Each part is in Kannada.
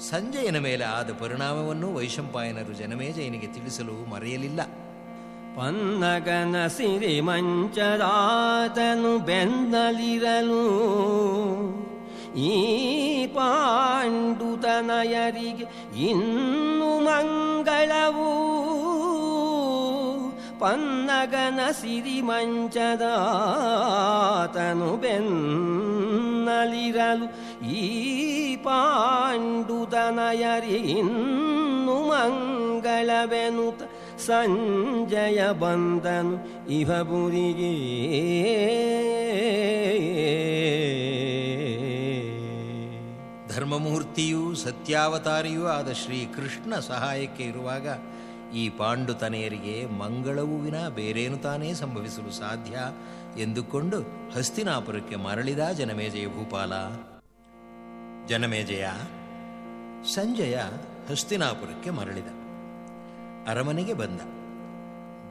ಸಂಜಯನ ಮೇಲೆ ಆದ ಪರಿಣಾಮವನ್ನು ವೈಶಂಪಾಯನರು ಜನಮೇಜಯನಿಗೆ ತಿಳಿಸಲು ಮರೆಯಲಿಲ್ಲ. ಪನ್ನಗನ ಸಿರಿ ಮಂಚದಾತನು ಬೆನ್ನಲಿರಲು, ಈ ಪಾಂಡುತನಯರಿಗೆ ಇನ್ನು ಮಂಗಳವು. ಪನ್ನಗನ ಸಿರಿ ಮಂಚದಾತನು ಬೆನ್ನಲಿರಲು ಈ ಪಾಂಡುದನಯರಿನ್ನು ಮಂಗಳವೆನುತ ಸಂಜಯ ಬಂದನು ಇವಬುರಿಗೆ ಧರ್ಮಮೂರ್ತಿಯೂ ಸತ್ಯಾವತಾರಿಯೂ ಆದ ಶ್ರೀಕೃಷ್ಣ ಸಹಾಯಕ್ಕೆ ಇರುವಾಗ ಈ ಪಾಂಡುತನೆಯರಿಗೆ ಮಂಗಳವೂ ವಿನ ಬೇರೇನು ತಾನೇ ಸಂಭವಿಸಲು ಸಾಧ್ಯ ಎಂದುಕೊಂಡು ಹಸ್ತಿನಾಪುರಕ್ಕೆ ಮರಳಿದ ಜನಮೇಜಯ ಭೂಪಾಲ. ಜನಮೇಜಯ ಸಂಜಯ ಹಸ್ತಿನಾಪುರಕ್ಕೆ ಮರಳಿದ. ಅರಮನೆಗೆ ಬಂದ.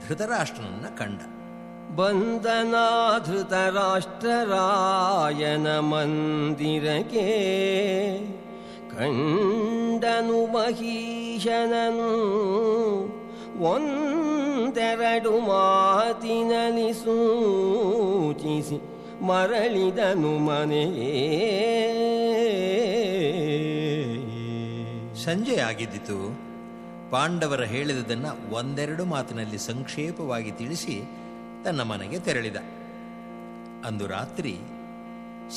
ಧೃತರಾಷ್ಟ್ರನನ್ನ ಕಂಡ. ಬಂದನಾ ರಾಷ್ಟ್ರರಾಯನ ಮಂದಿರಕ್ಕೆ ಕಂಡನು ಮಹೀಶನನು. ಒಂದೆರಡು ಮಾತಿನಲ್ಲಿ ಸೂಚಿಸಿ ಮರಳಿದನು ಮನೆಯೇ. ಸಂಜೆ ಆಗಿದ್ದಿತು. ಪಾಂಡವರ ಹೇಳಿದುದನ್ನು ಒಂದೆರಡು ಮಾತಿನಲ್ಲಿ ಸಂಕ್ಷೇಪವಾಗಿ ತಿಳಿಸಿ ತನ್ನ ಮನೆಗೆ ತೆರಳಿದ. ಅಂದು ರಾತ್ರಿ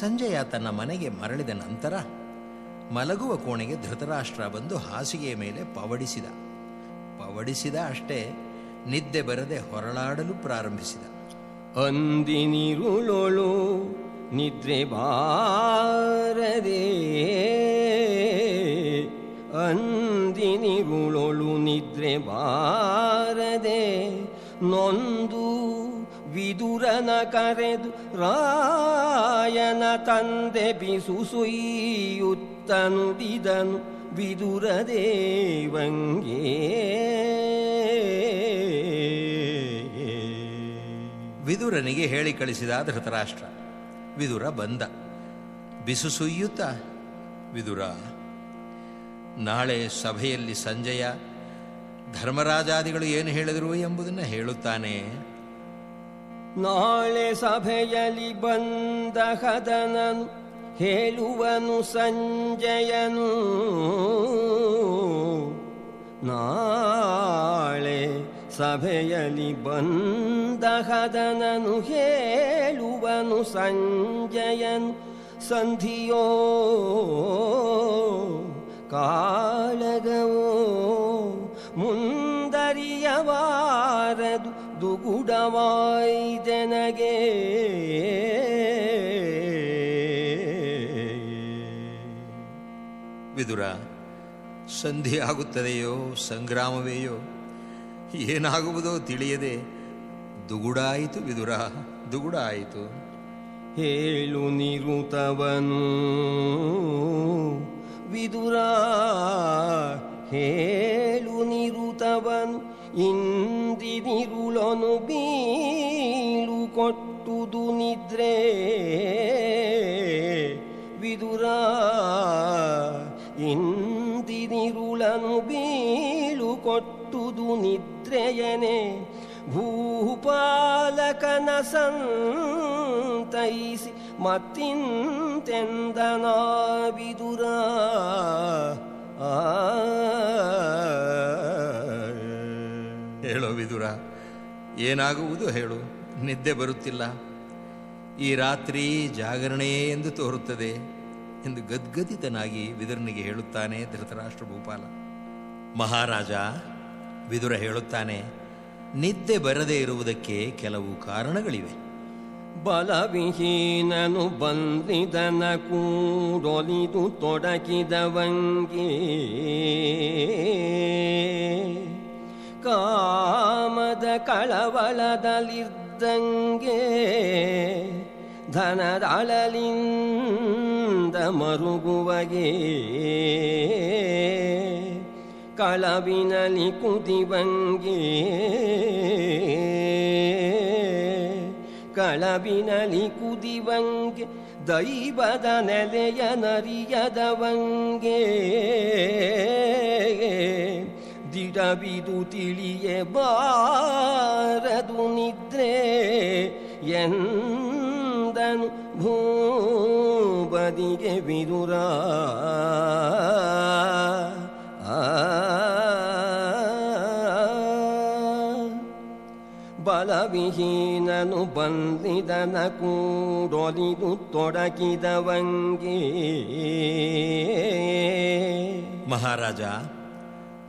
ಸಂಜಯ ತನ್ನ ಮನೆಗೆ ಮರಳಿದ ನಂತರ ಮಲಗುವ ಕೋಣೆಗೆ ಧೃತರಾಷ್ಟ್ರ ಬಂದು ಹಾಸಿಗೆಯ ಮೇಲೆ ಪವಡಿಸಿದ. ಪವಡಿಸಿದ ಅಷ್ಟೇ ನಿದ್ದೆ ಬರದೆ ಹೊರಳಾಡಲು ಪ್ರಾರಂಭಿಸಿದ. ಅಂದಿನಿರುಳೊಳು ನಿದ್ರೆ ಬಾರದೆ. ಅಂದಿನಿರುಳೊಳು ನಿದ್ರೆ ಬಾರದೆ. ನೊಂದು ವಿದುರನ ಕರೆದು ರಾಯನ ತಂದೆ ಬಿಸು ಸುಯ್ಯುತ್ತನುಡಿದನು ವಿದುರ ದೇವಂಗೆ. ವಿದುರನಿಗೆ ಹೇಳಿ ಕಳಿಸಿದ ಧೃತರಾಷ್ಟ್ರ. ವಿದುರ ಬಂದ. ಬಿಸು ಸುಯ್ಯುತ್ತ. ವಿದುರ, ನಾಳೆ ಸಭೆಯಲ್ಲಿ ಸಂಜಯ ಧರ್ಮರಾಜಾದಿಗಳು ಏನು ಹೇಳಿದರು ಎಂಬುದನ್ನು ಹೇಳುತ್ತಾನೆ. ನಾಳೆ ಸಭೆಯಲ್ಲಿ ಬಂದ ಕದನನು ಹೇಳುವನು ಸಂಜಯನು. ನಾಳೆ ಸಭೆಯಲ್ಲಿ ಬಂದ ಹದನನು ಹೇಳುವನು ಸಂಜಯನು ಸಂಧಿಯೋ ಕಾಳಗವೋ ಮುಂದರಿಯವಾರದು ದುಗುಡವಾಯ್ದೆನಗೆ. ವಿದುರ ಸಂಧಿ ಆಗುತ್ತದೆಯೋ ಸಂಗ್ರಾಮವೇಯೋ? ಏನಾಗುವುದೋ ತಿಳಿಯದೆ, ದುಗುಡಾಯಿತು ವಿದುರ, ದುಗುಡಾಯಿತು. ಹೇಳು ನಿರುತವನು, ವಿದುರ, ಹೇಳು ನಿರುತವನು, ಇಂದಿನಿರುಳನು ಬೀಳು ಕೊಟ್ಟುದು ನಿದ್ರೆ, ವಿದುರ, ಇಂದಿನಿರುಳನು ಬೀಳು ಕೊಟ್ಟುದು ನಿದ್ರೆಯನೆ ಭೂಪಾಲಕನ ಸಂತೈಸಿ ಮತ್ತಿಂತೆಂದನ ವಿದುರ ಆ. ಹೇಳೋ ವಿದುರ, ಏನಾಗುವುದು ಹೇಳು, ನಿದ್ದೆ ಬರುತ್ತಿಲ್ಲ. ಈ ರಾತ್ರಿ ಜಾಗರಣೆಯೇ ಎಂದು ತೋರುತ್ತದೆ ಎಂದು ಗದ್ಗದಿತನಾಗಿ ವಿದುರನಿಗೆ ಹೇಳುತ್ತಾನೆ ಧೃತರಾಷ್ಟ್ರ ಭೂಪಾಲ. ಮಹಾರಾಜ ವಿದುರ ಹೇಳುತ್ತಾನೆ, ನಿದ್ದೆ ಬರದೇ ಇರುವುದಕ್ಕೆ ಕೆಲವು ಕಾರಣಗಳಿವೆ. ಬಲವಿಹೀನನು ಬಂದಿದನ ಕೂಡೊಲಿದು ತೊಡಗಿದವಂಗೆ. ಕಾಮದ ಕಳವಳದಲ್ಲಿದ್ದಂಗೆ ಧನದಳಲಿಂದ ಮರುಗುವಗೆ. ಕಳವಿನಲಿ ಕುದಿವಂಗೆ. ಕಳವಿನಲಿ ಕುದಿವಂಗೆ ದೈವದ ನೆಲೆಯ ನರಿಯದವಂಗೆ ದಿಡಬಿದು ತಿಳಿಯ ಬಾರದು ನಿದ್ರೆ ಎಂದನು ಭೂಬದಿಗೆ ವಿದುರ. ಬಲವಿಹೀನನು ಬಂದಿದನ ಕೂಡೊಲಿದು ತೊಡಗಿದವಂಗೆ. ಮಹಾರಾಜ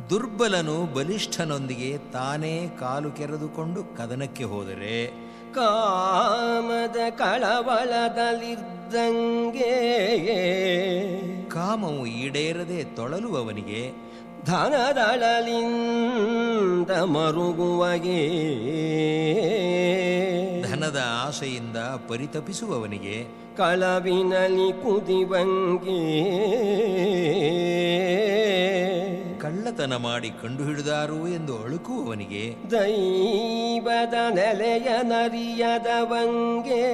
ದುರ್ಬಲನು ಬಲಿಷ್ಠನೊಂದಿಗೆ ತಾನೇ ಕಾಲು ಕೆರೆದುಕೊಂಡು ಕದನಕ್ಕೆ ಹೋದರೆ ಕಾಮದ ಕಳವಳದಲ್ಲಿದ್ದಂಗೆ. ಕಾಮವು ಈಡೇರದೆ ತೊಳಲುವವನಿಗೆ ಧನದಳಲಿಂದ ಮರುಗುವಗೆ. ಧನದ ಆಸೆಯಿಂದ ಪರಿತಪಿಸುವವನಿಗೆ ಕಳವಿನಲಿ ಕುದಿವಂಗೆ. ಕಳ್ಳತನ ಮಾಡಿ ಕಂಡುಹಿಡಿದಾರು ಎಂದು ಅಳುಕುವವನಿಗೆ ದೈವದ ನೆಲೆಯ ನರಿಯದವಂಗೆ.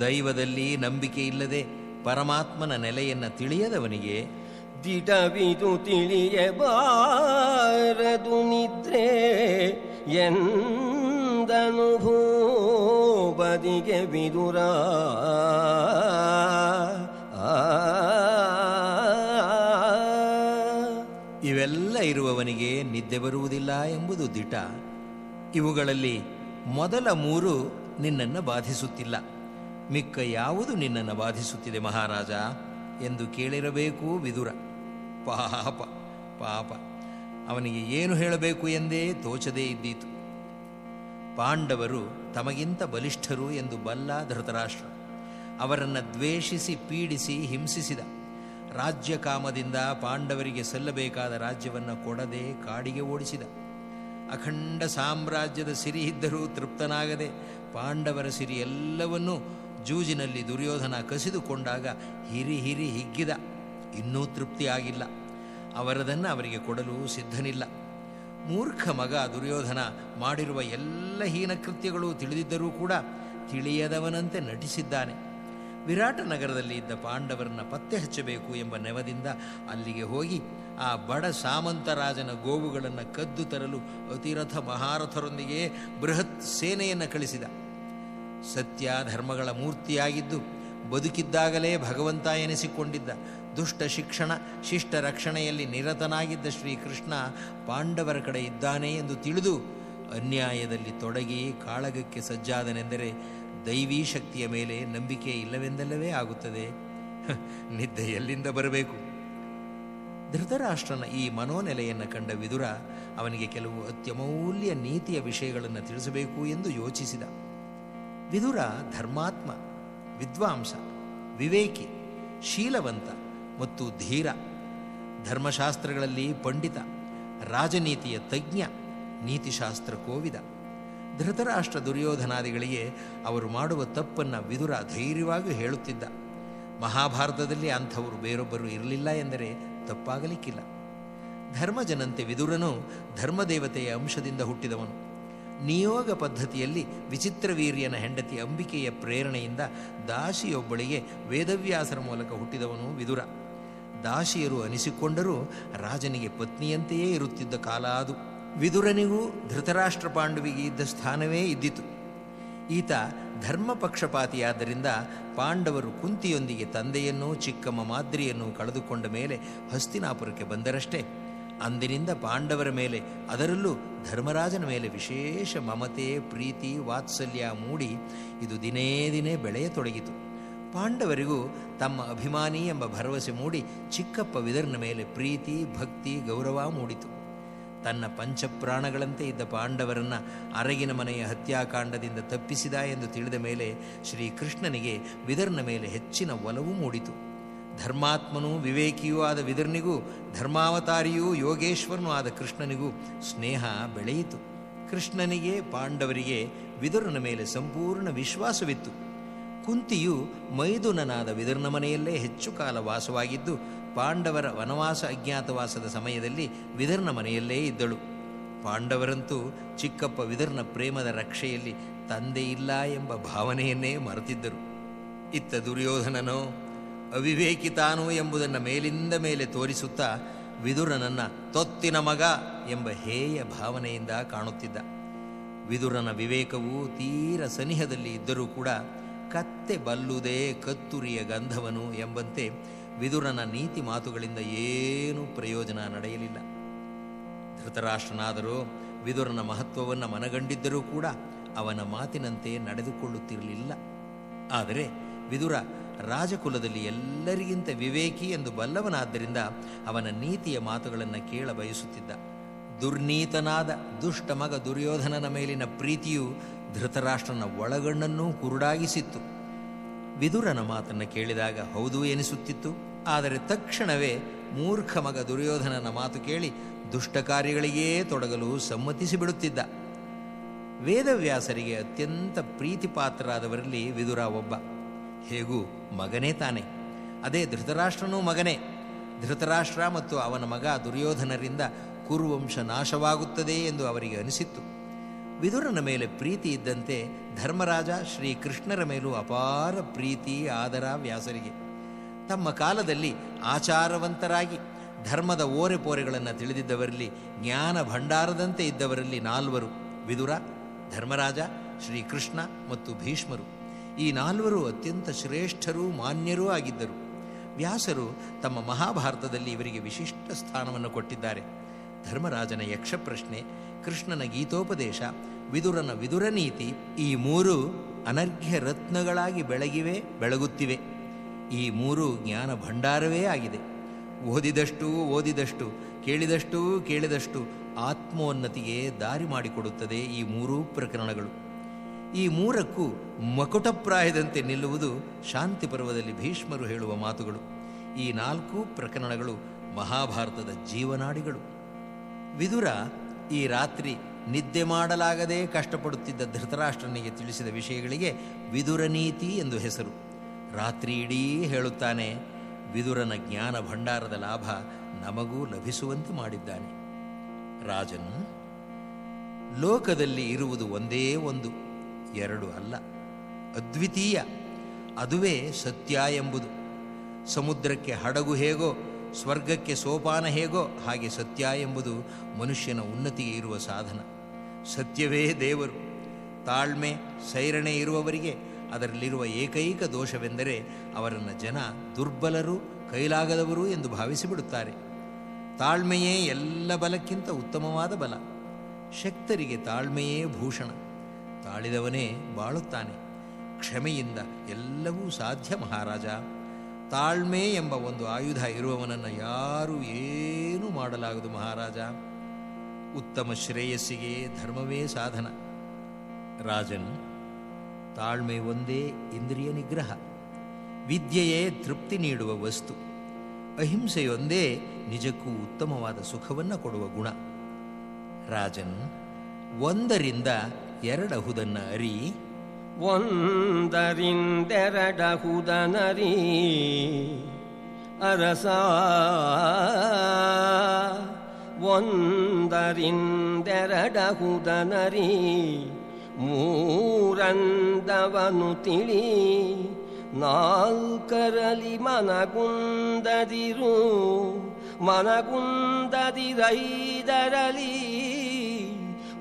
ದೈವದಲ್ಲಿ ನಂಬಿಕೆ ಇಲ್ಲದೆ ಪರಮಾತ್ಮನ ನೆಲೆಯನ್ನ ತಿಳಿಯದವನಿಗೆ ದಿಟವಿದು ತಿಳಿಯಬಾರದು ನಿದ್ರೆ ಎಂದನು ಭೂಬದಿಗೆ ವಿದುರ. ಇವೆಲ್ಲ ಇರುವವನಿಗೆ ನಿದ್ದೆ ಬರುವುದಿಲ್ಲ ಎಂಬುದು ದಿಟ. ಇವುಗಳಲ್ಲಿ ಮೊದಲ ಮೂರು ನಿನ್ನನ್ನು ಬಾಧಿಸುತ್ತಿಲ್ಲ. ಮಿಕ್ಕ ಯಾವುದು ನಿನ್ನನ್ನು ಬಾಧಿಸುತ್ತಿದೆ ಮಹಾರಾಜ? ಎಂದು ಕೇಳಿರಬೇಕು ವಿದುರ. ಪಾಪ ಪಾಪ. ಅವನಿಗೆ ಏನು ಹೇಳಬೇಕು ಎಂದೇ ತೋಚದೇ ಇದ್ದೀತು. ಪಾಂಡವರು ತಮಗಿಂತ ಬಲಿಷ್ಠರು ಎಂದು ಬಲ್ಲ ಧೃತರಾಷ್ಟ್ರ. ಅವರನ್ನು ದ್ವೇಷಿಸಿ, ಪೀಡಿಸಿ, ಹಿಂಸಿಸಿದ. ರಾಜ್ಯ ಕಾಮದಿಂದ ಪಾಂಡವರಿಗೆ ಸಲ್ಲಬೇಕಾದ ರಾಜ್ಯವನ್ನು ಕೊಡದೆ ಕಾಡಿಗೆ ಓಡಿಸಿದ. ಅಖಂಡ ಸಾಮ್ರಾಜ್ಯದ ಸಿರಿ ಇದ್ದರೂ ತೃಪ್ತನಾಗದೆ ಪಾಂಡವರ ಸಿರಿ ಎಲ್ಲವನ್ನೂ ಜೂಜಿನಲ್ಲಿ ದುರ್ಯೋಧನ ಕಸಿದುಕೊಂಡಾಗ ಹಿರಿ ಹಿರಿ ಹಿಗ್ಗಿದ. ಇನ್ನೂ ತೃಪ್ತಿಯಾಗಿಲ್ಲ. ಅವರದನ್ನು ಅವರಿಗೆ ಕೊಡಲು ಸಿದ್ಧನಿಲ್ಲ. ಮೂರ್ಖ ಮಗ ದುರ್ಯೋಧನ ಮಾಡಿರುವ ಎಲ್ಲ ಹೀನ ಕೃತ್ಯಗಳು ತಿಳಿದಿದ್ದರೂ ಕೂಡ ತಿಳಿಯದವನಂತೆ ನಟಿಸಿದ್ದಾನೆ. ವಿರಾಟ ನಗರದಲ್ಲಿ ಇದ್ದ ಪಾಂಡವರನ್ನ ಪತ್ತೆ ಹಚ್ಚಬೇಕು ಎಂಬ ನೆವದಿಂದ ಅಲ್ಲಿಗೆ ಹೋಗಿ ಆ ಬಡ ಸಾಮಂತರಾಜನ ಗೋವುಗಳನ್ನು ಕದ್ದು ತರಲು ಅತಿರಥ ಮಹಾರಥರೊಂದಿಗೆ ಬೃಹತ್ ಸೇನೆಯನ್ನು ಕಳಿಸಿದ. ಸತ್ಯ ಧರ್ಮಗಳ ಮೂರ್ತಿಯಾಗಿದ್ದು ಬದುಕಿದ್ದಾಗಲೇ ಭಗವಂತ ಎನಿಸಿಕೊಂಡಿದ್ದ. ದುಷ್ಟ ಶಿಕ್ಷಣ, ಶಿಷ್ಟ ರಕ್ಷಣೆಯಲ್ಲಿ ನಿರತನಾಗಿದ್ದ ಶ್ರೀಕೃಷ್ಣ ಪಾಂಡವರ ಕಡೆ ಇದ್ದಾನೆ ಎಂದು ತಿಳಿದು ಅನ್ಯಾಯದಲ್ಲಿ ತೊಡಗಿ ಕಾಳಗಕ್ಕೆ ಸಜ್ಜಾದನೆಂದರೆ ದೈವೀ ಶಕ್ತಿಯ ಮೇಲೆ ನಂಬಿಕೆ ಇಲ್ಲವೆಂದಲ್ಲವೇ ಆಗುತ್ತದೆ? ನಿದ್ದೆ ಎಲ್ಲಿಂದ ಬರಬೇಕು? ಧೃತರಾಷ್ಟ್ರನ ಈ ಮನೋನೆಲೆಯನ್ನು ಕಂಡ ವಿದುರ ಅವನಿಗೆ ಕೆಲವು ಅತ್ಯಮೌಲ್ಯ ನೀತಿಯ ವಿಷಯಗಳನ್ನು ತಿಳಿಸಬೇಕು ಎಂದು ಯೋಚಿಸಿದ. ವಿದುರ ಧರ್ಮಾತ್ಮ, ವಿದ್ವಾಂಸ, ವಿವೇಕಿ, ಶೀಲವಂತ ಮತ್ತು ಧೀರ. ಧರ್ಮಶಾಸ್ತ್ರಗಳಲ್ಲಿ ಪಂಡಿತ, ರಾಜನೀತಿಯ ತಜ್ಞ, ನೀತಿಶಾಸ್ತ್ರ ಕೋವಿದ. ಧೃತರಾಷ್ಟ್ರ ದುರ್ಯೋಧನಾದಿಗಳಿಗೆ ಅವರು ಮಾಡುವ ತಪ್ಪನ್ನು ವಿದುರ ಧೈರ್ಯವಾಗಿ ಹೇಳುತ್ತಿದ್ದ. ಮಹಾಭಾರತದಲ್ಲಿ ಅಂಥವರು ಬೇರೊಬ್ಬರು ಇರಲಿಲ್ಲ ಎಂದರೆ ತಪ್ಪಾಗಲಿಕ್ಕಿಲ್ಲ. ಧರ್ಮಜನಂತೆ ವಿದುರನು ಧರ್ಮದೇವತೆಯ ಅಂಶದಿಂದ ಹುಟ್ಟಿದವನು. ನಿಯೋಗ ಪದ್ಧತಿಯಲ್ಲಿ ವಿಚಿತ್ರವೀರ್ಯನ ಹೆಂಡತಿ ಅಂಬಿಕೆಯ ಪ್ರೇರಣೆಯಿಂದ ದಾಸಿಯೊಬ್ಬಳಿಗೆ ವೇದವ್ಯಾಸರ ಮೂಲಕ ಹುಟ್ಟಿದವನು ವಿದುರ. ದಾಸಿಯರು ಅನಿಸಿಕೊಂಡರೂ ರಾಜನಿಗೆ ಪತ್ನಿಯಂತೆಯೇ ಇರುತ್ತಿದ್ದ ಕಾಲ ಅದು. ವಿದುರನಿಗೂ ಧೃತರಾಷ್ಟ್ರ ಪಾಂಡವಿಗೆ ಇದ್ದ ಸ್ಥಾನವೇ ಇದ್ದಿತು. ಈತ ಧರ್ಮ ಪಕ್ಷಪಾತಿಯಾದ್ದರಿಂದ ಪಾಂಡವರು ಕುಂತಿಯೊಂದಿಗೆ ತಂದೆಯನ್ನೂ ಚಿಕ್ಕಮ್ಮ ಮಾದ್ರಿಯನ್ನೂ ಕಳೆದುಕೊಂಡ ಮೇಲೆ ಹಸ್ತಿನಾಪುರಕ್ಕೆ ಬಂದರಷ್ಟೇ. ಅಂದಿನಿಂದ ಪಾಂಡವರ ಮೇಲೆ, ಅದರಲ್ಲೂ ಧರ್ಮರಾಜನ ಮೇಲೆ ವಿಶೇಷ ಮಮತೆ, ಪ್ರೀತಿ, ವಾತ್ಸಲ್ಯ ಮೂಡಿ ಇದು ದಿನೇ ದಿನೇ ಬೆಳೆಯತೊಡಗಿತು. ಪಾಂಡವರಿಗೂ ತಮ್ಮ ಅಭಿಮಾನಿ ಎಂಬ ಭರವಸೆ ಮೂಡಿ ಚಿಕ್ಕಪ್ಪ ವಿದರ್ನ ಮೇಲೆ ಪ್ರೀತಿ, ಭಕ್ತಿ, ಗೌರವ ಮೂಡಿತು. ತನ್ನ ಪಂಚಪ್ರಾಣಗಳಂತೆ ಇದ್ದ ಪಾಂಡವರನ್ನು ಅರಗಿನ ಮನೆಯ ಹತ್ಯಾಕಾಂಡದಿಂದ ತಪ್ಪಿಸಿದ ಎಂದು ತಿಳಿದ ಮೇಲೆ ಶ್ರೀಕೃಷ್ಣನಿಗೆ ವಿದರ್ನ ಮೇಲೆ ಹೆಚ್ಚಿನ ಒಲವು ಮೂಡಿತು. ಧರ್ಮಾತ್ಮನೂ ವಿವೇಕಿಯೂ ಆದ ವಿದರ್ನಿಗೂ, ಧರ್ಮಾವತಾರಿಯೂ ಯೋಗೇಶ್ವರನೂ ಆದ ಕೃಷ್ಣನಿಗೂ ಸ್ನೇಹ ಬೆಳೆಯಿತು. ಕೃಷ್ಣನಿಗೆ, ಪಾಂಡವರಿಗೆ ವಿದುರನ ಮೇಲೆ ಸಂಪೂರ್ಣ ವಿಶ್ವಾಸವಿತ್ತು. ಕುಂತಿಯು ಮೈದುನನಾದ ವಿದರ್ನ ಮನೆಯಲ್ಲೇ ಹೆಚ್ಚು ಕಾಲ ವಾಸವಾಗಿದ್ದು, ಪಾಂಡವರ ವನವಾಸ ಅಜ್ಞಾತವಾಸದ ಸಮಯದಲ್ಲಿ ವಿದರ್ನ ಮನೆಯಲ್ಲೇ ಇದ್ದಳು. ಪಾಂಡವರಂತೂ ಚಿಕ್ಕಪ್ಪ ವಿದರ್ನ ಪ್ರೇಮದ ರಕ್ಷೆಯಲ್ಲಿ ತಂದೆ ಇಲ್ಲ ಎಂಬ ಭಾವನೆಯನ್ನೇ ಮರೆತಿದ್ದರು. ಇತ್ತ ದುರ್ಯೋಧನನೋ ಅವಿವೇಕಿತಾನೋ ಎಂಬುದನ್ನು ಮೇಲಿಂದ ಮೇಲೆ ತೋರಿಸುತ್ತಾ, ವಿದುರನನ್ನ ತೊತ್ತಿನ ಮಗ ಎಂಬ ಹೇಯ ಭಾವನೆಯಿಂದ ಕಾಣುತ್ತಿದ್ದ. ವಿದುರನ ವಿವೇಕವು ತೀರ ಸನಿಹದಲ್ಲಿ ಇದ್ದರೂ ಕೂಡ ಕತ್ತೆ ಬಲ್ಲುದೇ ಕತ್ತುರಿಯ ಗಂಧವನು ಎಂಬಂತೆ ವಿದುರನ ನೀತಿ ಮಾತುಗಳಿಂದ ಏನೂ ಪ್ರಯೋಜನ ನಡೆಯಲಿಲ್ಲ. ಧೃತರಾಷ್ಟ್ರನಾದರೂ ವಿದುರನ ಮಹತ್ವವನ್ನು ಮನಗಂಡಿದ್ದರೂ ಕೂಡ ಅವನ ಮಾತಿನಂತೆ ನಡೆದುಕೊಳ್ಳುತ್ತಿರಲಿಲ್ಲ. ಆದರೆ ವಿದುರ ರಾಜಕುಲದಲ್ಲಿ ಎಲ್ಲರಿಗಿಂತ ವಿವೇಕಿ ಎಂದು ಬಲ್ಲವನಾದ್ದರಿಂದ ಅವನ ನೀತಿಯ ಮಾತುಗಳನ್ನು ಕೇಳ ಬಯಸುತ್ತಿದ್ದ. ದುರ್ನೀತನಾದ ದುಷ್ಟ ಮಗ ದುರ್ಯೋಧನನ ಮೇಲಿನ ಪ್ರೀತಿಯು ಧೃತರಾಷ್ಟ್ರನ ಒಳಗಣ್ಣನ್ನೂ ಕುರುಡಾಗಿಸಿತ್ತು. ವಿದುರನ ಮಾತನ್ನು ಕೇಳಿದಾಗ ಹೌದು ಎನಿಸುತ್ತಿತ್ತು. ಆದರೆ ತಕ್ಷಣವೇ ಮೂರ್ಖ ಮಗ ದುರ್ಯೋಧನನ ಮಾತು ಕೇಳಿ ದುಷ್ಟ ಕಾರ್ಯಗಳಿಗೇ ತೊಡಗಲು ಸಮ್ಮತಿಸಿ ಬಿಡುತ್ತಿದ್ದ ವೇದವ್ಯಾಸರಿಗೆ ಅತ್ಯಂತ ಪ್ರೀತಿಪಾತ್ರರಾದವರಲ್ಲಿ ವಿದುರ ಒಬ್ಬ. ಹೇಗೂ ಮಗನೇ ತಾನೆ. ಅದೇ ಧೃತರಾಷ್ಟ್ರನೂ ಮಗನೇ. ಧೃತರಾಷ್ಟ್ರ ಮತ್ತು ಅವನ ಮಗ ದುರ್ಯೋಧನರಿಂದ ಕುರುವಂಶ ನಾಶವಾಗುತ್ತದೆ ಎಂದು ಅವರಿಗೆ ಅನಿಸಿತ್ತು. ವಿದುರನ ಮೇಲೆ ಪ್ರೀತಿ ಇದ್ದಂತೆ ಧರ್ಮರಾಜ ಶ್ರೀ ಕೃಷ್ಣರ ಮೇಲೂ ಅಪಾರ ಪ್ರೀತಿ, ಆದರ, ವ್ಯಾಸರಿಗೆ. ತಮ್ಮ ಕಾಲದಲ್ಲಿ ಆಚಾರವಂತರಾಗಿ, ಧರ್ಮದ ಓರೆಪೋರೆಗಳನ್ನು ತಿಳಿದಿದ್ದವರಲ್ಲಿ, ಜ್ಞಾನ ಭಂಡಾರದಂತೆ ಇದ್ದವರಲ್ಲಿ ನಾಲ್ವರು ವಿದುರ, ಧರ್ಮರಾಜ ಶ್ರೀಕೃಷ್ಣ ಮತ್ತು ಭೀಷ್ಮರು. ಈ ನಾಲ್ವರು ಅತ್ಯಂತ ಶ್ರೇಷ್ಠರೂ, ಮಾನ್ಯರೂ ಆಗಿದ್ದರು. ವ್ಯಾಸರು ತಮ್ಮ ಮಹಾಭಾರತದಲ್ಲಿ ಇವರಿಗೆ ವಿಶಿಷ್ಟ ಸ್ಥಾನವನ್ನು ಕೊಟ್ಟಿದ್ದಾರೆ. ಧರ್ಮರಾಜನ ಯಕ್ಷಪ್ರಶ್ನೆ, ಕೃಷ್ಣನ ಗೀತೋಪದೇಶ ವಿದುರನ ವಿದುರ ನೀತಿ ಈ ಮೂರು ಅನರ್ಘ್ಯ ರತ್ನಗಳಾಗಿ ಬೆಳಗಿವೆ, ಬೆಳಗುತ್ತಿವೆ. ಈ ಮೂರು ಜ್ಞಾನ ಭಂಡಾರವೇ ಆಗಿದೆ. ಓದಿದಷ್ಟು ಓದಿದಷ್ಟು, ಕೇಳಿದಷ್ಟು ಕೇಳಿದಷ್ಟು ಆತ್ಮೋನ್ನತಿಗೆ ದಾರಿ ಮಾಡಿಕೊಡುತ್ತದೆ ಈ ಮೂರೂ ಪ್ರಕರಣಗಳು. ಈ ಮೂರಕ್ಕೂ ಮಕುಟಪ್ರಾಯದಂತೆ ನಿಲ್ಲುವುದು ಶಾಂತಿ ಪರ್ವದಲ್ಲಿ ಭೀಷ್ಮರು ಹೇಳುವ ಮಾತುಗಳು. ಈ ನಾಲ್ಕು ಪ್ರಕರಣಗಳು ಮಹಾಭಾರತದ ಜೀವನಾಡಿಗಳು. ವಿದುರ ಈ ರಾತ್ರಿ ನಿದ್ದೆ ಮಾಡಲಾಗದೆ ಕಷ್ಟಪಡುತ್ತಿದ್ದ ಧೃತರಾಷ್ಟ್ರನಿಗೆ ತಿಳಿಸಿದ ವಿಷಯಗಳಿಗೆ ವಿದುರ ನೀತಿ ಎಂದು ಹೆಸರು. ರಾತ್ರಿ ಇಡೀ ಹೇಳುತ್ತಾನೆ, ವಿದುರನ ಜ್ಞಾನ ಭಂಡಾರದ ಲಾಭ ನಮಗೂ ಲಭಿಸುವಂತೆ ಮಾಡಿದ್ದಾನೆ. ರಾಜನು, ಲೋಕದಲ್ಲಿ ಇರುವುದು ಒಂದೇ ಒಂದು, ಎರಡು ಅಲ್ಲ, ಅದ್ವಿತೀಯ, ಅದುವೇ ಸತ್ಯ ಎಂಬುದು. ಸಮುದ್ರಕ್ಕೆ ಹಡಗು ಹೇಗೋ ಸ್ವರ್ಗಕ್ಕೆ ಸೋಪಾನ ಹೇಗೋ ಹಾಗೆ ಸತ್ಯ ಎಂಬುದು ಮನುಷ್ಯನ ಉನ್ನತಿಗೆ ಇರುವ ಸಾಧನ. ಸತ್ಯವೇ ದೇವರು. ತಾಳ್ಮೆ, ಸೈರಣೆ ಇರುವವರಿಗೆ ಅದರಲ್ಲಿರುವ ಏಕೈಕ ದೋಷವೆಂದರೆ ಅವರನ್ನು ಜನ ದುರ್ಬಲರು, ಕೈಲಾಗದವರು ಎಂದು ಭಾವಿಸಿಬಿಡುತ್ತಾರೆ. ತಾಳ್ಮೆಯೇ ಎಲ್ಲ ಬಲಕ್ಕಿಂತ ಉತ್ತಮವಾದ ಬಲ. ಶಕ್ತರಿಗೆ ತಾಳ್ಮೆಯೇ ಭೂಷಣ. ತಾಳಿದವನೇ ಬಾಳುತ್ತಾನೆ. ಕ್ಷಮೆಯಿಂದ ಎಲ್ಲವೂ ಸಾಧ್ಯ ಮಹಾರಾಜ. ತಾಳ್ಮೆ ಎಂಬ ಒಂದು ಆಯುಧ ಇರುವವನನ್ನು ಯಾರೂ ಏನೂ ಮಾಡಲಾಗದು ಮಹಾರಾಜ. ಉತ್ತಮ ಶ್ರೇಯಸ್ಸಿಗೆ ಧರ್ಮವೇ ಸಾಧನ. ರಾಜನು ತಾಳ್ಮೆ ಒಂದೇ ಇಂದ್ರಿಯ ನಿಗ್ರಹ. ವಿದ್ಯೆಯೇ ತೃಪ್ತಿ ನೀಡುವ ವಸ್ತು. ಅಹಿಂಸೆಯೊಂದೇ ನಿಜಕ್ಕೂ ಉತ್ತಮವಾದ ಸುಖವನ್ನು ಕೊಡುವ ಗುಣ. ರಾಜನ್ ಒಂದರಿಂದ ಎರಡಹುದನ್ನು ಅರಿ ಒಂದರಿಂದೆರಡಹುದನರಿ ಅರಸ ಒಂದರಿಂದೆರಡಹುದನರಿ ಮೂರಂದವನು ತಿಳಿ ನಾಲ್ಕರಲಿ ಮನಗುಂದದಿರು ಮನಗುಂದದಿರೈದರಲಿ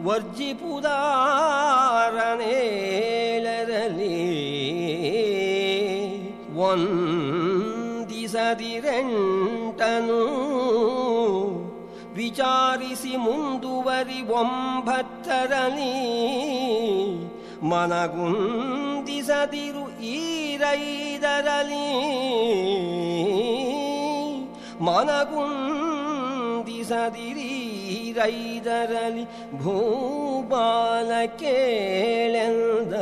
ವರ್ಜಿಪುದಾರನೇಳರಲಿ ಒಂದಿಸದಿರೆಂಟನು ವಿಚಾರಿಸಿ ಮುಂದುವರಿ ಒಂಬತ್ತರಲಿ ಮನಗುಂದಿಸದಿರು ಈರೈದರಲಿ ಮನಗುಂದಿಸದಿರೀರೈದರಲಿ ಭೂಬಾಲ ಕೇಳೆಂದ.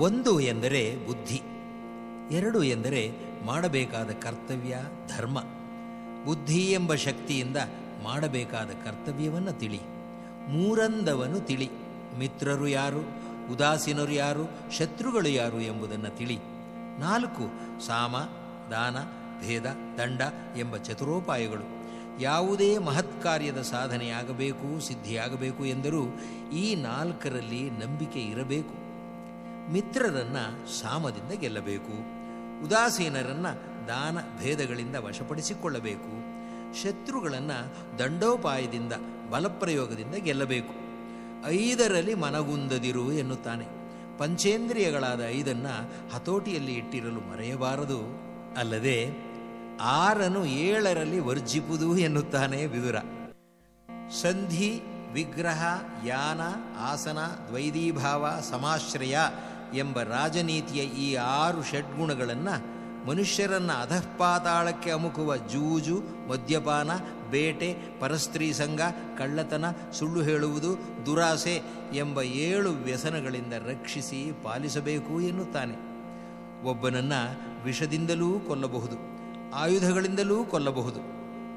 ಒಂದು ಎಂದರೆ ಬುದ್ಧಿ, ಎರಡು ಎಂದರೆ ಮಾಡಬೇಕಾದ ಕರ್ತವ್ಯ ಧರ್ಮ. ಬುದ್ಧಿ ಎಂಬ ಶಕ್ತಿಯಿಂದ ಮಾಡಬೇಕಾದ ಕರ್ತವ್ಯವನ್ನು ತಿಳಿ. ಮೂರಂದವನು ತಿಳಿ. ಮಿತ್ರರು ಯಾರು, ಉದಾಸೀನರು ಯಾರು, ಶತ್ರುಗಳು ಯಾರು ಎಂಬುದನ್ನು ತಿಳಿ. ನಾಲ್ಕು, ಸಾಮ, ದಾನ ಭೇದ, ದಂಡ ಎಂಬ ಚತುರೋಪಾಯಗಳು. ಯಾವುದೇ ಮಹತ್ ಕಾರ್ಯದ ಸಾಧನೆಯಾಗಬೇಕು, ಸಿದ್ಧಿಯಾಗಬೇಕು ಎಂದರೂ ಈ ನಾಲ್ಕರಲ್ಲಿ ನಂಬಿಕೆ ಇರಬೇಕು. ಮಿತ್ರರನ್ನು ಸಾಮದಿಂದ ಗೆಲ್ಲಬೇಕು. ಉದಾಸೀನರನ್ನು ದಾನ ಭೇದಗಳಿಂದ ವಶಪಡಿಸಿಕೊಳ್ಳಬೇಕು. ಶತ್ರುಗಳನ್ನು ದಂಡೋಪಾಯದಿಂದ, ಬಲಪ್ರಯೋಗದಿಂದ ಗೆಲ್ಲಬೇಕು. ಐದರಲ್ಲಿ ಮನಗುಂದದಿರು ಎನ್ನುತ್ತಾನೆ. ಪಂಚೇಂದ್ರಿಯಗಳಾದ ಐದನ್ನು ಹತೋಟಿಯಲ್ಲಿ ಇಟ್ಟಿರಲು ಮರೆಯಬಾರದು. ಅಲ್ಲದೆ ಆರನ್ನು ಏಳರಲ್ಲಿ ವರ್ಜಿಪುದು ಎನ್ನುತ್ತಾನೆ ವಿದುರ. ಸಂಧಿ, ವಿಗ್ರಹ, ಯಾನ, ಆಸನ, ದ್ವೈದೀಭಾವ, ಸಮಾಶ್ರಯ ಎಂಬ ರಾಜನೀತಿಯ ಈ ಆರು ಷಡ್ಗುಣಗಳನ್ನು ಮನುಷ್ಯರನ್ನು ಅಧಃಪಾತಾಳಕ್ಕೆ ಅಮುಕುವ ಜೂಜು, ಮದ್ಯಪಾನ, ಬೇಟೆ, ಪರಸ್ತ್ರೀ ಸಂಘ, ಕಳ್ಳತನ, ಸುಳ್ಳು ಹೇಳುವುದು, ದುರಾಸೆ ಎಂಬ ಏಳು ವ್ಯಸನಗಳಿಂದ ರಕ್ಷಿಸಿ ಪಾಲಿಸಬೇಕು ಎನ್ನುತ್ತಾನೆ. ಒಬ್ಬನನ್ನ ವಿಷದಿಂದಲೂ ಕೊಲ್ಲಬಹುದು. ಆಯುಧಗಳಿಂದಲೂ ಕೊಲ್ಲಬಹುದು.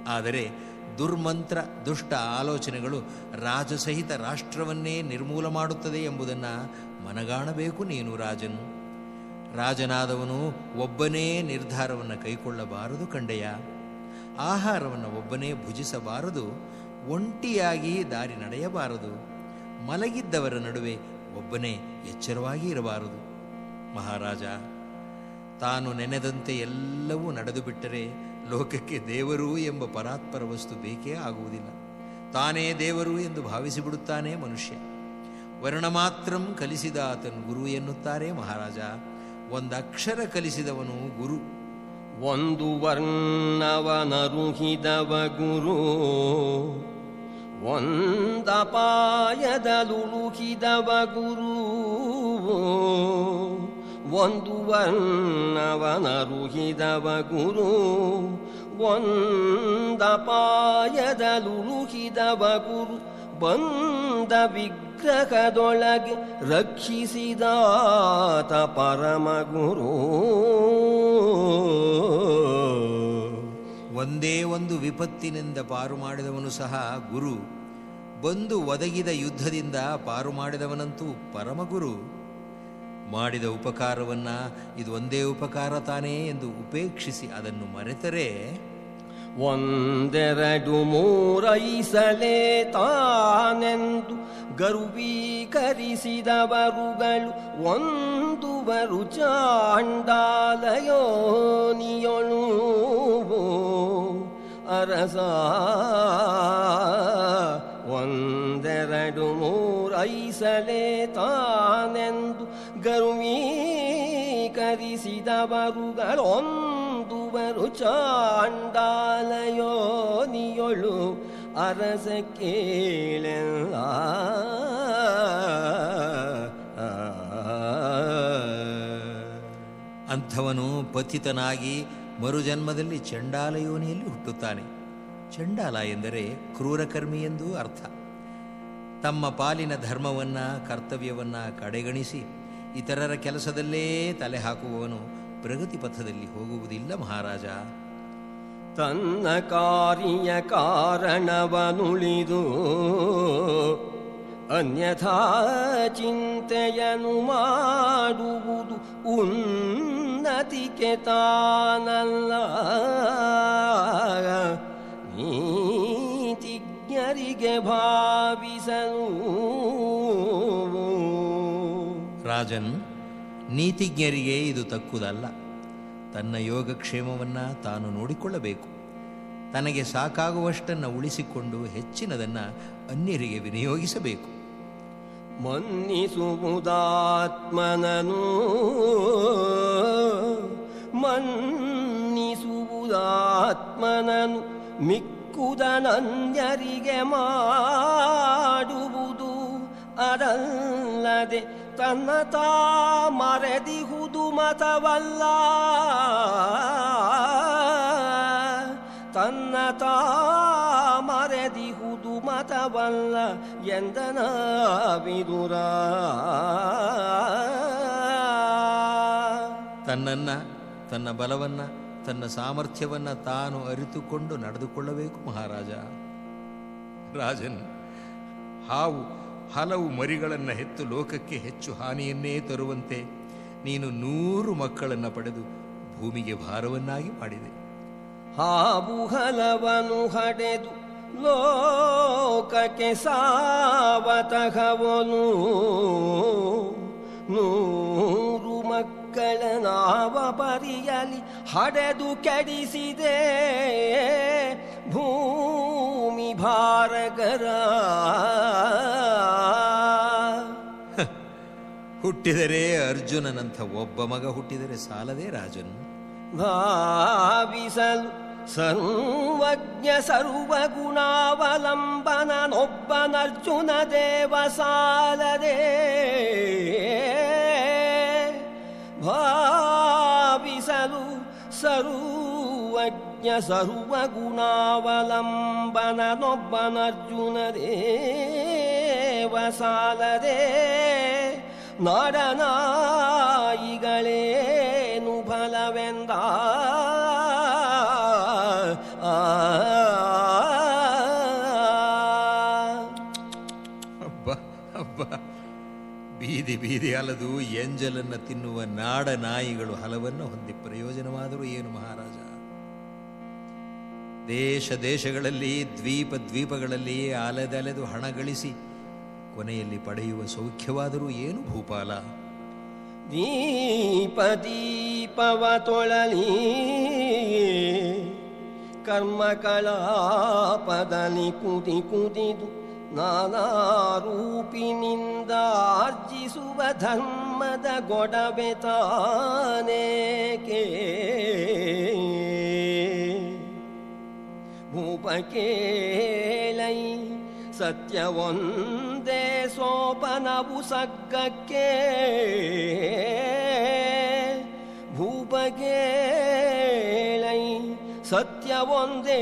ಆದರೆ ದುರ್ಮಂತ್ರ, ದುಷ್ಟ ಆಲೋಚನೆಗಳು ರಾಜಸಹಿತ ರಾಷ್ಟ್ರವನ್ನೇ ನಿರ್ಮೂಲ ಮಾಡುತ್ತದೆ ಎಂಬುದನ್ನು ಮನಗಾಣಬೇಕು ನೀನು ರಾಜನು. ರಾಜನಾದವನು ಒಬ್ಬನೇ ನಿರ್ಧಾರವನ್ನು ಕೈಕೊಳ್ಳಬಾರದು ಕಂಡೆಯ. ಆಹಾರವನ್ನು ಒಬ್ಬನೇ ಭುಜಿಸಬಾರದು, ಒಂಟಿಯಾಗಿ ದಾರಿ ನಡೆಯಬಾರದು. ಮಲಗಿದ್ದವರ ನಡುವೆ ಒಬ್ಬನೇ ಎಚ್ಚರವಾಗಿ ಇರಬಾರದು. ಮಹಾರಾಜ ತಾನು ನೆನೆದಂತೆ ಎಲ್ಲವೂ ನಡೆದು ಬಿಟ್ಟರೆ ಲೋಕಕ್ಕೆ ದೇವರು ಎಂಬ ಪರಾತ್ಪರ ವಸ್ತು ಬೇಕೇ ಆಗುವುದಿಲ್ಲ. ತಾನೇ ದೇವರು ಎಂದು ಭಾವಿಸಿಬಿಡುತ್ತಾನೆ ಮನುಷ್ಯ. ವರ್ಣಮಾತ್ರಂ ಕಲಿಸಿದ ಆತನು ಗುರು ಎನ್ನುತ್ತಾರೆ ಮಹಾರಾಜ. ಒಂದಕ್ಷರ ಕಲಿಸಿದವನು ಗುರು. ಒಂದು ವರ್ಣವನರುಹಿದವ ಗುರು. ಒಂದಪಾಯದಲುಳುಕಿದವ ಗುರು. ಒಂದು ವರ್ಣವನರುಹಿದವ ಗುರು ಪಾಯದಲುಹಿದವ ಗುರು ಬಂದ ವಿಗ್ರಹದೊಳಗೆ ರಕ್ಷಿಸಿದಾತ ಪರಮಗುರು ಒಂದೇ ಒಂದು ವಿಪತ್ತಿನಿಂದ ಪಾರು ಮಾಡಿದವನು ಸಹ ಗುರು ಬಂದು ಒದಗಿದ ಯುದ್ಧದಿಂದ ಪಾರು ಮಾಡಿದವನಂತೂ ಪರಮಗುರು ಮಾಡಿದ ಉಪಕಾರವನ್ನು ಇದು ಒಂದೇ ಉಪಕಾರ ತಾನೇ ಎಂದು ಉಪೇಕ್ಷಿಸಿ ಅದನ್ನು ಮರೆತರೆ. ಒಂದೆರಡು ಮೂರೈಸಲೇ ತಾನೆಂದು ಗರ್ವೀಕರಿಸಿದವರುಗಳು ಒಂದುವರು ಚಾಂಡಾಲಯೋನಿಯೊಳು ಅರಸ, ಒಂದೆರಡು ಮೂರೈಸಲೇ ತಾನೆಂದು ಗರುವೀಕರಿಸಿದವರುಗಳೊಂದು ಬರು ಚಾಂಡಾಲಯೋ ಚಾಂಡಾಲಯೋನಿಯೊಳು ಅರಸ ಕೇಳ ಅಂಥವನು ಪತಿತನಾಗಿ ಮರುಜನ್ಮದಲ್ಲಿ ಚಂಡಾಲ ಯೋನಿಯಲ್ಲಿ ಹುಟ್ಟುತ್ತಾನೆ. ಚಂಡಾಲ ಎಂದರೆ ಕ್ರೂರಕರ್ಮಿ ಎಂದು ಅರ್ಥ. ತಮ್ಮ ಪಾಲಿನ ಧರ್ಮವನ್ನ, ಕರ್ತವ್ಯವನ್ನ ಕಡೆಗಣಿಸಿ, ಇತರರ ಕೆಲಸದಲ್ಲೇ ತಲೆ ಹಾಕುವವನು ಪ್ರಗತಿ ಪಥದಲ್ಲಿ ಹೋಗುವುದಿಲ್ಲ ಮಹಾರಾಜ. ತನ್ನ ಕಾರ್ಯ ಕಾರಣವನುಳಿದು ಅನ್ಯಥಾ ಚಿಂತೆಯನು ಮಾಡುವುದು ಉನ್ನತಿಗೆ ತಾನಲ್ಲ. ನೀತಿಜ್ಞರಿಗೆ ಭಾವಿಸಲು? ರಾಜನ್ ನೀತಿಜ್ಞರಿಗೆ ಇದು ತಕ್ಕುದಲ್ಲ. ತನ್ನ ಯೋಗಕ್ಷೇಮವನ್ನು ತಾನು ನೋಡಿಕೊಳ್ಳಬೇಕು. ತನಗೆ ಸಾಕಾಗುವಷ್ಟನ್ನು ಉಳಿಸಿಕೊಂಡು ಹೆಚ್ಚಿನದನ್ನು ಅನ್ಯರಿಗೆ ವಿನಿಯೋಗಿಸಬೇಕು. ಮನ್ನಿಸುವುದಾತ್ಮನನು ಮನ್ನಿಸುವುದಾತ್ಮನನು ಮಿಕ್ಕುದನನ್ಯರಿಗೆ ಮಾಡುವುದು ಅದಲ್ಲದೆ ತನ್ನ ತಾ ಮರೆದಿಹುದು ಮತವಲ್ಲ. ತನ್ನ ತಾ ಮರೆದಿಹುದು ಮತವಲ್ಲ ಎಂದನ ತನ್ನನ್ನ, ತನ್ನ ಬಲವನ್ನ ತನ್ನ ಸಾಮರ್ಥ್ಯವನ್ನು ತಾನು ಅರಿತುಕೊಂಡು ನಡೆದುಕೊಳ್ಳಬೇಕು ಮಹಾರಾಜ. ರಾಜನ್, ಹಾವು ಹಲವು ಮರಿಗಳನ್ನು ಹೆತ್ತು ಲೋಕಕ್ಕೆ ಹೆಚ್ಚು ಹಾನಿಯನ್ನೇ ತರುವಂತೆ ನೀನು ನೂರು ಮಕ್ಕಳನ್ನು ಪಡೆದು ಭೂಮಿಗೆ ಭಾರವನ್ನಾಗಿ ಮಾಡಿದೆ. ಹಾವು ಹಲವನು ಹಡೆದು ಲೋಕಕ್ಕೆ ಸಾವತಹವನು. ನೂರು ಮಕ್ಕಳ ನಾವ ಪರಿಯಲಿ ಹಡೆದು ಕೆಡಿಸಿದೆ. ಭೂಮಿ ಭಾರಗರ. ಹುಟ್ಟಿದರೆ ಅರ್ಜುನನಂಥ ಒಬ್ಬ ಮಗ ಹುಟ್ಟಿದರೆ ಸಾಲದೇ ರಾಜನ್. ಭಾವಿಸಲು ಸರ್ವಜ್ಞ ಸರ್ವಗುಣಾವಲಂಬನನೊಬ್ಬನರ್ಜುನ ದೇವ ಸಾಲದೆ. ಭಾವಿಸಲು ಸರ್ವಜ್ಞ ಸರ್ವಗುಣಾವಲಂಬನನೊಬ್ಬನರ್ಜುನ ದೇವ ಸಾಲದೆ ನಾಡನಾಯಿಗಳೇನು ಫಲವೆಂದ ಬೀದಿ ಬೀದಿ ಅಲದು ಎಂಜಲನ್ನು ತಿನ್ನುವ ನಾಡ ನಾಯಿಗಳು ಹಲವನ್ನು ಹೊಂದಿ ಪ್ರಯೋಜನವಾದರೂ ಏನು ಮಹಾರಾಜ? ದೇಶ ದೇಶಗಳಲ್ಲಿ, ದ್ವೀಪ ದ್ವೀಪಗಳಲ್ಲಿ ಅಲೆದಲೆದು ಹಣ ಗಳಿಸಿ ಕೊನೆಯಲ್ಲಿ ಪಡೆಯುವ ಸೌಖ್ಯವಾದರೂ ಏನು ಭೂಪಾಲ? ದೀಪ ದೀಪವ ತೊಳಲಿ ಕರ್ಮಕಲಾಪದಲ್ಲಿ ಕೂತಿ ಕುದಿದು ನಾನಾ ರೂಪಿನಿಂದ ಆರ್ಜಿಸುವ ಧರ್ಮದ ಗೊಡವೆ ತಾನೇಕೆ ಭೂಪಕೇಳೈ ಸತ್ಯ ಒಂದೇ ಸೋಪನವು ಸಗ್ಗಕ್ಕೆ. ಭೂಪಕೇಳೈ ಸತ್ಯ ಒಂದೇ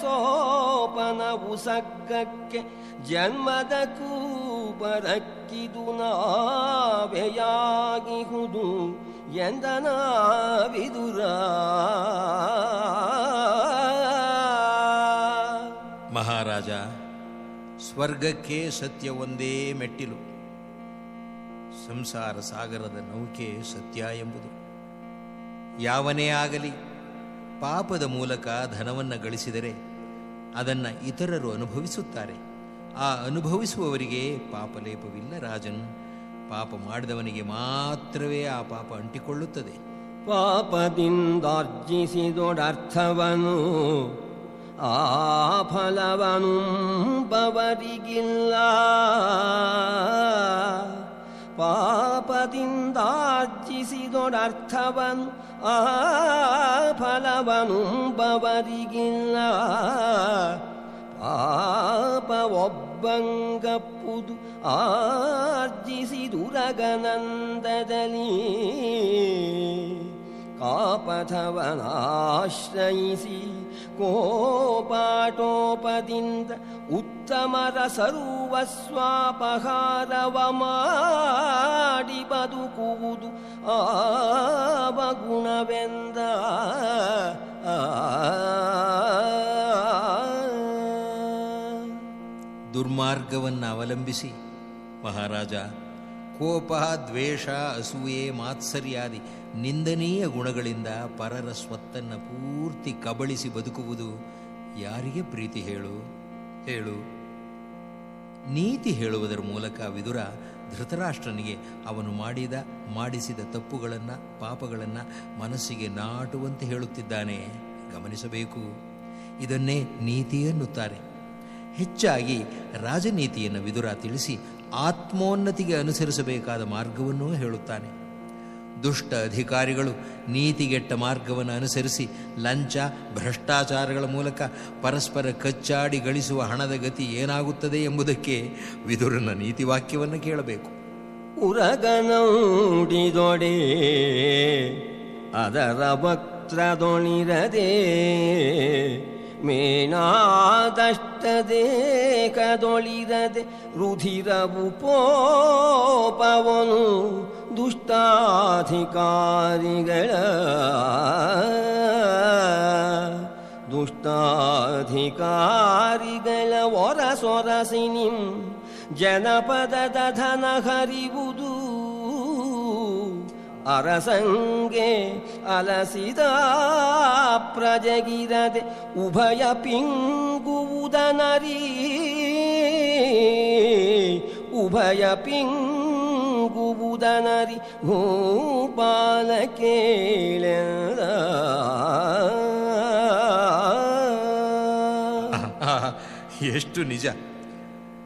ಸೋಪನವು ಸಗ್ಗಕ್ಕೆ ಜನ್ಮದ ಕೂಪರಕ್ಕಿದು ನಾವೆಯಾಗಿಹುದು ಎಂದನ ವಿದುರ ಮಹಾರಾಜ, ಸ್ವರ್ಗಕ್ಕೆ ಸತ್ಯ ಒಂದೇ ಮೆಟ್ಟಿಲು, ಸಂಸಾರ ಸಾಗರದ ನೌಕೆ ಸತ್ಯ ಎಂಬುದು. ಯಾವನೇ ಆಗಲಿ ಪಾಪದ ಮೂಲಕ ಧನವನ್ನು ಗಳಿಸಿದರೆ ಅದನ್ನು ಇತರರು ಅನುಭವಿಸುತ್ತಾರೆ. ಆ ಅನುಭವಿಸುವವರಿಗೆ ಪಾಪಲೇಪವಿಲ್ಲ ರಾಜನ್. ಪಾಪ ಮಾಡಿದವನಿಗೆ ಮಾತ್ರವೇ ಆ ಪಾಪ ಅಂಟಿಕೊಳ್ಳುತ್ತದೆ. ಪಾಪದಿಂದಾರ್ಜಿಸಿದೊಡರ್ಥವನು ಆ ಫಲವನು ಬವರಿಗಿಲ್ಲ ಪಾಪದಿಂದಾರ್ಜಿಸಿದೊಡರ್ಥವನು ಆ ಫಲವನು ಬವರಿಗಿಲ್ಲ ಪಾಪ ಒಬ್ಬಂಗಪ್ಪುದು ಆರ್ಜಿಸಿದುರಗನಂದದಲ್ಲಿ ಕಾಪಥವನಾಶ್ರಯಿಸಿ ಕೋಪಾಟೋಪದಿಂದ ಉತ್ತಮದ ಸರ್ವಸ್ವಾಪಹಾರವ ಮಾಡಿ ಬದುಕುವುದು ಆವ ಗುಣವೆಂದ. ದುರ್ಮಾರ್ಗವನ್ನು ಅವಲಂಬಿಸಿ ಮಹಾರಾಜ ಕೋಪ, ದ್ವೇಷ, ಅಸೂಯೆ, ಮಾತ್ಸರ್ಯಾದಿ ನಿಂದನೀಯ ಗುಣಗಳಿಂದ ಪರರ ಸ್ವತ್ತನ್ನು ಪೂರ್ತಿ ಕಬಳಿಸಿ ಬದುಕುವುದು ಯಾರಿಗೆ ಪ್ರೀತಿ ಹೇಳು? ಹೇಳು. ನೀತಿ ಹೇಳುವುದರ ಮೂಲಕ ವಿದುರ ಧೃತರಾಷ್ಟ್ರನಿಗೆ ಅವನು ಮಾಡಿದ, ಮಾಡಿಸಿದ ತಪ್ಪುಗಳನ್ನು, ಪಾಪಗಳನ್ನು ಮನಸ್ಸಿಗೆ ನಾಟುವಂತೆ ಹೇಳುತ್ತಿದ್ದಾನೆ. ಗಮನಿಸಬೇಕು. ಇದನ್ನೇ ನೀತಿ ಎನ್ನುತ್ತಾರೆ. ಹೆಚ್ಚಾಗಿ ರಾಜನೀತಿಯನ್ನು ವಿದುರ ತಿಳಿಸಿ ಆತ್ಮೋನ್ನತಿಗೆ ಅನುಸರಿಸಬೇಕಾದ ಮಾರ್ಗವನ್ನೂ ಹೇಳುತ್ತಾನೆ. ದುಷ್ಟ ಅಧಿಕಾರಿಗಳು ನೀತಿಗೆಟ್ಟ ಮಾರ್ಗವನ್ನು ಅನುಸರಿಸಿ ಲಂಚ, ಭ್ರಷ್ಟಾಚಾರಗಳ ಮೂಲಕ ಪರಸ್ಪರ ಕಚ್ಚಾಡಿ ಗಳಿಸುವ ಹಣದ ಗತಿ ಏನಾಗುತ್ತದೆ ಎಂಬುದಕ್ಕೆ ವಿದುರನ ನೀತಿವಾಕ್ಯವನ್ನು ಕೇಳಬೇಕು. ಉರಗನೌಡಿದೊಡೆ ಅದರ ವಕ್ತ್ರದೊಳಿರದೆ ಮೇಣಾದಷ್ಟದೇಕದೊಳಿರದೆ ರುಧಿರವು ಪೋಪವನು ದುಷ್ಟಾಧಿಕಾರಿಗಳ ದುಷ್ಟಾಧಿಕಾರಿಗಳ ಒರಸೊರಸಿ ಸೊರಸಿನಿಂ ಜನಪದದ ಧನ ಹರಿವುದು ಅರಸಂಗೆ ಅಲಸಿದ ಪ್ರಜಗಿರದೆ ಉಭಯ ಪಿಂಗುವುದನರಿ ಉಭಯ ಪಿಂಗುವುದನರಿ ಗೋಪಾಲ ಕೇಳ ಎಷ್ಟು ನಿಜ.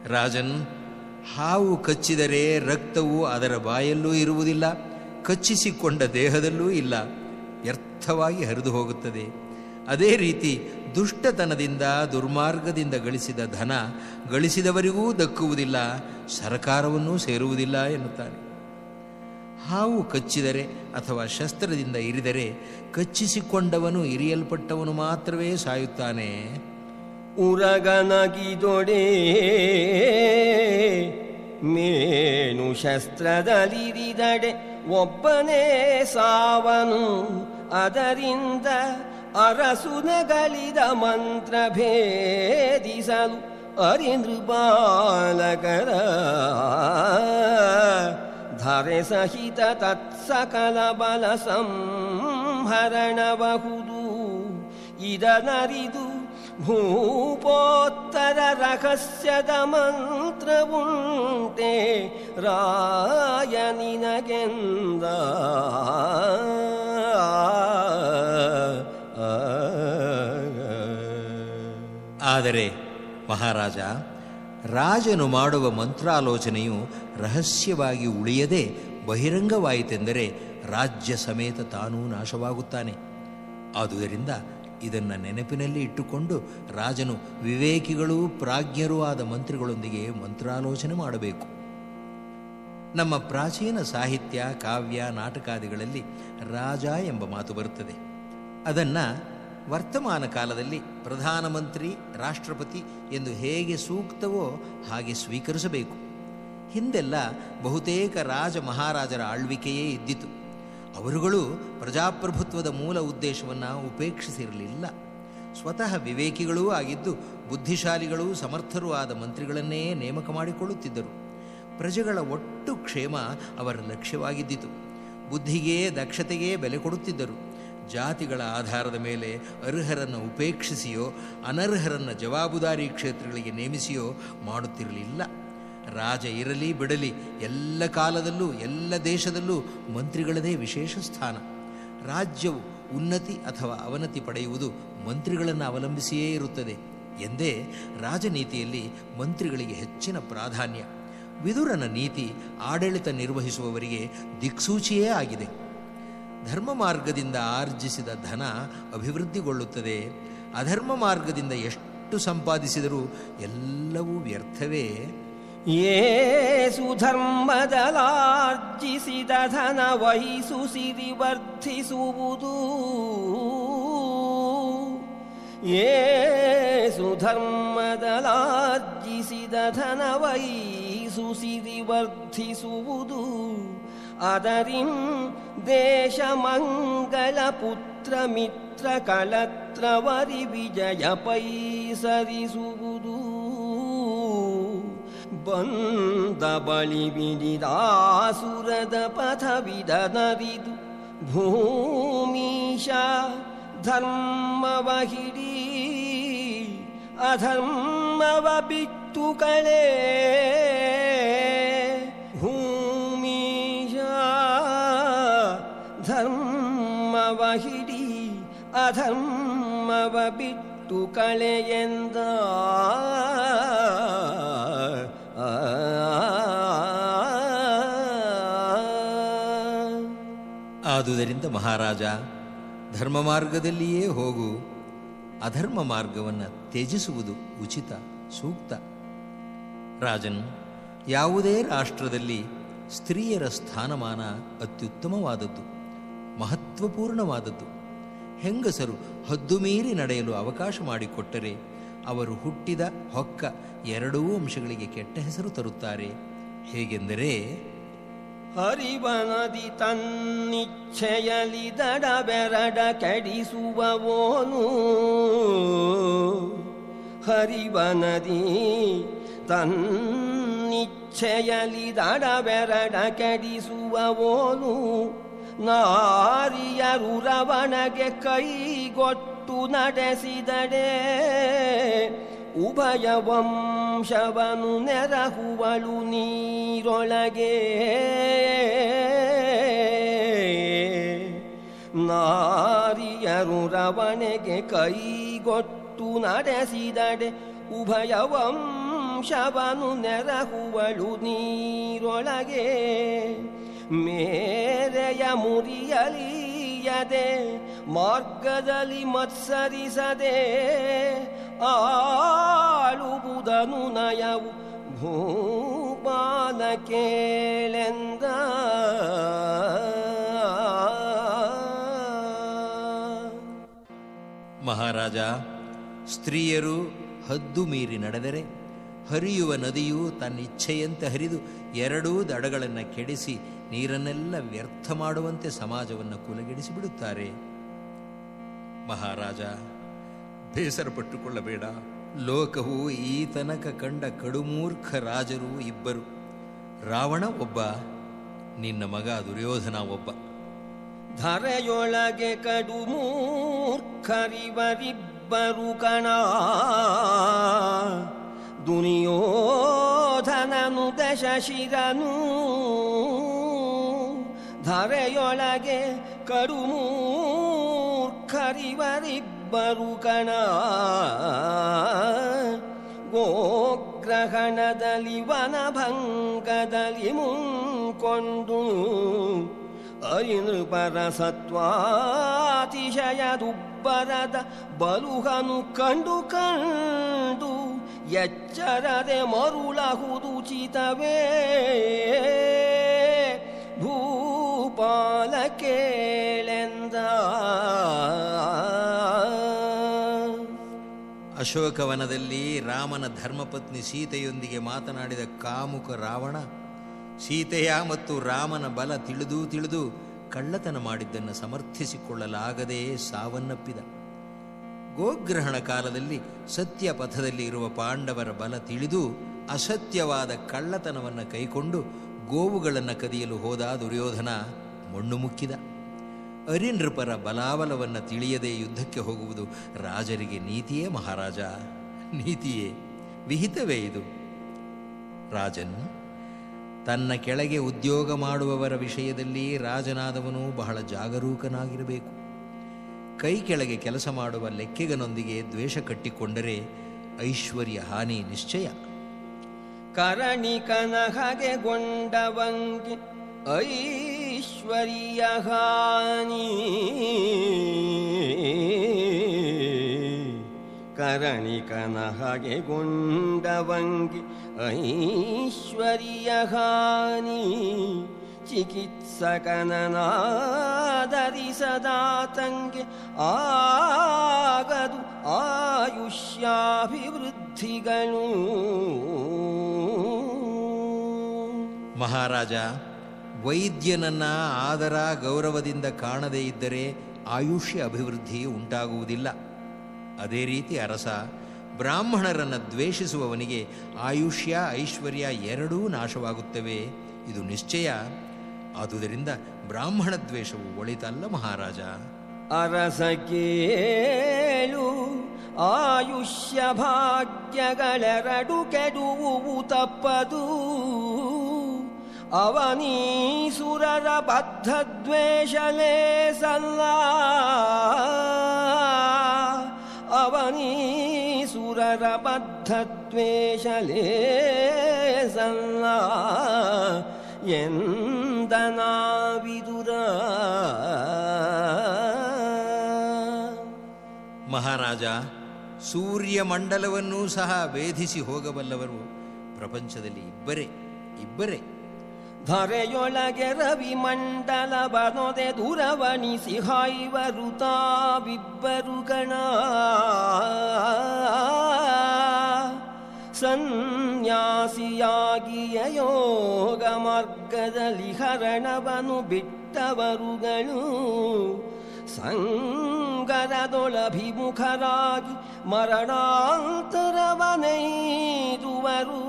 ರಾಜನ್ ಹಾವು ಕಚ್ಚಿದರೆ ರಕ್ತವು ಅದರ ಬಾಯಲ್ಲೂ ಇರುವುದಿಲ್ಲ. ಕಚ್ಚಿಸಿಕೊಂಡ ದೇಹದಲ್ಲೂ ಇಲ್ಲ, ವ್ಯರ್ಥವಾಗಿ ಹರಿದು ಹೋಗುತ್ತದೆ. ಅದೇ ರೀತಿ ದುಷ್ಟತನದಿಂದ, ದುರ್ಮಾರ್ಗದಿಂದ ಗಳಿಸಿದ ಧನ ಗಳಿಸಿದವರಿಗೂ ದಕ್ಕುವುದಿಲ್ಲ, ಸರಕಾರವನ್ನೂ ಸೇರುವುದಿಲ್ಲ ಎನ್ನುತ್ತಾನೆ. ಹಾವು ಕಚ್ಚಿದರೆ ಅಥವಾ ಶಸ್ತ್ರದಿಂದ ಇರಿದರೆ ಕಚ್ಚಿಸಿಕೊಂಡವನು ಇರಿಯಲ್ಪಟ್ಟವನು ಮಾತ್ರವೇ ಸಾಯುತ್ತಾನೆ. ಉರಗನಗಿದೊಡೆ ಮೇನು ಶಸ್ತ್ರದಲ್ಲಿರಿದಡೆ ಒಬ್ಬನೇ ಸಾವನು. ಅದರಿಂದ ಅರಸುನಗಳಿದ ಮಂತ್ರ ಭೇದಿಸಲು ಅರಿಂದೃಪಾಲಕರ ಧರೆ ಸಹಿತ ತತ್ಸಕಲ ಬಲ ಸಂಹರಣಬಹುದು ಇದನರಿದು ಭೂಪೋತ್ತರ ರಹಸ್ಯದ ಮಂತ್ರವುಂಟೆ ರಾಯ ನಿನಗೆಂದ ಆದರೆ ಮಹಾರಾಜ, ರಾಜನು ಮಾಡುವ ಮಂತ್ರಾಲೋಚನೆಯು ರಹಸ್ಯವಾಗಿ ಉಳಿಯದೆ ಬಹಿರಂಗವಾಯಿತೆಂದರೆ ರಾಜ್ಯ ಸಮೇತ ತಾನೂ ನಾಶವಾಗುತ್ತಾನೆ. ಆದುದರಿಂದ ಇದನ್ನು ನೆನಪಿನಲ್ಲಿ ಇಟ್ಟುಕೊಂಡು ರಾಜನು ವಿವೇಕಿಗಳೂ ಪ್ರಾಜ್ಞರೂ ಆದ ಮಂತ್ರಿಗಳೊಂದಿಗೆ ಮಂತ್ರಾಲೋಚನೆ ಮಾಡಬೇಕು. ನಮ್ಮ ಪ್ರಾಚೀನ ಸಾಹಿತ್ಯ, ಕಾವ್ಯ, ನಾಟಕಾದಿಗಳಲ್ಲಿ ರಾಜ ಎಂಬ ಮಾತು ಬರುತ್ತದೆ. ಅದನ್ನು ವರ್ತಮಾನ ಕಾಲದಲ್ಲಿ ಪ್ರಧಾನಮಂತ್ರಿ ರಾಷ್ಟ್ರಪತಿ ಎಂದು ಹೇಗೆ ಸೂಕ್ತವೋ ಹಾಗೆ ಸ್ವೀಕರಿಸಬೇಕು. ಹಿಂದೆಲ್ಲ ಬಹುತೇಕ ರಾಜ ಮಹಾರಾಜರ ಆಳ್ವಿಕೆಯೇ ಇದ್ದಿತು. ಅವರುಗಳು ಪ್ರಜಾಪ್ರಭುತ್ವದ ಮೂಲ ಉದ್ದೇಶವನ್ನು ಉಪೇಕ್ಷಿಸಿರಲಿಲ್ಲ. ಸ್ವತಃ ವಿವೇಕಿಗಳೂ ಆಗಿದ್ದು ಬುದ್ಧಿಶಾಲಿಗಳೂ ಸಮರ್ಥರೂ ಆದ ಮಂತ್ರಿಗಳನ್ನೇ ನೇಮಕ ಮಾಡಿಕೊಳ್ಳುತ್ತಿದ್ದರು. ಪ್ರಜೆಗಳ ಒಟ್ಟು ಕ್ಷೇಮ ಅವರ ಲಕ್ಷ್ಯವಾಗಿದ್ದಿತು. ಬುದ್ಧಿಗೆ ದಕ್ಷತೆಗೆ ಬೆಲೆ ಕೊಡುತ್ತಿದ್ದರು. ಜಾತಿಗಳ ಆಧಾರದ ಮೇಲೆ ಅರ್ಹರನ್ನು ಉಪೇಕ್ಷಿಸಿಯೋ, ಅನರ್ಹರನ್ನು ಜವಾಬ್ದಾರಿ ಕ್ಷೇತ್ರಗಳಿಗೆ ನೇಮಿಸಿಯೋ ಮಾಡುತ್ತಿರಲಿಲ್ಲ. ರಾಜ ಇರಲಿ ಬಿಡಲಿ, ಎಲ್ಲ ಕಾಲದಲ್ಲೂ, ಎಲ್ಲ ದೇಶದಲ್ಲೂ ಮಂತ್ರಿಗಳದೇ ವಿಶೇಷ ಸ್ಥಾನ. ರಾಜ್ಯವು ಉನ್ನತಿ ಅಥವಾ ಅವನತಿ ಪಡೆಯುವುದು ಮಂತ್ರಿಗಳನ್ನು ಅವಲಂಬಿಸಿಯೇ ಇರುತ್ತದೆ. ಎಂದೇ ರಾಜನೀತಿಯಲ್ಲಿ ಮಂತ್ರಿಗಳಿಗೆ ಹೆಚ್ಚಿನ ಪ್ರಾಧಾನ್ಯ. ವಿದುರನ ನೀತಿ ಆಡಳಿತ ನಿರ್ವಹಿಸುವವರಿಗೆ ದಿಕ್ಸೂಚಿಯೇ ಆಗಿದೆ. ಧರ್ಮ ಮಾರ್ಗದಿಂದ ಆರ್ಜಿಸಿದ ಧನ ಅಭಿವೃದ್ಧಿಗೊಳ್ಳುತ್ತದೆ. ಅಧರ್ಮ ಮಾರ್ಗದಿಂದ ಎಷ್ಟು ಸಂಪಾದಿಸಿದರೂ ಎಲ್ಲವೂ ವ್ಯರ್ಥವೇ? लार्जिदधन वै सुसि वर्ध सुधर्मदलार्जिदधन वै सुसि वर्धरिं देशमङ्गलपुत्रमित्रकलत्रवरि विजय पैसरिसुव ಬಂದ ಬಳಿ ಬಿಡಿದಾಸುರದ ಪಥವಿದನರಿದು ಭೂಮೀಶ ಧರ್ಮವ ಹಿಡಿ ಅಧರ್ಮವ ಬಿಟ್ಟು ಕಳೆ. ಭೂಮೀಶ ಧರ್ಮವ ಹಿಡಿ ಅಧರ್ಮವ ಬಿಟ್ಟು ಕಳೆಯೆಂದ ಆದುದರಿಂದ ಮಹಾರಾಜ ಧರ್ಮ ಮಾರ್ಗದಲ್ಲಿಯೇ ಹೋಗು. ಅಧರ್ಮ ಮಾರ್ಗವನ್ನು ತ್ಯಜಿಸುವುದು ಉಚಿತ, ಸೂಕ್ತ. ರಾಜನ್, ಯಾವುದೇ ರಾಷ್ಟ್ರದಲ್ಲಿ ಸ್ತ್ರೀಯರ ಸ್ಥಾನಮಾನ ಅತ್ಯುತ್ತಮವಾದದ್ದು, ಮಹತ್ವಪೂರ್ಣವಾದದ್ದು. ಹೆಂಗಸರು ಹದ್ದು ಮೀರಿ ನಡೆಯಲು ಅವಕಾಶ ಮಾಡಿಕೊಟ್ಟರೆ ಅವರು ಹುಟ್ಟಿದ ಹೊಕ್ಕ ಎರಡೂ ಅಂಶಗಳಿಗೆ ಕೆಟ್ಟ ಹೆಸರು ತರುತ್ತಾರೆ. ಹೇಗೆಂದರೆ, ಹರಿವನದಿ ತನ್ನಿಚ್ಛೆಯಲಿ ದಡ ಬೆರಡ ಕೆಡಿಸುವವೋನು. ಹರಿವನದಿ ತನ್ನಿಚ್ಛೆಯಲಿ ದಡ ಬೆರಡ ಕೆಡಿಸುವವೋನು. ನಾರಿಯರು ರವಣಗೆ ಕೈಗೊಟ್ಟು ನಡೆಸಿದಡೆ. ಉಭಯ ವಂಶವನು ನೆರಹುವಳು ನೀರೊಳಗೆ. ನಾರಿಯರು ರವಣೆಗೆ ಕೈಗೊಟ್ಟು ನಡೆಸಿದಡೆ. ಉಭಯ ವಂಶವನು ನೆರಹುವಳು ನೀರೊಳಗೆ. ಮೇರೆಯ ಮುರಿಯಲಿಯದೆ ಮಾರ್ಗದಲ್ಲಿ ಮತ್ಸರಿಸದೆ ಆಳುವುದನು ನಯವು ಭೂಪಾಲ ಕೇಳೆಂದ. ಮಹಾರಾಜ ಸ್ತ್ರೀಯರು ಹದ್ದು ಮೀರಿ ನಡೆದರೆ? ಹರಿಯುವ ನದಿಯು ತನ್ನ ಇಚ್ಛೆಯಂತೆ ಹರಿದು ಎರಡೂ ದಡಗಳನ್ನು ಕೆಡಿಸಿ ನೀರನ್ನೆಲ್ಲ ವ್ಯರ್ಥ ಮಾಡುವಂತೆ ಸಮಾಜವನ್ನು ಕುಲಗೆಡಿಸಿ ಬಿಡುತ್ತಾರೆ ಮಹಾರಾಜ ಬೇಸರಪಟ್ಟುಕೊಳ್ಳಬೇಡ ಲೋಕವು ಈ ತನಕ ಕಂಡ ಕಡುಮೂರ್ಖ ರಾಜರು ಇಬ್ಬರು. ರಾವಣ ಒಬ್ಬ, ನಿನ್ನ ಮಗ ದುರ್ಯೋಧನ ಒಬ್ಬ. ಧರೆಯೊಳಗೆ ಕಡು ಮೂರ್ಖರಿವರಿಬ್ಬರು ಕಣ. ದುನಿಯೋಧನನು ದಶಶಿರನು ಧರೆಯೊಳಗೆ ಕಡು ಮೂರ್ಖರಿವರಿಬ್ಬರು ಕಣ ಗೋಗ್ರಹಣದಲ್ಲಿ ವನಭಂಗದಲ್ಲಿ ಮುಂಕೊಂಡು ಅರಿನೃಪರ ಸತ್ವಾತಿಶಯ ದುಬ್ಬರದ ಬಲುಹನು ಕಂಡು ಕಂಡು ಎಚ್ಚರದೆ ಮರುಳಹುದು ಚಿತವೇ ಭೂಪಾಲ ಕೇಳೆಂದ. ಅಶೋಕವನದಲ್ಲಿ ರಾಮನ ಧರ್ಮಪತ್ನಿ ಸೀತೆಯೊಂದಿಗೆ ಮಾತನಾಡಿದ ಕಾಮುಕ ರಾವಣ, ಸೀತೆಯ ಮತ್ತು ರಾಮನ ಬಲ ತಿಳಿದು ತಿಳಿದು ಕಳ್ಳತನ ಮಾಡಿದ್ದನ್ನು ಸಮರ್ಥಿಸಿಕೊಳ್ಳಲಾಗದೇ ಸಾವನ್ನಪ್ಪಿದ. ಗೋಗ್ರಹಣ ಕಾಲದಲ್ಲಿ ಸತ್ಯ ಪಥದಲ್ಲಿ ಇರುವ ಪಾಂಡವರ ಬಲ ತಿಳಿದು ಅಸತ್ಯವಾದ ಕಳ್ಳತನವನ್ನು ಕೈಕೊಂಡು ಗೋವುಗಳನ್ನು ಕದಿಯಲು ಹೋದ ದುರ್ಯೋಧನ ಮಣ್ಣು ಮುಕ್ಕಿದ. ಅರಿನೃಪರ ಬಲಾಬಲವನ್ನು ತಿಳಿಯದೆ ಯುದ್ಧಕ್ಕೆ ಹೋಗುವುದು ರಾಜರಿಗೆ ನೀತಿಯೇ ಮಹಾರಾಜ. ನೀತಿಯೇ ವಿಹಿತವೇ ಇದು. ರಾಜನ್, ತನ್ನ ಕೆಳಗೆ ಉದ್ಯೋಗ ಮಾಡುವವರ ವಿಷಯದಲ್ಲಿ ರಾಜನಾದವನು ಬಹಳ ಜಾಗರೂಕನಾಗಿರಬೇಕು. ಕೈ ಕೆಳಗೆ ಕೆಲಸ ಮಾಡುವ ಲೆಕ್ಕೆಗನೊಂದಿಗೆ ದ್ವೇಷ ಕಟ್ಟಿಕೊಂಡರೆ ಐಶ್ವರ್ಯ, ಹಾನಿ ನಿಶ್ಚಯ. ಕರಣಿಕನ ಹಗೆಗೊಂಡವಂಗೆ ಐಶ್ವರ್ಯ, ಹಾನಿ. ಕರಣಿಕನ ಹಗೆಗೊಂಡವಂಗೆ ಐಶ್ವರ್ಯ, ಹಾನಿ. ಚಿಕಿತ್ಸಕನನಾದರಿಸದಾತಂಗೆ ಆಗದು ಆಯುಷ್ಯಾಭಿವೃದ್ಧಿಗಳು. ಮಹಾರಾಜ, ವೈದ್ಯನನ್ನ ಆದರ ಗೌರವದಿಂದ ಕಾಣದೇ ಇದ್ದರೆ ಆಯುಷ್ಯ ಅಭಿವೃದ್ಧಿ ಉಂಟಾಗುವುದಿಲ್ಲ. ಅದೇ ರೀತಿ ಅರಸ, ಬ್ರಾಹ್ಮಣರನ್ನು ದ್ವೇಷಿಸುವವನಿಗೆ ಆಯುಷ್ಯ ಐಶ್ವರ್ಯ ಎರಡೂ ನಾಶವಾಗುತ್ತವೆ. ಇದು ನಿಶ್ಚಯ. ಆದುದರಿಂದ ಬ್ರಾಹ್ಮಣ ದ್ವೇಷವು ಒಳಿತಲ್ಲ ಮಹಾರಾಜ. ಅರಸ ಕೇಳು, ಆಯುಷ್ಯ ಭಾಗ್ಯಗಳೆರಡು ಕೆಡುವು ತಪ್ಪದು. ಅವನೀಸುರರ ಬದ್ಧ ದ್ವೇಷಲೇ ಸಲ್ಲ. ಅವನೀಸುರರ ಬದ್ಧ ದ್ವೇಷಲೇ ಸಲ್ಲ. ಎಂದನಾವಿದುರ ಮಹಾರಾಜ, ಸೂರ್ಯಮಂಡಲವನ್ನೂ ಸಹ ವೇಧಿಸಿ ಹೋಗಬಲ್ಲವರು ಪ್ರಪಂಚದಲ್ಲಿ ಇಬ್ಬರೇ ಇಬ್ಬರೇ. ಧರೆಯೊಳಗೆ ರವಿ ಮಂಡಲ ಬನೊದೆ ದುರವಣಿಸಿ ಹಾಯ್ವರು ತಾವಿಬ್ಬರು ಗಣ ಸನ್ಯಾಸಿಯಾಗಿಯ ಯೋಗ ಮಾರ್ಗದಲ್ಲಿ ಹರಣವನು ಬಿಟ್ಟವರುಗಳು. ಸಂಗರದೊಳಭಿಮುಖರಾಗಿ ಮರಣಾಂತರವನೈದುವರು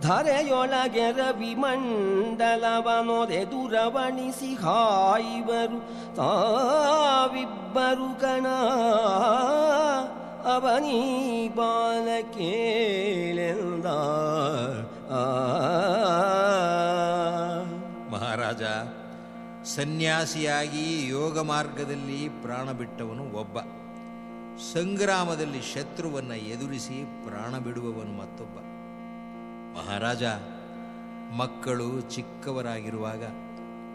ಧರೆಯೊಳಗೆ ರವಿ ಮಂಡಲವನೊದೆದುರವಣಿಸಿ ಹಾಯುವರು. ತಾವಿಬ್ಬರು ಕಣ, ಅವನೀ ಬಾಲ ಕೇಳೆಂದ. ಆ ಮಹಾರಾಜ ಸನ್ಯಾಸಿಯಾಗಿ ಯೋಗ ಮಾರ್ಗದಲ್ಲಿ ಪ್ರಾಣ ಬಿಟ್ಟವನು ಒಬ್ಬ. ಸಂಗ್ರಾಮದಲ್ಲಿ ಶತ್ರುವನ್ನು ಎದುರಿಸಿ ಪ್ರಾಣ ಬಿಡುವವನು ಮತ್ತೊಬ್ಬ. ಮಹಾರಾಜ, ಮಕ್ಕಳು ಚಿಕ್ಕವರಾಗಿರುವಾಗ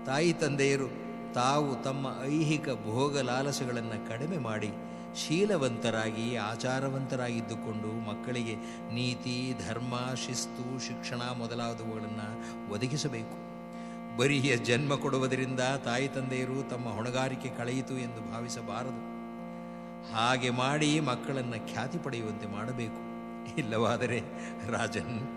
ತಾಯಿ ತಂದೆಯರು ತಾವು ತಮ್ಮ ಐಹಿಕ ಭೋಗ ಲಾಲಸೆಗಳನ್ನು ಕಡಿಮೆ ಮಾಡಿ ಶೀಲವಂತರಾಗಿ ಆಚಾರವಂತರಾಗಿದ್ದುಕೊಂಡು ಮಕ್ಕಳಿಗೆ ನೀತಿ, ಧರ್ಮ, ಶಿಸ್ತು, ಶಿಕ್ಷಣ ಮೊದಲಾದವುಗಳನ್ನು ಒದಗಿಸಬೇಕು. ಬರಿಯ ಜನ್ಮ ಕೊಡುವುದರಿಂದ ತಾಯಿ ತಂದೆಯರು ತಮ್ಮ ಹೊಣೆಗಾರಿಕೆ ಕಳೆಯಿತು ಎಂದು ಭಾವಿಸಬಾರದು. ಹಾಗೆ ಮಾಡಿ ಮಕ್ಕಳನ್ನು ಖ್ಯಾತಿ ಪಡೆಯುವಂತೆ ಮಾಡಬೇಕು. ಇಲ್ಲವಾದರೆ ರಾಜನ್.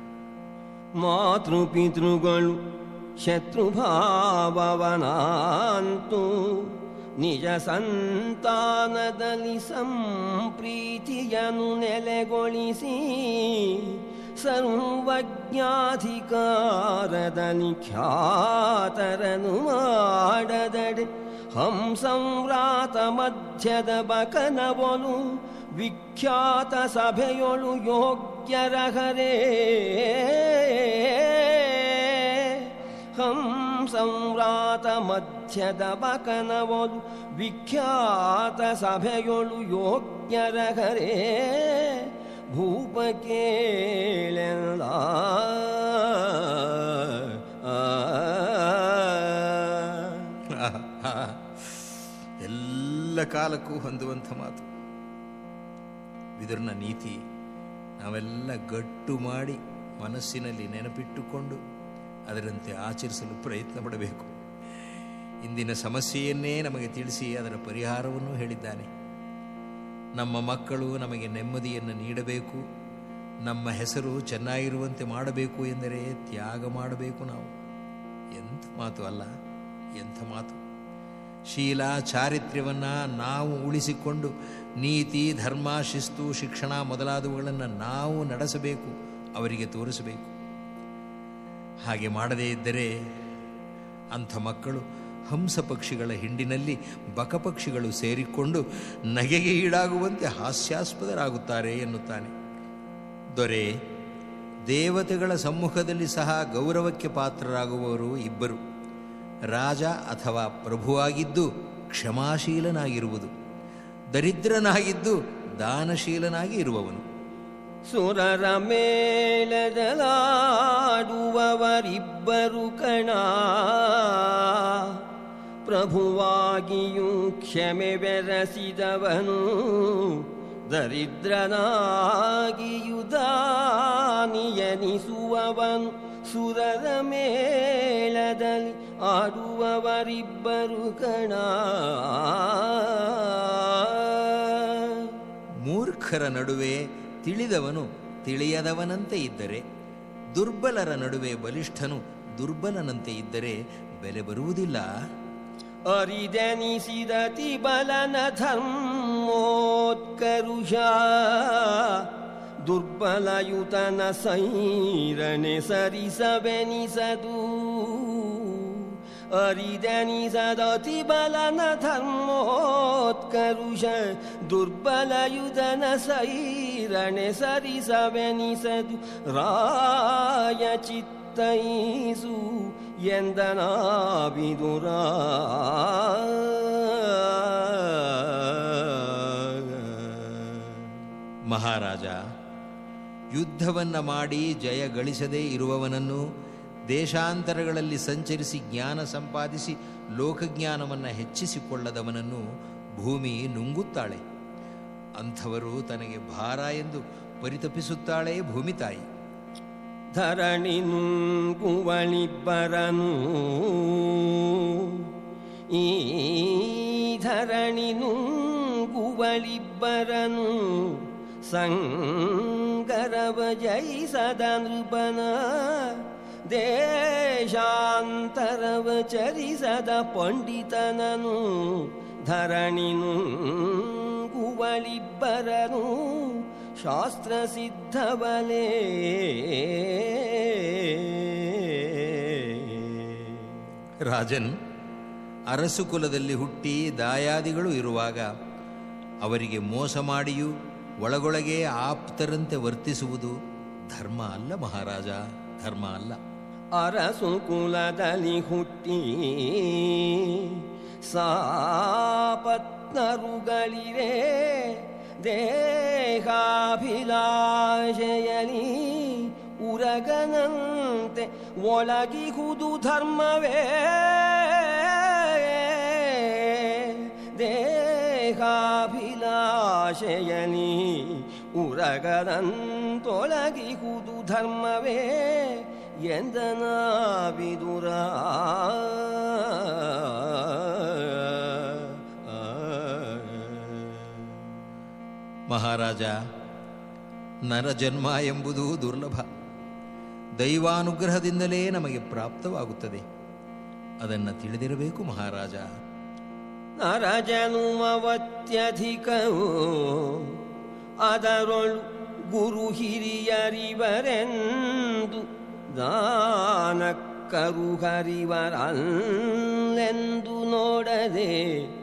ಮಾತೃ ಪಿತೃಗಳು ಶತ್ರುಭಾವವನಾಂತು ನಿಜ ಸಂತಾನದಲ್ಲಿ ಸಂಪ್ರೀತಿಯನ್ನು ನೆಲೆಗೊಳಿಸಿ ಸರ್ವಜ್ಞಾಧಿಕಾರದಲ್ಲಿ ಖ್ಯಾತರನು ಮಾಡದಡೆ. ಹಂಸಂವ್ರಾತ ಮಧ್ಯದ ಬಕನವನು ವಿಖ್ಯಾತ ಸಭೆಯೊಳು ಯೋಗ್ಯರಹರೇ. ಹಂಸಂವ್ರಾತ ಮಧ್ಯದ ಬಕನವನು ವಿಖ್ಯಾತ ಸಭೆಯೊಳು ಯೋಗ್ಯರಹರೇ. ಭೂಪ ಎಲ್ಲ ಕಾಲಕ್ಕೂ ಹೊಂದುವಂಥ ಮಾತು. ವಿದರ್ನ ನೀತಿ ನಾವೆಲ್ಲ ಗಟ್ಟು ಮಾಡಿ ಮನಸ್ಸಿನಲ್ಲಿ ನೆನಪಿಟ್ಟುಕೊಂಡು ಅದರಂತೆ ಆಚರಿಸಲು ಪ್ರಯತ್ನ ಪಡಬೇಕು. ಇಂದಿನ ಸಮಸ್ಯೆಯನ್ನೇ ನಮಗೆ ತಿಳಿಸಿ ಅದರ ಪರಿಹಾರವನ್ನು ಹೇಳಿದ್ದಾನೆ. ನಮ್ಮ ಮಕ್ಕಳು ನಮಗೆ ನೆಮ್ಮದಿಯನ್ನು ನೀಡಬೇಕು. ನಮ್ಮ ಹೆಸರು ಚೆನ್ನಾಗಿರುವಂತೆ ಮಾಡಬೇಕು ಎಂದರೆ ತ್ಯಾಗ ಮಾಡಬೇಕು ನಾವು. ಎಂಥ ಮಾತು ಅಲ್ಲ, ಎಂಥ ಮಾತು. ಶೀಲ ಚಾರಿತ್ರ್ಯವನ್ನು ನಾವು ಉಳಿಸಿಕೊಂಡು ನೀತಿ, ಧರ್ಮ, ಶಿಸ್ತು, ಶಿಕ್ಷಣ ಮೊದಲಾದವುಗಳನ್ನು ನಾವು ನಡೆಸಬೇಕು, ಅವರಿಗೆ ತೋರಿಸಬೇಕು. ಹಾಗೆ ಮಾಡದೇ ಇದ್ದರೆ ಅಂಥ ಮಕ್ಕಳು ಹಂಸ ಪಕ್ಷಿಗಳ ಹಿಂಡಿನಲ್ಲಿ ಬಕಪಕ್ಷಿಗಳು ಸೇರಿಕೊಂಡು ನಗೆಗೆ ಈಡಾಗುವಂತೆ ಹಾಸ್ಯಾಸ್ಪದರಾಗುತ್ತಾರೆ ಎನ್ನುತ್ತಾನೆ. ದೊರೆ, ದೇವತೆಗಳ ಸಮ್ಮುಖದಲ್ಲಿ ಸಹ ಗೌರವಕ್ಕೆ ಪಾತ್ರರಾಗುವವರು ಇಬ್ಬರು. ರಾಜ ಅಥವಾ ಪ್ರಭುವಾಗಿದ್ದು ಕ್ಷಮಾಶೀಲನಾಗಿರುವುದು. ದರಿದ್ರನಾಗಿದ್ದು ದಾನಶೀಲನಾಗಿ ಇರುವವನು. ಸುರರ ಮೇಲದಲಾಡುವವರಿಬ್ಬರು ಕಣ. ಪ್ರಭುವಾಗಿಯೂ ಕ್ಷಮೆ ಬೆರಸಿದವನು ದರಿದ್ರನಾಗಿಯು ದಾನಿಯನಿಸುವವನು ಸುರರ ಮೇಳದಲ್ಲಿ ಆಡುವವರಿಬ್ಬರು ಕಣ. ಮೂರ್ಖರ ನಡುವೆ ತಿಳಿದವನು ತಿಳಿಯದವನಂತೆ ಇದ್ದರೆ, ದುರ್ಬಲರ ನಡುವೆ ಬಲಿಷ್ಠನು ದುರ್ಬಲನಂತೆ ಇದ್ದರೆ ಬೆಲೆ ಬರುವುದಿಲ್ಲ. अरिदनिसिदति बलनधर्मोत्करुषा। बलन धर्म मोत्करु दुर्बलयुतन सैरणसरि सबनि साधु हरिदनि सदति भलनधर्मोत् करु दुर्बलयुदन सै रण सरिस बेनि साधु ಸೈರಣೆ ಎಂದನಾಬಿದುರ ಮಹಾರಾಜ, ಯುದ್ಧವನ್ನು ಮಾಡಿ ಜಯ ಗಳಿಸದೇ ಇರುವವನನ್ನು ದೇಶಾಂತರಗಳಲ್ಲಿ ಸಂಚರಿಸಿ ಜ್ಞಾನ ಸಂಪಾದಿಸಿ ಲೋಕಜ್ಞಾನವನ್ನು ಹೆಚ್ಚಿಸಿಕೊಳ್ಳದವನನ್ನು ಭೂಮಿ ನುಂಗುತ್ತಾಳೆ. ಅಂಥವರು ತನಗೆ ಭಾರ ಎಂದು ಪರಿತಪಿಸುತ್ತಾಳೆ ಭೂಮಿ ತಾಯಿ ಧರಣಿ ನುಂಗುವಳಿಬ್ಬರನು ಈ ಧರಣಿ ನುಂಗುವಳಿಬ್ಬರನು ಸಂಗರವ ಜಯಿಸದ ನೃಪನ. ದೇಶಾಂತರವ ಚರಿಸದ ಪಂಡಿತನನು. ಧರಣಿ ನುಂಗುವಳಿಬ್ಬರನು ಶಾಸ್ತ್ರ ಸಿದ್ಧವಲೇ ರಾಜನ್ ಅರಸು ಕುಲದಲ್ಲಿ ಹುಟ್ಟಿ ದಾಯಾದಿಗಳು ಇರುವಾಗ ಅವರಿಗೆ ಮೋಸ ಮಾಡಿಯೂ ಒಳಗೊಳಗೆ ಆಪ್ತರಂತೆ ವರ್ತಿಸುವುದು ಧರ್ಮ ಅಲ್ಲ ಮಹಾರಾಜ, ಧರ್ಮ ಅಲ್ಲ. ಅರಸು ಕುಲದಲ್ಲಿ ಹುಟ್ಟಿ ಸಾಪತ್ನರುಗಳಿರೆ ದೇಹಾಭಿಲಾಷೆಯಲಿ ಉರಗನಂತೆ ಒಳಗಿಹುದು ಧರ್ಮವೇ. ದೇಹಾಭಿಲಾಷೆಯಲಿ ಉರಗದಂತೊಳಗಿಹುದು ಧರ್ಮವೇ ಎಂದನ ವಿದುರ ಮಹಾರಾಜ ನರಜನ್ಮ ಎಂಬುದು ದುರ್ಲಭ. ದೈವಾನುಗ್ರಹದಿಂದಲೇ ನಮಗೆ ಪ್ರಾಪ್ತವಾಗುತ್ತದೆ. ಅದನ್ನು ತಿಳಿದಿರಬೇಕು ಮಹಾರಾಜ. ನರಜನುಮವತ್ಯಧಿಕವು ಅದರೊಳು ಗುರು ಹಿರಿಯರಿವರೆಂದು ದಾನಕ್ಕರು ಹರಿವರಲ್ಲೆಂದು ನೋಡದೆ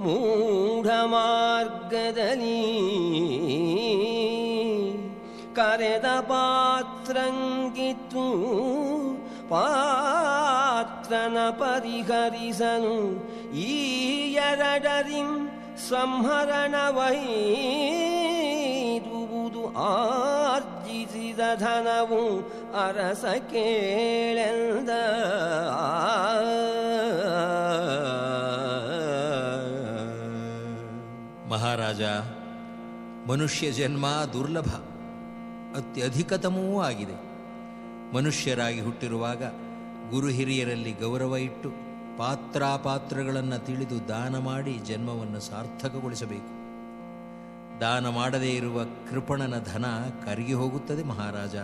ಮೂಢ ಮಾರ್ಗದಲ್ಲಿ ಕರೆದ ಪಾತ್ರಂಗಿತ್ತು ಪಾತ್ರನ ಪರಿಹರಿಸನು. ಈ ಎರಡರಿಂ ಸಂಹರಣವೈರುವುದು ಆರ್ಜಿಸಿದ ಧನವು ಅರಸ ಕೇಳೆಂದ. ಮಹಾರಾಜ, ಮನುಷ್ಯ ಜನ್ಮ ದುರ್ಲಭ ಅತ್ಯಧಿಕತಮವೂ ಆಗಿದೆ. ಮನುಷ್ಯರಾಗಿ ಹುಟ್ಟಿರುವಾಗ ಗುರು ಹಿರಿಯರಲ್ಲಿ ಗೌರವ ಇಟ್ಟು ಪಾತ್ರಾಪಾತ್ರಗಳನ್ನು ತಿಳಿದು ದಾನ ಮಾಡಿ ಜನ್ಮವನ್ನು ಸಾರ್ಥಕಗೊಳಿಸಬೇಕು. ದಾನ ಮಾಡದೇ ಇರುವ ಕೃಪಣನ ಧನ ಕರಗಿ ಹೋಗುತ್ತದೆ ಮಹಾರಾಜ.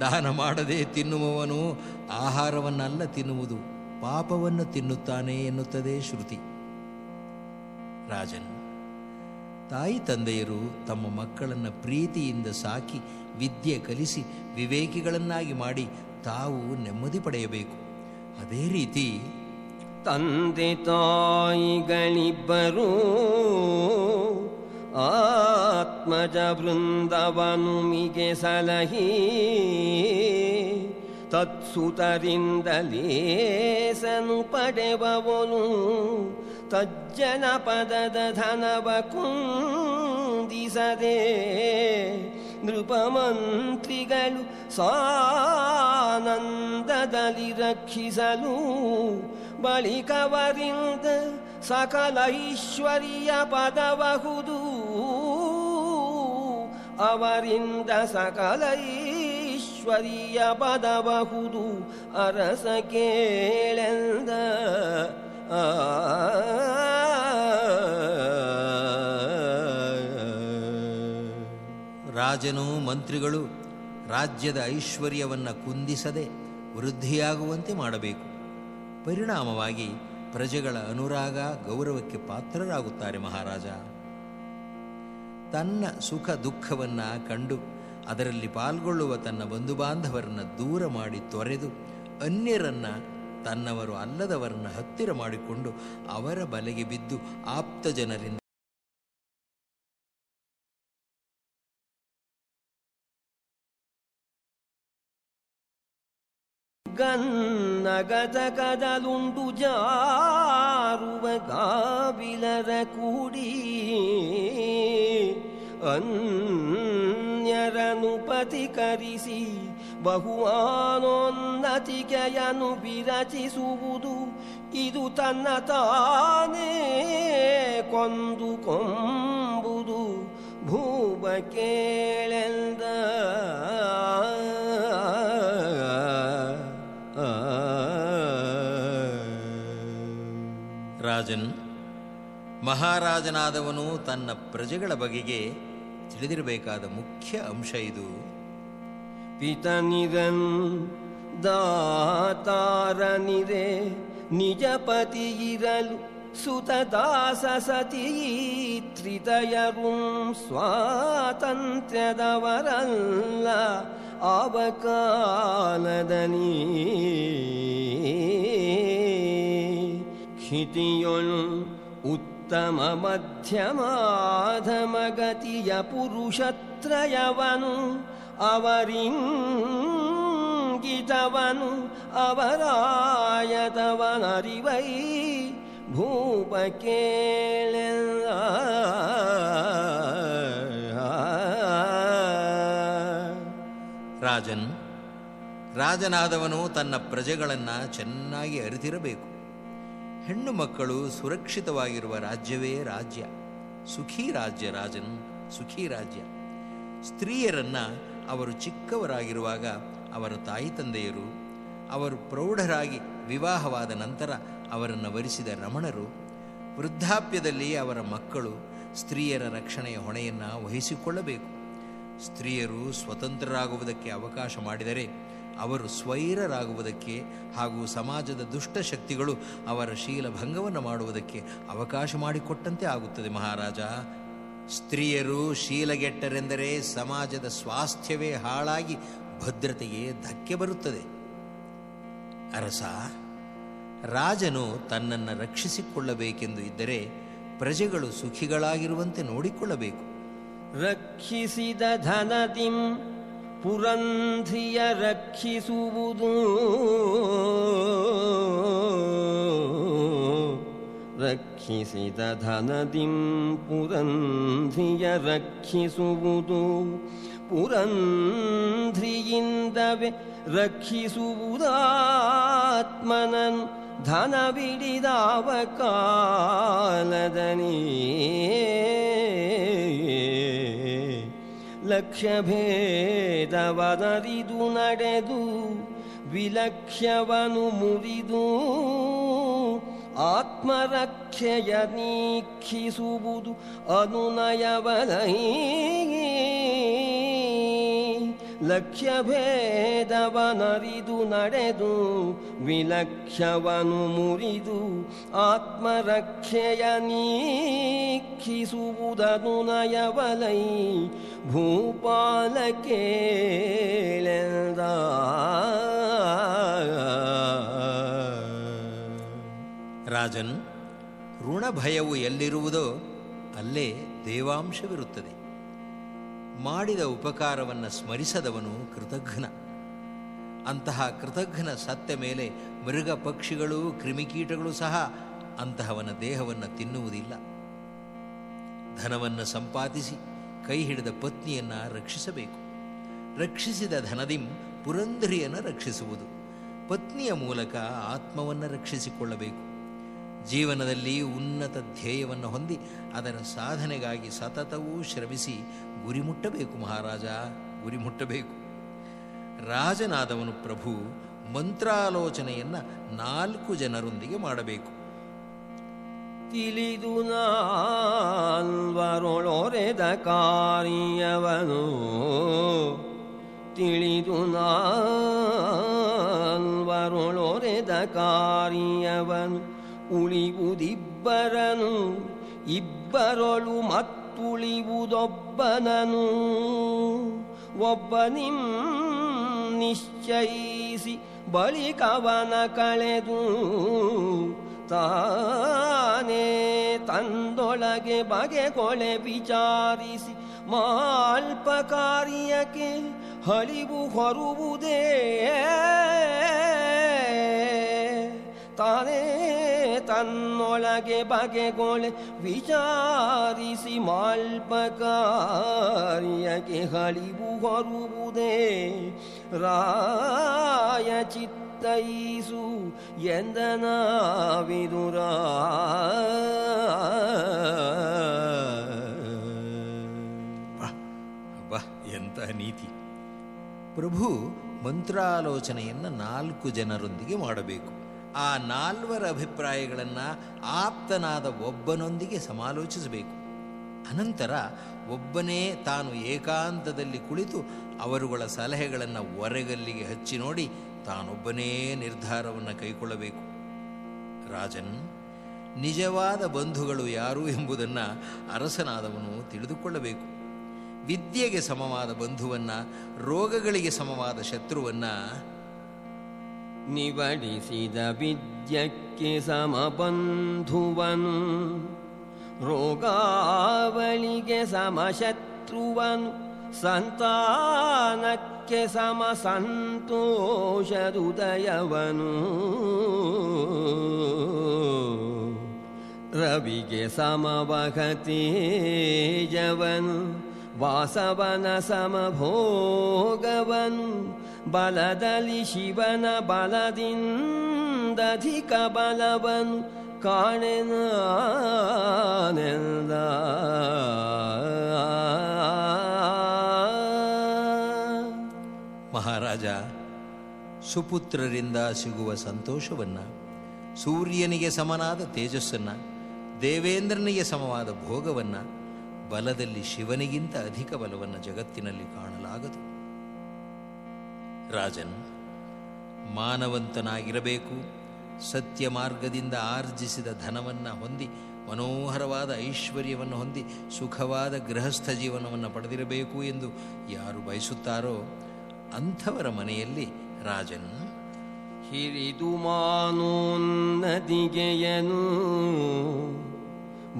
ದಾನ ಮಾಡದೆ ತಿನ್ನುವವನು ಆಹಾರವನ್ನಲ್ಲ, ತಿನ್ನುವುದು ಪಾಪವನ್ನು ತಿನ್ನುತ್ತಾನೆ ಎನ್ನುತ್ತದೆ ಶ್ರುತಿ. ರಾಜನ್ ತಾಯಿ ತಂದೆಯರು ತಮ್ಮ ಮಕ್ಕಳನ್ನು ಪ್ರೀತಿಯಿಂದ ಸಾಕಿ, ವಿದ್ಯೆ ಕಲಿಸಿ, ವಿವೇಕಿಗಳನ್ನಾಗಿ ಮಾಡಿ ತಾವು ನೆಮ್ಮದಿ ಪಡೆಯಬೇಕು. ಅದೇ ರೀತಿ ತಂದೆ ತಾಯಿಗಳಿಬ್ಬರು ಆತ್ಮಜ ಬೃಂದವನು ಮಿಗೆ ಸಲಹಿ ತತ್ಸುತರಿಂದಲೇಸನು ಪಡೆವವನು. ತಜ್ಜನ ಪದದ ಧನವ ಕುಂದಿಸದೆ ನೃಪಮಂತ್ರಿಗಳು ಸಾನಂದದಲ್ಲಿ ರಕ್ಷಿಸಲು ಬಳಿಕವರಿಂದ ಸಕಲ ಐಶ್ವರ್ಯ ಪದಬಹುದು ಅವರಿಂದ ಸಕಲ ಐಶ್ವರ್ಯ ಪದಬಹುದು ಅರಸ ಕೇಳೆಂದ. ರಾಜನು ಮಂತ್ರಿಗಳು ರಾಜ್ಯದ ಐಶ್ವರ್ಯವನ್ನು ಕುಂದಿಸದೆ ವೃದ್ಧಿಯಾಗುವಂತೆ ಮಾಡಬೇಕು. ಪರಿಣಾಮವಾಗಿ ಪ್ರಜೆಗಳ ಅನುರಾಗ ಗೌರವಕ್ಕೆ ಪಾತ್ರರಾಗುತ್ತಾರೆ ಮಹಾರಾಜ. ತನ್ನ ಸುಖ ದುಃಖವನ್ನು ಕಂಡು ಅದರಲ್ಲಿ ಪಾಲ್ಗೊಳ್ಳುವ ತನ್ನ ಬಂಧುಬಾಂಧವರನ್ನು ದೂರ ಮಾಡಿ ತೊರೆದು ಅನ್ಯರನ್ನ ತನ್ನವರು ಅಲ್ಲದವರನ್ನ ಹತ್ತಿರ ಮಾಡಿಕೊಂಡು ಅವರ ಬಲೆಗೆ ಬಿದ್ದು ಆಪ್ತ ಜನರಿಂದ ಗನ್ನಗದ ಕದಲುಂಡು ಜಾರುವ ಗಾವಿಲರ ಕೂಡಿ ಅನ್ಯರನು ಪತಿಕರಿಸಿ ಆನೋನ್ನತಿಕೆಯನು ವಿರಚಿಸುವುದು ಇದು ತನ್ನ ತಾನೇ ಕೊಂದು ಕೊಂಬುದು ಭೂಬ ಕೇಳೆಂದ ರಾಜನ್, ಮಹಾರಾಜನಾದವನು ತನ್ನ ಪ್ರಜೆಗಳ ಬಗೆಗೆ ತಿಳಿದಿರಬೇಕಾದ ಮುಖ್ಯ ಅಂಶ ಇದು. ಪಿತನಿರನ್ ದಾತಾರನಿದೆ ನಿಜ ಪತಿಯಿರಲು ಸುತದಾಸ ಸತಿ ತ್ರಿತಯಗುಂ ಸ್ವಾತಂತ್ರ್ಯದವರಲ್ಲ ಅವಕಾಲದನಿ ಕ್ಷಿತಿಯೊಳು ಉತ್ತಮ ಮಧ್ಯಮಾಧಮಗತಿಯ ಪುರುಷತ್ರಯವನು ಅವರಿಂಗಿತವನು ಅವರಾಯತವನರಿವೈ ಭೂಪ ಕೇಳ ರಾಜನ್, ರಾಜನಾದವನು ತನ್ನ ಪ್ರಜೆಗಳನ್ನು ಚೆನ್ನಾಗಿ ಅರಿತಿರಬೇಕು. ಹೆಣ್ಣು ಮಕ್ಕಳು ಸುರಕ್ಷಿತವಾಗಿರುವ ರಾಜ್ಯವೇ ರಾಜ್ಯ. ಸುಖಿ ರಾಜ್ಯ ರಾಜನ್, ಸುಖಿ ರಾಜ್ಯ. ಸ್ತ್ರೀಯರನ್ನ ಅವರು ಚಿಕ್ಕವರಾಗಿರುವಾಗ ಅವರ ತಾಯಿ ತಂದೆಯರು, ಅವರು ಪ್ರೌಢರಾಗಿ ವಿವಾಹವಾದ ನಂತರ ಅವರನ್ನು ವರಿಸಿದ ರಮಣರು ವೃದ್ಧಾಪ್ಯದಲ್ಲಿ ಅವರ ಮಕ್ಕಳು ಸ್ತ್ರೀಯರ ರಕ್ಷಣೆಯ ಹೊಣೆಯನ್ನು ವಹಿಸಿಕೊಳ್ಳಬೇಕು. ಸ್ತ್ರೀಯರು ಸ್ವತಂತ್ರರಾಗುವುದಕ್ಕೆ ಅವಕಾಶ ಮಾಡಿದರೆ ಅವರು ಸ್ವೈರರಾಗುವುದಕ್ಕೆ ಹಾಗೂ ಸಮಾಜದ ದುಷ್ಟಶಕ್ತಿಗಳು ಅವರ ಶೀಲಭಂಗವನ್ನು ಮಾಡುವುದಕ್ಕೆ ಅವಕಾಶ ಮಾಡಿಕೊಟ್ಟಂತೆ ಆಗುತ್ತದೆ ಮಹಾರಾಜ. ಸ್ತ್ರೀಯರು ಶೀಲಗೆಟ್ಟರೆಂದರೆ ಸಮಾಜದ ಸ್ವಾಸ್ಥ್ಯವೇ ಹಾಳಾಗಿ ಭದ್ರತೆಗೆ ಧಕ್ಕೆ ಬರುತ್ತದೆ. ಅರಸ, ರಾಜನು ತನ್ನನ್ನು ರಕ್ಷಿಸಿಕೊಳ್ಳಬೇಕೆಂದು ಇದ್ದರೆ ಪ್ರಜೆಗಳು ಸುಖಿಗಳಾಗಿರುವಂತೆ ನೋಡಿಕೊಳ್ಳಬೇಕು. ರಕ್ಷಿಸಿದ ಧನದಿಂ ಪುರಂಧಿಯ ರಕ್ಷಿಸುವುದು. ರಕ್ಷಿಸಿದ ಧನದಿಂ ಪುರಂಧ್ರಿಯ ರಕ್ಷಿಸುವುದು ಪುರಂಧ್ರಿಯಿಂದವೇ ರಕ್ಷಿಸುವುದಾತ್ಮನನ್ ಧನವಿಡಿದಾವ ಕಾಲದನಿ ಭೇದವದರಿದು ನಡೆದು ವಿಲಕ್ಷ್ಯವನು ಮುರಿದು ಆತ್ಮರಕ್ಷೆಯ ನೀಕ್ಷಿಸುವುದು ಅನುನಯವಲೈ ಲಕ್ಷ್ಯ ಭೇದವನರಿದು ನಡೆದು ವಿಲಕ್ಷವನು ಮುರಿದು ಆತ್ಮರಕ್ಷೆಯ ನೀಕ್ಷಿಸುವುದನು ನಯವಲೈ ಭೂಪಾಲ ಕೇಳೆಂದ ರಾಜನ್, ಋಣಭಯವು ಎಲ್ಲಿರುವುದೋ ಅಲ್ಲೇ ದೇವಾಂಶವಿರುತ್ತದೆ. ಮಾಡಿದ ಉಪಕಾರವನ್ನು ಸ್ಮರಿಸದವನು ಕೃತಘ್ನ. ಅಂತಹ ಕೃತಘ್ನ ಸತ್ಯ ಮೇಲೆ ಮೃಗ ಪಕ್ಷಿಗಳು ಕ್ರಿಮಿಕೀಟಗಳು ಸಹ ಅಂತಹವನ ದೇಹವನ್ನು ತಿನ್ನುವುದಿಲ್ಲ. ಧನವನ್ನು ಸಂಪಾದಿಸಿ ಕೈ ಹಿಡಿದ ಪತ್ನಿಯನ್ನು ರಕ್ಷಿಸಬೇಕು. ರಕ್ಷಿಸಿದ ಧನದಿಂ ಪುರಂಧ್ರಿಯನ್ನು ರಕ್ಷಿಸುವುದು. ಪತ್ನಿಯ ಮೂಲಕ ಆತ್ಮವನ್ನು ರಕ್ಷಿಸಿಕೊಳ್ಳಬೇಕು. ಜೀವನದಲ್ಲಿ ಉನ್ನತ ಧ್ಯೇಯವನ್ನು ಹೊಂದಿ ಅದರ ಸಾಧನೆಗಾಗಿ ಸತತವೂ ಶ್ರಮಿಸಿ ಗುರಿ ಮುಟ್ಟಬೇಕು ಮಹಾರಾಜ, ಗುರಿ ಮುಟ್ಟಬೇಕು. ರಾಜನಾದವನು ಪ್ರಭು ಮಂತ್ರಾಲೋಚನೆಯನ್ನು ನಾಲ್ಕು ಜನರೊಂದಿಗೆ ಮಾಡಬೇಕು. ತಿಳಿದು ನಾಲ್ವರೊಳೊರೆದ ಕಾರ್ಯವನು. ತಿಳಿದು ನಾಲ್ವರೊಳೊರೆದ ಕಾರ್ಯವನು. ಉಳಿವುದಿಬ್ಬರನು ಇಬ್ಬರೊಳು ಮತ್ತುಳಿವುದೊಬ್ಬನನು. ಒಬ್ಬನಿಂ ನಿಶ್ಚಯಿಸಿ ಬಳಿಕವನ ಕಳೆದು ತಾನೇ ತಂದೊಳಗೆ ಬಗೆಗೊಳೆ ವಿಚಾರಿಸಿ ಮಾಲ್ಪ ಕಾರ್ಯಕ್ಕೆ ಹಳಿವು ಹೊರುವುದೇ ತಾನೇ ತನ್ನೊಳಗೆ ಬಗೆಗೊಳೆ ವಿಚಾರಿಸಿ ಮಾಲ್ಪ ಕಾರ್ಯಕ್ಕೆ ಹಳಿವು ಹೊರುವುದೇ. ರಾಯ ಚಿತ್ತೈಸು ವಿದುರ ಅಬ್ಬಾ ಎಂಥ ನೀತಿ. ಪ್ರಭು ಮಂತ್ರಾಲೋಚನೆಯನ್ನು ನಾಲ್ಕು ಜನರೊಂದಿಗೆ ಮಾಡಬೇಕು. ಆ ನಾಲ್ವರ ಅಭಿಪ್ರಾಯಗಳನ್ನು ಆಪ್ತನಾದ ಒಬ್ಬನೊಂದಿಗೆ ಸಮಾಲೋಚಿಸಬೇಕು. ಅನಂತರ ಒಬ್ಬನೇ ತಾನು ಏಕಾಂತದಲ್ಲಿ ಕುಳಿತು ಅವರುಗಳ ಸಲಹೆಗಳನ್ನು ಒರೆಗಲ್ಲಿಗೆ ಹಚ್ಚಿ ನೋಡಿ ತಾನೊಬ್ಬನೇ ನಿರ್ಧಾರವನ್ನು ಕೈಗೊಳ್ಳಬೇಕು ರಾಜನ್, ನಿಜವಾದ ಬಂಧುಗಳು ಯಾರು ಎಂಬುದನ್ನು ಅರಸನಾದವನು ತಿಳಿದುಕೊಳ್ಳಬೇಕು. ವಿದ್ಯೆಗೆ ಸಮವಾದ ಬಂಧುವನ್ನು, ರೋಗಗಳಿಗೆ ಸಮವಾದ ಶತ್ರುವನ್ನ ನಿವಡಿಸಿದ ವಿದ್ಯಕ್ಕೆ ಸಮಬಂಧುವನು ರೋಗಾವಳಿಗೆ ಸಮಶತ್ರುವನು ಸಂತಾನಕ್ಕೆ ಸಮ ಸಂತೋಷದುದಯವನು ರವಿಗೆ ಸಮವಹತೇಜವನು ವಾಸವನ ಸಮಭೋಗವನು ಬಲದಲ್ಲಿ ಶಿವನ ಬಲದಿಂದಧಿಕ ಬಲವನು ಕಾಣೆನಾನೆಂದ. ಮಹಾರಾಜ, ಸುಪುತ್ರರಿಂದ ಸಿಗುವ ಸಂತೋಷವನ್ನು, ಸೂರ್ಯನಿಗೆ ಸಮನಾದ ತೇಜಸ್ಸನ್ನು, ದೇವೇಂದ್ರನಿಗೆ ಸಮವಾದ ಭೋಗವನ್ನು, ಬಲದಲ್ಲಿ ಶಿವನಿಗಿಂತ ಅಧಿಕ ಬಲವನ್ನು ಜಗತ್ತಿನಲ್ಲಿ ಕಾಣಲಾಗದು. ರಾಜನ್, ಮಾನವಂತನಾಗಿರಬೇಕು, ಸತ್ಯ ಮಾರ್ಗದಿಂದ ಆರ್ಜಿಸಿದ ಧನವನ್ನು ಹೊಂದಿ, ಮನೋಹರವಾದ ಐಶ್ವರ್ಯವನ್ನು ಹೊಂದಿ, ಸುಖವಾದ ಗೃಹಸ್ಥ ಜೀವನವನ್ನು ಪಡೆದಿರಬೇಕು ಎಂದು ಯಾರು ಬಯಸುತ್ತಾರೋ ಅಂಥವರ ಮನೆಯಲ್ಲಿ ರಾಜನ್. ಹಿರಿದು ಮಾನೋನ್ನದಿಗೆಯನು,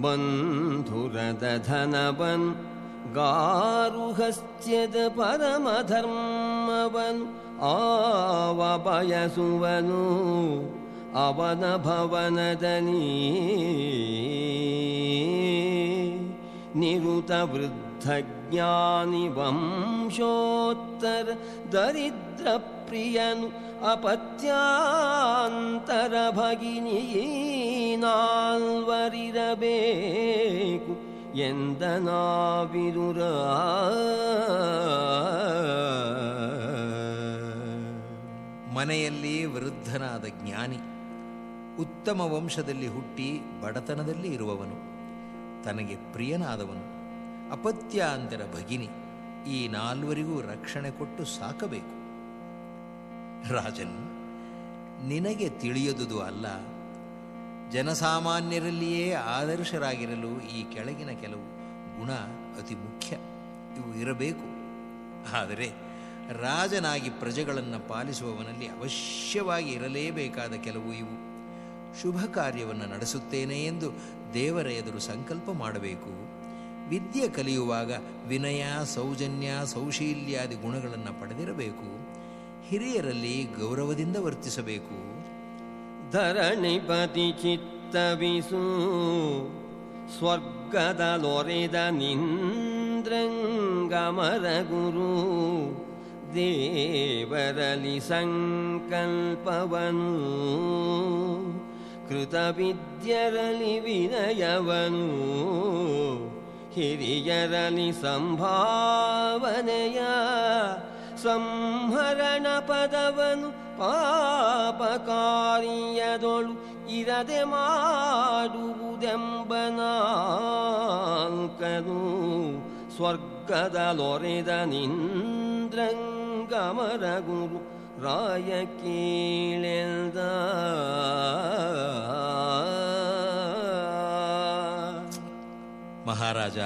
ಬಂಧುರದ ಧನವನ್ गारुहस्त्य परमधर्मवन् आवयसुवनु अवनभवनदनी। निरुतवृद्धज्ञानि निरुतवृद्धज्ञानिवंशोत्तरदरिद्रप्रियनु अपत्यान्तरभगिनीनान्वरिरबे ಎಂದ ನಾವಿರುರ ಮನೆಯಲ್ಲಿ ವೃದ್ಧನಾದ ಜ್ಞಾನಿ ಉತ್ತಮ ವಂಶದಲ್ಲಿ ಹುಟ್ಟಿ ಬಡತನದಲ್ಲಿ ಇರುವವನು. ತನಗೆ ಪ್ರಿಯನಾದವನು. ಅಪತ್ಯಾಂತರ ಭಗಿನಿ ಈ ನಾಲ್ವರಿಗೂ ರಕ್ಷಣೆ ಕೊಟ್ಟು ಸಾಕಬೇಕು. ರಾಜನ್, ನಿನಗೆ ತಿಳಿಯದುದು ಅಲ್ಲ. ಜನಸಾಮಾನ್ಯರಲ್ಲಿಯೇ ಆದರ್ಶರಾಗಿರಲು ಈ ಕೆಳಗಿನ ಕೆಲವು ಗುಣ ಅತಿ ಮುಖ್ಯ. ಇವು ಇರಬೇಕು. ಆದರೆ ರಾಜನಾಗಿ ಪ್ರಜೆಗಳನ್ನು ಪಾಲಿಸುವವನಲ್ಲಿ ಅವಶ್ಯವಾಗಿ ಇರಲೇಬೇಕಾದ ಕೆಲವು ಇವು. ಶುಭ ಕಾರ್ಯವನ್ನು ನಡೆಸುತ್ತೇನೆ ಎಂದು ದೇವರ ಎದುರು ಸಂಕಲ್ಪ ಮಾಡಬೇಕು. ವಿದ್ಯೆ ಕಲಿಯುವಾಗ ವಿನಯ, ಸೌಜನ್ಯ, ಸೌಶೀಲ್ಯಾದಿ ಗುಣಗಳನ್ನು ಪಡೆದಿರಬೇಕು. ಹಿರಿಯರಲ್ಲಿ ಗೌರವದಿಂದ ವರ್ತಿಸಬೇಕು. ಧರಣಿಪತಿ ಚಿತ್ತವಿಸು ಸ್ವರ್ಗದ ಲೊರೆದ ನಿಂದ್ರಂಗಮರ ಗುರು ದೇವರಲಿ ಸಂಕಲ್ಪವನು ಕೃತವಿದ್ಯರಲಿ ವಿನಯವನು ಹಿರಿಯರಲಿ ಸಂಭಾವನೆಯ ಸಂಹರಣ ಪದವನು ಪಾಪಕಾರ್ಯದೊಳು ಇರದೆ ಮಾಡುವುದೆಂಬ ನಾಲ್ಕನು ಸ್ವರ್ಗದ ಲೊರೆದ ನಿಂದ್ರಂಗಮರ ಗುರು ರಾಯ ಕೀಳೆಂದ. ಮಹಾರಾಜ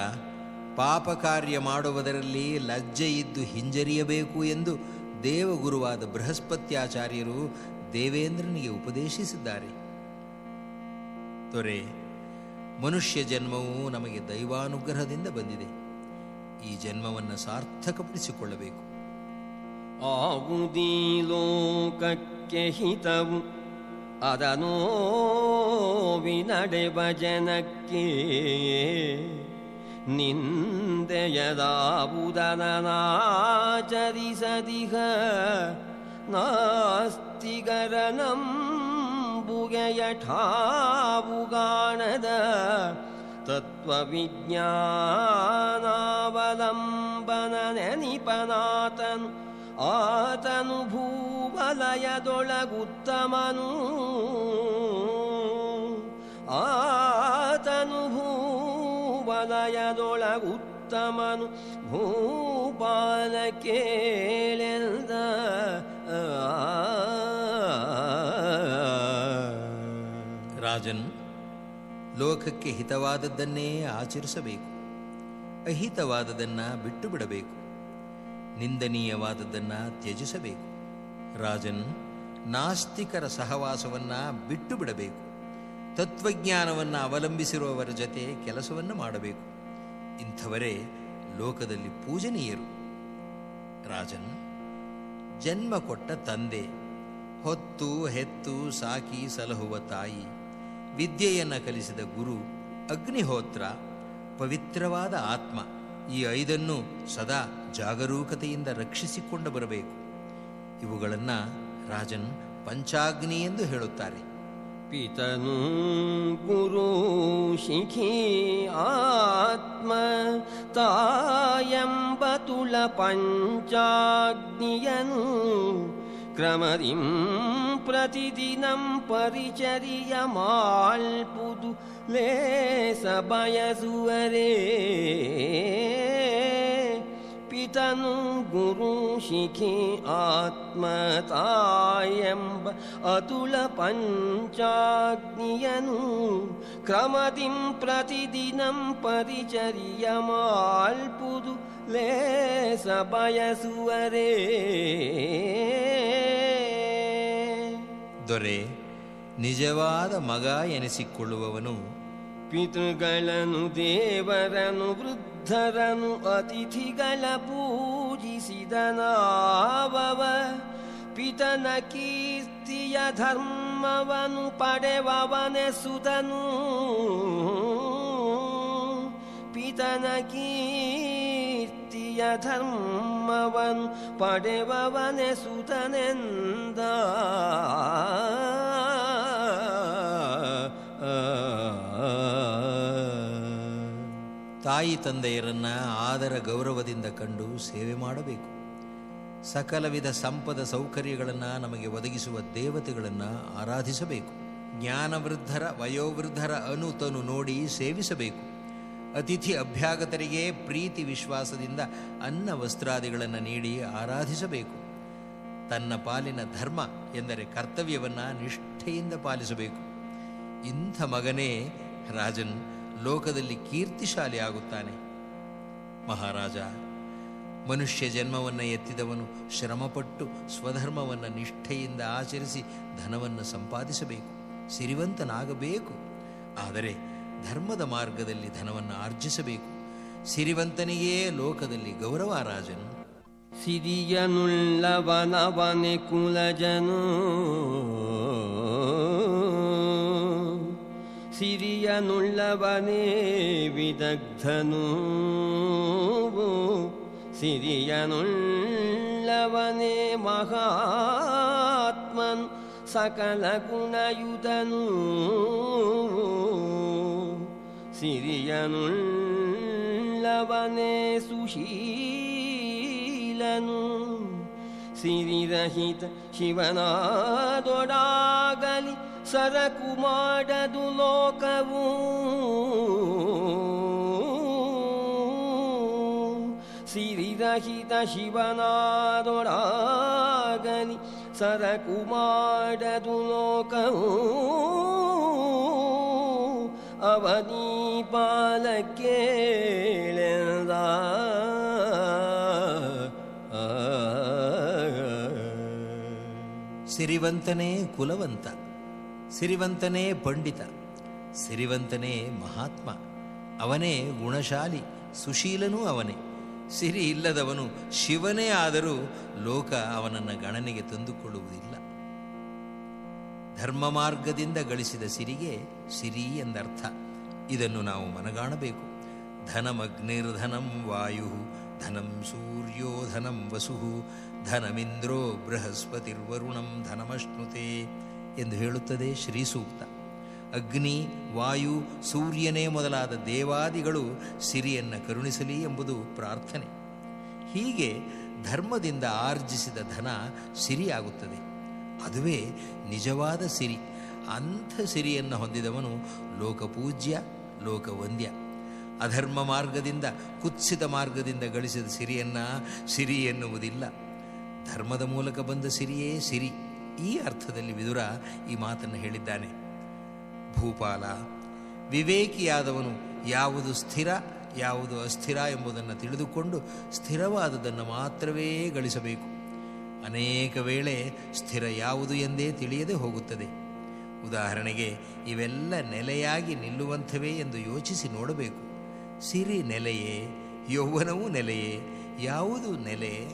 ಪಾಪ ಕಾರ್ಯ ಮಾಡುವುದರಲ್ಲಿ ಲಜ್ಜೆಯಿದ್ದು ಹಿಂಜರಿಯಬೇಕು ಎಂದು ದೇವಗುರುವಾದ ಬೃಹಸ್ಪತ್ಯಾಚಾರ್ಯರು ದೇವೇಂದ್ರನಿಗೆ ಉಪದೇಶಿಸಿದ್ದಾರೆ. ತೊರೆ, ಮನುಷ್ಯ ಜನ್ಮವು ನಮಗೆ ದೈವಾನುಗ್ರಹದಿಂದ ಬಂದಿದೆ. ಈ ಜನ್ಮವನ್ನು ಸಾರ್ಥಕಪಡಿಸಿಕೊಳ್ಳಬೇಕು. ಆಗುದೀ ಲೋಕಕ್ಕೆ ಹಿತವು, ಅದನೋ ವಿನಡೆವ ಜನಕ್ಕೆ. ನಿಂದೆಯದಾವುದನಾಚರಿಸದಿಹ ನಾಸ್ತಿಗರ ನಂಬುಗೆಯ ಠಾವುಗಾಣದ ತತ್ವವಿಜ್ಞಾನಾವಲಂಬನ ನೆನಿಪನಾತನು ಆತನು ಭೂವಲಯದೊಳಗುತ್ತಮನು ಆತನು ಭೂವಲಯದೊಳಗುತ್ತಮನು ಭೂಪಾಲ ಕೇಳೆಂದ ರಾಜನ್ ಲೋಕಕ್ಕೆ ಹಿತವಾದದ್ದನ್ನೇ ಆಚರಿಸಬೇಕು ಅಹಿತವಾದದನ್ನು ಬಿಟ್ಟು ಬಿಡಬೇಕು ನಿಂದನೀಯವಾದದ್ದನ್ನು ತ್ಯಜಿಸಬೇಕು ರಾಜನ್ ನಾಸ್ತಿಕರ ಸಹವಾಸವನ್ನು ಬಿಟ್ಟು ಬಿಡಬೇಕು ತತ್ವಜ್ಞಾನವನ್ನು ಅವಲಂಬಿಸಿರುವವರ ಜೊತೆ ಕೆಲಸವನ್ನು ಮಾಡಬೇಕು. ಇಂಥವರೇ ಲೋಕದಲ್ಲಿ ಪೂಜನೀಯರು. ರಾಜನ್, ಜನ್ಮ ಕೊಟ್ಟ ತಂದೆ, ಹೊತ್ತು, ಹೆತ್ತು, ಸಾಕಿ, ಸಲಹುವ ತಾಯಿ, ವಿದ್ಯೆಯನ್ನು ಕಲಿಸಿದ ಗುರು, ಅಗ್ನಿಹೋತ್ರ, ಪವಿತ್ರವಾದ ಆತ್ಮ, ಈ ಐದನ್ನು ಸದಾ ಜಾಗರೂಕತೆಯಿಂದ ರಕ್ಷಿಸಿಕೊಂಡು ಬರಬೇಕು. ಇವುಗಳನ್ನು ರಾಜನ್ ಪಂಚಾಗ್ನಿ ಎಂದು ಹೇಳುತ್ತಾರೆ. पितनु कुरु शिखि आत्म तायम्बतुलपञ्चाग्नियनु क्रमरिं प्रतिदिनं परिचर्यमाल्पुदु माल्पुदुले समयसुवरे ಪ್ರತಿದಿನಂ ಪರಿಚರ್ಯ ಮಾಲ್ಪುದು ಲೇಸ ಬಯಸುವರೇ ಪಿತನು ಗುರು ಶಿಖಿ ಆತ್ಮತಾಯಂಬ ಅತುಲ ಪಂಚಾಗ್ನಿಯನು ಕ್ರಮದಿಂ ಪ್ರತಿದಿನಂ ಪರಿಚರ್ಯ ಮಾಲ್ಪುದು ಲೇಸ ಬಯಸುವರೇ ದೊರೆ, ನಿಜವಾದ ಮಗ ಎನಿಸಿಕೊಳ್ಳುವವನು ಪಿತೃಗಳನ್ನು ದೇವರನು ವೃದ್ಧರನು ಅತಿಥಿಗಳ ಪೂಜಿಸಿದ ನಾವವ ಪಿತನ ಕೀರ್ತಿಯ ಧರ್ಮವನು ಪಡೆವವನೆ ಸುತನು ಪಿತನ ಕೀರ್ತಿಯ ಧರ್ಮವನು ಪಡೆವವನೆ ಸುತನೆಂದ ತಾಯಿ ತಂದೆಯರನ್ನ ಆದರ ಗೌರವದಿಂದ ಕಂಡು ಸೇವೆ ಮಾಡಬೇಕು. ಸಕಲ ವಿಧ ಸಂಪದ ಸೌಕರ್ಯಗಳನ್ನು ನಮಗೆ ಒದಗಿಸುವ ದೇವತೆಗಳನ್ನು ಆರಾಧಿಸಬೇಕು. ಜ್ಞಾನವೃದ್ಧರ, ವಯೋವೃದ್ಧರ ಅನುತನು ನೋಡಿ ಸೇವಿಸಬೇಕು. ಅತಿಥಿ ಅಭ್ಯಾಗತರಿಗೆ ಪ್ರೀತಿ ವಿಶ್ವಾಸದಿಂದ ಅನ್ನ ವಸ್ತ್ರಾದಿಗಳನ್ನು ನೀಡಿ ಆರಾಧಿಸಬೇಕು. ತನ್ನ ಪಾಲಿನ ಧರ್ಮ ಎಂದರೆ ಕರ್ತವ್ಯವನ್ನು ನಿಷ್ಠೆಯಿಂದ ಪಾಲಿಸಬೇಕು. ಇಂಥ ಮಗನೇ ರಾಜನ್ ಲೋಕದಲ್ಲಿ ಕೀರ್ತಿಶಾಲಿ ಆಗುತ್ತಾನೆ. ಮಹಾರಾಜ, ಮನುಷ್ಯ ಜನ್ಮವನ್ನು ಎತ್ತಿದವನು ಶ್ರಮಪಟ್ಟು ಸ್ವಧರ್ಮವನ್ನು ನಿಷ್ಠೆಯಿಂದ ಆಚರಿಸಿ ಧನವನ್ನು ಸಂಪಾದಿಸಬೇಕು, ಸಿರಿವಂತನಾಗಬೇಕು. ಆದರೆ ಧರ್ಮದ ಮಾರ್ಗದಲ್ಲಿ ಧನವನ್ನು ಆರ್ಜಿಸಬೇಕು. ಸಿರಿವಂತನಿಗೇ ಲೋಕದಲ್ಲಿ ಗೌರವ ರಾಜನು. ಸಿರಿಯನುಳ್ಳವನವನೆ ಕುಲಜನು. ಸಿರಿಯನುಳ್ಳವನೇ ವಿದಗ್ಧನು ಸಿರಿಯನುಳ್ಳವನೇ ಮಹಾತ್ಮನ್ ಸಕಲ ಗುಣಯುತನು ಸಿರಿಯನುಳ್ಳವನೇ ಸುಶೀಲನು. ಸಿರಿರಹಿತ ಶಿವನಾದೊಡಾಗಲಿ ಸರಕು ಮಾಡದು ಲೋಕವು. ಸಿರಿರಹಿತ ಶಿವನಾದೊಡಾಗಲಿ ಸರಕು ಮಾಡದು ಲೋಕವು. ಅವನಿ ಪಾಲಕ್ಕೇಳೆಂದ ಸಿರಿವಂತನೇ ಕುಲವಂತ. ಸಿರಿವಂತನೇ ಪಂಡಿತ, ಸಿರಿವಂತನೇ ಮಹಾತ್ಮ, ಅವನೇ ಗುಣಶಾಲಿ, ಸುಶೀಲನೂ ಅವನೇ. ಸಿರಿ ಇಲ್ಲದವನು ಶಿವನೇ ಆದರೂ ಲೋಕ ಅವನನ್ನು ಗಣನೆಗೆ ತಂದುಕೊಳ್ಳುವುದಿಲ್ಲ. ಧರ್ಮ ಮಾರ್ಗದಿಂದ ಗಳಿಸಿದ ಸಿರಿಗೆ ಸಿರಿ ಎಂದರ್ಥ. ಇದನ್ನು ನಾವು ಮನಗಾಣಬೇಕು. ಧನಮಗ್ನಿರ್ಧನಂ ವಾಯು, ಧನಂ ಸೂರ್ಯೋ ಧನಂ ವಸು, ಧನಮಿಂದ್ರೋ ಬೃಹಸ್ಪತಿರ್ವರುಣಂ ಧನಮಶ್ನುತೆ. ಎಂದು ಹೇಳುತ್ತದೆ ಶ್ರೀ ಸೂಕ್ತ. ಅಗ್ನಿ, ವಾಯು, ಸೂರ್ಯನೇ ಮೊದಲಾದ ದೇವಾದಿಗಳು ಸಿರಿಯನ್ನು ಕರುಣಿಸಲಿ ಎಂಬುದು ಪ್ರಾರ್ಥನೆ. ಹೀಗೆ ಧರ್ಮದಿಂದ ಆರ್ಜಿಸಿದ ಧನ ಸಿರಿಯಾಗುತ್ತದೆ. ಅದುವೇ ನಿಜವಾದ ಸಿರಿ. ಅಂಥ ಸಿರಿಯನ್ನು ಹೊಂದಿದವನು ಲೋಕಪೂಜ್ಯ ಲೋಕವಂದ್ಯ ಅಧರ್ಮ ಮಾರ್ಗದಿಂದ, ಕುತ್ಸಿತ ಮಾರ್ಗದಿಂದ ಗಳಿಸಿದ ಸಿರಿಯನ್ನು ಸಿರಿ ಎನ್ನುವುದಿಲ್ಲ. ಧರ್ಮದ ಮೂಲಕ ಬಂದ ಸಿರಿಯೇ ಸಿರಿ. ಈ ಅರ್ಥದಲ್ಲಿ ವಿದುರ ಈ ಮಾತನ್ನು ಹೇಳಿದ್ದಾನೆ. ಭೂಪಾಲ, ವಿವೇಕಿಯಾದವನು ಯಾವುದು ಸ್ಥಿರ, ಯಾವುದು ಅಸ್ಥಿರ ಎಂಬುದನ್ನು ತಿಳಿದುಕೊಂಡು ಸ್ಥಿರವಾದದನ್ನು ಮಾತ್ರವೇ ಗಳಿಸಬೇಕು. ಅನೇಕ ವೇಳೆ ಸ್ಥಿರ ಯಾವುದು ಎಂದೇ ತಿಳಿಯದೆ ಹೋಗುತ್ತದೆ. ಉದಾಹರಣೆಗೆ, ಇವೆಲ್ಲ ನೆಲೆಯಾಗಿ ನಿಲ್ಲುವಂಥವೇ ಎಂದು ಯೋಚಿಸಿ ನೋಡಬೇಕು. ಸಿರಿ ನೆಲೆಯೇ, ಯೌವನವೂ ನೆಲೆಯೇ, ಯಾವುದು ನೆಲೆ?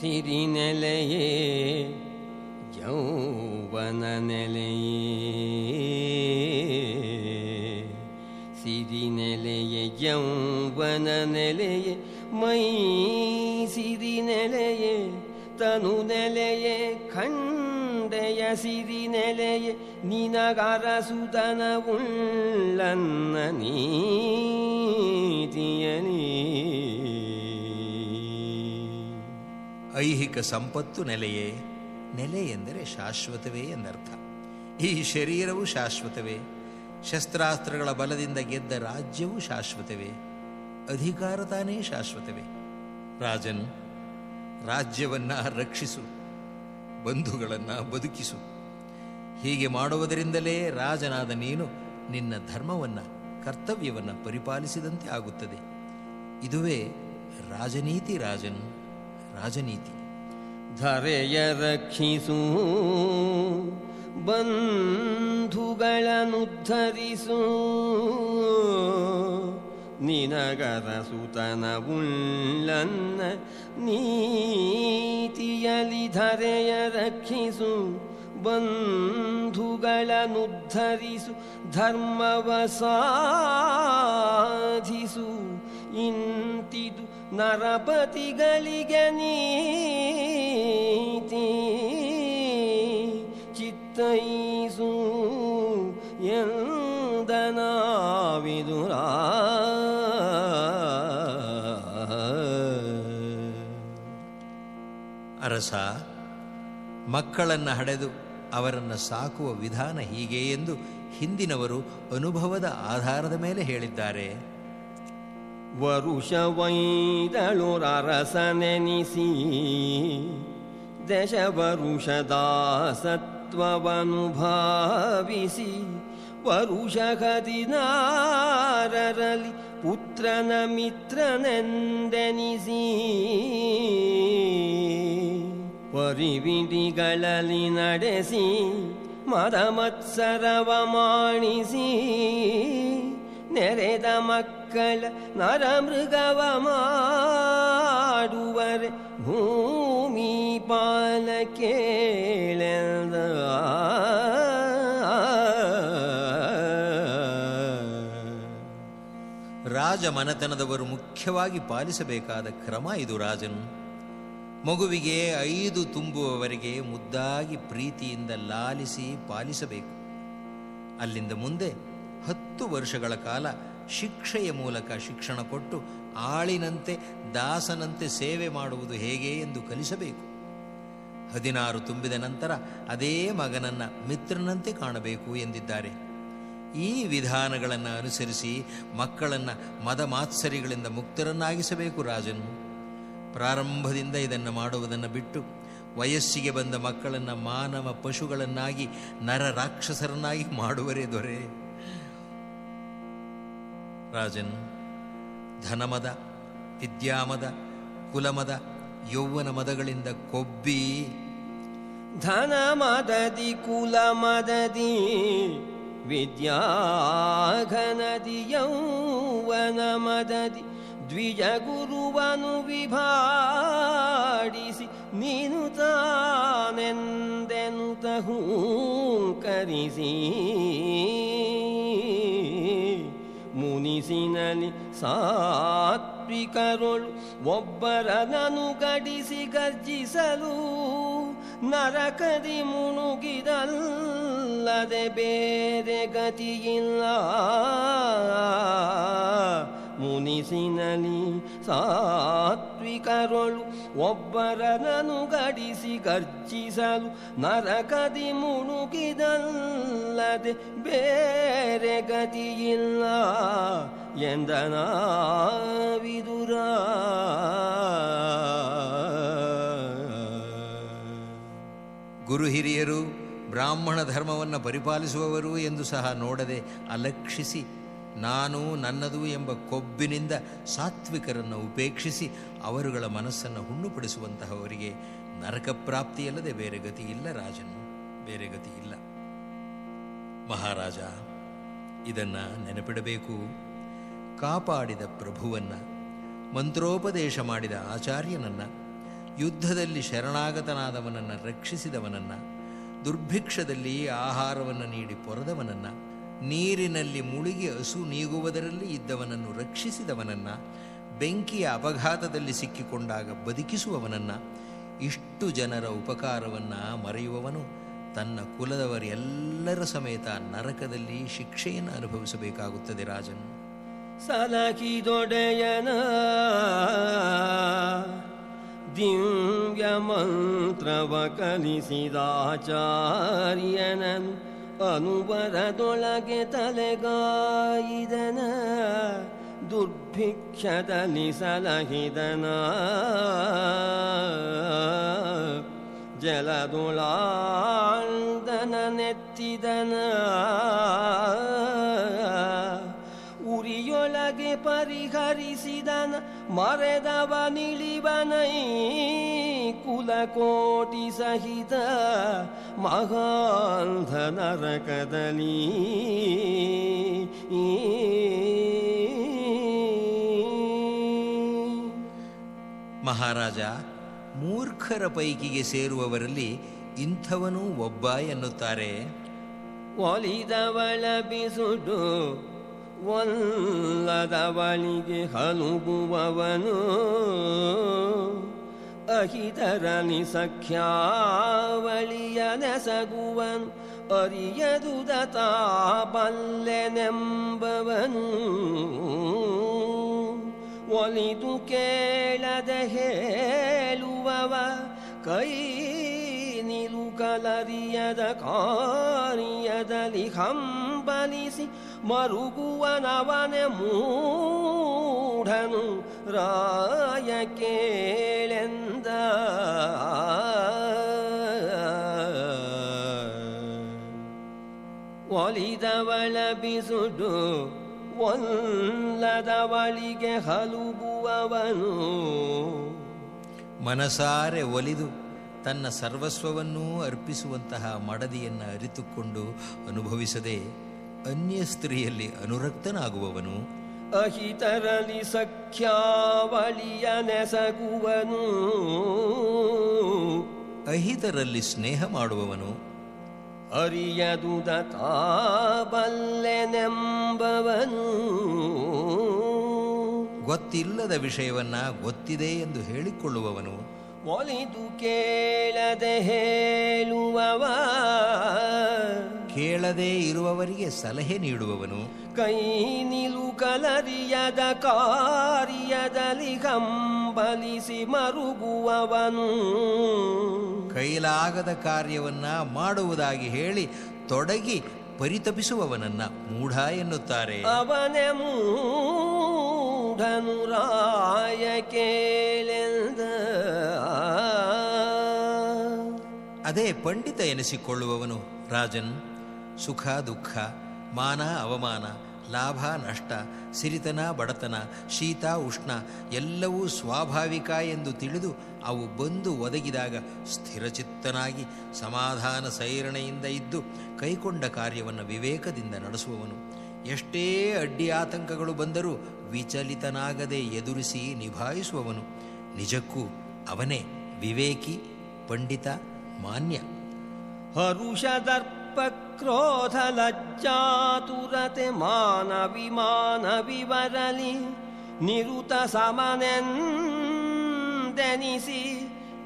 ಸಿರಿ ನೆಲೆಯೇ ಯೌವನ ನೆಲೆಯೇ ಸಿರಿ ನೆಲೆಯೇ ಯೌವನ ನೆಲೆಯೇ ಮೈ ಸಿರಿ ನೆಲೆಯೇ ತನು ನೆಲೆಯೇ ಖಂಡೆಯ ಸಿರಿ ನೆಲೆಯೇ ನಿನಗರಸುತನ ಉಳ್ಳನ್ನ ನೀತಿಯಲಿ. ಐಹಿಕ ಸಂಪತ್ತು ನೆಲೆಯೇ ನೆಲೆ ಎಂದರೆ ಶಾಶ್ವತವೇ ಎಂದರ್ಥ. ಈ ಶರೀರವು ಶಾಶ್ವತವೇ, ಶಸ್ತ್ರಾಸ್ತ್ರಗಳ ಬಲದಿಂದ ಗೆದ್ದ ರಾಜ್ಯವು ಶಾಶ್ವತವೇ, ಅಧಿಕಾರ ತಾನೇ ಶಾಶ್ವತವೇ. ರಾಜನು, ರಾಜ್ಯವನ್ನ ರಕ್ಷಿಸು, ಬಂಧುಗಳನ್ನ ಬದುಕಿಸು. ಹೀಗೆ ಮಾಡುವುದರಿಂದಲೇ ರಾಜನಾದ ನೀನು ನಿನ್ನ ಧರ್ಮವನ್ನ, ಕರ್ತವ್ಯವನ್ನ ಪರಿಪಾಲಿಸಿದಂತೆ ಆಗುತ್ತದೆ. ಇದುವೇ ರಾಜನೀತಿ ರಾಜನ್, ರಾಜನೀತಿ. ಧರೆಯ ರಕ್ಷಿಸು ಬಂಧುಗಳನ್ನುದ್ಧರಿಸು. ನಿನಗರ ಸುತನ ಉಳ್ಳನ್ನ ನೀತಿಯಲಿ ಧರೆಯ ರಕ್ಷಿಸು ಬಂಧುಗಳನ್ನುದ್ಧರಿಸು ಧರ್ಮವ ಸಾಧಿಸು ಇಂತಿದು ನರಪತಿಗಳಿಗೆ ನೀತಿ, ಚಿತ್ತೈಸು ಎಂದನಾವಿದುರ ಅರಸ, ಮಕ್ಕಳನ್ನು ಹಡೆದು ಅವರನ್ನು ಸಾಕುವ ವಿಧಾನ ಹೀಗೆ ಎಂದು ಹಿಂದಿನವರು ಅನುಭವದ ಆಧಾರದ ಮೇಲೆ ಹೇಳಿದ್ದಾರೆ. ವರುಷವೈದಳು ರಸನೆನಿಸಿ ದಶ ವರುಷದಾಸತ್ವವನ್ನು ಭಾವಿಸಿ ವರುಷ ಹದಿನಾರರಲ್ಲಿ ಪುತ್ರನ ಮಿತ್ರನೆಂದೆನಿಸಿ ಪರಿವಿಡಿಗಳಲ್ಲಿ ನಡೆಸಿ ಮದಮತ್ಸರವ ಮಾಡಿಸಿ ನೆರೆದ ಮಕ್ಕಳ ನರಮೃಗವ ಮಾಡುವರೆ ಭೂಮಿ ಪಾಲ ಕೇಳೆಂದ. ರಾಜ ಮನೆತನದವರು ಮುಖ್ಯವಾಗಿ ಪಾಲಿಸಬೇಕಾದ ಕ್ರಮ ಇದು ರಾಜನು. ಮಗುವಿಗೆ ಐದು ತುಂಬುವವರೆಗೆ ಮುದ್ದಾಗಿ ಪ್ರೀತಿಯಿಂದ ಲಾಲಿಸಿ ಪಾಲಿಸಬೇಕು. ಅಲ್ಲಿಂದ ಮುಂದೆ ಹತ್ತು ವರ್ಷಗಳ ಕಾಲ ಶಿಕ್ಷೆಯ ಮೂಲಕ ಶಿಕ್ಷಣ ಕೊಟ್ಟು ಆಳಿನಂತೆ ದಾಸನಂತೆ ಸೇವೆ ಮಾಡುವುದು ಹೇಗೆ ಎಂದು ಕಲಿಸಬೇಕು. ಹದಿನಾರು ತುಂಬಿದ ನಂತರ ಅದೇ ಮಗನನ್ನ ಮಿತ್ರನಂತೆ ಕಾಣಬೇಕು ಎಂದಿದ್ದಾರೆ. ಈ ವಿಧಾನಗಳನ್ನು ಅನುಸರಿಸಿ ಮಕ್ಕಳನ್ನು ಮದ ಮಾತ್ಸರಿಗಳಿಂದ ಮುಕ್ತರನ್ನಾಗಿಸಬೇಕು ರಾಜನು. ಪ್ರಾರಂಭದಿಂದ ಇದನ್ನು ಮಾಡುವುದನ್ನು ಬಿಟ್ಟು ವಯಸ್ಸಿಗೆ ಬಂದ ಮಕ್ಕಳನ್ನು ಮಾನವ ಪಶುಗಳನ್ನಾಗಿ ನರ ರಾಕ್ಷಸರನ್ನಾಗಿ ಮಾಡುವರೇ ದೊರೆ. ರಾಜನ್ ಧನಮದ, ವಿದ್ಯಾಮದ, ಕುಲಮದ ಯೌವನ ಮದಗಳಿಂದ ಕೊಬ್ಬಿ. ಧನ ಮದದಿ ಕುಲ ಮದದಿ ವಿದ್ಯಾಘನದಿ ಯೌವನ ಮದದಿ ದ್ವಿಜ ಗುರುವನು ವಿಭಾಡಿಸಿ ನೀನು ತಾನೆಂದೆನುತ ಹೂಂಕರಿಸಿ ಮುನಿಸಿನಲಿ ಸಾತ್ವಿಕರುಳು ಒಬ್ಬರನನು ಗಡಿಸಿ ಗರ್ಜಿಸಲು ನರಕದಿ ಮುಣುಗಿದಲ್ಲದೆ ಬೇರೆ ಗತಿಯಿಲ್ಲ. ಮುನಿಸಿನಲಿ ಸಾತ್ವಿಕರೊಳು ಒಬ್ಬರನನು ಗಡಿಸಿ ಗರ್ಜಿಸಲು ನರಕದಿ ಮುಣುಗಿದಲ್ಲದೆ ಬೇರೆ ಗತಿಯಿಲ್ಲ ಎಂದನ ವಿದುರ ಗುರು ಹಿರಿಯರು ಬ್ರಾಹ್ಮಣ ಧರ್ಮವನ್ನು ಪರಿಪಾಲಿಸುವವರು ಎಂದು ಸಹ ನೋಡದೆ ಅಲಕ್ಷಿಸಿ ನಾನು ನನ್ನದು ಎಂಬ ಕೊಬ್ಬಿನಿಂದ ಸಾತ್ವಿಕರನ್ನು ಉಪೇಕ್ಷಿಸಿ ಅವರುಗಳ ಮನಸ್ಸನ್ನು ಹುಣ್ಣುಪಡಿಸುವಂತಹವರಿಗೆ ನರಕ ಪ್ರಾಪ್ತಿಯಲ್ಲದೆ ಬೇರೆ ಗತಿ ಇಲ್ಲ ರಾಜನು, ಬೇರೆ ಗತಿ ಇಲ್ಲ. ಮಹಾರಾಜ, ಇದನ್ನು ನೆನಪಿಡಬೇಕು. ಕಾಪಾಡಿದ ಪ್ರಭುವನ್ನು, ಮಂತ್ರೋಪದೇಶ ಮಾಡಿದ ಆಚಾರ್ಯನನ್ನ, ಯುದ್ಧದಲ್ಲಿ ಶರಣಾಗತನಾದವನನ್ನು ರಕ್ಷಿಸಿದವನನ್ನು, ದುರ್ಭಿಕ್ಷದಲ್ಲಿ ಆಹಾರವನ್ನು ನೀಡಿ ಪೊರೆದವನನ್ನ ನೀರಿನಲ್ಲಿ ಮುಳುಗಿ ಹಸು ನೀಗುವುದರಲ್ಲಿ ಇದ್ದವನನ್ನು ರಕ್ಷಿಸಿದವನನ್ನ, ಬೆಂಕಿಯ ಅಪಘಾತದಲ್ಲಿ ಸಿಕ್ಕಿಕೊಂಡಾಗ ಬದುಕಿಸುವವನನ್ನ, ಇಷ್ಟು ಜನರ ಉಪಕಾರವನ್ನು ಮರೆಯುವವನು ತನ್ನ ಕುಲದವರೆಲ್ಲರ ಸಮೇತ ನರಕದಲ್ಲಿ ಶಿಕ್ಷೆಯನ್ನು ಅನುಭವಿಸಬೇಕಾಗುತ್ತದೆ ರಾಜನು. ಸಲಕಿದೊಡೆಯನ ದಿವ್ಯ ಮಂತ್ರವ ಕಲಿಸಿದಾಚಾರ್ಯನನು ಅನುಬರದೊಳಗೆ ತಲೆಗಾಯಿದನ ದುರ್ಭಿಕ್ಷದಲ್ಲಿ ಸಲಹಿದನ. ಜಲದೊಳಾಂದನ ನೆತ್ತಿದನ. ಉರಿಯೊಳಗೆ ಪರಿಹರಿಸಿದನ ಮರೆದವ ನಿಳಿವನೈ ಕುಲಕೋಟಿ ಸಹಿತ ಮಹಾಂಧ ನರಕದಲ್ಲಿ ಮಹಾರಾಜ ಮೂರ್ಖರ ಪೈಕಿಗೆ ಸೇರುವವರಲ್ಲಿ ಇಂಥವನೂ ಒಬ್ಬ ಎನ್ನುತ್ತಾರೆ. ಒಲಿದವಳ ಬಿಸುಡು ಒಲ್ಲದವಳಿಗೆ ಹಲುಗುವವನು ಅಹಿತರನಿ ಸಖ್ಯಾವಳಿಯ ನೆಸಗುವನು ಅರಿಯದುದ ತಾಬಲ್ಲೆನೆಂಬವನು ಒಲಿದು ಕೇಳದೆ ಹೇಳುವವ ಕೈ ನಿಲುಕಲರಿಯದ ಕಾರ್ಯದಲ್ಲಿ ಹಂಬಲಿಸಿ ಮರುಗುವನವನೆ ಮೂಢನು. ರಾಯ ಕೇಳೆಂದ. ಒಲಿದವಳ ಬಿಸುಡು ಒಲ್ಲದವಳಿಗೆ ಹಲುಬುವವನು ಮನಸಾರೆ ಒಲಿದು ತನ್ನ ಸರ್ವಸ್ವವನ್ನೂ ಅರ್ಪಿಸುವಂತಹ ಮಡದಿಯನ್ನು ಅರಿತುಕೊಂಡು ಅನುಭವಿಸದೆ ಅನ್ಯ ಸ್ತ್ರೀಯಲ್ಲಿ ಅನುರಕ್ತನಾಗುವವನು. ಅಹಿತರಲಿ ಸಖ್ಯಾವಳಿಯ ನೆಸಗುವನು ಅಹಿತರಲ್ಲಿ ಸ್ನೇಹ ಮಾಡುವವನು. ಅರಿಯದುದ ತಾಬಲ್ಲೆನೆಂಬವನು ಗೊತ್ತಿಲ್ಲದ ವಿಷಯವನ್ನ ಗೊತ್ತಿದೆ ಎಂದು ಹೇಳಿಕೊಳ್ಳುವವನು. ಒಲಿದು ಕೇಳದೆ ಹೇಳುವವ. ಕೇಳದೆ ಇರುವವರಿಗೆ ಸಲಹೆ ನೀಡುವವನು. ಕೈ ನಿಲುಕಲರಿಯದ ಕಾರ್ಯದಲ್ಲಿ ಕಂಬಲಿಸಿ ಮರುಗುವವನು. ಕೈಲಾಗದ ಕಾರ್ಯವನ್ನ ಮಾಡುವುದಾಗಿ ಹೇಳಿ ತೊಡಗಿ ಪರಿತಪಿಸುವವನನ್ನ ಮೂಢ ಎನ್ನುತ್ತಾರೆ. ಅವನೆ ಮೂಢನು ರಾಯ ಕೇಳೆಂದ. ಅದೇ ಪಂಡಿತ ಎನಿಸಿಕೊಳ್ಳುವವನು ರಾಜನ್. ಸುಖ, ದುಃಖ, ಮಾನ, ಅವಮಾನ, ಲಾಭ, ನಷ್ಟ, ಸಿರಿತನ, ಬಡತನ, ಶೀತ, ಉಷ್ಣ ಎಲ್ಲವೂ ಸ್ವಾಭಾವಿಕ ಎಂದು ತಿಳಿದು ಅವು ಬಂದು ಒದಗಿದಾಗ ಸ್ಥಿರಚಿತ್ತನಾಗಿ ಸಮಾಧಾನ ಸೈರಣೆಯಿಂದ ಇದ್ದು ಕೈಕೊಂಡ ಕಾರ್ಯವನ್ನು ವಿವೇಕದಿಂದ ನಡೆಸುವವನು. ಎಷ್ಟೇ ಅಡ್ಡಿ ಆತಂಕಗಳು ಬಂದರೂ ವಿಚಲಿತನಾಗದೆ ಎದುರಿಸಿ ನಿಭಾಯಿಸುವವನು ನಿಜಕ್ಕೂ ಅವನೇ ವಿವೇಕಿ ಪಂಡಿತ ಮಾನ್ಯ ಹರುಷದರ್ಪ ಕ್ರೋಧ ಲಜ್ಜಾತುರತೆ ಮಾನ ವಿಮಾನ ವಿವರಲಿ ನಿರುತ ಸಮನೆಂದೆನಿಸಿ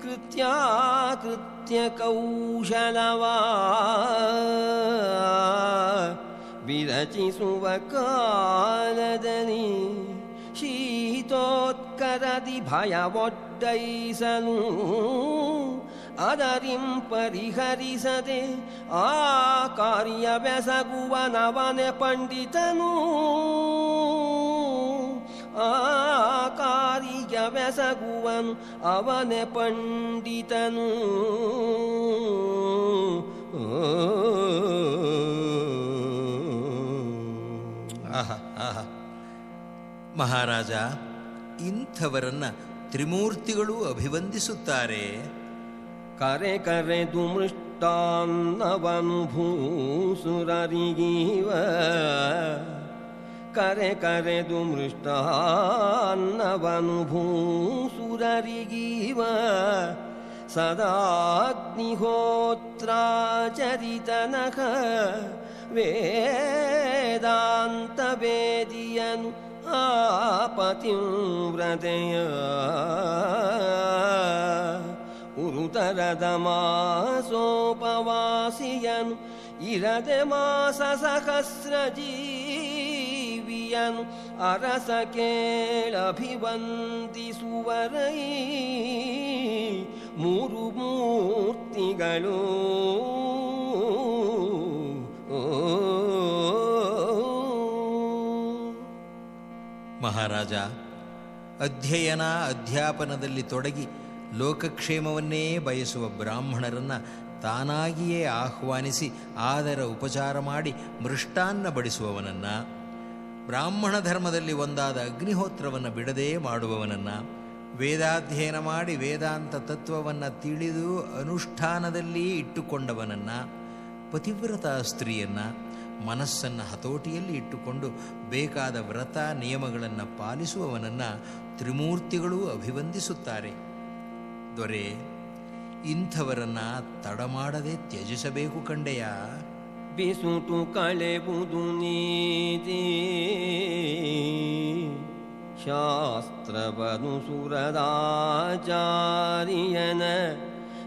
ಕೃತ್ಯಾಕೃತ್ಯ ಕೌಶಲವಾ ವಿರಚಿಸುವ ಕಾಲದಲ್ಲಿ ಶೀತೋತ್ಕರದಿ ಭಯವೊಡ್ಡೈಸಲು ಅದರಿಂ ಪರಿಹರಿಸದೆ ಆ ಕಾರ್ಯವೆಸಗುವ ನವನೆ ಪಂಡಿತನು. ಆ ಕಾರ್ಯವೆಸಗುವನು ಅವನೆ ಪಂಡಿತನು. ಓ ಮಹಾರಾಜ, ಇಂಥವರನ್ನ ತ್ರಿಮೂರ್ತಿಗಳು ಅಭಿವಂದಿಸುತ್ತಾರೆ. ಕರೆ ಕರೆದು ಮೃಷ್ಟಾನ್ನವನು ಭೂಸುರರಿಗೀವ. ಕರೆ ಕರೆದು ಮೃಷ್ಟಾನ್ನವನು ಭೂಸುರರಿಗೀವ. ಸದಾಗ್ನಿಹೋತ್ರಾಚರಿತನಃ ವೇದಾಂತ ವೇದಿಯನು ಆಪತಿಂ ವ್ರತೆಯ ಉರುತರದ ಮಾಸೋಪವಾಸಿಯನು ಇರದೆ ಮಾಸ ಸಹಸ್ರ ಜೀವಿಯನು ಅರಸ ಕೇಳಭಿವಂದಿಸುವರೈ. ಮೂರು ಮೂರ್ತಿಗಳು. ಮಹಾರಾಜ, ಅಧ್ಯಯನ ಅಧ್ಯಾಪನದಲ್ಲಿ ತೊಡಗಿ ಲೋಕಕ್ಷೇಮವನ್ನೇ ಬಯಸುವ ಬ್ರಾಹ್ಮಣರನ್ನು ತಾನಾಗಿಯೇ ಆಹ್ವಾನಿಸಿ ಆದರ ಉಪಚಾರ ಮಾಡಿ ಮೃಷ್ಟಾನ್ನ ಬಡಿಸುವವನನ್ನು ಬ್ರಾಹ್ಮಣ ಧರ್ಮದಲ್ಲಿ ಒಂದಾದ ಅಗ್ನಿಹೋತ್ರವನ್ನು ಬಿಡದೇ ಮಾಡುವವನನ್ನು, ವೇದಾಧ್ಯಯನ ಮಾಡಿ ವೇದಾಂತ ತತ್ವವನ್ನು ತಿಳಿದು ಅನುಷ್ಠಾನದಲ್ಲಿ ಇಟ್ಟುಕೊಂಡವನನ್ನು, ಪತಿವ್ರತ ಸ್ತ್ರೀಯನ್ನ ಮನಸ್ಸನ್ನು ಹತೋಟಿಯಲ್ಲಿ ಇಟ್ಟುಕೊಂಡು ಬೇಕಾದ ವ್ರತ ನಿಯಮಗಳನ್ನು ಪಾಲಿಸುವವನನ್ನು ತ್ರಿಮೂರ್ತಿಗಳೂ ಅಭಿವಂದಿಸುತ್ತಾರೆ. ದೊರೆ, ಇಂಥವರನ್ನ ತಡಮಾಡದೆ ತ್ಯಜಿಸಬೇಕು ಕಂಡೆಯ? ಬಿಸುಟು ಕಳೆಬುದು ನೀತಿ. ಶಾಸ್ತ್ರವನು ಸುರದಾಚಾರಿಯನ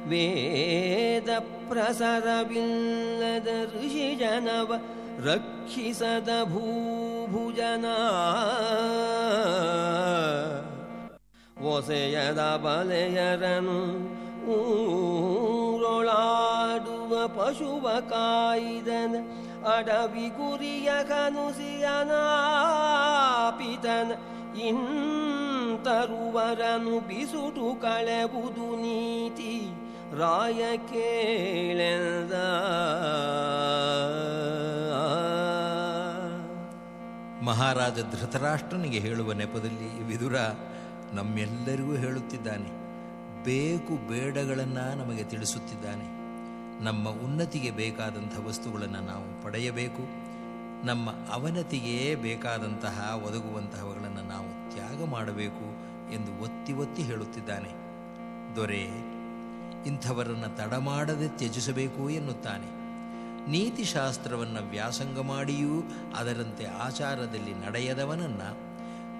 ವೇದ ಪ್ರಸರವಿಲ್ಲದ ಋಷಿ ಜನವ ರಕ್ಷಿಸದ ಭೂಭುಜನ. ಒಸೆಯದ ಬಲೆಯರನು ಊರೊಳಾಡುವ ಪಶುವ ಕಾಯ್ದನ ಅಡವಿ ಗುರಿಯ ಕನುಸಿಯನಾಪಿತನ ಇಂತರುವರನು ಬಿಸುಟು ಕಳೆಬುದು ನೀತಿ. ರಾಯ ಕೇಳೆಂದ. ಮಹಾರಾಜ ಧೃತರಾಷ್ಟ್ರನಿಗೆ ಹೇಳುವ ನೆಪದಲ್ಲಿ ವಿದುರ ನಮ್ಮೆಲ್ಲರಿಗೂ ಹೇಳುತ್ತಿದ್ದಾನೆ. ಬೇಕು ಬೇಡಗಳನ್ನು ನಮಗೆ ತಿಳಿಸುತ್ತಿದ್ದಾನೆ. ನಮ್ಮ ಉನ್ನತಿಗೆ ಬೇಕಾದಂಥ ವಸ್ತುಗಳನ್ನು ನಾವು ಪಡೆಯಬೇಕು. ನಮ್ಮ ಅವನತಿಗೆ ಬೇಕಾದಂತಹ ಒದಗುವಂತಹವುಗಳನ್ನು ನಾವು ತ್ಯಾಗ ಮಾಡಬೇಕು ಎಂದು ಒತ್ತಿ ಒತ್ತಿ ಹೇಳುತ್ತಿದ್ದಾನೆ. ದೊರೆ ಇಂಥವರನ್ನು ತಡಮಾಡದೆ ತ್ಯಜಿಸಬೇಕು ಎನ್ನುತ್ತಾನೆ. ನೀತಿಶಾಸ್ತ್ರವನ್ನು ವ್ಯಾಸಂಗ ಮಾಡಿಯೂ ಅದರಂತೆ ಆಚಾರದಲ್ಲಿ ನಡೆಯದವನನ್ನು,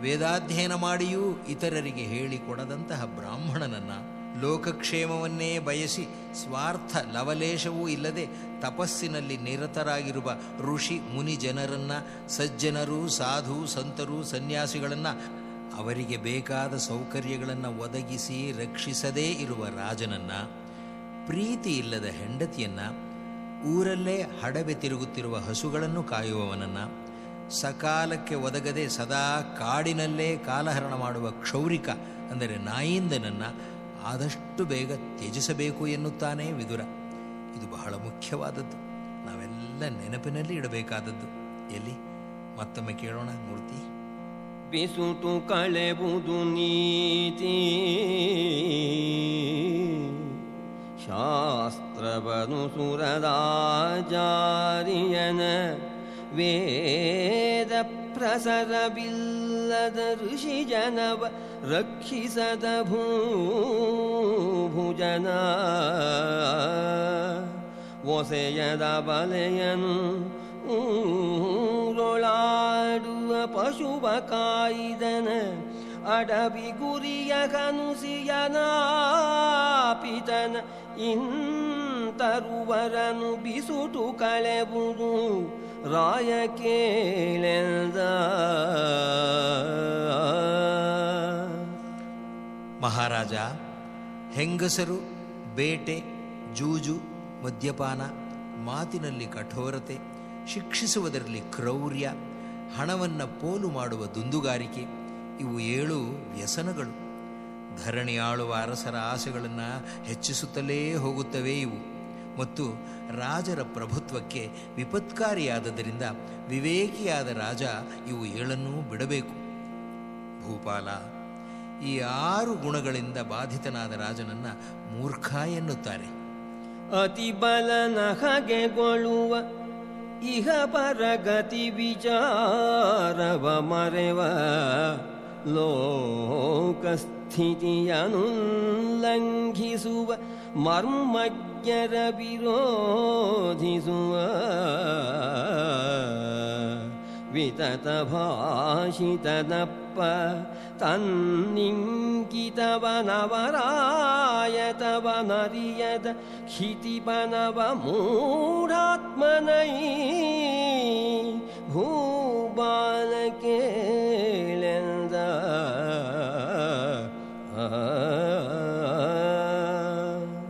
ವೇದಾಧ್ಯಯನ ಮಾಡಿಯೂ ಇತರರಿಗೆ ಹೇಳಿಕೊಡದಂತಹ ಬ್ರಾಹ್ಮಣನನ್ನು ಲೋಕಕ್ಷೇಮವನ್ನೇ ಬಯಸಿ ಸ್ವಾರ್ಥ ಲವಲೇಶವೂ ಇಲ್ಲದೆ ತಪಸ್ಸಿನಲ್ಲಿ ನಿರತರಾಗಿರುವ ಋಷಿ ಮುನಿ ಜನರನ್ನು ಸಜ್ಜನರು, ಸಾಧು, ಸಂತರು, ಸನ್ಯಾಸಿಗಳನ್ನು ಅವರಿಗೆ ಬೇಕಾದ ಸೌಕರ್ಯಗಳನ್ನು ಒದಗಿಸಿ ರಕ್ಷಿಸದೇ ಇರುವ ರಾಜನನ್ನ, ಪ್ರೀತಿ ಇಲ್ಲದ ಹೆಂಡತಿಯನ್ನ, ಊರಲ್ಲೇ ಹಡವೆ ತಿರುಗುತ್ತಿರುವ ಹಸುಗಳನ್ನು ಕಾಯುವವನನ್ನ, ಸಕಾಲಕ್ಕೆ ಒದಗದೆ ಸದಾ ಕಾಡಿನಲ್ಲೇ ಕಾಲಹರಣ ಮಾಡುವ ಕ್ಷೌರಿಕ, ಅಂದರೆ ನಾಯಿಂದನನ್ನು ಆದಷ್ಟು ಬೇಗ ತ್ಯಜಿಸಬೇಕು ಎನ್ನುತ್ತಾನೆ ವಿದುರ. ಇದು ಬಹಳ ಮುಖ್ಯವಾದದ್ದು. ನಾವೆಲ್ಲ ನೆನಪಿನಲ್ಲಿ ಇಡಬೇಕಾದದ್ದು. ಎಲ್ಲಿ? ಮತ್ತೊಮ್ಮೆ ಕೇಳೋಣ, ಮೂರ್ತಿ. ಬಿಸುಟು ಕಳೆಬುದು ನೀತಿ ಶಾಸ್ತ್ರವನು ಸುರದಾಚಾರ್ಯನ ವೇದ ಪ್ರಸರವಿಲ್ಲದ ಋಷಿ ಜನವ ರಕ್ಷಿಸದ ಭೂಭುಜನ ಒಸೆಯದ ಬಲೆಯನು ಊರೊಳಾಡುವ ಪಶುವ ಕಾಯ್ದನ ಅಡವಿ ಗುರಿಯ ಕನುಸಿಯನಾಪಿತನ ಇಂತರುವರನು ಬಿಸುಟು ಕಳೆಬುದು ರಾಯ ಕೇಳೆಂದ. ಮಹಾರಾಜ, ಹೆಂಗಸರು, ಬೇಟೆ, ಜೂಜು, ಮದ್ಯಪಾನ, ಮಾತಿನಲ್ಲಿ ಕಠೋರತೆ ಶಿಕ್ಷಿಸುವುದರಲ್ಲಿ ಕ್ರೌರ್ಯ, ಹಣವನ್ನು ಪೋಲು ಮಾಡುವ ದುಂದುಗಾರಿಕೆ, ಇವು ಏಳು ವ್ಯಸನಗಳು. ಧರಣಿ ಆಳುವ ಅರಸರ ಆಸೆಗಳನ್ನು ಹೆಚ್ಚಿಸುತ್ತಲೇ ಹೋಗುತ್ತವೆ ಇವು. ಮತ್ತು ರಾಜರ ಪ್ರಭುತ್ವಕ್ಕೆ ವಿಪತ್ಕಾರಿಯಾದದರಿಂದ ವಿವೇಕಿಯಾದ ರಾಜ ಇವು ಏಳನ್ನೂ ಬಿಡಬೇಕು. ಭೂಪಾಲ, ಈ ಆರು ಗುಣಗಳಿಂದ ಬಾಧಿತನಾದ ರಾಜನನ್ನ ಮೂರ್ಖ ಎನ್ನುತ್ತಾರೆ. ಅತಿ ಬಲನ ಹಗೆಗೊಳ್ಳುವ इह परगतिविचारवमरेव लोकस्थिति अनुल्लङ्घिसुव मर्मज्ञरविरोधिसुव। विततभाषितदप्प ಕ್ಷಿತಿಪನವ ಮೂಢಾತ್ಮನೈ ಭೂಬಾಲಕೇಳೆಂದ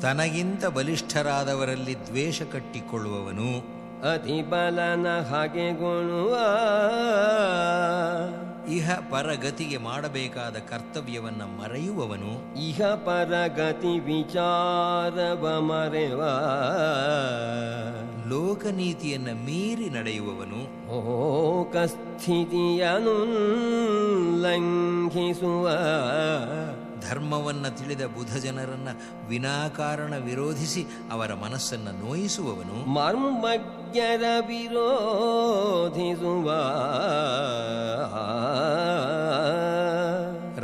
ತನಗಿಂತ ಬಲಿಷ್ಠರಾದವರಲ್ಲಿ ದ್ವೇಷ ಕಟ್ಟಿಕೊಳ್ಳುವವನು ಅತಿ ಬಲನ ಹಾಗೆಗೊಳ್ಳುವ ಇಹ ಪರಗತಿಗೆ ಮಾಡಬೇಕಾದ ಕರ್ತವ್ಯವನ್ನು ಮರೆಯುವವನು ಇಹ ಪರಗತಿ ವಿಚಾರವ ಮರೆವ. ಲೋಕನೀತಿಯನ್ನ ಮೀರಿ ನಡೆಯುವವನು ಲೋಕಸ್ಥಿತಿಯನು ಲಂಘಿಸುವ ಧರ್ಮವನ್ನ ತಿಳಿದ ಬುಧ ಜನರನ್ನ ವಿನಾಕಾರಣ ವಿರೋಧಿಸಿ ಅವರ ಮನಸ್ಸನ್ನು ನೋಯಿಸುವವನು. ಮರ್ಮಜ್ಞರ ವಿರೋಧಿಸುವ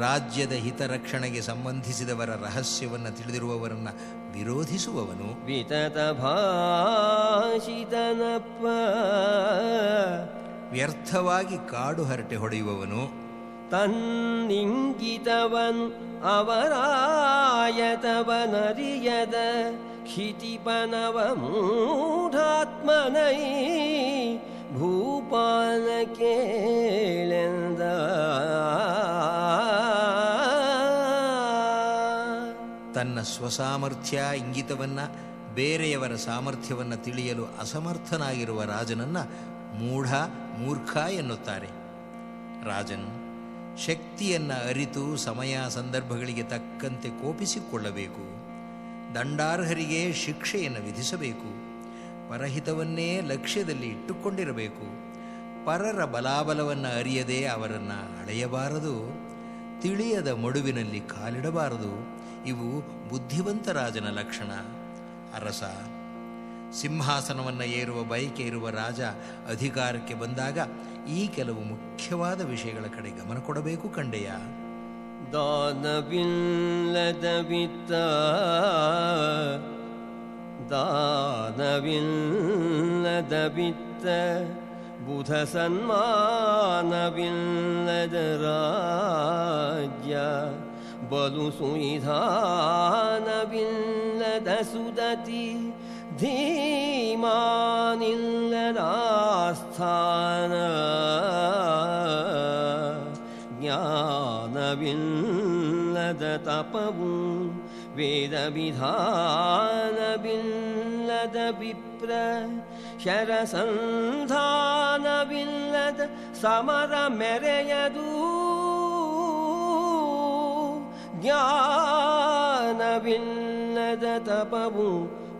ರಾಜ್ಯದ ಹಿತರಕ್ಷಣೆಗೆ ಸಂಬಂಧಿಸಿದವರ ರಹಸ್ಯವನ್ನು ತಿಳಿದಿರುವವರನ್ನ ವಿರೋಧಿಸುವವನು. ವಿತತ ಭಾಷಿತನಪ್ಪ. ವ್ಯರ್ಥವಾಗಿ ಕಾಡು ಹರಟೆ ಹೊಡೆಯುವವನು. ತನ್ನಿಂಗಿತವನು ಅವರಾಯದವನರಿಯದ ಕ್ಷಿತಿಪನವ ಮೂಢಾತ್ಮನೈ ಭೂಪಾಲ ಕೇಳೆಂದ. ತನ್ನ ಸ್ವಸಾಮರ್ಥ್ಯ ಇಂಗಿತವನ್ನ, ಬೇರೆಯವರ ಸಾಮರ್ಥ್ಯವನ್ನ ತಿಳಿಯಲು ಅಸಮರ್ಥನಾಗಿರುವ ರಾಜನನ್ನ ಮೂಢ, ಮೂರ್ಖ ಎನ್ನುತ್ತಾರೆ. ರಾಜನ್ ಶಕ್ತಿಯನ್ನ ಅರಿತು ಸಮಯ ಸಂದರ್ಭಗಳಿಗೆ ತಕ್ಕಂತೆ ಕೋಪಿಸಿಕೊಳ್ಳಬೇಕು. ದಂಡಾರ್ಹರಿಗೆ ಶಿಕ್ಷೆಯನ್ನು ವಿಧಿಸಬೇಕು. ಪರಹಿತವನ್ನೇ ಲಕ್ಷ್ಯದಲ್ಲಿ ಇಟ್ಟುಕೊಂಡಿರಬೇಕು. ಪರರ ಬಲಾಬಲವನ್ನು ಅರಿಯದೆ ಅವರನ್ನು ಅಳೆಯಬಾರದು. ತಿಳಿಯದ ಮಡುವಿನಲ್ಲಿ ಕಾಲಿಡಬಾರದು. ಇವು ಬುದ್ಧಿವಂತ ರಾಜನ ಲಕ್ಷಣ. ಅರಸ, ಸಿಂಹಾಸನವನ್ನು ಏರುವ ಬಯಕೆ ಇರುವ ರಾಜ ಅಧಿಕಾರಕ್ಕೆ ಬಂದಾಗ ಈ ಕೆಲವು ಮುಖ್ಯವಾದ ವಿಷಯಗಳ ಕಡೆ ಗಮನ ಕೊಡಬೇಕು ಕಂಡೆಯ? ದಾನವಿಲ್ಲದ ವಿತ್ತ ದಾನವಿಲ್ಲದ ವಿತ್ತ, ಬುಧ ಸನ್ಮಾನವಿಲ್ಲದ ರಾಜ್ಯ, ಬಲು ಸುಧಾನವಿಲ್ಲದ ಸುದತಿ धीमानिल्लरास्थान ज्ञानविल्लदतपवु वेदविधानविल्लद विप्र शरसन्धानविल्लद समरमेरयदू। ज्ञानविल्लद तपवो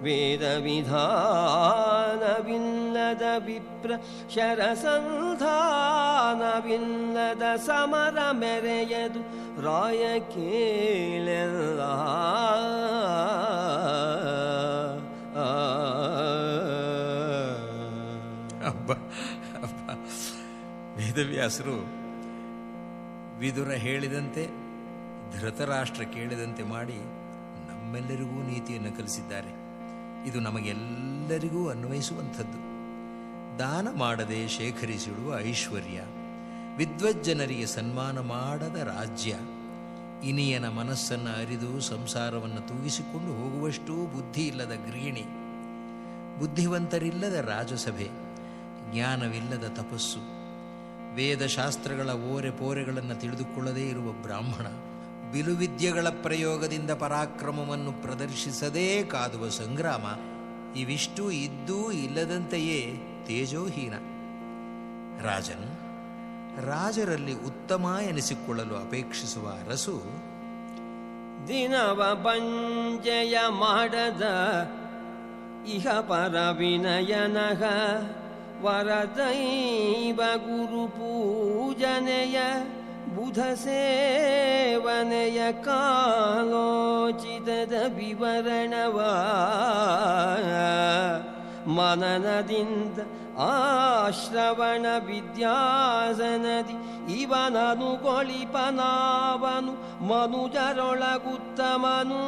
ವೇದ ವಿಧಾನವಿಲ್ಲದ ವಿಪ್ರ ಶರಸಂಧಾನವಿಲ್ಲದ ಸಮರ ಮೆರೆಯದು ರಾಯ ಅಬ್ಬ. ವೇದವ್ಯಾಸರು ವಿದುರ ಹೇಳಿದಂತೆ, ಧೃತರಾಷ್ಟ್ರ ಕೇಳಿದಂತೆ ಮಾಡಿ ನಮ್ಮೆಲ್ಲರಿಗೂ ನೀತಿಯನ್ನು ಕಲಿಸಿದ್ದಾರೆ. ಇದು ನಮಗೆಲ್ಲರಿಗೂ ಅನ್ವಯಿಸುವಂಥದ್ದು. ದಾನ ಮಾಡದೆ ಶೇಖರಿಸಿಡುವ ಐಶ್ವರ್ಯ, ವಿದ್ವಜ್ಜನರಿಗೆ ಸನ್ಮಾನ ಮಾಡದ ರಾಜ್ಯ, ಇನಿಯನ ಮನಸ್ಸನ್ನು ಅರಿದು ಸಂಸಾರವನ್ನು ತೂಗಿಸಿಕೊಂಡು ಹೋಗುವಷ್ಟೂ ಬುದ್ಧಿ ಇಲ್ಲದ ಗೃಹಿಣಿ, ಬುದ್ಧಿವಂತರಿಲ್ಲದ ರಾಜಸಭೆ, ಜ್ಞಾನವಿಲ್ಲದ ತಪಸ್ಸು, ವೇದಶಾಸ್ತ್ರಗಳ ಓರೆ ಪೋರೆಗಳನ್ನು ತಿಳಿದುಕೊಳ್ಳದೇ ಇರುವ ಬ್ರಾಹ್ಮಣ ಬಿಲುವಿದ್ಯೆಗಳ ಪ್ರಯೋಗದಿಂದ ಪರಾಕ್ರಮವನ್ನು ಪ್ರದರ್ಶಿಸದೇ ಕಾದುವ ಸಂಗ್ರಾಮ ಇವಿಷ್ಟು ಇದ್ದೂ ಇಲ್ಲದಂತೆಯೇ ತೇಜೋಹೀನ. ರಾಜನ್, ರಾಜರಲ್ಲಿ ಉತ್ತಮ ಎನಿಸಿಕೊಳ್ಳಲು ಅಪೇಕ್ಷಿಸುವ ಅರಸು, ದಿನವ ಪಂಜಯ ಮಾಡದ, ಇಹ ಪರವಿನಯನಃ ವರದೈವ ಗುರು ಪೂಜನೆಯ ಬುಧ ಸೇವನೆಯ ಕಾಲೋಚಿತದ ವಿವರಣವ ಮನನದಿಂದ ಆಶ್ರವಣ ವಿದ್ಯಾಸನದಿ ಇವನನು ಕೊಳಿಪನಾವನು ಮನುಜರೊಳಗುತ್ತಮನು.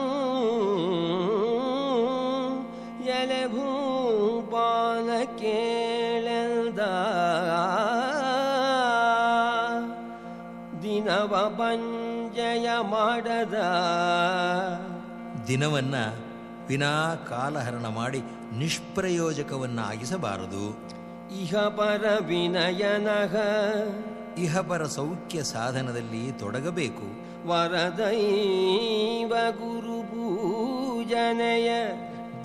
ಎಲೆ ಭೂಪಾನ ಕೇಳೆಲ್ದ ದಿನವ ಪಂಜಯ ಮಾಡದ. ದಿನವನ್ನ ವಿನಾ ಕಾಲಹರಣ ಮಾಡಿ ನಿಷ್ಪ್ರಯೋಜಕವನ್ನಾಗಿಸಬಾರದು ಇಹ ಪರ ಇಹ ಇಹಪರ ಸೌಖ್ಯ ಸಾಧನದಲ್ಲಿ ತೊಡಗಬೇಕು. ವರದೈವ ಗುರು ಪೂಜನೆಯ.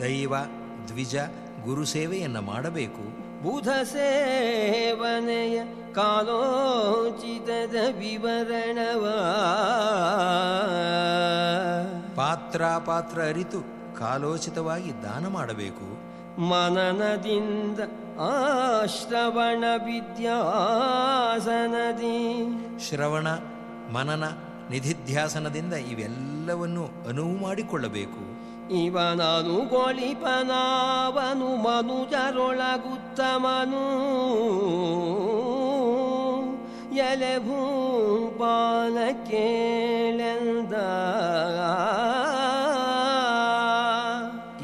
ದೈವ ದ್ವಿಜ ಗುರು ಸೇವೆಯನ್ನ ಮಾಡಬೇಕು. ಬುಧ ಸೇವನೆಯ ಕಾಲೋಚಿತದ ವಿವರಣವ. ಪಾತ್ರ ಪಾತ್ರ ಅರಿತು ಕಾಲೋಚಿತವಾಗಿ ದಾನ ಮಾಡಬೇಕು. ಮನನದಿಂದ ಆಶ್ರವಣ ವಿದ್ಯಾಸನದಿ. ಶ್ರವಣ ಮನನ ನಿಧಿಧ್ಯಾಸನದಿಂದ ಇವೆಲ್ಲವನ್ನು ಅನುವು ಮಾಡಿಕೊಳ್ಳಬೇಕು. ಇವನನು ಗೋಳಿಪನಾವನು ಮನುಜರೊಳಗುತ್ತಮನು ಎಲೆ ಭೂಪಾಲ ಕೇಳೆಂದ.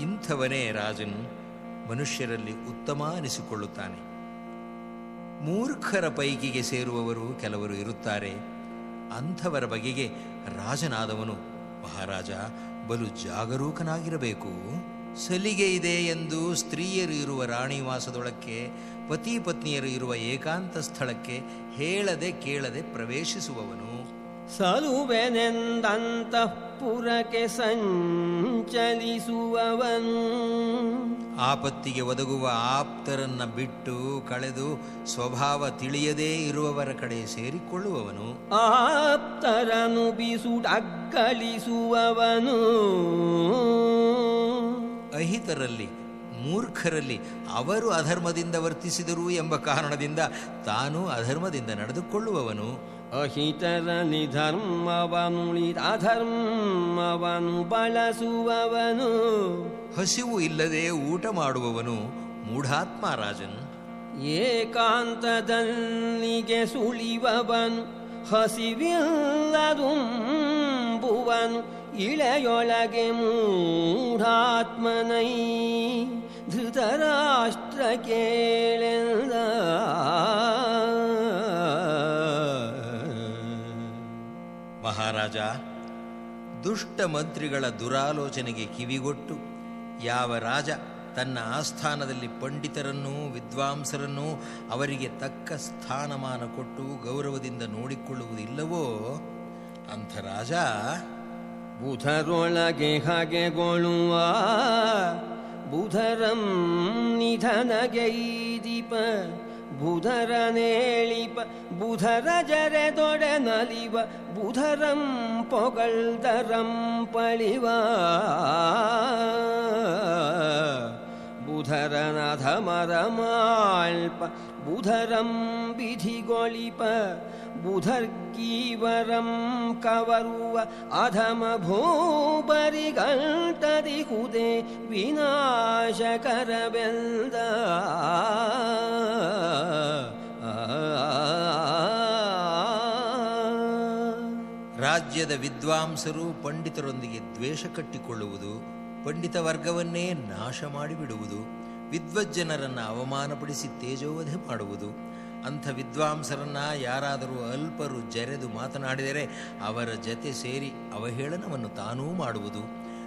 ಇಂಥವನೇ ರಾಜನು ಮನುಷ್ಯರಲ್ಲಿ ಉತ್ತಮ ಅನಿಸಿಕೊಳ್ಳುತ್ತಾನೆ. ಮೂರ್ಖರ ಪೈಕಿಗೆ ಸೇರುವವರು ಕೆಲವರು ಇರುತ್ತಾರೆ. ಅಂಥವರ ಬಗೆಗೆ ರಾಜನಾದವನು ಮಹಾರಾಜ. ಬಲು ಜಾಗರೂಕನಾಗಿರಬೇಕು. ಸಲಿಗೆ ಇದೆ ಎಂದು ಸ್ತ್ರೀಯರು ಇರುವ ರಾಣಿವಾಸದೊಳಕ್ಕೆ, ಪತಿ ಪತ್ನಿಯರು ಇರುವ ಏಕಾಂತ ಸ್ಥಳಕ್ಕೆ ಹೇಳದೆ ಕೇಳದೆ ಪ್ರವೇಶಿಸುವವನು. ಸಲುವೆನೆಂದಂತಃಪುರಕ್ಕೆ ಸಂಚಲಿಸುವವನು. ಆಪತ್ತಿಗೆ ಒದಗುವ ಆಪ್ತರನ್ನು ಬಿಟ್ಟು ಕಳೆದು ಸ್ವಭಾವ ತಿಳಿಯದೇ ಇರುವವರ ಕಡೆ ಸೇರಿಕೊಳ್ಳುವವನು. ಆಪ್ತರನು ಬಿಸುಡಗ್ಗಳಿಸುವವನು ಅಹಿತರಲ್ಲಿ ಮೂರ್ಖರಲ್ಲಿ ಅವರು ಅಧರ್ಮದಿಂದ ವರ್ತಿಸಿದರು ಎಂಬ ಕಾರಣದಿಂದ ತಾನು ಅಧರ್ಮದಿಂದ ನಡೆದುಕೊಳ್ಳುವವನು. ಅಹಿತರ ಧರ್ಮವನುಳಿದ ಅಧರ್ಮವನು ಬಳಸುವವನು. ಹಸಿವು ಇಲ್ಲದೆ ಊಟ ಮಾಡುವವನು ಮೂಢಾತ್ಮ ರಾಜನು. ಏಕಾಂತದಲ್ಲಿಗೆ ಸುಳಿವವನು ಹಸಿವಿಲ್ಲದುಂಬುವನು ಇಳೆಯೊಳಗೆ ಮೂಢಾತ್ಮನೈ. ಧೃತರಾಷ್ಟ್ರ ಕೇಳೆಂದ ಮಹಾರಾಜ, ದುಷ್ಟ ಮಂತ್ರಿಗಳ ದುರಾಲೋಚನೆಗೆ ಕಿವಿಗೊಟ್ಟು, ಯಾವ ರಾಜ ತನ್ನ ಆಸ್ಥಾನದಲ್ಲಿ ಪಂಡಿತರನ್ನೂ ವಿದ್ವಾಂಸರನ್ನೂ ಅವರಿಗೆ ತಕ್ಕ ಸ್ಥಾನಮಾನ ಕೊಟ್ಟು ಗೌರವದಿಂದ ನೋಡಿಕೊಳ್ಳುವುದಿಲ್ಲವೋ? ಅಂಥ ರಾಜ, ಬುಧರೊಳಗೆ ಹಾಗೆಗೊಳ್ಳುವ ಬುಧರಂ ನಿಧನಗೈದಿಪ बुधर बुधर जरदोडनलिप बुधरं पगल् दरं पलिवा ಬುಧರನಧ ಬುಧರಂ ವಿಧಿಗೊಳಿಪ ಬುಧರ್ಕೀವರಂ ಕವರುವ ಅಧಮ ಭೂಪರಿಗಂಟದಿ ಹುದೆ ವಿನಾಶಕರವೆಂದ. ರಾಜ್ಯದ ವಿದ್ವಾಂಸರು ಪಂಡಿತರೊಂದಿಗೆ ದ್ವೇಷ ಕಟ್ಟಿಕೊಳ್ಳುವುದು ಪಂಡಿತ ವರ್ಗವನ್ನೇ ನಾಶ ಮಾಡಿಬಿಡುವುದು, ವಿದ್ವಜ್ಜನರನ್ನು ಅವಮಾನಪಡಿಸಿ ತೇಜೋವಧೆ ಮಾಡುವುದು. ಅಂಥ ವಿದ್ವಾಂಸರನ್ನ ಯಾರಾದರೂ ಅಲ್ಪರು ಜರೆದು ಮಾತನಾಡಿದರೆ ಅವರ ಜತೆ ಸೇರಿ ಅವಹೇಳನವನ್ನು ತಾನೂ ಮಾಡುವುದು.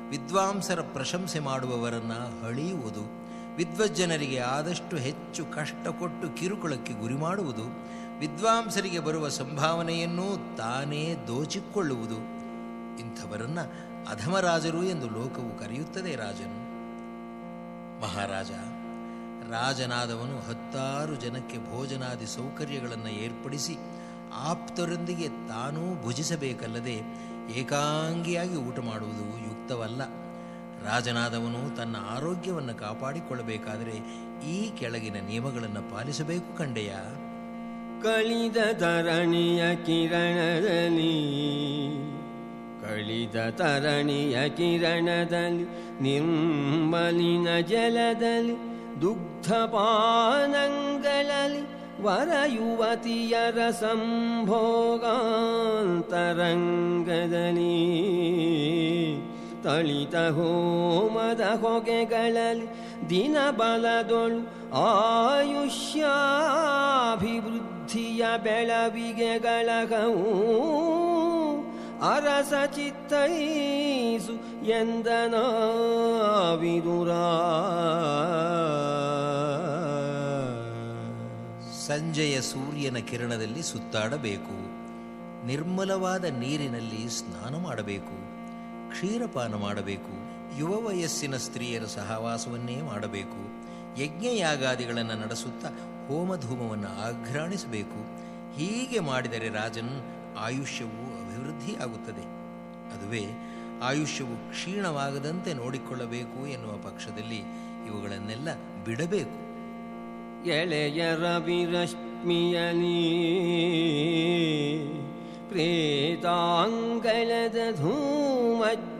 ವಿದ್ವಾಂಸರ ಪ್ರಶಂಸೆ ಮಾಡುವವರನ್ನು ಹಳಿಯುವುದು ವಿದ್ವಜ್ಜನರಿಗೆ ಆದಷ್ಟು ಹೆಚ್ಚು ಕಷ್ಟ ಕೊಟ್ಟು ಕಿರುಕುಳಕ್ಕೆ ಗುರಿ ಮಾಡುವುದು. ವಿದ್ವಾಂಸರಿಗೆ ಬರುವ ಸಂಭಾವನೆಯನ್ನು ತಾನೇ ದೋಚಿಕೊಳ್ಳುವುದು. ಇಂಥವರನ್ನ ಅಧಮರಾಜರು ಎಂದು ಲೋಕವು ಕರೆಯುತ್ತದೆ ರಾಜನು. ಮಹಾರಾಜ, ರಾಜನಾದವನು ಹತ್ತಾರು ಜನಕ್ಕೆ ಭೋಜನಾದಿ ಸೌಕರ್ಯಗಳನ್ನು ಏರ್ಪಡಿಸಿ ಆಪ್ತರೊಂದಿಗೆ ತಾನೂ ಭುಜಿಸಬೇಕಲ್ಲದೆ ಏಕಾಂಗಿಯಾಗಿ ಊಟ ಮಾಡುವುದು ಯುಕ್ತವಲ್ಲ. ರಾಜನಾದವನು ತನ್ನ ಆರೋಗ್ಯವನ್ನು ಕಾಪಾಡಿಕೊಳ್ಳಬೇಕಾದರೆ ಈ ಕೆಳಗಿನ ನಿಯಮಗಳನ್ನು ಪಾಲಿಸಬೇಕು ಕಂಡೆಯ. ಕಳಿದ ತರಣಿಯ ಕಿರಣದಲ್ಲಿ ಕಳಿದ ತರಣಿಯ ಕಿರಣದಲ್ಲಿ ನಿರ್ಮಲಿನ ಜಲದಲ್ಲಿ ವರ ಯುವತಿಯರ ಸಂಭೋಗಾಂತರಂಗದಲ್ಲಿ ತಳಿತ ಹೋಮದ ಹೊಗೆಗಳಲ್ಲಿ ದಿನ ಬಲದೊಳು ಆಯುಷ್ಯಾಭಿವೃದ್ಧಿಯ ಬೆಳವಿಗೆಗಳಗವು. ಅರಸ ಚಿತ್ತೈಸು ಎಂದನ ವಿದುರ. ಸಂಜೆಯ ಸೂರ್ಯನ ಕಿರಣದಲ್ಲಿ ಸುತ್ತಾಡಬೇಕು. ನಿರ್ಮಲವಾದ ನೀರಿನಲ್ಲಿ ಸ್ನಾನ ಮಾಡಬೇಕು. ಕ್ಷೀರಪಾನ ಮಾಡಬೇಕು. ಯುವ ವಯಸ್ಸಿನ ಸ್ತ್ರೀಯರ ಸಹವಾಸವನ್ನೇ ಮಾಡಬೇಕು. ಯಜ್ಞಯಾಗಾದಿಗಳನ್ನು ನಡೆಸುತ್ತಾ ಹೋಮಧೂಮವನ್ನು ಆಘ್ರಾಣಿಸಬೇಕು. ಹೀಗೆ ಮಾಡಿದರೆ ರಾಜನ್ ಆಯುಷ್ಯವು ಅಭಿವೃದ್ಧಿಯಾಗುತ್ತದೆ ಅದುವೇ ಆಯುಷ್ಯವು ಕ್ಷೀಣವಾಗದಂತೆ ನೋಡಿಕೊಳ್ಳಬೇಕು ಎನ್ನುವ ಪಕ್ಷದಲ್ಲಿ ಇವುಗಳನ್ನೆಲ್ಲ ಬಿಡಬೇಕು. ಎಳೆಯ ರವಿ ರಶ್ಮಿಯಲಿ ಪ್ರೇತಾಂಗಳದ ಧೂಮಜ್ವಾಲೆಯಲಿ,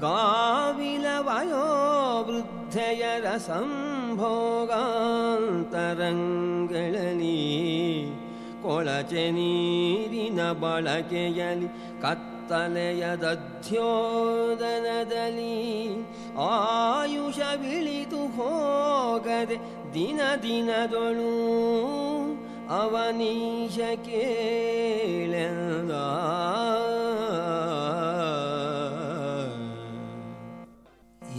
ಗಾವಿಲ ವಯೋವೃದ್ಧೆಯರ ಸಂಭೋಗಾಂತರಂಗಳಲಿ. ಕೊಳಚೆ ನೀರಿನ ಬಳಕೆಯಲ್ಲಿ ಕತ್ತಲೆಯ ದಧ್ಯೋದನದಲ್ಲಿ ಆಯುಷ ಬಿಳಿತು ಹೋಗದೆ ದಿನ ದಿನದೊಳು ಅವನೀಶ ಕೇಳ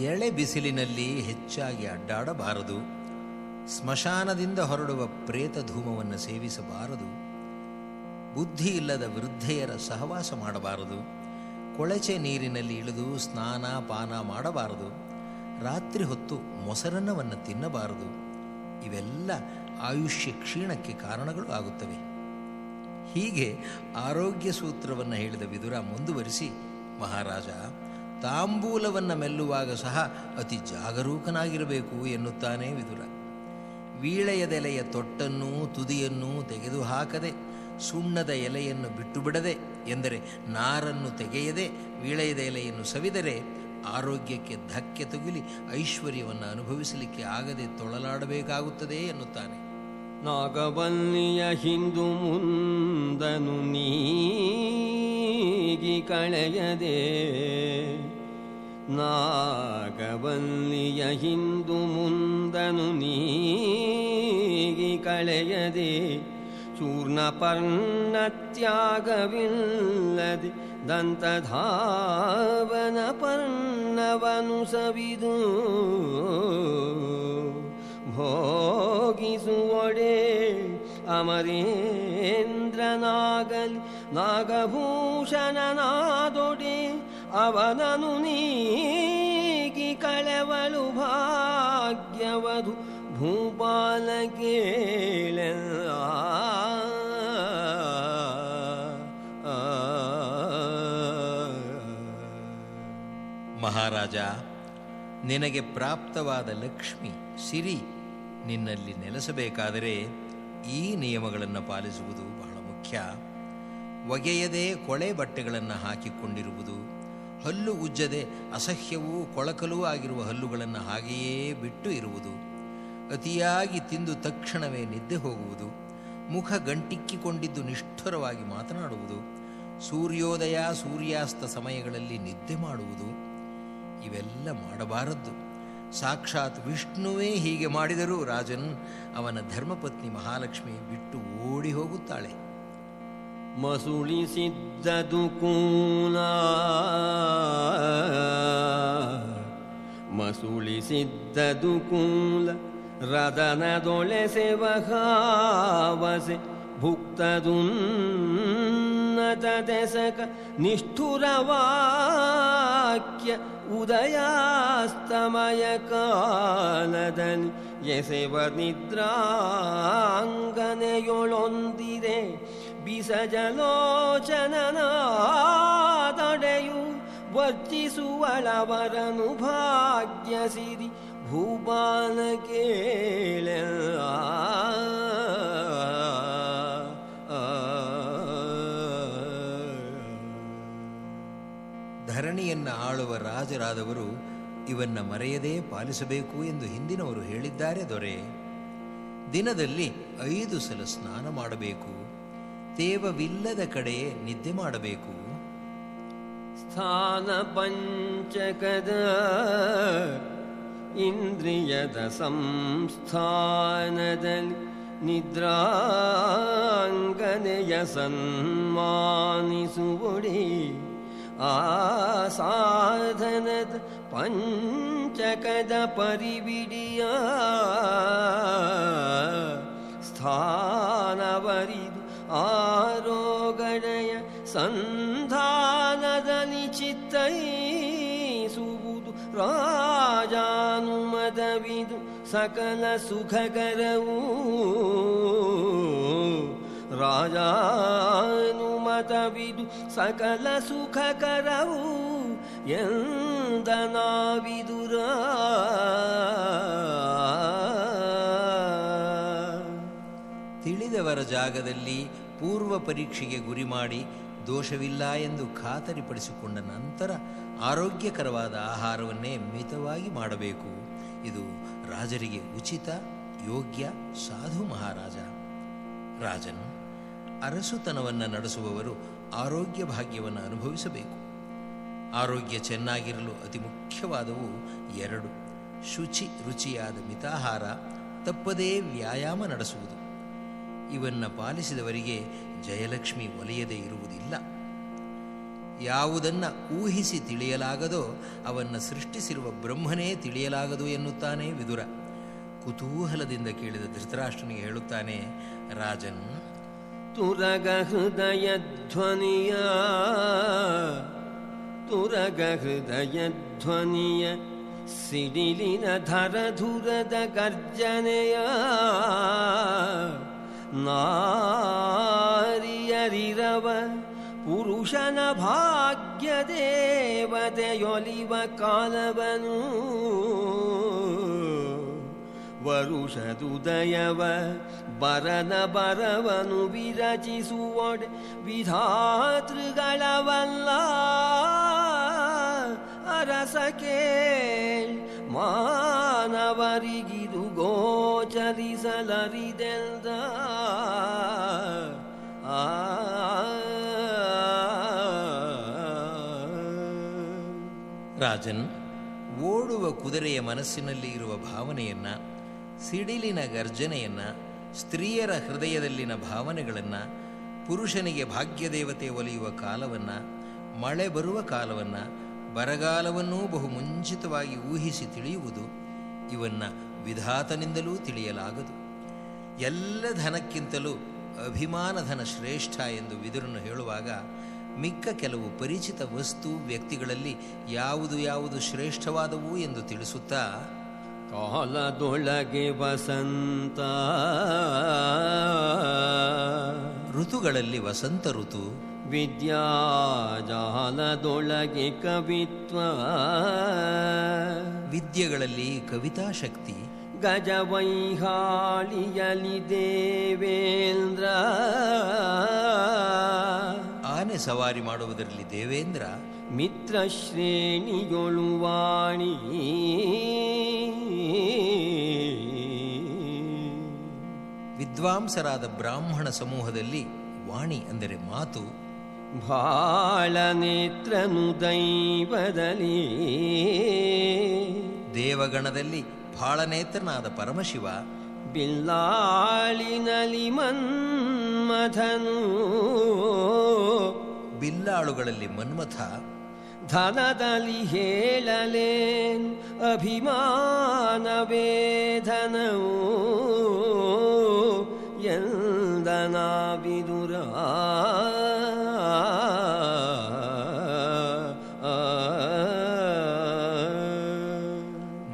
ಎಳೆ ಬಿಸಿಲಿನಲ್ಲಿ ಹೆಚ್ಚಾಗಿ ಅಡ್ಡಾಡಬಾರದು. ಸ್ಮಶಾನದಿಂದ ಹೊರಡುವ ಪ್ರೇತ ಧೂಮವನ್ನು ಸೇವಿಸಬಾರದು. ಬುದ್ಧಿ ಇಲ್ಲದ ವೃದ್ಧೆಯರ ಸಹವಾಸ ಮಾಡಬಾರದು. ಕೊಳಚೆ ನೀರಿನಲ್ಲಿ ಇಳಿದು ಸ್ನಾನ, ಪಾನ ಮಾಡಬಾರದು. ರಾತ್ರಿ ಹೊತ್ತು ಮೊಸರನ್ನವನ್ನು ತಿನ್ನಬಾರದು. ಇವೆಲ್ಲ ಆಯುಷ್ಯ ಕ್ಷೀಣಕ್ಕೆ ಕಾರಣಗಳು ಆಗುತ್ತವೆ. ಹೀಗೆ ಆರೋಗ್ಯ ಸೂತ್ರವನ್ನು ಹೇಳಿದ ವಿದುರ ಮುಂದುವರಿಸಿ, ಮಹಾರಾಜ, ತಾಂಬೂಲವನ್ನು ಮೆಲ್ಲುವಾಗ ಸಹ ಅತಿ ಜಾಗರೂಕನಾಗಿರಬೇಕು ಎನ್ನುತ್ತಾನೆ ವಿದುರ. ವೀಳೆಯದೆಲೆಯ ತೊಟ್ಟನ್ನೂ ತುದಿಯನ್ನೂ ತೆಗೆದುಹಾಕದೆ, ಸುಣ್ಣದ ಎಲೆಯನ್ನು ಬಿಟ್ಟು ಬಿಡದೆ ಎಂದರೆ ನಾರನ್ನು ತೆಗೆಯದೆ ವೀಳೆಯದ ಎಲೆಯನ್ನು ಸವಿದರೆ ಆರೋಗ್ಯಕ್ಕೆ ಧಕ್ಕೆ ತಗುಲಿ ಐಶ್ವರ್ಯವನ್ನು ಅನುಭವಿಸಲಿಕ್ಕೆ ಆಗದೆ ತೊಳಲಾಡಬೇಕಾಗುತ್ತದೆ ಎನ್ನುತ್ತಾನೆ. ನಾಗವಲ್ಲಿಯ ಹಿಂದು ಮುಂದನು ನೀಗಿ ಕಳೆಯದೆ ನಾಗವಲ್ಲಿಯ ಹಿಂದು ಮುಂದನು ನೀಗಿ ಕಳೆಯದೆ ಚೂರ್ಣ ಪರ್ಣ ತ್ಯಾಗವಿಲ್ಲದೆ ದಂತಧಾವನ ಪರ್ಣವನು ಸವಿದು ಭೋಗಿಸುವಡೆ ಅಮರೇಂದ್ರನಾಗಲಿ ನಾಗಭೂಷಣನಾದೊಡೆ ಅವನನು ನೀಗಿ ಕಳೆವಳು ಭಾಗ್ಯವಧು ಭೂಪಾಲ ಕೇಳ ಮಹಾರಾಜ, ನಿನಗೆ ಪ್ರಾಪ್ತವಾದ ಲಕ್ಷ್ಮಿ ಸಿರಿ ನಿನ್ನಲ್ಲಿ ನೆಲೆಸಬೇಕಾದರೆ ಈ ನಿಯಮಗಳನ್ನು ಪಾಲಿಸುವುದು ಬಹಳ ಮುಖ್ಯ. ಒಗೆಯದೇ ಕೊಳೆ ಬಟ್ಟೆಗಳನ್ನು ಹಾಕಿಕೊಂಡಿರುವುದು ಹಲ್ಲು ಉಜ್ಜದೆ ಅಸಹ್ಯವೂ ಕೊಳಕಲೂ ಆಗಿರುವ ಹಲ್ಲುಗಳನ್ನು ಹಾಗೆಯೇ ಬಿಟ್ಟು ಇರುವುದು. ಅತಿಯಾಗಿ ತಿಂದು ತಕ್ಷಣವೇ ನಿದ್ದೆ ಹೋಗುವುದು. ಮುಖ ಗಂಟಿಕ್ಕಿಕೊಂಡಿದ್ದು ನಿಷ್ಠುರವಾಗಿ ಮಾತನಾಡುವುದು. ಸೂರ್ಯೋದಯ, ಸೂರ್ಯಾಸ್ತ ಸಮಯಗಳಲ್ಲಿ ನಿದ್ದೆ ಮಾಡುವುದು. ಇವೆಲ್ಲ ಮಾಡಬಾರದ್ದು. ಸಾಕ್ಷಾತ್ ವಿಷ್ಣುವೇ ಹೀಗೆ ಮಾಡಿದರೂ ರಾಜನ್ ಅವನ ಧರ್ಮಪತ್ನಿ ಮಹಾಲಕ್ಷ್ಮಿ ಬಿಟ್ಟು ಓಡಿ ಹೋಗುತ್ತಾಳೆ. ಮಸುಳಿಸಿದ್ದದು ಕೂಲ. ಮಸುಳಿಸಿದ್ದದು ಕೂಲ ರದನದೊಳೆಸೆವ ಹಾವಸೆ ಭುಕ್ತದುನ್ನತ ದೆಸಕ ನಿಷ್ಠುರವಾಕ್ಯ ಉದಯಾಸ್ತಮಯ ಕಾಲದಲ್ಲಿ ಎಸೆವ ನಿದ್ರಾಂಗನೆಯೊಳೊಂದಿದೆ. ಬಿಸಜಲೋಚನನ ತಡೆಯು ವರ್ಜಿಸುವಳವರನು ಭಾಗ್ಯ ಸಿರಿ ಭೂಪಾಲ ಕೇಳ. ಧರಣಿಯನ್ನ ಆಳುವ ರಾಜರಾದವರು ಇವನ್ನ ಮರೆಯದೇ ಪಾಲಿಸಬೇಕು ಎಂದು ಹಿಂದಿನವರು ಹೇಳಿದ್ದಾರೆ ದೊರೆ. ದಿನದಲ್ಲಿ ಐದು ಸಲ ಸ್ನಾನ ಮಾಡಬೇಕು. ತೇವವಿಲ್ಲದ ಕಡೆ ನಿದ್ದೆ ಮಾಡಬೇಕು. ಸ್ಥಾನ ಪಂಚಕದ ಇಂದ್ರಿಯದ ಸಂಸ್ಥಾನದಲ್ಲಿ ನಿದ್ರಾಂಗನೆಯ ಸನ್ಮಾನಿಸುವುಡಿ, ಆ ಸಾಧನದ ಪಂಚಕದ ಪರಿಬಿಡಿಯ ಸ್ಥಾನವರಿದು ಆರೋಗಣೆಯ ಸಂಧಾನದಲ್ಲಿ ಚಿತ್ತೈಸುವುದು ರಾಜಾನುಮದವಿದು ಸಕಲ ಸುಖಕರವೂ. ರಾಜಾನುಮತವಿದು ಸಕಲ ಸುಖಕರವು ಎಂದನಾವಿದುರ. ತಿಳಿದವರ ಜಾಗದಲ್ಲಿ ಪೂರ್ವ ಪರೀಕ್ಷೆಗೆ ಗುರಿ ಮಾಡಿ ದೋಷವಿಲ್ಲ ಎಂದು ಖಾತರಿಪಡಿಸಿಕೊಂಡ ನಂತರ ಆರೋಗ್ಯಕರವಾದ ಆಹಾರವನ್ನೇ ಮಿತವಾಗಿ ಮಾಡಬೇಕು. ಇದು ರಾಜರಿಗೆ ಉಚಿತ, ಯೋಗ್ಯ ಸಾಧು ಮಹಾರಾಜ. ರಾಜನು ಅರಸುತನವನ್ನು ನಡೆಸುವವರು ಆರೋಗ್ಯ ಭಾಗ್ಯವನ್ನು ಅನುಭವಿಸಬೇಕು. ಆರೋಗ್ಯ ಚೆನ್ನಾಗಿರಲು ಅತಿ ಮುಖ್ಯವಾದವು ಎರಡು, ಶುಚಿ ರುಚಿಯಾದ ಮಿತಾಹಾರ, ತಪ್ಪದೇ ವ್ಯಾಯಾಮ ನಡೆಸುವುದು. ಇವನ್ನ ಪಾಲಿಸಿದವರಿಗೆ ಜಯಲಕ್ಷ್ಮಿ ಒಲಿಯದೇ ಇರುವುದಿಲ್ಲ. ಯಾವುದನ್ನು ಊಹಿಸಿ ತಿಳಿಯಲಾಗದೋ ಅವನ್ನು ಸೃಷ್ಟಿಸಿರುವ ಬ್ರಹ್ಮನೇ ತಿಳಿಯಲಾಗದು ಎನ್ನುತ್ತಾನೆ ವಿದುರ. ಕುತೂಹಲದಿಂದ ಕೇಳಿದ ಧೃತರಾಷ್ಟ್ರನಿಗೆ ಹೇಳುತ್ತಾನೆ, ರಾಜನ್, ತುರಗ ಹೃದಯ ಧ್ವನಿಯ, ತುರಗ ಹೃದಯ ಧ್ವನಿಯ, ಸಿಡಿಲಿನ ಧರಧುರದ ಗರ್ಜನೆಯ ನಾರಿಯರಿರವ ಪುರುಷನ ಭಾಗ್ಯ ದೇವತೆಯೊಲಿವ ಕಾಲವನು. ವರುಷದುದಯವ ಬರನ ಬರವನು ವಿರಚಿಸುವೊಡೆ ವಿಧಾತೃಗಳವಲ್ಲ. ಅರಸ ಕೇಳ್ ಮಾನವರಿಗಿದು ಗೋಚರಿಸಲರಿದೆಲ್ದ ಆ ರಾಜನ್ ಓಡುವ ಕುದುರೆಯ ಮನಸ್ಸಿನಲ್ಲಿ ಇರುವ ಭಾವನೆಯನ್ನ ಸಿಡಿಲಿನ ಗರ್ಜನೆಯನ್ನ ಸ್ತ್ರೀಯರ ಹೃದಯದಲ್ಲಿನ ಭಾವನೆಗಳನ್ನು ಪುರುಷನಿಗೆ ಭಾಗ್ಯದೇವತೆ ಒಲಿಯುವ ಕಾಲವನ್ನ ಮಳೆ ಬರುವ ಕಾಲವನ್ನ ಬರಗಾಲವನ್ನೂ ಬಹು ಮುಂಚಿತವಾಗಿ ಊಹಿಸಿ ತಿಳಿಯುವುದು ಇವನ್ನ ವಿಧಾತನಿಂದಲೂ ತಿಳಿಯಲಾಗದು. ಎಲ್ಲ ಧನಕ್ಕಿಂತಲೂ ಅಭಿಮಾನ ಧನ ಶ್ರೇಷ್ಠ ಎಂದು ವಿದುರನ್ನು ಹೇಳುವಾಗ ಮಿಕ್ಕ ಕೆಲವು ಪರಿಚಿತ ವಸ್ತು ವ್ಯಕ್ತಿಗಳಲ್ಲಿ ಯಾವುದು ಯಾವುದು ಶ್ರೇಷ್ಠವಾದವು ಎಂದು ತಿಳಿಸುತ್ತಾ ಕಾಲದೊಳಗೆ ವಸಂತ. ಋತುಗಳಲ್ಲಿ ವಸಂತ ಋತು ವಿದ್ಯಾಜಾಲದೊಳಗೆ ಕವಿತ್ವ. ವಿದ್ಯೆಗಳಲ್ಲಿ ಕವಿತಾ ಶಕ್ತಿ. ಗಜವೈಹಾಳಿಯಲಿ ದೇವೇಂದ್ರ. ಆನೆ ಸವಾರಿ ಮಾಡುವುದರಲ್ಲಿ ದೇವೇಂದ್ರ. ಮಿತ್ರ ಶ್ರೇಣಿಯೊಳು ವಾಣಿ. ವಿದ್ವಾಂಸರಾದ ಬ್ರಾಹ್ಮಣ ಸಮೂಹದಲ್ಲಿ ವಾಣಿ ಅಂದರೆ ಮಾತು. ಭಾಳ ನೇತ್ರನು ದೈವದಲ್ಲಿ. ದೇವಗಣದಲ್ಲಿ ಫಾಳನೇತ್ರನಾದ ಪರಮಶಿವ. ಬಿಲ್ಲಾಳಿನಲಿ ಮನ್ಮಥನು. ಬಿಲ್ಲಾಳುಗಳಲ್ಲಿ ಮನ್ಮಥ. ಧನದಲ್ಲಿ ಹೇಳಲೇನ್ ಅಭಿಮಾನ ವೇದನವು ಎಂದನ ಬಿದುರ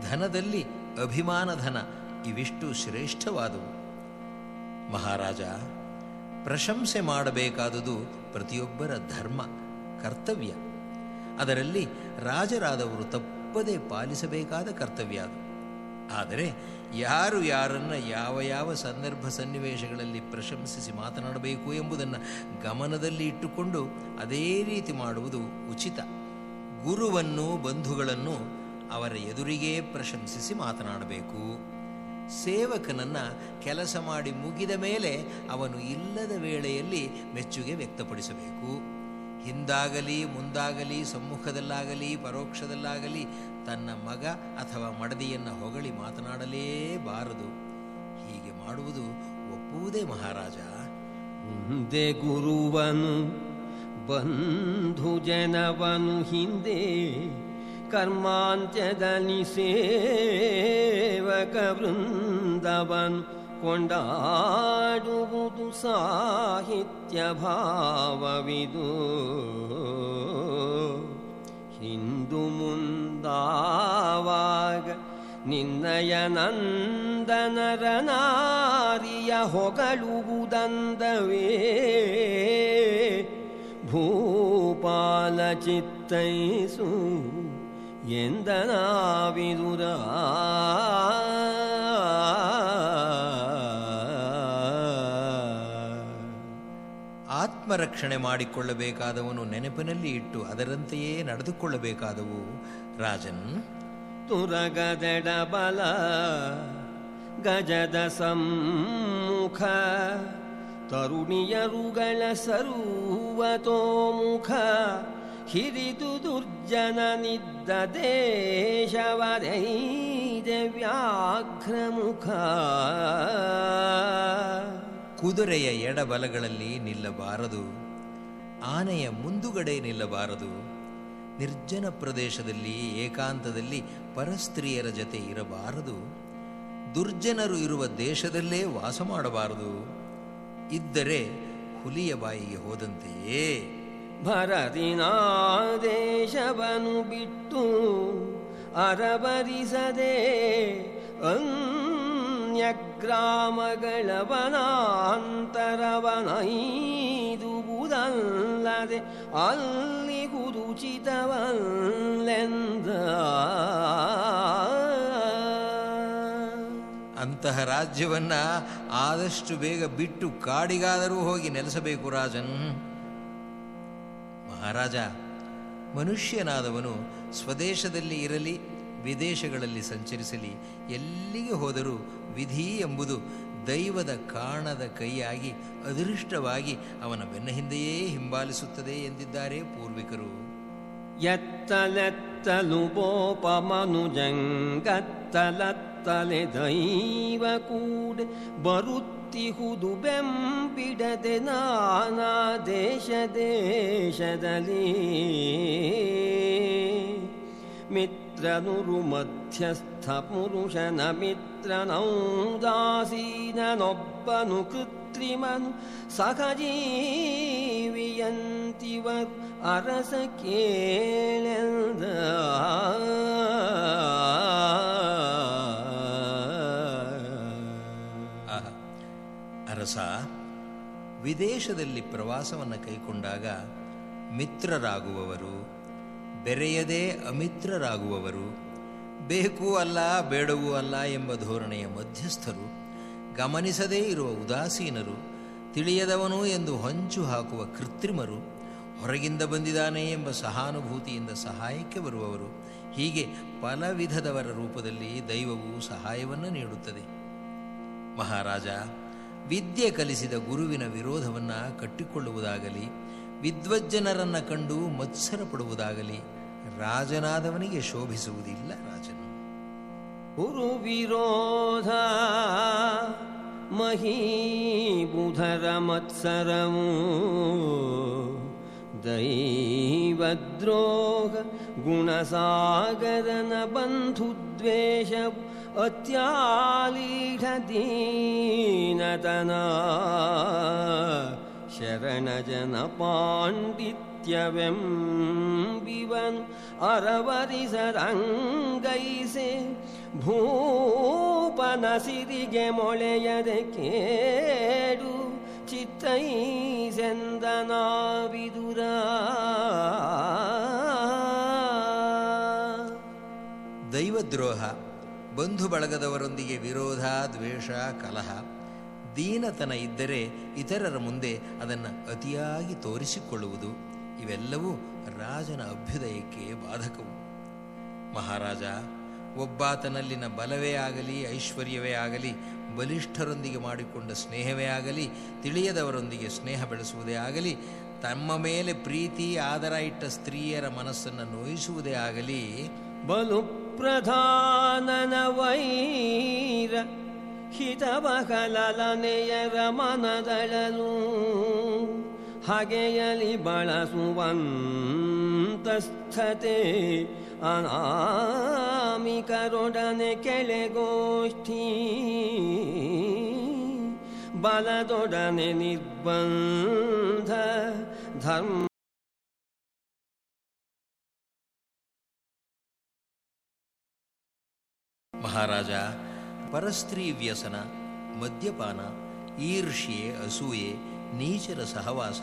ಧನದಲ್ಲಿ ಅಭಿಮಾನ ಧನ ಇವಿಷ್ಟು ಶ್ರೇಷ್ಠವಾದವು. ಮಹಾರಾಜ, ಪ್ರಶಂಸೆ ಮಾಡಬೇಕಾದುದು ಪ್ರತಿಯೊಬ್ಬರ ಧರ್ಮ, ಕರ್ತವ್ಯ. ಅದರಲ್ಲಿ ರಾಜರಾದವರು ತಪ್ಪದೇ ಪಾಲಿಸಬೇಕಾದ ಕರ್ತವ್ಯ ಅದು. ಆದರೆ ಯಾರು ಯಾರನ್ನು ಯಾವ ಯಾವ ಸಂದರ್ಭ ಸನ್ನಿವೇಶಗಳಲ್ಲಿ ಪ್ರಶಂಸಿಸಿ ಮಾತನಾಡಬೇಕು ಎಂಬುದನ್ನು ಗಮನದಲ್ಲಿ ಇಟ್ಟುಕೊಂಡು ಅದೇ ರೀತಿ ಮಾಡುವುದು ಉಚಿತ. ಗುರುವನ್ನು, ಬಂಧುಗಳನ್ನು ಅವರ ಎದುರಿಗೇ ಪ್ರಶಂಸಿಸಿ ಮಾತನಾಡಬೇಕು. ಸೇವಕನನ್ನು ಕೆಲಸ ಮಾಡಿ ಮುಗಿದ ಮೇಲೆ ಅವನು ಇಲ್ಲದ ವೇಳೆಯಲ್ಲಿ ಮೆಚ್ಚುಗೆ ವ್ಯಕ್ತಪಡಿಸಬೇಕು. ಹಿಂದಾಗಲಿ ಮುಂದಾಗಲಿ, ಸಮ್ಮುಖದಲ್ಲಾಗಲಿ, ಪರೋಕ್ಷದಲ್ಲಾಗಲಿ ತನ್ನ ಮಗ ಅಥವಾ ಮಡದಿಯನ್ನು ಹೊಗಳಿ ಮಾತನಾಡಲೇಬಾರದು. ಹೀಗೆ ಮಾಡುವುದು ಒಪ್ಪುವುದೇ ಮಹಾರಾಜ. ಮುಂದೆ ಗುರುವನು, ಬಂಧು ಜನವನು ಹಿಂದೆ ಕರ್ಮಾಂತ್ಯದಲ್ಲಿ ಸೇವಕ ವೃಂದವನು. ಕೊಂಡಾಡುವುದು ಸಾಹಿತ್ಯ ಭಾವವಿದು ಹಿಂದು ಮುಂದಾವಾಗ ನಿನ್ನಯ ನಂದನರ ನಾರಿಯ ಹೊಗಳುವುದಂದವೇ. ಭೂಪಾಲ ಚಿತ್ತೈಸು ಎಂದನಾವಿದುರ ಆತ್ಮರಕ್ಷಣೆ ಮಾಡಿಕೊಳ್ಳಬೇಕಾದವನು ನೆನಪಿನಲ್ಲಿ ಇಟ್ಟು ಅದರಂತೆಯೇ ನಡೆದುಕೊಳ್ಳಬೇಕಾದವು. ರಾಜನ್, ತುರಗದೆಡ ಬಲ, ಗಜದ ಸಮ್ಮುಖ ತರುಣಿಯರುಗಳ ಸರ್ವತೋಮುಖ ಹಿರಿದು ದುರ್ಜನನಿದ್ದ ದೇಶವದೈದೆ ವ್ಯಾಘ್ರಮುಖ. ಕುದುರೆಯ ಎಡಬಲಗಳಲ್ಲಿ ನಿಲ್ಲಬಾರದು. ಆನೆಯ ಮುಂದುಗಡೆ ನಿಲ್ಲಬಾರದು. ನಿರ್ಜನ ಪ್ರದೇಶದಲ್ಲಿ, ಏಕಾಂತದಲ್ಲಿ ಪರಸ್ತ್ರೀಯರ ಜತೆ ಇರಬಾರದು. ದುರ್ಜನರು ಇರುವ ದೇಶದಲ್ಲೇ ವಾಸ ಮಾಡಬಾರದು. ಇದ್ದರೆ ಹುಲಿಯ ಬಾಯಿಗೆ ಹೋದಂತೆಯೇ. ಭರದಿನಾದೇಶವನು ಬಿಟ್ಟು ಅರಬರಿಸದೆ ಅನ್ಯಗ್ರಾಮಗಳವನಾಂತರವನೈದುವುದಲ್ಲದೆ ಅಲ್ಲಿ ಕುರುಚಿತವಲ್ಲೆಂದ ಅಂತಹ ರಾಜ್ಯವನ್ನ ಆದಷ್ಟು ಬೇಗ ಬಿಟ್ಟು ಕಾಡಿಗಾದರೂ ಹೋಗಿ ನೆಲೆಸಬೇಕು ರಾಜನ್. ಮಹಾರಾಜ, ಮನುಷ್ಯನಾದವನು ಸ್ವದೇಶದಲ್ಲಿ ಇರಲಿ, ವಿದೇಶಗಳಲ್ಲಿ ಸಂಚರಿಸಲಿ, ಎಲ್ಲಿಗೆ ಹೋದರೂ ವಿಧಿ ಎಂಬುದು ದೈವದ ಕಾಣದ ಕೈಯಾಗಿ ಅದೃಷ್ಟವಾಗಿ ಅವನ ಬೆನ್ನ ಹಿಂದೆಯೇ ಹಿಂಬಾಲಿಸುತ್ತದೆ ಎಂದಿದ್ದಾರೆ ಪೂರ್ವಿಕರು. ಎತ್ತಲೆತ್ತಲು ಬೋಪಮನುಜಂಗತ್ತಲತ್ತಲೆ ದೈವ ಕೂಡ ಬರುತ್ತಿಹುದು ಬೆಂಬಿಡದೆ ನಾನಾ ದೇಶ ದೇಶದಲ್ಲಿ. ಮಿತ್ರನುರು ಮಧ್ಯಸ್ಥ ಪುರುಷನ ಮಿತ್ರನೌದಾಸೀನನೊಬ್ಬನು ಕೃತ್ರಿಮನು ಸಹಜೀವಿಯಂತಿವರು ಅರಸ ಕೇಳೆಂದ. ಅರಸ ವಿದೇಶದಲ್ಲಿ ಪ್ರವಾಸವನ್ನು ಕೈಕೊಂಡಾಗ ಮಿತ್ರರಾಗುವವರು ಬೆರೆಯದೇ ಅಮಿತ್ರರಾಗುವವರು, ಬೇಕು ಅಲ್ಲ ಬೇಡವೂ ಅಲ್ಲ ಎಂಬ ಧೋರಣೆಯ ಮಧ್ಯಸ್ಥರು, ಗಮನಿಸದೇ ಇರುವ ಉದಾಸೀನರು, ತಿಳಿಯದವನು ಎಂದು ಹೊಂಚು ಹಾಕುವ ಕೃತ್ರಿಮರು, ಹೊರಗಿಂದ ಬಂದಿದ್ದಾನೆ ಎಂಬ ಸಹಾನುಭೂತಿಯಿಂದ ಸಹಾಯಕ್ಕೆ ಬರುವವರು, ಹೀಗೆ ಪಲ ವಿಧದವರ ರೂಪದಲ್ಲಿ ದೈವವು ಸಹಾಯವನ್ನು ನೀಡುತ್ತದೆ. ಮಹಾರಾಜ, ವಿದ್ಯೆ ಕಲಿಸಿದ ಗುರುವಿನ ವಿರೋಧವನ್ನು ಕಟ್ಟಿಕೊಳ್ಳುವುದಾಗಲಿ ವಿದ್ವಜ್ಜನರನ್ನು ಕಂಡು ಮತ್ಸರ ಪಡುವುದಾಗಲಿ ರಾಜನಾದವನಿಗೆ ಶೋಭಿಸುವುದಿಲ್ಲ ರಾಜನು. ಗುರು ವಿರೋಧ ಮಹೀಬುಧರ ಮತ್ಸರವು ದೈವದ್ರೋಹ ಗುಣಸಾಗರನ ದ್ವೇಷ ಅತ್ಯಾಲೀಢ ದೀನತನ ಶರಣಜನಪಾಂಡಿತ್ಯವೆಂಬಿವನ್ ಅರವರಿಸರಂಗೈಸೆ ಭೂಪನ ಸಿರಿಗೆ ಮೊಳೆಯದೆ ಕೇಡು ಚಿತ್ತೈಸೆಂದನಾವಿದುರ ದೈವದ್ರೋಹ ಬಂಧು ಬಳಗದವರೊಂದಿಗೆ ವಿರೋಧ ದ್ವೇಷ ಕಲಹ. ದೀನತನ ಇದ್ದರೆ ಇತರರ ಮುಂದೆ ಅದನ್ನು ಅತಿಯಾಗಿ ತೋರಿಸಿಕೊಳ್ಳುವುದು. ಇವೆಲ್ಲವೂ ರಾಜನ ಅಭ್ಯುದಯಕ್ಕೆ ಬಾಧಕವು. ಮಹಾರಾಜ, ಒಬ್ಬಾತನಲ್ಲಿನ ಬಲವೇ ಆಗಲಿ, ಐಶ್ವರ್ಯವೇ ಆಗಲಿ, ಬಲಿಷ್ಠರೊಂದಿಗೆ ಮಾಡಿಕೊಂಡ ಸ್ನೇಹವೇ ಆಗಲಿ, ತಿಳಿಯದವರೊಂದಿಗೆ ಸ್ನೇಹ ಬೆಳೆಸುವುದೇ ಆಗಲಿ, ತಮ್ಮ ಮೇಲೆ ಪ್ರೀತಿ, ಆದರ ಇಟ್ಟ ಸ್ತ್ರೀಯರ ಮನಸ್ಸನ್ನು ನೋಯಿಸುವುದೇ ಆಗಲಿ ಬಲು ಪ್ರಧಾನನ ವೈರ ಹಿತವಕಲನೆಯರ ಹಾಗೆಯಲ್ಲಿ ಹಗೆಯಲಿ ಬಳಸುವಂತಸ್ಥತೆ ಅನಾಮಿಕರೊಡನೆ ಕೆಳೆಗೋಷ್ಠಿ. ಬಲದೊಡನೆ ನಿರ್ಬಂಧ ಧರ್ಮ ಮಹಾರಾಜ ಪರಸ್ತ್ರೀ ವ್ಯಸನ, ಮದ್ಯಪಾನ, ಈರ್ಷ್ಯೆ, ಅಸೂಯೆ, ನೀಚರ ಸಹವಾಸ,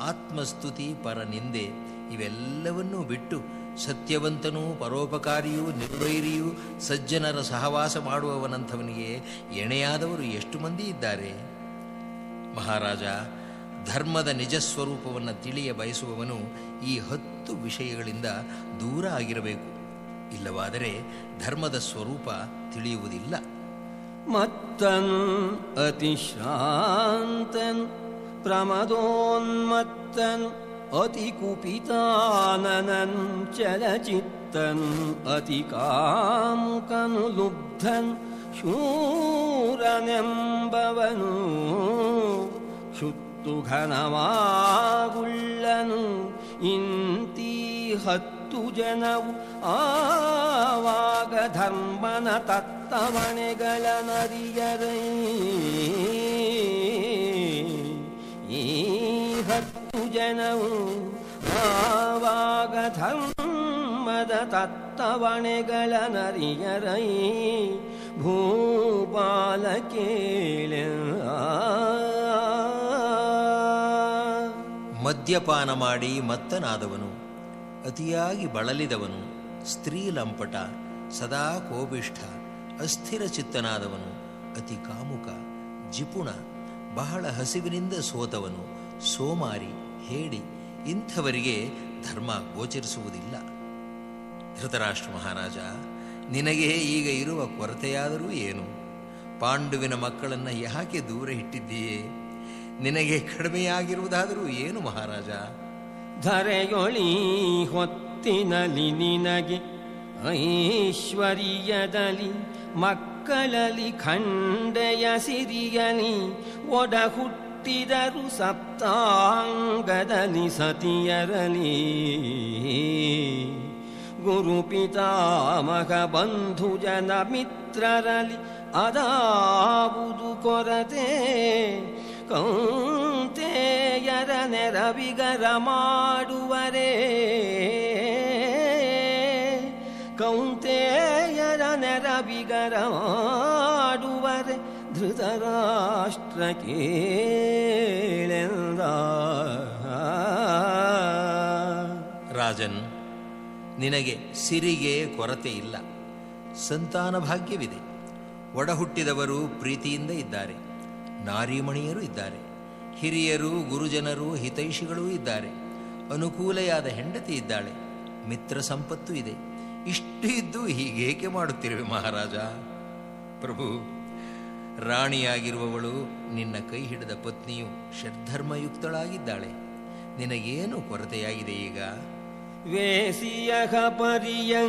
ಆತ್ಮಸ್ತುತಿ ಪರನಿಂದೆ ಇವೆಲ್ಲವನ್ನೂ ಬಿಟ್ಟು ಸತ್ಯವಂತನೂ, ಪರೋಪಕಾರಿಯೂ, ನಿರ್ವೈರಿಯೂ, ಸಜ್ಜನರ ಸಹವಾಸ ಮಾಡುವವನಂಥವನಿಗೆ ಎಣೆಯಾದವರು ಎಷ್ಟು ಮಂದಿ ಇದ್ದಾರೆ? ಮಹಾರಾಜ, ಧರ್ಮದ ನಿಜ ಸ್ವರೂಪವನ್ನು ತಿಳಿಯ ಬಯಸುವವನು ಈ ಹತ್ತು ವಿಷಯಗಳಿಂದ ದೂರ ಆಗಿರಬೇಕು. ಇಲ್ಲವಾದರೆ ಧರ್ಮದ ಸ್ವರೂಪ ತಿಳಿಯುವುದಿಲ್ಲ. मत्तन् अतिश्रान्तन् प्रमदोन्मत्तन् अतिकुपिताननन् चलचित्तन् अतिकामुकनुलुब्धन् शूरनं भवनु इन् ಹತ್ತು ಜನವು ಆವಾಗ ಧರ್ಮನ ತತ್ತವಣೆಗಳ ನರಿಯರೈ ಈ ಹತ್ತು ಜನವು ಆವಾಗ ಧರ್ಮದ ತತ್ತವಣೆಗಳ ನರಿಯರೈ ಭೂಪಾಲ ಕೇಳ. ಮದ್ಯಪಾನ ಮಾಡಿ ಮತ್ತನಾದವನು. ಅತಿಯಾಗಿ ಬಳಲಿದವನು, ಸ್ತ್ರೀ ಲಂಪಟ, ಸದಾ ಕೋಪಿಷ್ಠ, ಅಸ್ಥಿರ ಚಿತ್ತನಾದವನು, ಅತಿ ಕಾಮುಕ, ಜಿಪುಣ, ಬಹಳ ಹಸಿವಿನಿಂದ ಸೋತವನು, ಸೋಮಾರಿ, ಹೇಡಿ, ಇಂಥವರಿಗೆ ಧರ್ಮ ಗೋಚರಿಸುವುದಿಲ್ಲ. ಧೃತರಾಷ್ಟ್ರ ಮಹಾರಾಜ, ನಿನಗೆ ಈಗ ಇರುವ ಕೊರತೆಯಾದರೂ ಏನು? ಪಾಂಡುವಿನ ಮಕ್ಕಳನ್ನು ಯಾಕೆ ದೂರ ಇಟ್ಟಿದ್ದೀಯೇ? ನಿನಗೆ ಕಡಿಮೆಯಾಗಿರುವುದಾದರೂ ಏನು ಮಹಾರಾಜ? ಧರೆಯೊಳಿ ಹೊತ್ತಿನಲಿ ನಿನಗೆ ಐಶ್ವರ್ಯದಲ್ಲಿ ಮಕ್ಕಳಲಿ ಖಂಡೆಯ ಸಿರಿಯಲಿ ಒಡ ಹುಟ್ಟಿದರು ಸಪ್ತಾಂಗದಲ್ಲಿ ಸತಿಯರಲಿ. ಗುರು ಪಿತಾಮಹ ಬಂಧು ಜನ ಮಿತ್ರರಲಿ ಅದಾವುದು ಕೊರತೆ. ಕೌಂತೆಯರ ನೆರವಿಗರ ಮಾಡುವರೆ. ಕೌಂತೆಯರ ನೆರವಿಗರ ಮಾಡುವರೆ. ಧೃತರಾಷ್ಟ್ರ ಕೇಳೆಂದ. ರಾಜನ್, ನಿನಗೆ ಸಿರಿಗೆ ಕೊರತೆ ಇಲ್ಲ. ಸಂತಾನ ಭಾಗ್ಯವಿದೆ. ಒಡಹುಟ್ಟಿದವರು ಪ್ರೀತಿಯಿಂದ ಇದ್ದಾರೆ. ನಾರಿಮಣಿಯರು ಇದ್ದಾರೆ. ಹಿರಿಯರು, ಗುರುಜನರು, ಹಿತೈಷಿಗಳೂ ಇದ್ದಾರೆ. ಅನುಕೂಲೆಯಾದ ಹೆಂಡತಿ ಇದ್ದಾಳೆ. ಮಿತ್ರ ಸಂಪತ್ತು ಇದೆ. ಇಷ್ಟು ಇದ್ದು ಹೀಗೇಕೆ ಮಾಡುತ್ತಿರುವೆ ಮಹಾರಾಜ? ಪ್ರಭು, ರಾಣಿಯಾಗಿರುವವಳು ನಿನ್ನ ಕೈ ಹಿಡಿದ ಪತ್ನಿಯು ಷಡ್ಧರ್ಮಯುಕ್ತಳಾಗಿದ್ದಾಳೆ. ನಿನಗೇನು ಕೊರತೆಯಾಗಿದೆ ಈಗ? ವೇಸಿಯಹ ಪರ್ಯಂಕದಲ್ಲಿ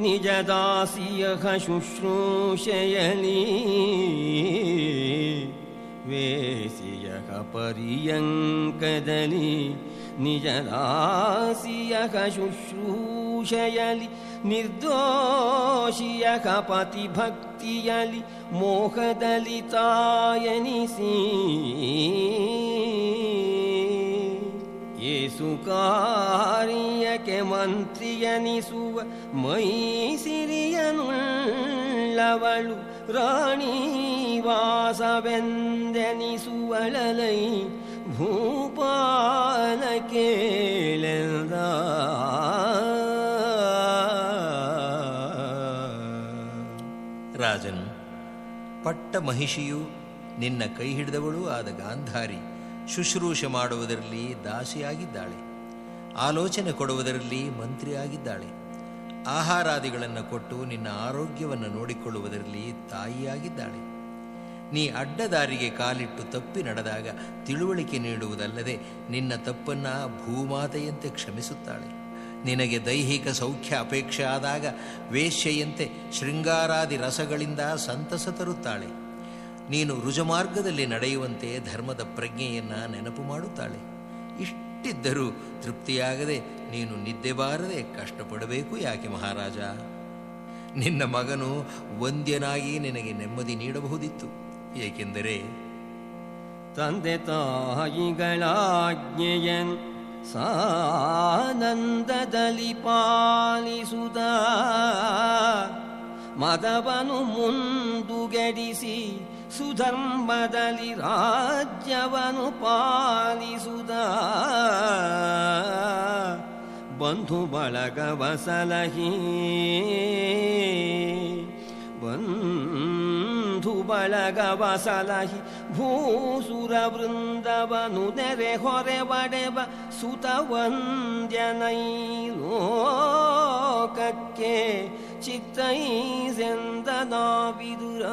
निजदासियः दासीयः शुश्रूषयली वेशियक पर्यङ्कदलि निजदासि शुश्रूषयलि निर्दोषियः पतिभक्तियलि। मोहदलितायनिसी ಯೇಸು ಕಾರಿಯಕ್ಕೆ ಮಂತ್ರಿಯನಿಸುವ ಮೈ ಸಿರಿಯನುಳ್ಳವಳು ರಾಣಿ ವಾಸವೆಂದೆನಿಸುವಳಲೈ ಭೂಪಾಲ ಕೇಳೆಂದ. ರಾಜನು, ಪಟ್ಟ ಮಹಿಷಿಯು ನಿನ್ನ ಕೈ ಹಿಡಿದವಳೂ ಆದ ಗಾಂಧಾರಿ. ಶುಶ್ರೂಷೆ ಮಾಡುವುದರಲ್ಲಿ ದಾಸಿಯಾಗಿದ್ದಾಳೆ. ಆಲೋಚನೆ ಕೊಡುವುದರಲ್ಲಿ ಮಂತ್ರಿಯಾಗಿದ್ದಾಳೆ. ಆಹಾರಾದಿಗಳನ್ನು ಕೊಟ್ಟು ನಿನ್ನ ಆರೋಗ್ಯವನ್ನು ನೋಡಿಕೊಳ್ಳುವುದರಲ್ಲಿ ತಾಯಿಯಾಗಿದ್ದಾಳೆ. ನೀ ಅಡ್ಡದಾರಿಗೆ ಕಾಲಿಟ್ಟು ತಪ್ಪಿ ನಡೆದಾಗ ತಿಳುವಳಿಕೆ ನೀಡುವುದಲ್ಲದೆ ನಿನ್ನ ತಪ್ಪನ್ನ ಭೂಮಾತೆಯಂತೆ ಕ್ಷಮಿಸುತ್ತಾಳೆ. ನಿನಗೆ ದೈಹಿಕ ಸೌಖ್ಯ ಅಪೇಕ್ಷೆ ಆದಾಗ ವೇಶ್ಯೆಯಂತೆ ಶೃಂಗಾರಾದಿ ರಸಗಳಿಂದ ಸಂತಸ ತರುತ್ತಾಳೆ. ನೀನು ರುಜಮಾರ್ಗದಲ್ಲಿ ನಡೆಯುವಂತೆ ಧರ್ಮದ ಪ್ರಜ್ಞೆಯನ್ನು ನೆನಪು ಮಾಡುತ್ತಾಳೆ. ಇಷ್ಟಿದ್ದರೂ ತೃಪ್ತಿಯಾಗದೆ ನೀನು ನಿದ್ದೆ ಬಾರದೆ ಕಷ್ಟಪಡಬೇಕು ಯಾಕೆ ಮಹಾರಾಜ? ನಿನ್ನ ಮಗನು ವಂದ್ಯನಾಗಿ ನಿನಗೆ ನೆಮ್ಮದಿ ನೀಡಬಹುದಿತ್ತು. ಏಕೆಂದರೆ ತಂದೆ ತಾಯಿಗಳಾಜ್ಞೆಯನ್ ಸಾನಂದದಲ್ಲಿ ಪಾಲಿಸುದ. ಮದವನು ಮುಂದುಗೆಡಿಸಿ ಸುಧರ್ಮದಲ್ಲಿ ರಾಜ್ಯವನ್ನು ಪಾಲಿಸುದ. ಬಂಧು ಬಳಗವ ಸಲಹಿ ಬಂಧು ಬಳಗವ ಸಲಹಿ ಭೂಸುರ ವೃಂದವನು ನೆರೆ ಹೊರೆ ಬಡೆವ ಸುತ ವಂದ್ಯನೈ ಲೋಕಕ್ಕೆ ಚಿತ್ತೈಸೆಂದ ನಾವಿದುರ.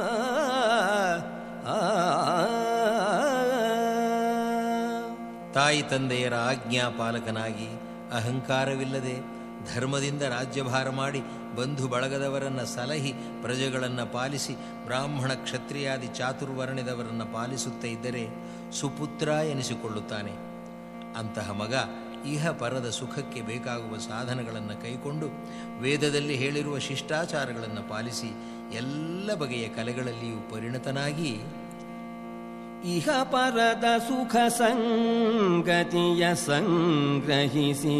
ತಾಯಿ ತಂದೆಯರ ಆಜ್ಞಾಪಾಲಕನಾಗಿ ಅಹಂಕಾರವಿಲ್ಲದೆ ಧರ್ಮದಿಂದ ರಾಜ್ಯಭಾರ ಮಾಡಿ ಬಂಧು ಬಳಗದವರನ್ನು ಸಲಹಿ ಪ್ರಜೆಗಳನ್ನು ಪಾಲಿಸಿ ಬ್ರಾಹ್ಮಣ ಕ್ಷತ್ರಿಯಾದಿ ಚಾತುರ್ವರ್ಣದವರನ್ನು ಪಾಲಿಸುತ್ತ ಇದ್ದರೆ ಸುಪುತ್ರ ಎನಿಸಿಕೊಳ್ಳುತ್ತಾನೆ. ಅಂತಹ ಮಗ ಇಹ ಪರದ ಸುಖಕ್ಕೆ ಬೇಕಾಗುವ ಸಾಧನಗಳನ್ನು ಕೈಕೊಂಡು ವೇದದಲ್ಲಿ ಹೇಳಿರುವ ಶಿಷ್ಟಾಚಾರಗಳನ್ನು ಪಾಲಿಸಿ ಎಲ್ಲ ಬಗೆಯ ಕಲೆಗಳಲ್ಲಿಯೂ ಪರಿಣತನಾಗಿ ಇಹ ಪರದ ಸುಖ ಸಂಗತಿಯ ಸಂಗ್ರಹಿಸಿ.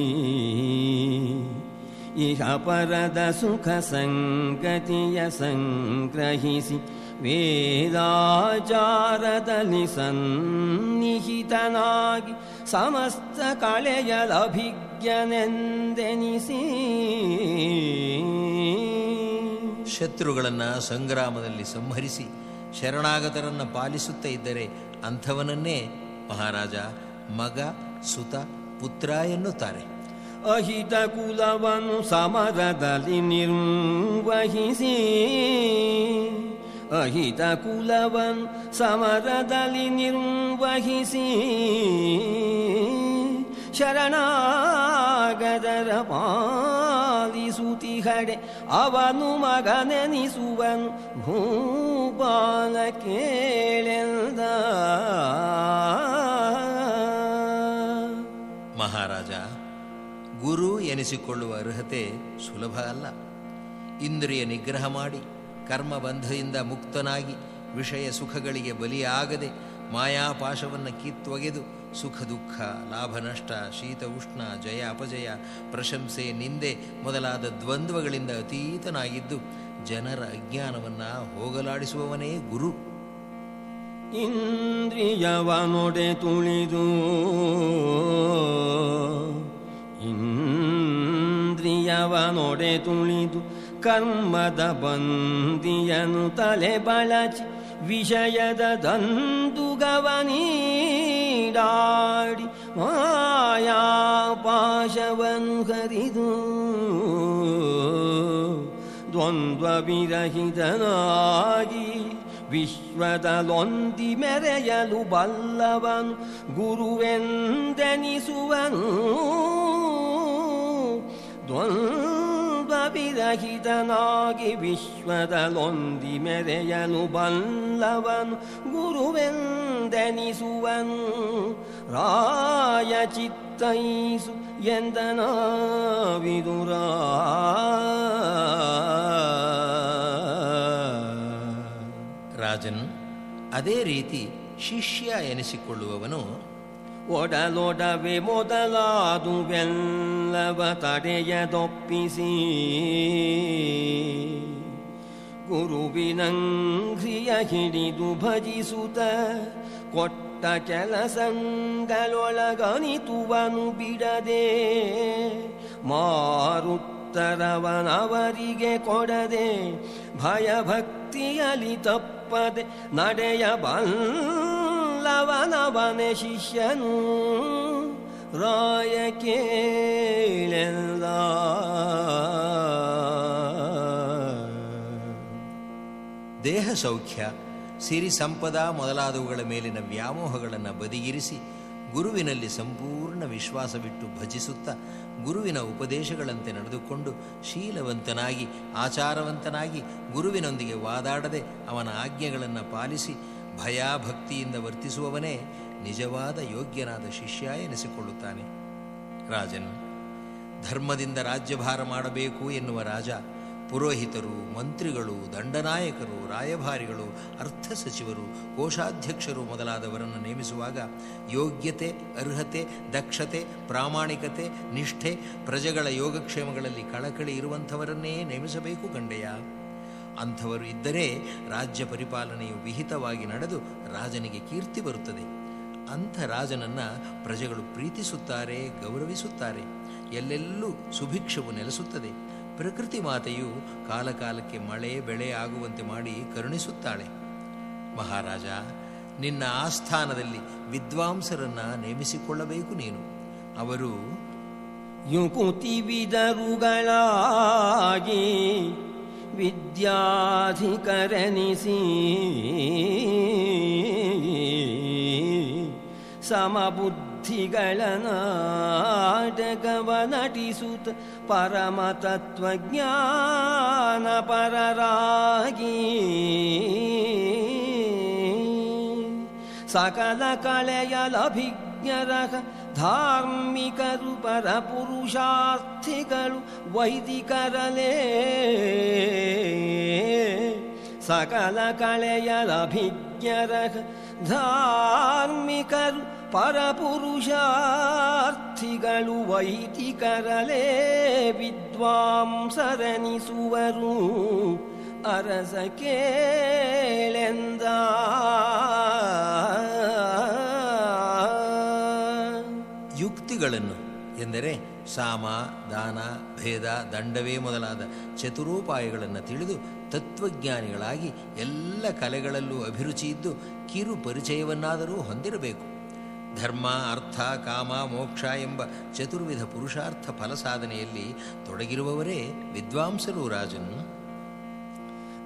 ಇಹ ಪರದ ಸುಖ ಸಂಗತಿಯ ಸಂಗ್ರಹಿಸಿ. ವೇದಾಚಾರದಲ್ಲಿ ಸನ್ನಿಹಿತನಾಗಿ ಸಮಸ್ತ ಕಳೆಯಲಭಿಜ್ಞನೆಂದೆನಿಸಿ ಶತ್ರುಗಳನ್ನು ಸಂಗ್ರಾಮದಲ್ಲಿ ಸಂಹರಿಸಿ ಶರಣಾಗತರನ್ನು ಪಾಲಿಸುತ್ತಾ ಇದ್ದರೆ ಅಂಥವನನ್ನೇ ಮಹಾರಾಜ ಮಗ ಸುತ ಪುತ್ರ ಎನ್ನುತ್ತಾರೆ. ಅಹಿತ ಕುಲವನ್ನು ಸಮರದಲ್ಲಿ ನಿರ್ವಹಿಸಿ. ಅಹಿತ ಕುಲವನ್ ಸಮರದಲ್ಲಿ ನಿರ್ವಹಿಸಿ ಶರಣಾಗದರ ಪಾಲಿಸುತಿಹಡೆ ಅವನು ಮಗನೆನಿಸುವನು, ಭೂಪಾಲ ಕೇಳೆಂದ. ಮಹಾರಾಜ, ಗುರು ಎನಿಸಿಕೊಳ್ಳುವ ಅರ್ಹತೆ ಸುಲಭ ಅಲ್ಲ. ಇಂದ್ರಿಯ ನಿಗ್ರಹ ಮಾಡಿ ಕರ್ಮಬಂಧದಿಂದ ಮುಕ್ತನಾಗಿ ವಿಷಯ ಸುಖಗಳಿಗೆ ಬಲಿಯಾಗದೆ ಮಾಯಾಪಾಶವನ್ನು ಕಿತ್ತೊಗೆದು ಸುಖ, ದುಃಖ, ಲಾಭ, ನಷ್ಟ, ಶೀತ, ಉಷ್ಣ, ಜಯ, ಅಪಜಯ, ಪ್ರಶಂಸೆ, ನಿಂದೆ ಮೊದಲಾದ ದ್ವಂದ್ವಗಳಿಂದ ಅತೀತನಾಗಿದ್ದು ಜನರ ಅಜ್ಞಾನವನ್ನು ಹೋಗಲಾಡಿಸುವವನೇ ಗುರು. ಇಂದ್ರಿಯವನೊಡೆ ತುಳಿದು ಇಂದ್ರಿಯವನೊಡೆ ತುಳಿದು ಕರ್ಮದ ಬಂದಿಯನು ತಲೆ ಬಳಚಿ ವಿಷಯದ ದಂದುಗವನೀಡಾಡಿ ಮಾಯಾಪಾಶವನು ಹರಿದು ದ್ವಂದ್ವ ವಿರಹಿತನಾಗಿ ವಿಶ್ವದಲೊಂದಿ ಮೆರೆಯಲು ಬಲ್ಲವನು ಗುರುವೆಂದೆನಿಸುವನು ದ್ವಂದ್ವ ವಿರಹಿತನಾಗಿ ವಿಶ್ವದಲೊಂದಿ ಮೆರೆಯನು ಬಲ್ಲವನು ಗುರುವೆಂದೆನಿಸುವನು ರಾಯ ಚಿತ್ತೈಸು ಎಂದನಾವಿದುರ ರಾಜನು ರಾಜನ್ ಅದೇ ರೀತಿ ಶಿಷ್ಯ ಎನಿಸಿಕೊಳ್ಳುವವನು ಒಡಲೊಡವೆ ಮೊದಲಾದುವೆಲ್ಲವ ತಡೆಯದೊಪ್ಪಿಸಿ. ಗುರುವಿನಂಘ್ರಿಯ ಹಿಡಿದು ಭಜಿಸುತ್ತ ಕೊಟ್ಟ ಕೆಲಸಗಳೊಳಗನಿತುವನು ಬಿಡದೆ ಮಾರುತ್ತರವನವರಿಗೆ ಕೊಡದೆ ಭಯಭಕ್ತಿಯಲ್ಲಿ ಭಕ್ತಿಯಲಿ ತಪ್ಪದೆ ನಡೆಯ ಬಲ್ಲವನವನೆ ಶಿಷ್ಯನು ರಾಯ ದೇಹ ಸೌಖ್ಯ, ಸಿರಿ ಸಂಪದ ಮೊದಲಾದವುಗಳ ಮೇಲಿನ ವ್ಯಾಮೋಹಗಳನ್ನು ಬದಿಗಿರಿಸಿ ಗುರುವಿನಲ್ಲಿ ಸಂಪೂರ್ಣ ವಿಶ್ವಾಸವಿಟ್ಟು ಭಜಿಸುತ್ತಾ ಗುರುವಿನ ಉಪದೇಶಗಳಂತೆ ನಡೆದುಕೊಂಡು ಶೀಲವಂತನಾಗಿ, ಆಚಾರವಂತನಾಗಿ ಗುರುವಿನೊಂದಿಗೆ ವಾದಾಡದೆ ಅವನ ಆಜ್ಞೆಗಳನ್ನು ಪಾಲಿಸಿ ಭಯಭಕ್ತಿಯಿಂದ ವರ್ತಿಸುವವನೇ ನಿಜವಾದ ಯೋಗ್ಯನಾದ ಶಿಷ್ಯ ಎನಿಸಿಕೊಳ್ಳುತ್ತಾನೆ. ರಾಜನು, ಧರ್ಮದಿಂದ ರಾಜ್ಯಭಾರ ಮಾಡಬೇಕು ಎನ್ನುವ ರಾಜ, ಪುರೋಹಿತರು, ಮಂತ್ರಿಗಳು, ದಂಡನಾಯಕರು, ರಾಯಭಾರಿಗಳು, ಅರ್ಥ ಸಚಿವರು, ಕೋಶಾಧ್ಯಕ್ಷರು ಮೊದಲಾದವರನ್ನು ನೇಮಿಸುವಾಗ ಯೋಗ್ಯತೆ, ಅರ್ಹತೆ, ದಕ್ಷತೆ, ಪ್ರಾಮಾಣಿಕತೆ, ನಿಷ್ಠೆ, ಪ್ರಜೆಗಳ ಯೋಗಕ್ಷೇಮಗಳಲ್ಲಿ ಕಳಕಳಿ ಇರುವಂಥವರನ್ನೇ ನೇಮಿಸಬೇಕು ಗಂಡೆಯ ಅಂಥವರು ಇದ್ದರೆ ರಾಜ್ಯ ಪರಿಪಾಲನೆಯು ವಿಹಿತವಾಗಿ ನಡೆದು ರಾಜನಿಗೆ ಕೀರ್ತಿ ಬರುತ್ತದೆ. ಅಂಥ ರಾಜನನ್ನು ಪ್ರಜೆಗಳು ಪ್ರೀತಿಸುತ್ತಾರೆ, ಗೌರವಿಸುತ್ತಾರೆ. ಎಲ್ಲೆಲ್ಲೂ ಸುಭಿಕ್ಷವು ನೆಲೆಸುತ್ತದೆ. ಪ್ರಕೃತಿ ಮಾತೆಯು ಕಾಲಕಾಲಕ್ಕೆ ಮಳೆ, ಬೆಳೆ ಆಗುವಂತೆ ಮಾಡಿ ಕರುಣಿಸುತ್ತಾಳೆ. ಮಹಾರಾಜ, ನಿನ್ನ ಆಸ್ಥಾನದಲ್ಲಿ ವಿದ್ವಾಂಸರನ್ನ ನೇಮಿಸಿಕೊಳ್ಳಬೇಕು ನೀನು. ಅವರು ಯುಕುತಿ ವಿದರುಗಳಾಗಿ विद्याधिकरनि सी परमतत्त्वज्ञानपररागी। सकलकलयलभिज्ञरः ಧಾರ್ಮಿಕರು ಪರಪುರುಷಾರ್ಥಿಗಳು ವೈದಿಕರಲೇ ಸಕಲ ಕಳೆಯಲಭಿಜ್ಞರ ಧಾರ್ಮಿಕರು ಪರಪುರುಷಾರ್ಥಿಗಳು ವೈದಿಕರಲೇ ವಿದ್ವಾಂಸರನಿಸುವರು. ಅರಸ ಕೇಳೆಂದ ಯುಕ್ತಿಗಳನ್ನು ಎಂದರೆ ಸಾಮ, ದಾನ, ಭೇದ, ದಂಡವೇ ಮೊದಲಾದ ಚತುರೋಪಾಯಗಳನ್ನು ತಿಳಿದು ತತ್ವಜ್ಞಾನಿಗಳಾಗಿ ಎಲ್ಲ ಕಲೆಗಳಲ್ಲೂ ಅಭಿರುಚಿ ಇದ್ದು ಕಿರು ಪರಿಚಯವನ್ನಾದರೂ ಹೊಂದಿರಬೇಕು. ಧರ್ಮ, ಅರ್ಥ, ಕಾಮ, ಮೋಕ್ಷ ಎಂಬ ಚತುರ್ವಿಧ ಪುರುಷಾರ್ಥ ಫಲಸಾಧನೆಯಲ್ಲಿ ತೊಡಗಿರುವವರೇ ವಿದ್ವಾಂಸರು ರಾಜನು.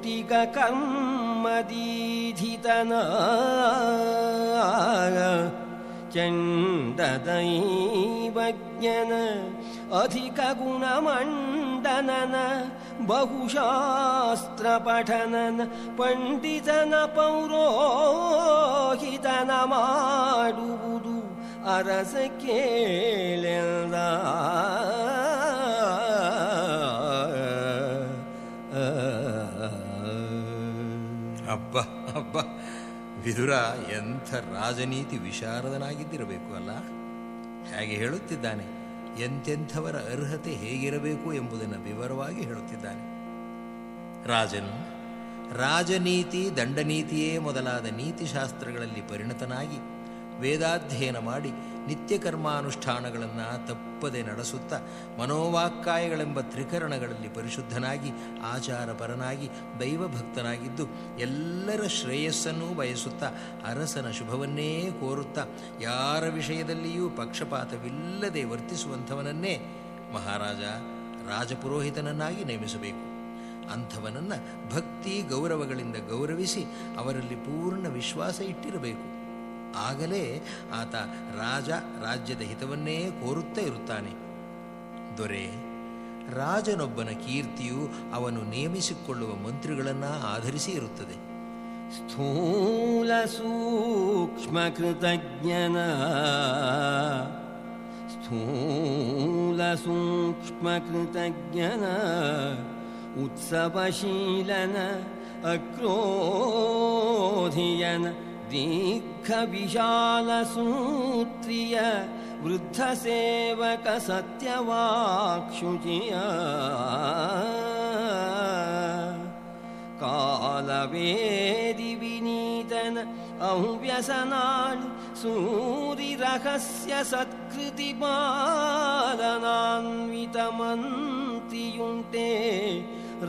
ದಂಡನೀತಿ ಸ್ಮಾರ್ತ ಶೌಚೋದ್ದಂಡ ವೇದಾಧ್ಯಯನ ನಿಪುಣನ ಪಂಡಿತ ಪ್ರಿಯ ಶಾಂತಿ ಪೌಷ್ಟಿಕ ಕರ್ಮದೀಧಿತನ ಚಂಡದೈವಜ್ಞನ ಅಧಿಕ ಗುಣಮಂಡನನ ಬಹುಶಾಸ್ತ್ರ ಪಠನನ ಪಂಡಿತನ ಪೌರೋಹಿತನ ಮಾಡುವುದು ಅರಸ ಕೇಳೆಂದ ಹಬ್ಬ ಅಬ್ಬ. ವಿದುರ, ಎಂಥ ರಾಜನೀತಿ ವಿಶಾರದನಾಗಿದ್ದಿರಬೇಕು ಅಲ್ಲ? ಹೇಗೆ ಹೇಳುತ್ತಿದ್ದಾನೆ, ಎಂತೆಂಥವರ ಅರ್ಹತೆ ಹೇಗಿರಬೇಕು ಎಂಬುದನ್ನು ವಿವರವಾಗಿ ಹೇಳುತ್ತಿದ್ದಾನೆ. ರಾಜನು, ರಾಜನೀತಿ, ದಂಡನೀತಿಯೇ ಮೊದಲಾದ ನೀತಿಶಾಸ್ತ್ರಗಳಲ್ಲಿ ಪರಿಣತನಾಗಿ ವೇದಾಧ್ಯಯನ ಮಾಡಿ ನಿತ್ಯ ಕರ್ಮಾನುಷ್ಠಾನಗಳನ್ನು ತಪ್ಪದೆ ನಡೆಸುತ್ತಾ ಮನೋವಾಕ್ಕಾಯಗಳೆಂಬ ತ್ರಿಕರಣಗಳಲ್ಲಿ ಪರಿಶುದ್ಧನಾಗಿ, ಆಚಾರಪರನಾಗಿ, ದೈವಭಕ್ತನಾಗಿದ್ದು ಎಲ್ಲರ ಶ್ರೇಯಸ್ಸನ್ನೂ ಬಯಸುತ್ತಾ ಅರಸನ ಶುಭವನ್ನೇ ಕೋರುತ್ತಾ ಯಾರ ವಿಷಯದಲ್ಲಿಯೂ ಪಕ್ಷಪಾತವಿಲ್ಲದೆ ವರ್ತಿಸುವಂಥವನನ್ನೇ ಮಹಾರಾಜ ರಾಜಪುರೋಹಿತನನ್ನಾಗಿ ನೇಮಿಸಬೇಕು. ಅಂಥವನನ್ನು ಭಕ್ತಿ ಗೌರವಗಳಿಂದ ಗೌರವಿಸಿ ಅವರಲ್ಲಿ ಪೂರ್ಣ ವಿಶ್ವಾಸ ಇಟ್ಟಿರಬೇಕು. ಆಗಲೇ ಆತ ರಾಜ ರಾಜ್ಯದ ಹಿತವನ್ನೇ ಕೋರುತ್ತಾ ಇರುತ್ತಾನೆ. ದೊರೆ, ರಾಜನೊಬ್ಬನ ಕೀರ್ತಿಯು ಅವನು ನೇಮಿಸಿಕೊಳ್ಳುವ ಮಂತ್ರಿಗಳನ್ನು ಆಧರಿಸಿ ಇರುತ್ತದೆ. ಸ್ಥೂಲ ಸೂಕ್ಷ್ಮ ಕೃತಜ್ಞನ, ಸ್ಥೂಲ ಸೂಕ್ಷ್ಮ ಕೃತಜ್ಞನ, ಉತ್ಸವಶೀಲನ, ಅಕ್ರೋಧಿಯನ दीर्घविशालसूत्रिय वृद्धसेवकसत्यवाक्षुजि कालवेदिविनीतन विनीतन अंव्यसनानि सूरिरहस्य सत्कृतिपालनान्वितमन्त्रियुङ्क्ते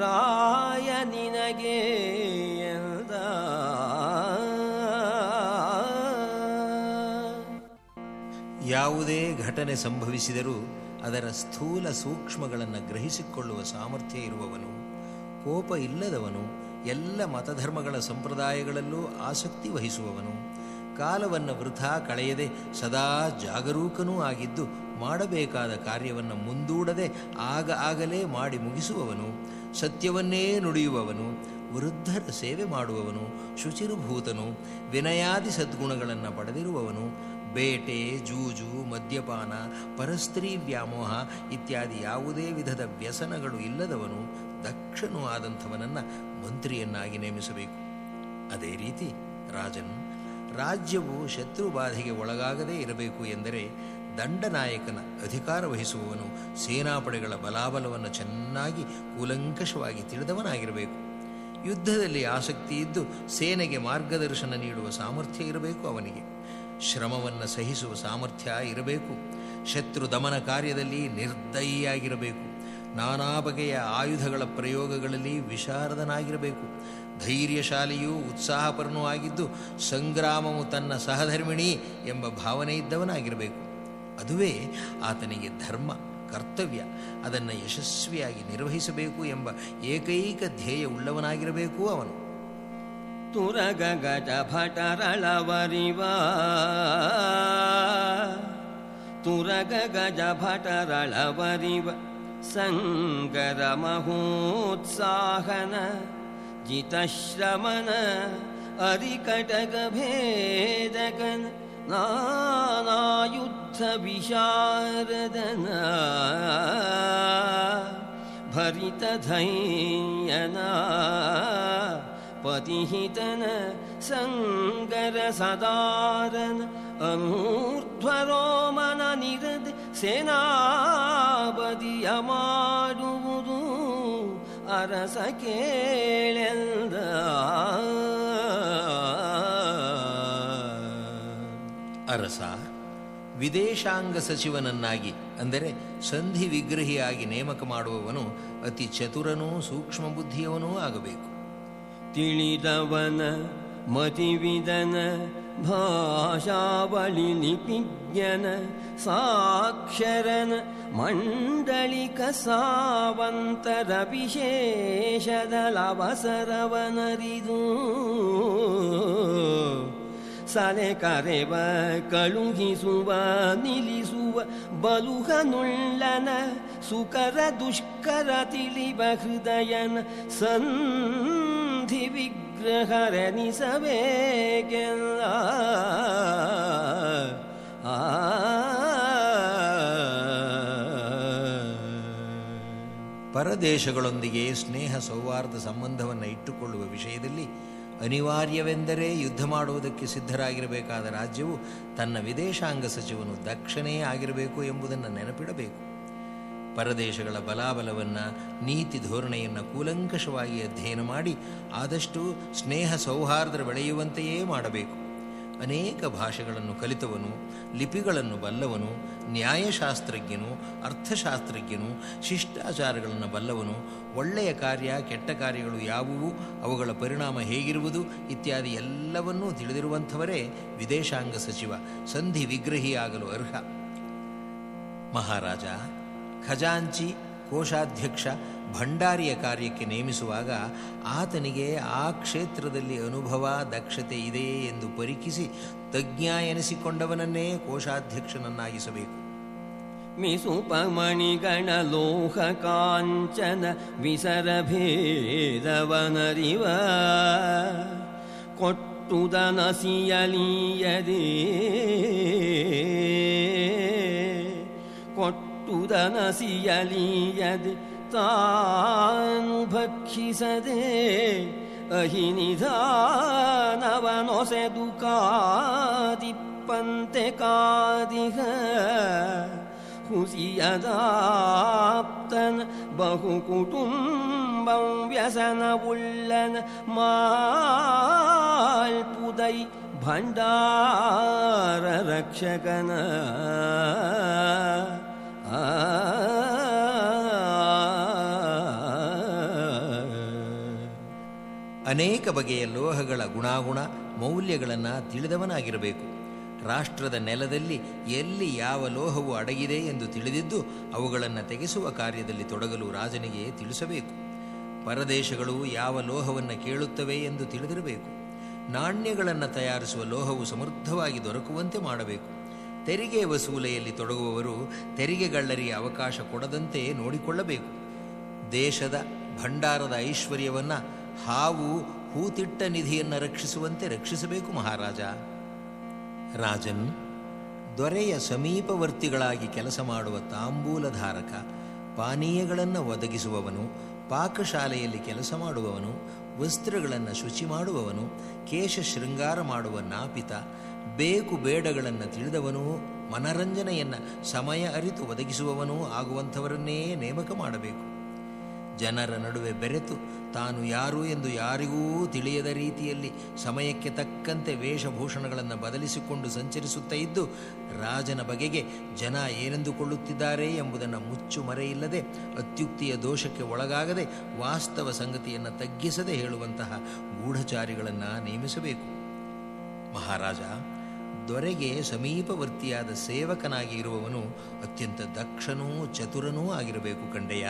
रायनिनगेय ಯಾವುದೇ ಘಟನೆ ಸಂಭವಿಸಿದರೂ ಅದರ ಸ್ಥೂಲ ಸೂಕ್ಷ್ಮಗಳನ್ನು ಗ್ರಹಿಸಿಕೊಳ್ಳುವ ಸಾಮರ್ಥ್ಯ ಇರುವವನು, ಕೋಪ ಇಲ್ಲದವನು, ಎಲ್ಲ ಮತಧರ್ಮಗಳ ಸಂಪ್ರದಾಯಗಳಲ್ಲೂ ಆಸಕ್ತಿ ವಹಿಸುವವನು, ಕಾಲವನ್ನು ವೃಥಾ ಕಳೆಯದೆ ಸದಾ ಜಾಗರೂಕನೂ ಆಗಿದ್ದು ಮಾಡಬೇಕಾದ ಕಾರ್ಯವನ್ನು ಮುಂದೂಡದೆ ಆಗ ಆಗಲೇ ಮಾಡಿ ಮುಗಿಸುವವನು, ಸತ್ಯವನ್ನೇ ನುಡಿಯುವವನು, ವೃದ್ಧರ ಸೇವೆ ಮಾಡುವವನು, ಶುಚಿರ್ಭೂತನು, ವಿನಯಾದಿ ಸದ್ಗುಣಗಳನ್ನು ಪಡೆದಿರುವವನು ಬೇಟೆ, ಜೂಜು, ಮದ್ಯಪಾನ, ಪರಸ್ತ್ರೀ ವ್ಯಾಮೋಹ ಇತ್ಯಾದಿ ಯಾವುದೇ ವಿಧದ ವ್ಯಸನಗಳು ಇಲ್ಲದವನು ದಕ್ಷನೂ ಆದಂಥವನನ್ನು ಮಂತ್ರಿಯನ್ನಾಗಿ ನೇಮಿಸಬೇಕು. ಅದೇ ರೀತಿ ರಾಜನ್, ರಾಜ್ಯವು ಶತ್ರು ಬಾಧೆಗೆ ಒಳಗಾಗದೇ ಇರಬೇಕು ಎಂದರೆ ದಂಡನಾಯಕನ ಅಧಿಕಾರ ವಹಿಸುವವನು ಸೇನಾಪಡೆಗಳ ಬಲಾಬಲವನ್ನು ಚೆನ್ನಾಗಿ ಕೂಲಂಕಷವಾಗಿ ತಿಳಿದವನಾಗಿರಬೇಕು. ಯುದ್ಧದಲ್ಲಿ ಆಸಕ್ತಿ ಇದ್ದು ಸೇನೆಗೆ ಮಾರ್ಗದರ್ಶನ ನೀಡುವ ಸಾಮರ್ಥ್ಯ ಇರಬೇಕು ಅವನಿಗೆ. ಶ್ರಮವನ್ನು ಸಹಿಸುವ ಸಾಮರ್ಥ್ಯ ಇರಬೇಕು. ಶತ್ರು ದಮನ ಕಾರ್ಯದಲ್ಲಿ ನಿರ್ದಯಿಯಾಗಿರಬೇಕು. ನಾನಾ ಬಗೆಯ ಆಯುಧಗಳ ಪ್ರಯೋಗಗಳಲ್ಲಿ ವಿಶಾರದನಾಗಿರಬೇಕು. ಧೈರ್ಯಶಾಲಿಯೂ ಉತ್ಸಾಹಪರನೂ ಆಗಿದ್ದು, ಸಂಗ್ರಾಮವು ತನ್ನ ಸಹಧರ್ಮಿಣಿ ಎಂಬ ಭಾವನೆ ಇದ್ದವನಾಗಿರಬೇಕು. ಅದುವೇ ಆತನಿಗೆ ಧರ್ಮ, ಕರ್ತವ್ಯ, ಅದನ್ನು ಯಶಸ್ವಿಯಾಗಿ ನಿರ್ವಹಿಸಬೇಕು ಎಂಬ ಏಕೈಕ ಧ್ಯೇಯ ಉಳ್ಳವನಾಗಿರಬೇಕು ಅವನು. तुरगज भटरलवरिवा सङ्गरमहोत्साहन जितश्रमन अरिकटगेदगन् नानायुद्धविशारदन। भरितधैयना ಪತಿಹಿತನ ಸಂಗರ ಸದಾರನ ಅನೂರ್ಧ್ವರೋಮನ ನಿರದ ಸೇನಾಬದಿಯ ಮಾಡುವುದು ಅರಸ ಕೇಳೆಂದ. ಅರಸ, ವಿದೇಶಾಂಗ ಸಚಿವನನ್ನಾಗಿ, ಅಂದರೆ ಸಂಧಿ ವಿಗ್ರಹಿಯಾಗಿ ನೇಮಕ ಮಾಡುವವನು ಅತಿ ಚತುರನೂ ಸೂಕ್ಷ್ಮ ಬುದ್ಧಿಯವನೂ ಆಗಬೇಕು. ತಿಳಿದವನ ಮತಿವಿದನ ಭಾಷಾವಳಿ ಲಿಪಿಜ್ಞನ ಸಾಕ್ಷರನ ಮಂಡಳಿಕ ಸಾವಂತರ ವಿಶೇಷದಲವಸರವನರಿದು ಕರೆವ, ಕಳುಹಿಸುವ, ನಿಲ್ಲಿಸುವ, ಬಲುಹನುಳ್ಳನ ಸುಕರ ದುಷ್ಕರ ತಿಳಿವ ಹೃದಯನ ಸಂಧಿ ವಿಗ್ರಹರನಿಸಬೇಕೆಲ್ಲ ಆ. ಪರದೇಶಗಳೊಂದಿಗೆ ಸ್ನೇಹ ಸೌಹಾರ್ದ ಸಂಬಂಧವನ್ನು ಇಟ್ಟುಕೊಳ್ಳುವ ವಿಷಯದಲ್ಲಿ ಅನಿವಾರ್ಯವೆಂದರೆ ಯುದ್ಧ ಮಾಡುವುದಕ್ಕೆ ಸಿದ್ಧರಾಗಿರಬೇಕಾದ ರಾಜ್ಯವು ತನ್ನ ವಿದೇಶಾಂಗ ಸಚಿವನು ದಕ್ಷನೇ ಆಗಿರಬೇಕು ಎಂಬುದನ್ನು ನೆನಪಿಡಬೇಕು. ಪರದೇಶಗಳ ಬಲಾಬಲವನ್ನು, ನೀತಿ ಧೋರಣೆಯನ್ನು ಕೂಲಂಕಷವಾಗಿ ಅಧ್ಯಯನ ಮಾಡಿ ಆದಷ್ಟು ಸ್ನೇಹ ಸೌಹಾರ್ದ ಬೆಳೆಯುವಂತೆಯೇ ಮಾಡಬೇಕು. ಅನೇಕ ಭಾಷೆಗಳನ್ನು ಕಲಿತವನು, ಲಿಪಿಗಳನ್ನು ಬಲ್ಲವನು, ನ್ಯಾಯಶಾಸ್ತ್ರಜ್ಞನು, ಅರ್ಥಶಾಸ್ತ್ರಜ್ಞನು, ಶಿಷ್ಟಾಚಾರಗಳನ್ನು ಬಲ್ಲವನು, ಒಳ್ಳೆಯ ಕಾರ್ಯ, ಕೆಟ್ಟ ಕಾರ್ಯಗಳು ಯಾವುವು, ಅವುಗಳ ಪರಿಣಾಮ ಹೇಗಿರುವುದು ಇತ್ಯಾದಿ ಎಲ್ಲವನ್ನೂ ತಿಳಿದಿರುವಂಥವರೇ ವಿದೇಶಾಂಗ ಸಚಿವ, ಸಂಧಿ ವಿಗ್ರಹಿಯಾಗಲು ಅರ್ಹ. ಮಹಾರಾಜ, ಖಜಾಂಚಿ ಕೋಶಾಧ್ಯಕ್ಷ ಭಂಡಾರಿಯ ಕಾರ್ಯಕ್ಕೆ ನೇಮಿಸುವಾಗ ಆತನಿಗೆ ಆ ಕ್ಷೇತ್ರದಲ್ಲಿ ಅನುಭವ, ದಕ್ಷತೆ ಇದೆಯೇ ಎಂದು ಪರೀಕ್ಷಿಸಿ ತಜ್ಞ ಎನಿಸಿಕೊಂಡವನನ್ನೇ ಕೋಶಾಧ್ಯಕ್ಷನನ್ನಾಗಿಸಬೇಕು. ಲೋಹ ಕಾಂಚನ ವಿಸರಭೇದವನರಿವ ಕೊಟ್ಟುದನಸಿಯಲಿಯದೇ. ಕೊಟ್ಟುದನಸಿಯಲಿಯದೆ. ತಾನು ಭಕ್ಷಿಸದೆ ಅಹಿನಿಧಾನವನೊಸೆದು ಕಾದಿಪ್ಪಂತೆ ಕಾದಿಹ. ಹುಸಿಯದಾಪ್ತನ ಬಹು ವ್ಯಸನ ವ್ಯಸನವುಳ್ಳನ ಮಾಲ್ಪುದೈ ಭಂಡಾರ ರಕ್ಷಕನ ಅನೇಕ ಬಗೆಯ ಲೋಹಗಳ ಗುಣಾಗುಣ ಮೌಲ್ಯಗಳನ್ನು ತಿಳಿದವನಾಗಿರಬೇಕು. ರಾಷ್ಟ್ರದ ನೆಲದಲ್ಲಿ ಎಲ್ಲಿ ಯಾವ ಲೋಹವು ಅಡಗಿದೆ ಎಂದು ತಿಳಿದಿದ್ದು ಅವುಗಳನ್ನು ತೆಗೆಸುವ ಕಾರ್ಯದಲ್ಲಿ ತೊಡಗಲು ರಾಜನಿಗೆ ತಿಳಿಸಬೇಕು. ಪರದೇಶಗಳು ಯಾವ ಲೋಹವನ್ನು ಕೇಳುತ್ತವೆ ಎಂದು ತಿಳಿದಿರಬೇಕು. ನಾಣ್ಯಗಳನ್ನು ತಯಾರಿಸುವ ಲೋಹವು ಸಮೃದ್ಧವಾಗಿ ದೊರಕುವಂತೆ ಮಾಡಬೇಕು. ತೆರಿಗೆ ವಸೂಲೆಯಲ್ಲಿ ತೊಡಗುವವರು ತೆರಿಗೆಗಳ್ಳರಿಗೆ ಅವಕಾಶ ಕೊಡದಂತೆ ನೋಡಿಕೊಳ್ಳಬೇಕು. ದೇಶದ ಭಂಡಾರದ ಐಶ್ವರ್ಯವನ್ನು ಹಾವು ಹೂತಿಟ್ಟ ನಿಧಿಯನ್ನು ರಕ್ಷಿಸುವಂತೆ ರಕ್ಷಿಸಬೇಕು ಮಹಾರಾಜ. ರಾಜನ್ ದೊರೆಯ ಸಮೀಪವರ್ತಿಗಳಾಗಿ ಕೆಲಸ ಮಾಡುವ ತಾಂಬೂಲಧಾರಕ, ಪಾನೀಯಗಳನ್ನು ಒದಗಿಸುವವನು, ಪಾಕಶಾಲೆಯಲ್ಲಿ ಕೆಲಸ ಮಾಡುವವನು, ವಸ್ತ್ರಗಳನ್ನು ಶುಚಿ ಮಾಡುವವನು, ಕೇಶ ಶೃಂಗಾರ ಮಾಡುವ ನಾಪಿತ, ಬೇಕು ಬೇಡಗಳನ್ನು ತಿಳಿದವನು, ಮನರಂಜನೆಯನ್ನು ಸಮಯ ಅರಿತು ಒದಗಿಸುವವನೂ ಆಗುವಂಥವರನ್ನೇ ನೇಮಕ ಮಾಡಬೇಕು. ಜನರ ನಡುವೆ ಬೆರೆತು ತಾನು ಯಾರು ಎಂದು ಯಾರಿಗೂ ತಿಳಿಯದ ರೀತಿಯಲ್ಲಿ ಸಮಯಕ್ಕೆ ತಕ್ಕಂತೆ ವೇಷಭೂಷಣಗಳನ್ನು ಬದಲಿಸಿಕೊಂಡು ಸಂಚರಿಸುತ್ತಾ ಇದ್ದು, ರಾಜನ ಬಗೆಗೆ ಜನ ಏನೆಂದುಕೊಳ್ಳುತ್ತಿದ್ದಾರೆ ಎಂಬುದನ್ನು ಮುಚ್ಚು ಮರೆಯಿಲ್ಲದೆ ಅತ್ಯುಕ್ತಿಯ ದೋಷಕ್ಕೆ ಒಳಗಾಗದೆ ವಾಸ್ತವ ಸಂಗತಿಯನ್ನು ತಗ್ಗಿಸದೆ ಹೇಳುವಂತಹ ಗೂಢಚಾರಿಗಳನ್ನು ನೇಮಿಸಬೇಕು. ಮಹಾರಾಜ, ದೊರೆಗೆ ಸಮೀಪವರ್ತಿಯಾದ ಸೇವಕನಾಗಿ ಇರುವವನು ಅತ್ಯಂತ ದಕ್ಷನೂ ಚತುರನೂ ಆಗಿರಬೇಕು ಕಂಡೆಯ?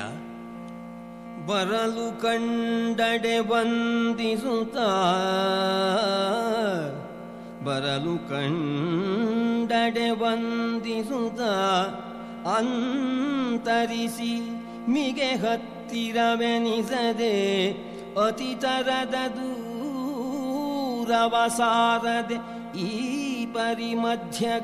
ಬರಲು ಕಂಡಡೆ ವಂದಿಸುತ್ತ ಬರಲು ಕಂಡಡೆ ವಂದಿಸುತ್ತ ಅಂತರಿಸಿ ಮಿಗೆ ಹತ್ತಿರವೆನಿಸದೆ ಅತಿ ತರದ ದೂರವ ಸಾರದೆ ಈ ಪರಿಮಧ್ಯಗದನೆನಿಸಿ.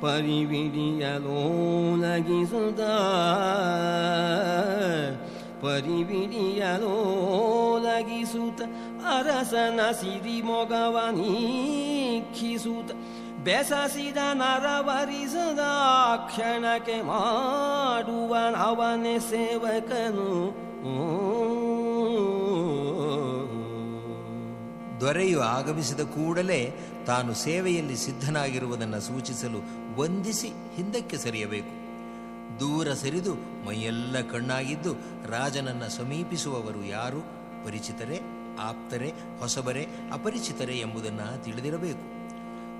ಪರಿವಿಡಿಯಲೋಲಗಿಸುತ್ತ ಅರಸನ ಬೆಸಸಿದ ನರವರಿಸದ ಕ್ಷಣಕ್ಕೆ ಮಾಡುವನವನೇ ಸೇವಕನು. ದೊರೆಯು ಆಗಮಿಸಿದ ಕೂಡಲೇ ತಾನು ಸೇವೆಯಲ್ಲಿ ಸಿದ್ಧನಾಗಿರುವುದನ್ನು ಸೂಚಿಸಲು ವಂದಿಸಿ ಹಿಂದಕ್ಕೆ ಸರಿಯಬೇಕು. ದೂರ ಸರಿದು ಮೈಯೆಲ್ಲ ಕಣ್ಣಾಗಿದ್ದು ರಾಜನನ್ನು ಸಮೀಪಿಸುವವರು ಯಾರು? ಪರಿಚಿತರೇ? ಆಪ್ತರೇ? ಹೊಸಬರೇ? ಅಪರಿಚಿತರೇ ಎಂಬುದನ್ನು ತಿಳಿದಿರಬೇಕು.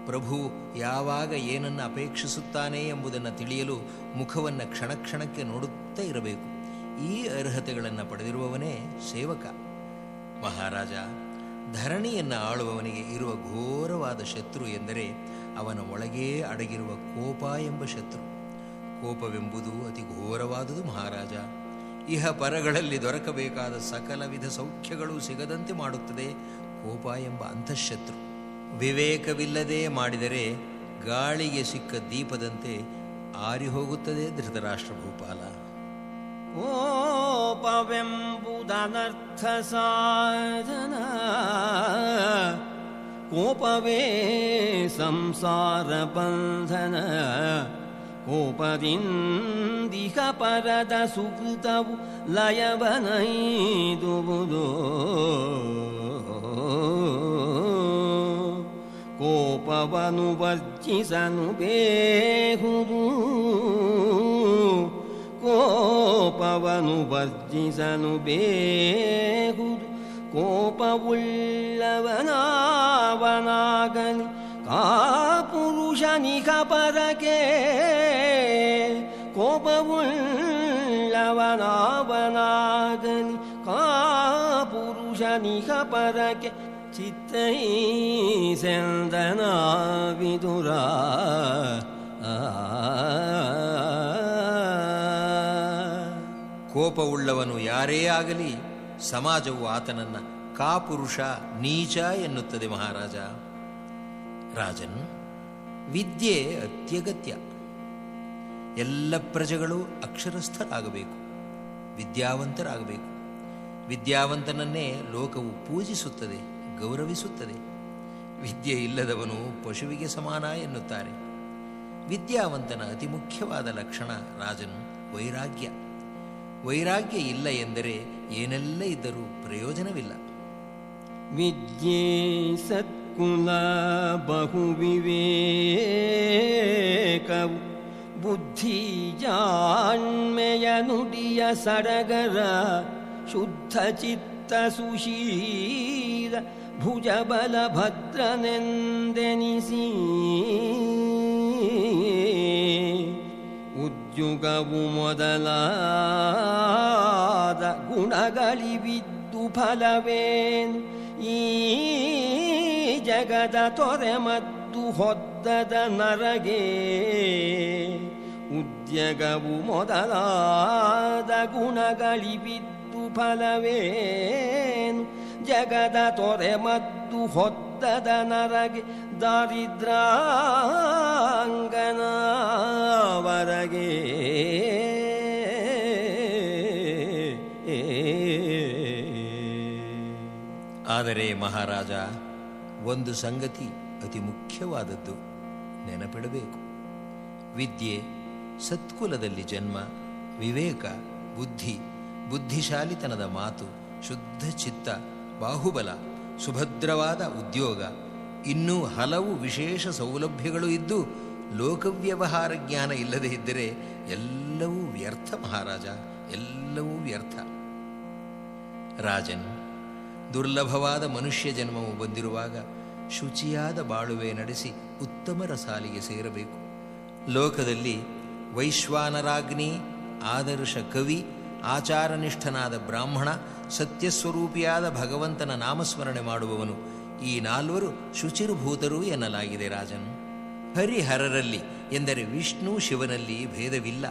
ಪ್ರಭು ಯಾವಾಗ ಏನನ್ನು ಅಪೇಕ್ಷಿಸುತ್ತಾನೆ ಎಂಬುದನ್ನು ತಿಳಿಯಲು ಮುಖವನ್ನು ಕ್ಷಣ ಕ್ಷಣಕ್ಕೆ ನೋಡುತ್ತಾ ಇರಬೇಕು. ಈ ಅರ್ಹತೆಗಳನ್ನು ಪಡೆದಿರುವವನೇ ಸೇವಕ. ಮಹಾರಾಜ ಧರಣಿಯನ್ನು ಆಳುವವನಿಗೆ ಇರುವ ಘೋರವಾದ ಶತ್ರು ಎಂದರೆ ಅವನ ಒಳಗೇ ಅಡಗಿರುವ ಕೋಪ ಎಂಬ ಶತ್ರು. ಕೋಪವೆಂಬುದು ಅತಿ ಘೋರವಾದುದು ಮಹಾರಾಜ. ಇಹ ಪರಗಳಲ್ಲಿ ದೊರಕಬೇಕಾದ ಸಕಲ ವಿಧ ಸೌಖ್ಯಗಳು ಸಿಗದಂತೆ ಮಾಡುತ್ತದೆ ಕೋಪ ಎಂಬ ಅಂತಃಶತ್ರು. ವಿವೇಕವಿಲ್ಲದೆ ಮಾಡಿದರೆ ಗಾಳಿಗೆ ಸಿಕ್ಕ ದೀಪದಂತೆ ಆರಿ ಹೋಗುತ್ತದೆ ಧೃತರಾಷ್ಟ್ರ ಭೂಪಾಲ. कोपवेम्बुदनर्थसाधन कोपवे संसारबन्धन कोपदिन्दिह परद सुकृतौ लयवनैदुबुदो। बनै ಕೋಪವನು ವರ್ಜಿಸನು ಬೇಹುದು. ಕೋಪವುಳ್ಳವನಾವನಾಗಲಿ ಕಾ ಪುರುಷನಿಕ ಪರಕೆ. ಕೋಪವುಳ್ಳವನಾವನಾಗಲಿ ಕಾ ಪುರುಷನಿಕ ಪರಕೆ. ಚಿತ್ತೈ ಸೆಂದನ ವಿದುರ ಕೋಪವುಳ್ಳವನು ಯಾರೇ ಆಗಲಿ ಸಮಾಜವು ಆತನನ್ನ ಕಾಪುರುಷ, ನೀಚ ಎನ್ನುತ್ತದೆ ಮಹಾರಾಜ. ರಾಜನ್, ವಿದ್ಯೆ ಅತ್ಯಗತ್ಯ. ಎಲ್ಲ ಪ್ರಜೆಗಳು ಅಕ್ಷರಸ್ಥರಾಗಬೇಕು, ವಿದ್ಯಾವಂತರಾಗಬೇಕು. ವಿದ್ಯಾವಂತನನ್ನೇ ಲೋಕವು ಪೂಜಿಸುತ್ತದೆ, ಗೌರವಿಸುತ್ತದೆ. ವಿದ್ಯೆ ಇಲ್ಲದವನು ಪಶುವಿಗೆ ಸಮಾನ ಎನ್ನುತ್ತಾರೆ. ವಿದ್ಯಾವಂತನ ಅತಿ ಮುಖ್ಯವಾದ ಲಕ್ಷಣ ರಾಜನು ವೈರಾಗ್ಯ. ವೈರಾಗ್ಯ ಇಲ್ಲ ಎಂದರೆ ಏನೆಲ್ಲ ಇದ್ದರೂ ಪ್ರಯೋಜನವಿಲ್ಲ. ವಿದ್ಯೆ ಸತ್ಕುಲ ಬಹು ವಿವೇಕವು ಬುದ್ಧಿ ಜಾಣ್ಮೆಯ ನುಡಿಯ ಸಡಗರ. ಶುದ್ಧ ಚಿತ್ತ ಸುಶೀಲ. ಭುಜಬಲ ಭದ್ರನೆಂದೆನಿಸಿ. ಉದ್ಯುಗವು ಮೊದಲಾದ ಗುಣಗಳಿವಿದ್ದು ಫಲವೇನ್? ಈ ಜಗದ ತೊರೆ ಮತ್ತು ಹೊದ್ದದ ನರಗೆ. ಉದ್ಯಗವು ಮೊದಲಾದ ಗುಣಗಳಿವಿದ್ದು ಫಲವೇನು? ಜಗದ ತೊರೆ ಮತ್ತು ಹೊತ್ತದ ನರಗೆ ದಾರಿದ್ರಾಂಗನವರಗೆ ಆದರೆ ಮಹಾರಾಜ, ಒಂದು ಸಂಗತಿ ಅತಿ ಮುಖ್ಯವಾದದ್ದು ನೆನಪಿಡಬೇಕು. ವಿದ್ಯೆ, ಸತ್ಕುಲದಲ್ಲಿ ಜನ್ಮ, ವಿವೇಕ, ಬುದ್ಧಿ, ಬುದ್ಧಿಶಾಲಿತನದ ಮಾತು, ಶುದ್ಧ ಚಿತ್ತ ಬಾಹುಬಲ, ಸುಭದ್ರವಾದ ಉದ್ಯೋಗ. ಇನ್ನೂ ಹಲವು ವಿಶೇಷ ಸೌಲಭ್ಯಗಳು ಇದ್ದು, ಲೋಕವ್ಯವಹಾರ ಜ್ಞಾನ ಇಲ್ಲದೆ ಇದ್ದರೆ ಎಲ್ಲವೂ ವ್ಯರ್ಥ ಮಹಾರಾಜ, ಎಲ್ಲವೂ ವ್ಯರ್ಥ. ರಾಜನ್, ದುರ್ಲಭವಾದ ಮನುಷ್ಯ ಜನ್ಮವು ಬಂದಿರುವಾಗ ಶುಚಿಯಾದ ಬಾಳುವೆ ನಡೆಸಿ ಉತ್ತಮರ ಸಾಲಿಗೆ ಸೇರಬೇಕು. ಲೋಕದಲ್ಲಿ ವೈಶ್ವಾನರಾಗ್ನಿ, ಆದರ್ಶ ಕವಿ, ಆಚಾರನಿಷ್ಠನಾದ ಬ್ರಾಹ್ಮಣ ಸತ್ಯಸ್ವರೂಪಿಯಾದ ಭಗವಂತನ ನಾಮಸ್ಮರಣೆ ಮಾಡುವವನು. ಈ ನಾಲ್ವರು ಶುಚಿರ್ಭೂತರು ಎನ್ನಲಾಗಿದೆ ರಾಜನು. ಹರಿಹರರಲ್ಲಿ ಎಂದರೆ ವಿಷ್ಣು ಶಿವನಲ್ಲಿ ಭೇದವಿಲ್ಲ.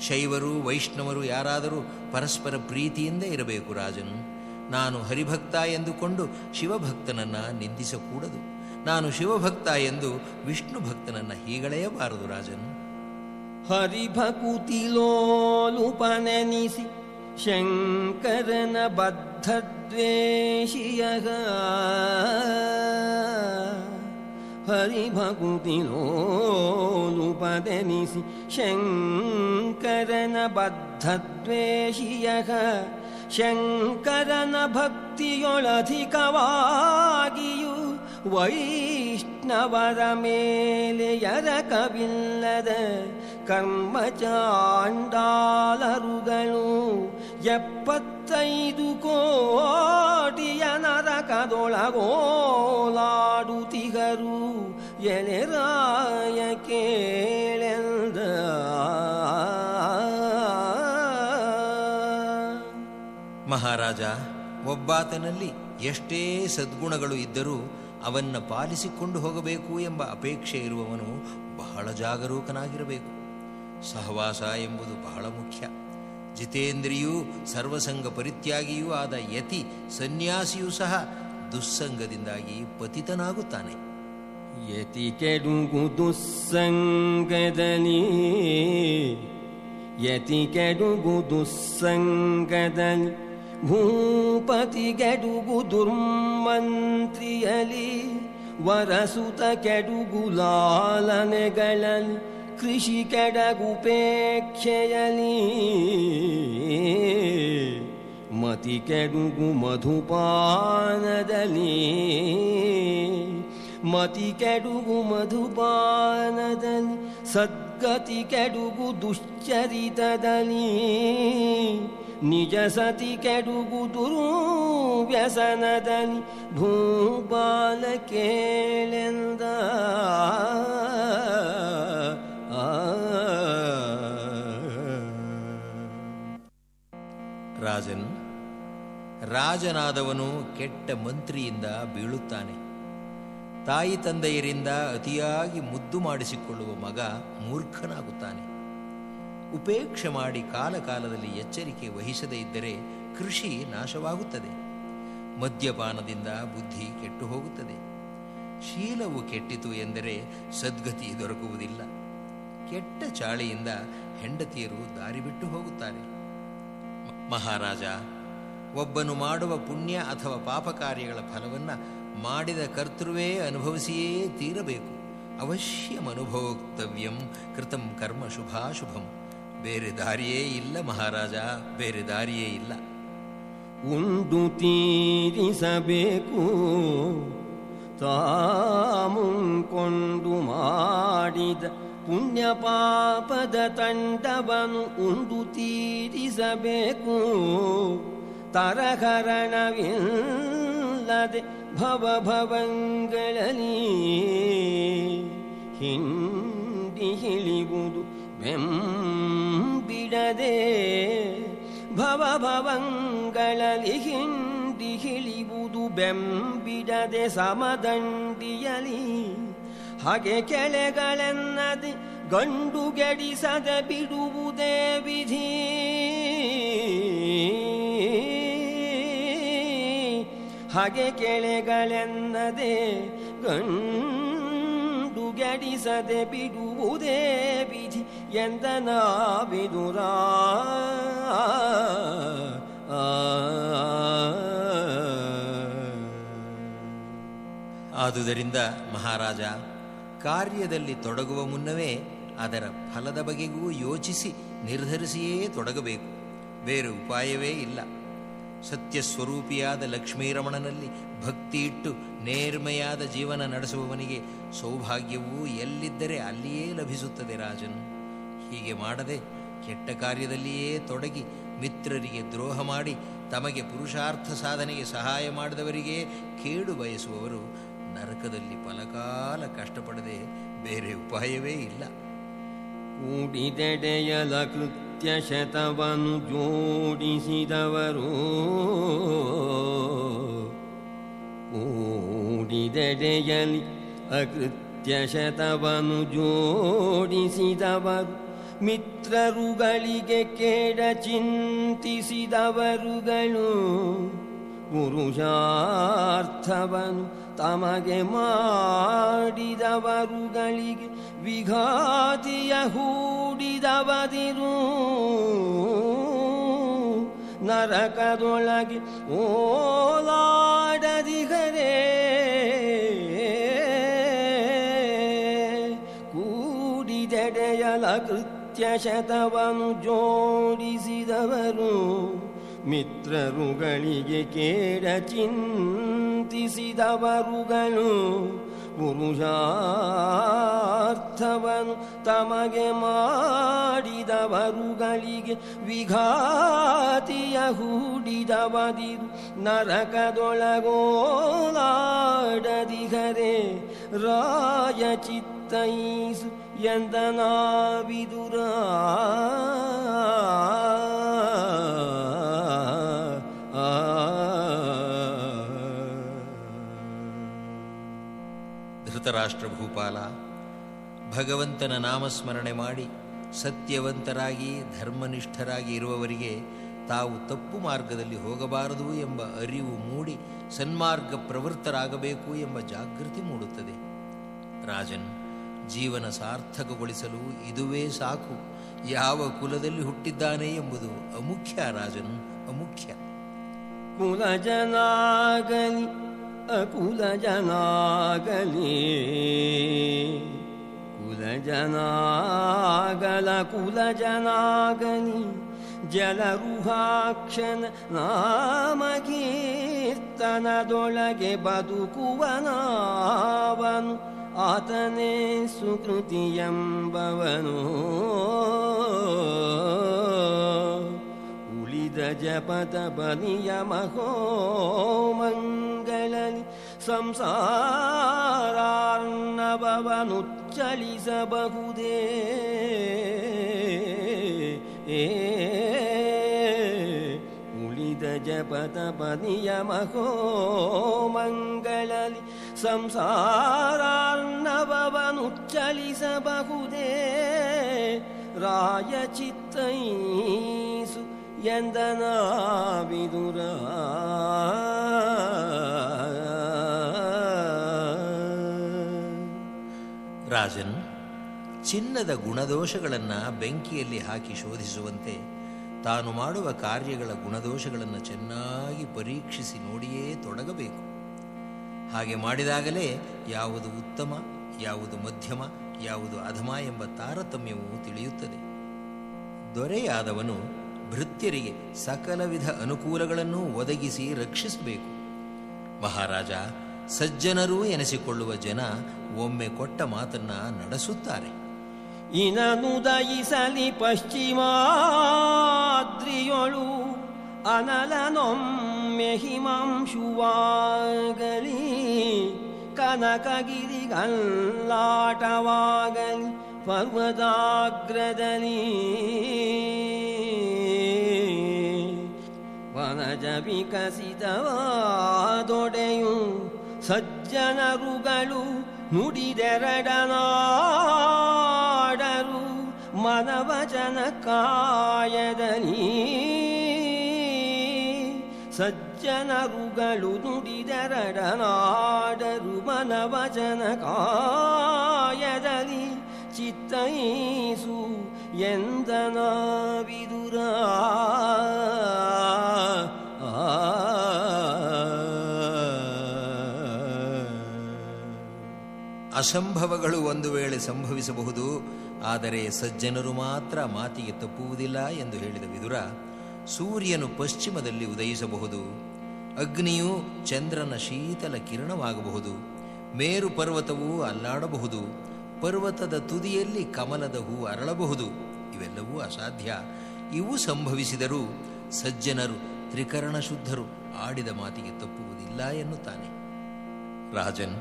ಶೈವರು, ವೈಷ್ಣವರು ಯಾರಾದರೂ ಪರಸ್ಪರ ಪ್ರೀತಿಯಿಂದ ಇರಬೇಕು ರಾಜನು. ನಾನು ಹರಿಭಕ್ತ ಎಂದುಕೊಂಡು ಶಿವಭಕ್ತನನ್ನು ನಿಂದಿಸಕೂಡದು. ನಾನು ಶಿವಭಕ್ತ ಎಂದು ವಿಷ್ಣು ಭಕ್ತನನ್ನು ಹೀಗಳೆಯಬಾರದು ರಾಜನು. ಹರಿಭಕುತಿಲೋಲುಪನೆನಿಸಿ ಶಂಕರನ ಬದ್ಧದ್ವೇಷಿಯ ಹರಿಭಕುತಿಲೋಲುಪನೆನಿಸಿ ಶಂಕರನ ಬದ್ಧದ್ವೇಷಿಯ ಶಂಕರನ ಭಕ್ತಿಯೊಳಧಿಕವಾಗಿಯೂ ವೈಷ್ಣವರ ಮೇಲೆ ಎರಕವಿಲ್ಲದ ಕರ್ಮಚಾಂಡಾಲರುಗಳು ಎಪ್ಪತ್ತೈದು ಕೋಟಿಯ ನರಕದೊಳಗೋಲಾಡುತ್ತಿಗರು ಎಲೆರಾಯ ಕೇಳೆಂದ. ಮಹಾರಾಜ, ಒಬ್ಬಾತನಲ್ಲಿ ಎಷ್ಟೇ ಸದ್ಗುಣಗಳು ಇದ್ದರೂ ಅವನ್ನ ಪಾಲಿಸಿಕೊಂಡು ಹೋಗಬೇಕು ಎಂಬ ಅಪೇಕ್ಷೆ ಇರುವವನು ಬಹಳ ಜಾಗರೂಕನಾಗಿರಬೇಕು. ಸಹವಾಸ ಎಂಬುದು ಬಹಳ ಮುಖ್ಯ. ಜಿತೇಂದ್ರಿಯೂ ಸರ್ವಸಂಗ ಪರಿತ್ಯಾಗಿಯೂ ಆದ ಯತಿ ಸನ್ಯಾಸಿಯೂ ಸಹ ದುಸ್ಸಂಗದಿಂದಾಗಿ ಪತಿತನಾಗುತ್ತಾನೆ ಯತಿ ಕೆಡುಗು ದುಸ್ಸಂಗದಲ್ಲಿ ಯತಿ ಕೆಡುಗು ದುಸ್ಸಂಗದಲ್ಲಿ ಭೂಪತಿ ಕೆಡುಗು ದುರ್ಮಂತ್ರಿಯಲಿ ವರಸುತ ಕೆಡುಗು ಲಾಲನೆಗಳಲ್ಲಿ ಕೃಷಿ ಕೆಡಗುಪೇಕ್ಷೆಯಲಿ ಮತಿ ಕೆಡುಗು ಮಧುಪಾನದಲ್ಲಿ ಮತಿ ಕೆಡುಗು ಮಧುಪಾನದಲ್ಲಿ ಸದ್ಗತಿ ಕೆಡುಗು ದುಶ್ಚರಿತದಲ್ಲಿ ನಿಜ ಸತಿ ಕೆಡುಗು ದುರ್ವ್ಯಸನದಲ್ಲಿ ಭೂಪಾಲ ಕೇಳೆಂದ ರಾಜನ್ ರಾಜನಾದವನು ಕೆಟ್ಟ ಮಂತ್ರಿಯಿಂದ ಬೀಳುತ್ತಾನೆ. ತಾಯಿ ತಂದೆಯರಿಂದ ಅತಿಯಾಗಿ ಮುದ್ದು ಮಾಡಿಸಿಕೊಳ್ಳುವ ಮಗ ಮೂರ್ಖನಾಗುತ್ತಾನೆ. ಉಪೇಕ್ಷೆ ಮಾಡಿ ಕಾಲಕಾಲದಲ್ಲಿ ಎಚ್ಚರಿಕೆ ವಹಿಸದೇ ಇದ್ದರೆ ಕೃಷಿ ನಾಶವಾಗುತ್ತದೆ. ಮದ್ಯಪಾನದಿಂದ ಬುದ್ಧಿ ಕೆಟ್ಟು ಹೋಗುತ್ತದೆ ಶೀಲವು ಕೆಟ್ಟಿತು ಎಂದರೆ ಸದ್ಗತಿ ದೊರಕುವುದಿಲ್ಲ. ಕೆಟ್ಟ ಚಾಳಿಯಿಂದ ಹೆಂಡತಿಯರು ದಾರಿ ಬಿಟ್ಟು ಹೋಗುತ್ತಾರೆ. ಮಹಾರಾಜ ಒಬ್ಬನು ಮಾಡುವ ಪುಣ್ಯ ಅಥವಾ ಪಾಪ ಕಾರ್ಯಗಳ ಫಲವನ್ನು ಮಾಡಿದ ಕರ್ತೃವೇ ಅನುಭವಿಸಿಯೇ ತೀರಬೇಕು. ಅವಶ್ಯಂ ಅನುಭೋಕ್ತವ್ಯಂ ಕೃತಂ ಕರ್ಮ ಶುಭಾಶುಭಂ. ಬೇರೆ ದಾರಿಯೇ ಇಲ್ಲ ಮಹಾರಾಜ, ಬೇರೆ ದಾರಿಯೇ ಇಲ್ಲ. ಉಂಡು ತೀರಿಸಬೇಕು ತಾಮುಂಕೊಂಡು ಮಾಡಿದ ಪುಣ್ಯ ಪಾಪದ ತಂಡವನು ಉಂಡು ತೀರಿಸಬೇಕು. ತರಕರಣವಿಲ್ಲದೆ ಭವಭವಂಗಳಲ್ಲಿ ಹಿಂದಿ ಹಿಂಡಿ ಹಿಳಿಯುವುದು ಬೆಂಬಿಡದೆ ಭವ ಭವಂಗಳಲ್ಲಿ ಹಿಂಡಿ ಹಿಳಿಯುವುದು ಬೆಂಬಿಡದೆ ಸಮದಂಡಿಯಲಿ ಹಾಗೆ ಕೆಳೆಗಳೆನ್ನದೆ ಗಂಡು ಗೆಡಿಸದೆ ಬಿಡುವುದೇ ವಿಧಿ. ಹಾಗೆ ಕೆಳೆಗಳೆನ್ನದೆ ಗಂಡು ಗಡಿಸದೆ ಬಿಡುವುದೇ ಬಿಜಿ ಎಂದ ನಾವಿದುರ. ಆದುದರಿಂದ ಮಹಾರಾಜ, ಕಾರ್ಯದಲ್ಲಿ ತೊಡಗುವ ಮುನ್ನವೇ ಅದರ ಫಲದ ಬಗೆಗೂ ಯೋಚಿಸಿ ನಿರ್ಧರಿಸಿಯೇ ತೊಡಗಬೇಕು. ಬೇರೆ ಉಪಾಯವೇ ಇಲ್ಲ. ಸತ್ಯ ಸ್ವರೂಪಿಯಾದ ಲಕ್ಷ್ಮೀರಮಣನಲ್ಲಿ ಭಕ್ತಿ ಇಟ್ಟು ನೇರ್ಮೆಯಾದ ಜೀವನ ನಡೆಸುವವನಿಗೆ ಸೌಭಾಗ್ಯವೂ ಎಲ್ಲಿದ್ದರೆ ಅಲ್ಲಿಯೇ ಲಭಿಸುತ್ತದೆ ರಾಜನು. ಹೀಗೆ ಮಾಡದೆ ಕೆಟ್ಟ ಕಾರ್ಯದಲ್ಲಿಯೇ ತೊಡಗಿ ಮಿತ್ರರಿಗೆ ದ್ರೋಹ ಮಾಡಿ ತಮಗೆ ಪುರುಷಾರ್ಥ ಸಾಧನೆಗೆ ಸಹಾಯ ಮಾಡಿದವರಿಗೆ ಕೇಡು ಬಯಸುವವರು ನರಕದಲ್ಲಿ ಫಲಕಾಲ ಕಷ್ಟಪಡದೆ ಬೇರೆ ಉಪಾಯವೇ ಇಲ್ಲ. ಕೂಡಿದೆಡೆಯಲ ಕೃತ್ಯ ಶತವನು ಜೋಡಿಸಿದವರು. ಓಡಿದೆಡೆಯಲಿ ಅಕೃತ್ಯ ಶತವನು ಜೋಡಿಸಿದವರು. ಮಿತ್ರರುಗಳಿಗೆ ಕೇಡ ಚಿಂತಿಸಿದವರುಗಳು. ಪುರುಷಾರ್ಥವನು ತಮಗೆ ಮಾಡಿದವರುಗಳಿಗೆ ವಿಘಾತಿಯ ಹೂಡಿದವದಿರು. ನರಕದೊಳಗೆ ಓಲಾಡದಿಗರೇ ಕೂಡಿದೆಡೆಯಲ ಕೃತ್ಯ ಶತವನ್ನು ಜೋಡಿಸಿದವರು. ಮಿತ್ರರುಗಳಿಗೆ ಕೇಡ ಚಿಂತಿಸಿದವರುಗಳು ಪುರುಷಾರ್ಥವನು ತಮಗೆ ಮಾಡಿದವರುಗಳಿಗೆ ವಿಘಾತಿಯ ಹೂಡಿದವದಿರು. ನರಕದೊಳಗೋಲಾಡದಿಗರೆ ರಾಯ ಚಿತ್ತೈಸು ಎಂದ ನಾವಿದುರ ಧೃತರಾಷ್ಟ್ರ ಭೂಪಾಲ, ಭಗವಂತನ ನಾಮಸ್ಮರಣೆ ಮಾಡಿ ಸತ್ಯವಂತರಾಗಿ ಧರ್ಮನಿಷ್ಠರಾಗಿ ಇರುವವರಿಗೆ ತಾವು ತಪ್ಪು ಮಾರ್ಗದಲ್ಲಿ ಹೋಗಬಾರದು ಎಂಬ ಅರಿವು ಮೂಡಿ ಸನ್ಮಾರ್ಗ ಪ್ರವೃತ್ತರಾಗಬೇಕು ಎಂಬ ಜಾಗೃತಿ ಮೂಡುತ್ತದೆ. ರಾಜನ್ ಜೀವನ ಸಾರ್ಥಕಗೊಳಿಸಲು ಇದುವೇ ಸಾಕು. ಯಾವ ಕುಲದಲ್ಲಿ ಹುಟ್ಟಿದ್ದಾನೆ ಎಂಬುದು ಅಮುಖ್ಯ ರಾಜನು ಅಮುಖ್ಯ. ಕುಲಜನಾಗಲಿ ಅಕುಲ ಜನಾಗಲಿ ಕುಲಜನಾಗಲ. ಕುಲ ಜನಾಗಲಿ ಜಲರುಹಾಕ್ಷನ ನಾಮಗೀರ್ತನದೊಳಗೆ ಬದುಕುವನಾವನು आतने सुकृतियं भवनो। उलिदजपतपनियमहो मङ्गलनि मङ्गलानि संसारा नवनुलिसबहुदे ए उद मङ्गलनि ಸಂಸಾರಾರ್ಣವನುಚ್ಚಲಿಸಬಹುದೇ ರಾಯ ಚಿತ್ತೈಸು ಎಂದನ ವಿದುರ ರಾಜನ್ ಚಿನ್ನದ ಗುಣದೋಷಗಳನ್ನು ಬೆಂಕಿಯಲ್ಲಿ ಹಾಕಿ ಶೋಧಿಸುವಂತೆ ತಾನು ಮಾಡುವ ಕಾರ್ಯಗಳ ಗುಣದೋಷಗಳನ್ನು ಚೆನ್ನಾಗಿ ಪರೀಕ್ಷಿಸಿ ನೋಡಿಯೇ ತೊಡಗಬೇಕು. ಹಾಗೆ ಮಾಡಿದಾಗಲೇ ಯಾವುದು ಉತ್ತಮ, ಯಾವುದು ಮಧ್ಯಮ, ಯಾವುದು ಅಧಮ ಎಂಬ ತಾರತಮ್ಯವು ತಿಳಿಯುತ್ತದೆ. ದೊರೆಯಾದವನು ಭೃತ್ಯರಿಗೆ ಸಕಲ ವಿಧ ಅನುಕೂಲಗಳನ್ನು ಒದಗಿಸಿ ರಕ್ಷಿಸಬೇಕು. ಮಹಾರಾಜ, ಸಜ್ಜನರೂ ಎನಿಸಿಕೊಳ್ಳುವ ಜನ ಒಮ್ಮೆ ಕೊಟ್ಟ ಮಾತನ್ನ ನಡೆಸುತ್ತಾರೆ. ಇನನುದಯಿಸಲಿ ಪಶ್ಚಿಮಾದ್ರಿಯೊಳು ಅನಲನೊಮ್ಮೆ ಹಿಮಾಂಶುವಾಗಲಿ ಕನಕಗಿರಿಗಲ್ಲಾಟವಾಗಲಿ ಪರ್ವತಾಗ್ರದಲ್ಲಿ ವನಜ ವಿಕಸಿತವಾದೊಡೆಯು ಸಜ್ಜನರುಗಳು ನುಡಿದೆರಡನಾಡರು ಮನವಚನ ಕಾಯದಲ್ಲಿ ಸಜ್ಜನರುಗಳು ನುಡಿದೆರಡನಾಡರು ಮನವಚನ ಕಾಯದಲ್ಲಿ ಚಿತ್ತೈಸು ಎಂದನ ವಿದುರ ಅಸಂಭವಗಳು ಒಂದು ವೇಳೆ ಸಂಭವಿಸಬಹುದು, ಆದರೆ ಸಜ್ಜನರು ಮಾತ್ರ ಮಾತಿಗೆ ತಪ್ಪುವುದಿಲ್ಲ ಎಂದು ಹೇಳಿದ ವಿದುರ, ಸೂರ್ಯನು ಪಶ್ಚಿಮದಲ್ಲಿ ಉದಯಿಸಬಹುದು. ಅಗ್ನಿಯು ಚಂದ್ರನ ಶೀತಲ ಕಿರಣವಾಗಬಹುದು. ಮೇರು ಪರ್ವತವು ಅಲ್ಲಾಡಬಹುದು. ಪರ್ವತದ ತುದಿಯಲ್ಲಿ ಕಮಲದ ಹೂ ಅರಳಬಹುದು. ಇವೆಲ್ಲವೂ ಅಸಾಧ್ಯ. ಇವು ಸಂಭವಿಸಿದರೂ ಸಜ್ಜನರು ತ್ರಿಕರಣ ಶುದ್ಧರು ಆಡಿದ ಮಾತಿಗೆ ತಪ್ಪುವುದಿಲ್ಲ ಎನ್ನುತ್ತಾನೆ. ರಾಜನ್,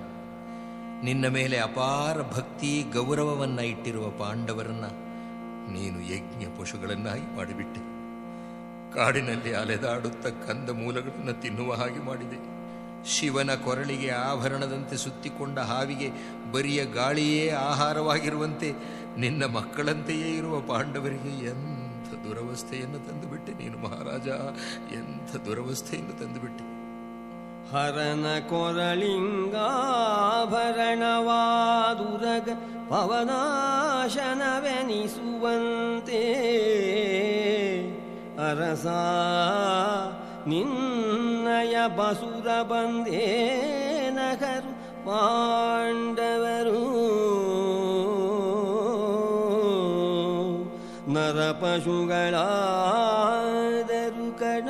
ನಿನ್ನ ಮೇಲೆ ಅಪಾರ ಭಕ್ತಿ, ಗೌರವವನ್ನ ಇಟ್ಟಿರುವ ಪಾಂಡವರನ್ನ ನೀನು ಯಜ್ಞ ಪಶುಗಳನ್ನಾಗಿ ಮಾಡಿಬಿಟ್ಟೆ. ಕಾಡಿನಲ್ಲಿ ಅಲೆದಾಡುತ್ತ ಕಂದ ಮೂಲಗಳನ್ನು ತಿನ್ನುವ ಹಾಗೆ ಮಾಡಿದೆ. ಶಿವನ ಕೊರಳಿಗೆ ಆಭರಣದಂತೆ ಸುತ್ತಿಕೊಂಡ ಹಾವಿಗೆ ಬರಿಯ ಗಾಳಿಯೇ ಆಹಾರವಾಗಿರುವಂತೆ ನಿನ್ನ ಮಕ್ಕಳಂತೆಯೇ ಇರುವ ಪಾಂಡವರಿಗೆ ಎಂಥ ದುರವಸ್ಥೆಯನ್ನು ತಂದುಬಿಟ್ಟೆ ನೀನು ಮಹಾರಾಜ, ಎಂಥ ದುರವಸ್ಥೆಯನ್ನು ತಂದುಬಿಟ್ಟೆ. ಹರನ ಕೊರಳಿಂಗಾಭರಣವಾದುರಗ ಪವನಾಶನವೆನಿಸುವಂತೆ ಅರಸ, ನಿನ್ನಯ ಬಸುರ ಬಂದೇ ನಗರು ಪಾಂಡವರು. ನರಪಶುಗಳಾದರು ಕಣ,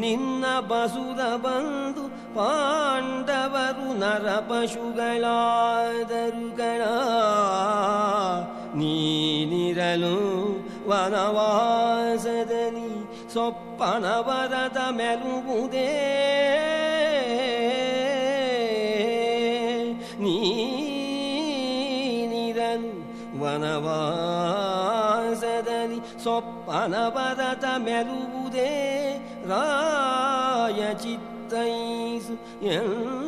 ನಿನ್ನ ಬಸುರ ಬಂದು ಪಾಂಡವರು. ನರಪಶುಗಳಾದರು ಕಣ, ನೀನಿರಲು ವನವಾಸದಲ್ಲಿ ಸೊಪ್ಪನ ವರದ ಮೆಲುವುದೇ. ನೀನಿರಲು ವನವಾಸದಲ್ಲಿ ಸೊಪ್ಪನ ವರದ ಮೆಲುವುದೇ. ರಾಯ ಚಿತ್ತೈಸು ಎಂದನ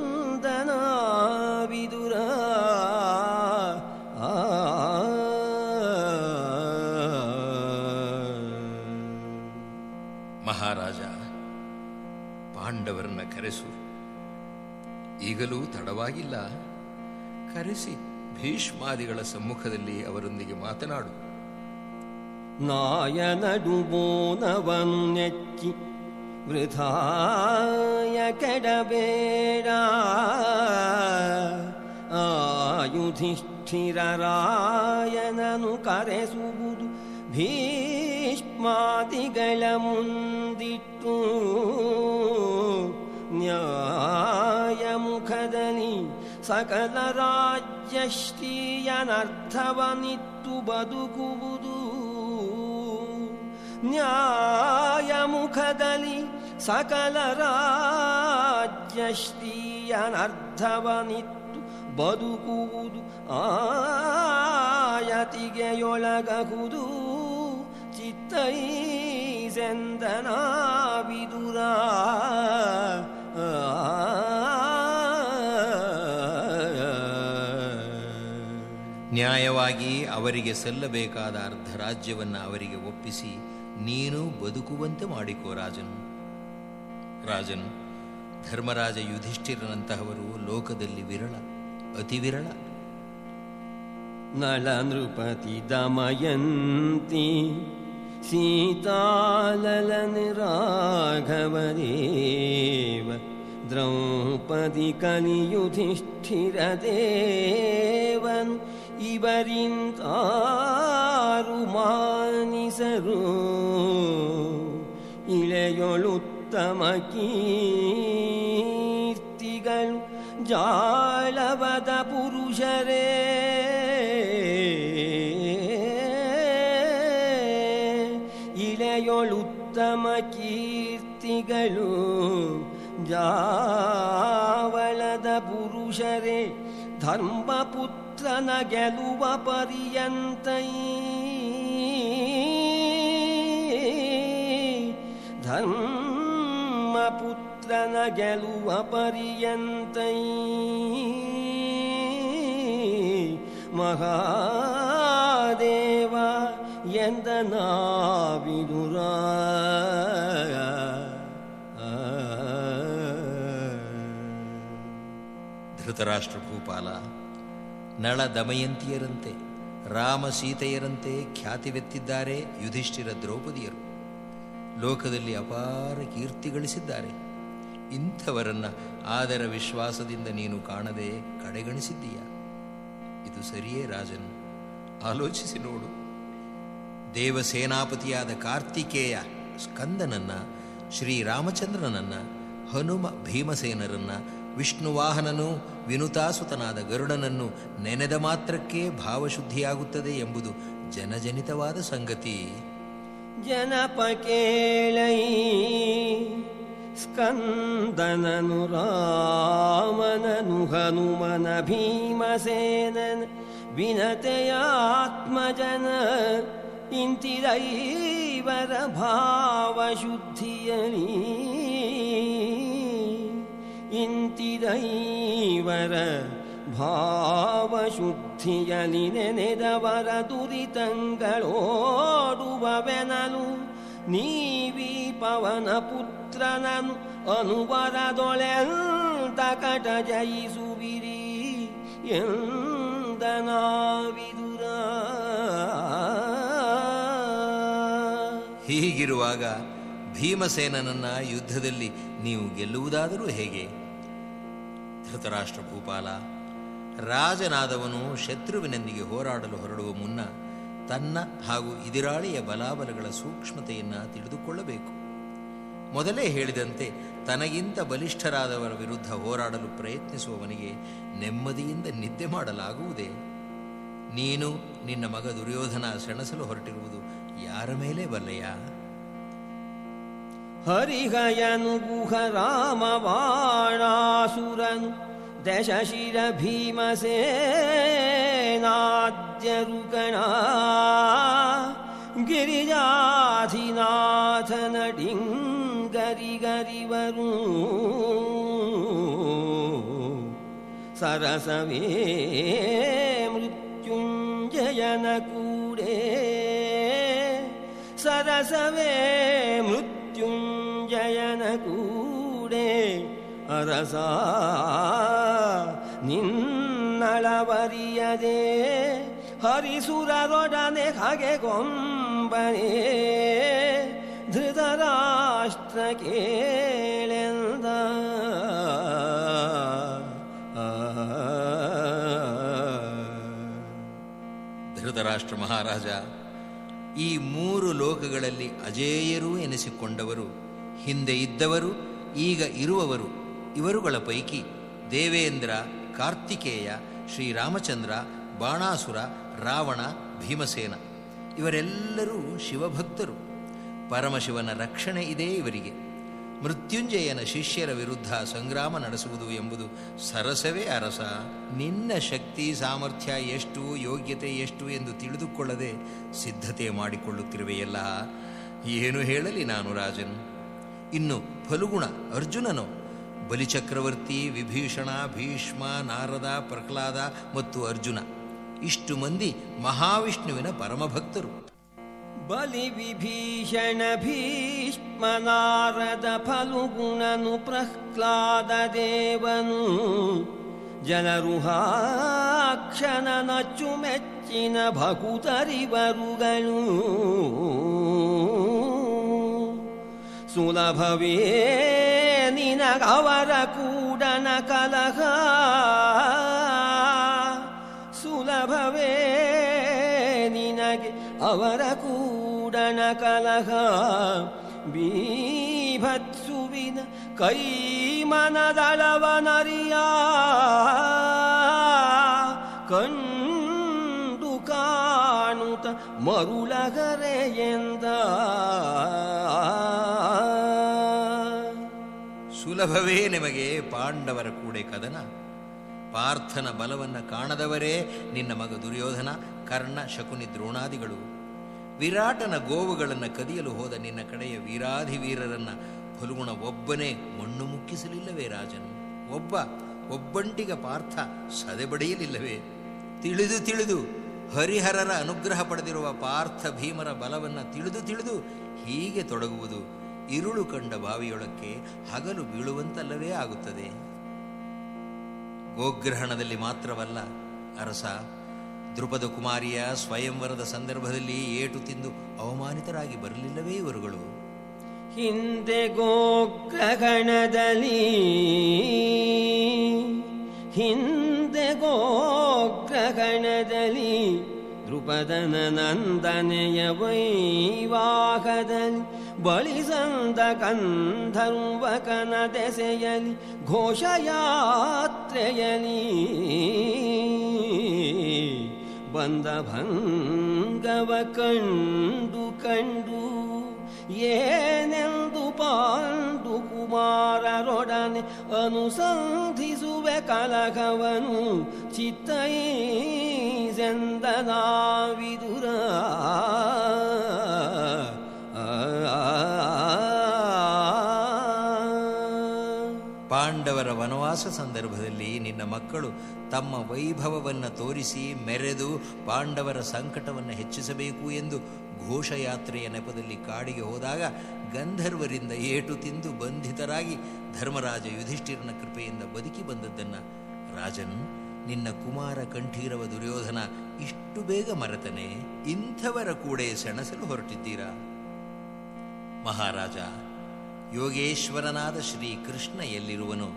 ಈಗಲೂ ತಡವಾಗಿಲ್ಲ. ಕರೆಸಿ ಭೀಷ್ಮಾದಿಗಳ ಸಮ್ಮುಖದಲ್ಲಿ ಅವರೊಂದಿಗೆ ಮಾತನಾಡು. ನಾಯನಡು ನೆಚ್ಚಿ ವೃಥಾಯ ಕೆಡಬೇಡ. ಆಯುಧಿಷ್ಠಿರರಾಯನನು ಕರೆಸುವುದು ಭೀಷ್ಮಾದಿಗಳ ಮುಂದಿಟ್ಟು. ನ್ಯಾಯ ಮುಖದಲ್ಲಿ ಸಕಲ ರಾಜ್ಯಶ್ರೀಯನರ್ಥವನಿತ್ತು ಬದುಕುವುದು ನ್ಯಾಯ ಮುಖದಲ್ಲಿ ಸಕಲ ರಾಜ್ಯಶ್ರೀಯನರ್ಥವನಿತ್ತು ಬದುಕುವುದು ಆಯತಿಗೆಯೊಳಗಹುದು ಚಿತ್ತೈಸೆಂದನ ವಿದುರ ನ್ಯಾಯವಾಗಿ ಅವರಿಗೆ ಸಲ್ಲಬೇಕಾದ ಅರ್ಧ ರಾಜ್ಯವನ್ನು ಅವರಿಗೆ ಒಪ್ಪಿಸಿ ನೀನು ಬದುಕುವಂತೆ ಮಾಡಿಕೋ ರಾಜನು. ರಾಜನು, ಧರ್ಮರಾಜ ಯುಧಿಷ್ಠಿರನಂತಹವರು ಲೋಕದಲ್ಲಿ ವಿರಳ, ಅತಿ ವಿರಳ. ನಳ ನೃಪತಿ ದಮಯಂತಿ सीताललनिराघवदेव द्रौपदि कलियुधिष्ठिरदेवन् ಇವರಿಂತಾರು ಮಾನಿಸರು ಇಳೆಯೊಳುತ್ತಮ ಕೀರ್ತಿಗಳು ಜಾಳವದ ಪುರುಷರೇ ಕೀರ್ತಿಗಳು ಜಾವಳದ ಪುರುಷರೇ ಧರ್ಮಪುತ್ರನ ಗೆಲುವ ಪರ್ಯಂತೈ. ಧರ್ಮಪುತ್ರನ ಗೆಲುವ ಪರ್ಯಂತೈ. ಮಹಾದೇವ ಎಂದ ನಾವಿದುರ ಧೃತರಾಷ್ಟ್ರ ಭೂಪಾಲ ನಳ ದಮಯಂತಿಯರಂತೆ, ರಾಮ ಸೀತೆಯರಂತೆ ಖ್ಯಾತಿವೆತ್ತಿದ್ದಾರೆ ಯುಧಿಷ್ಠಿರ ದ್ರೌಪದಿಯರು. ಲೋಕದಲ್ಲಿ ಅಪಾರ ಕೀರ್ತಿ ಗಳಿಸಿದ್ದಾರೆ. ಇಂಥವರನ್ನ ಆದರ ವಿಶ್ವಾಸದಿಂದ ನೀನು ಕಾಣದೆ ಕಡೆಗಣಿಸಿದ್ದೀಯ? ಇದು ಸರಿಯೇ ರಾಜನ್? ಆಲೋಚಿಸಿ ನೋಡು. ದೇವಸೇನಾಪತಿಯಾದ ಕಾರ್ತಿಕೇಯ ಸ್ಕಂದನನ್ನ, ಶ್ರೀರಾಮಚಂದ್ರನನ್ನ, ಹನುಮ ಭೀಮಸೇನರನ್ನ ವಿಷ್ಣುವಾಹನನು ವಿನುತಾಸುತನಾದ ಗರುಡನನ್ನು ನೆನೆದ ಮಾತ್ರಕ್ಕೆ ಭಾವಶುದ್ಧಿಯಾಗುತ್ತದೆ ಎಂಬುದು ಜನಜನಿತವಾದ ಸಂಗತಿ. ಜನಪ ಕೇಳೈ, ಸ್ಕಂದನನು ರಾಮನನು ಹನುಮನ ಭೀಮಸೇನನ ವಿನತೆಯಾತ್ಮಜನ ಇಂತಿದೈವರ ಭಾವಶುದ್ಧಿಯಲಿ. ಇಂತಿದೈವರ ಭಾವಶುದ್ಧಿಯಲಿ ನೆನೆದವರ ದುರಿತಂಗಳೋಡುವವೆನಲು ನೀವಿ ಪವನ ಪುತ್ರನನು ಅನುವರದೊಳೆಂತ ಕಟ ಜಯಿಸುವಿರಿ ಎಂದ ನಾವಿದುರ ಹೀಗಿರುವಾಗ ಭೀಮಸೇನನನ್ನ ಯುದ್ಧದಲ್ಲಿ ನೀವು ಗೆಲ್ಲುವುದಾದರೂ ಹೇಗೆ? ಧೃತರಾಷ್ಟ್ರ ಭೂಪಾಲ. ರಾಜನಾದವನು ಶತ್ರುವಿನೊಂದಿಗೆ ಹೋರಾಡಲು ಹೊರಡುವ ಮುನ್ನ ತನ್ನ ಹಾಗೂ ಇದಿರಾಳಿಯ ಬಲಾಬಲಗಳ ಸೂಕ್ಷ್ಮತೆಯನ್ನು ತಿಳಿದುಕೊಳ್ಳಬೇಕು. ಮೊದಲೇ ಹೇಳಿದಂತೆ ತನಗಿಂತ ಬಲಿಷ್ಠರಾದವರ ವಿರುದ್ಧ ಹೋರಾಡಲು ಪ್ರಯತ್ನಿಸುವವನಿಗೆ ನೆಮ್ಮದಿಯಿಂದ ನಿದ್ದೆ ಮಾಡಲಾಗುವುದೇ? ನೀನು ನಿನ್ನ ಮಗ ದುರ್ಯೋಧನ ಸೆಣಸಲು ಹೊರಟಿರುವುದು ಯಾರ ಮೇಲೆ ಬಲ್ಲೆಯ? हरिहयनुगुहरामबाणासुरन् दशशिरभीमसेनाद्यरुगणा गिरिजाथिनाथनडि गरिगरिवरु सरसवे मृत्युञ्जयनकूडे सरसवे मृत्युम् ಅರಸ ನಿನ್ನಳವರಿಯದೆ ಹರಿಸುರರೊಡನೆ ಹಗೆ ಗೊಂಬನೆ ಧೃತರಾಷ್ಟ್ರ ಕೇಳೆಂದ. ಧೃತರಾಷ್ಟ್ರ ಮಹಾರಾಜ, ಈ ಮೂರು ಲೋಕಗಳಲ್ಲಿ ಅಜೇಯರು ಎನಿಸಿಕೊಂಡವರು, ಹಿಂದೆ ಇದ್ದವರು, ಈಗ ಇರುವವರು ಇವರುಗಳ ಪೈಕಿ ದೇವೇಂದ್ರ, ಕಾರ್ತಿಕೇಯ, ಶ್ರೀರಾಮಚಂದ್ರ, ಬಾಣಾಸುರ, ರಾವಣ, ಭೀಮಸೇನ ಇವರೆಲ್ಲರೂ ಶಿವಭಕ್ತರು. ಪರಮಶಿವನ ರಕ್ಷಣೆ ಇದೆ ಇವರಿಗೆ. ಮೃತ್ಯುಂಜಯನ ಶಿಷ್ಯರ ವಿರುದ್ಧ ಸಂಗ್ರಾಮ ನಡೆಸುವುದು ಎಂಬುದು ಸರಸವೇ ಅರಸ. ನಿನ್ನ ಶಕ್ತಿ, ಸಾಮರ್ಥ್ಯ ಎಷ್ಟು, ಯೋಗ್ಯತೆ ಎಷ್ಟು ಎಂದು ತಿಳಿದುಕೊಳ್ಳದೆ ಸಿದ್ಧತೆ ಮಾಡಿಕೊಳ್ಳುತ್ತಿರುವೆಯಲ್ಲ? ಏನು ಹೇಳಲಿ ನಾನು ರಾಜನ್? ಇನ್ನು ಫಲುಗುಣ ಅರ್ಜುನನು? ಬಲಿಚಕ್ರವರ್ತಿ, ವಿಭೀಷಣ, ಭೀಷ್ಮ, ನಾರದ, ಪ್ರಹ್ಲಾದ ಮತ್ತು ಅರ್ಜುನ. ಇಷ್ಟು ಮಂದಿ ಮಹಾವಿಷ್ಣುವಿನ ಪರಮಭಕ್ತರು. ಬಲಿ ವಿಭೀಷಣ, ಭೀಷ್ಮ, ನಾರದ ಫಲುಗುಣನು, ಪ್ರಹ್ಲಾದ ದೇವನು. ಜನರು ಹಾಕ್ಷಣ ನಚ್ಚು ಮೆಚ್ಚಿನ ಭಕುತರಿವರುಗಳು. ಸುಲಭವೇ ನಿನಗವರ ಕೂಡನ ಕಲಹ. ಸುಲಭವೇ ನಿನಗೆ ಅವರ ಕೂಡನ ಕಲಹ. ಬೀಭತ್ಸುವಿನ ಕೈ ಮನದಳವನರಿಯ ಕಂಡು ಕಾಣುತ್ತ ಮರುಳಗರೆಯೆಂದ ಸುಲಭವೇ ನಿಮಗೆ ಪಾಂಡವರ ಕೂಡೆ ಕದನ. ಪಾರ್ಥನ ಬಲವನ್ನು ಕಾಣದವರೇ ನಿನ್ನ ಮಗ ದುರ್ಯೋಧನ, ಕರ್ಣ, ಶಕುನಿ, ದ್ರೋಣಾದಿಗಳು. ವಿರಾಟನ ಗೋವುಗಳನ್ನು ಕದಿಯಲು ಹೋದ ನಿನ್ನ ಕಡೆಯ ವೀರಾಧಿವೀರರನ್ನ ಹೊಲುಗುಣ ಒಬ್ಬನೇ ಮಣ್ಣು ಮುಕ್ಕಿಸಲಿಲ್ಲವೇ ರಾಜನು. ಒಬ್ಬ ಒಬ್ಬಂಟಿಗ ಪಾರ್ಥ ಸದೆಬಡಿಯಲಿಲ್ಲವೇ. ತಿಳಿದು ತಿಳಿದು ಹರಿಹರರ ಅನುಗ್ರಹ ಪಡೆದಿರುವ ಪಾರ್ಥ ಭೀಮರ ಬಲವನ್ನು ತಿಳಿದು ತಿಳಿದು ಹೀಗೆ ತೊಡಗುವುದು. ಇರುಳು ಕಂಡ ಬಾವಿಯೊಳಕ್ಕೆ ಹಗಲು ಬೀಳುವಂತಲ್ಲವೇ ಆಗುತ್ತದೆ. ಗೋಗ್ರಹಣದಲ್ಲಿ ಮಾತ್ರವಲ್ಲ, ಅರಸ, ದ್ರುಪದ ಕುಮಾರಿಯ ಸ್ವಯಂವರದ ಸಂದರ್ಭದಲ್ಲಿ ಏಟು ತಿಂದು ಅವಮಾನಿತರಾಗಿ ಬರಲಿಲ್ಲವೇ ಇವರುಗಳು? ಹಿಂದೆ ಗೋಗ್ರಹಣದಲ್ಲಿ ಹಿಂದೆ ಗೋಗ್ರಹಣದಲ್ಲಿ ದೃಪದನ ನಂದನೆಯ ವೈವಾಹದಲ್ಲಿ ಬಳಿಸಂದ ಕಂಧರ್ವಕನ ದೆಸೆಯಲಿ ಘೋಷಯಾತ್ರೆಯಲಿ ಬಂದ ಭಂಗವ ಕಂಡು ಕಂಡು ಏನೆಂದು ಪಾಂಡು ಕುಮಾರರೊಡನೆ ಅನುಸಂಧಿಸುವೆ ಕಲಕವನು ಚಿತ್ತೈಸೆಂದನಾವಿದುರ. ಪಾಂಡವರ ವನವಾಸ ಸಂದರ್ಭದಲ್ಲಿ ನಿನ್ನ ಮಕ್ಕಳು ತಮ್ಮ ವೈಭವವನ್ನು ತೋರಿಸಿ ಮೆರೆದು ಪಾಂಡವರ ಸಂಕಟವನ್ನು ಹೆಚ್ಚಿಸಬೇಕು ಎಂದು ಘೋಷಯಾತ್ರೆಯ ನೆಪದಲ್ಲಿ ಕಾಡಿಗೆ ಹೋದಾಗ ಗಂಧರ್ವರಿಂದ ಏಟು ತಿಂದು ಬಂಧಿತರಾಗಿ ಧರ್ಮರಾಜ ಯುಧಿಷ್ಠಿರನ ಕೃಪೆಯಿಂದ ಬದುಕಿ ಬಂದದ್ದನ್ನು ರಾಜನ್, ನಿನ್ನ ಕುಮಾರ ಕಂಠೀರವ ದುರ್ಯೋಧನ ಇಷ್ಟು ಬೇಗ ಮರೆತನೆ ಇಂಥವರ ಕೂಡೆ ಸೆಣಸಲು ಹೊರಟಿದ್ದೀರಾ? ಮಹಾರಾಜ ಯೋಗೇಶ್ವರನಾದ ಶ್ರೀ ಕೃಷ್ಣ ಎಲ್ಲಿರುವನೋ,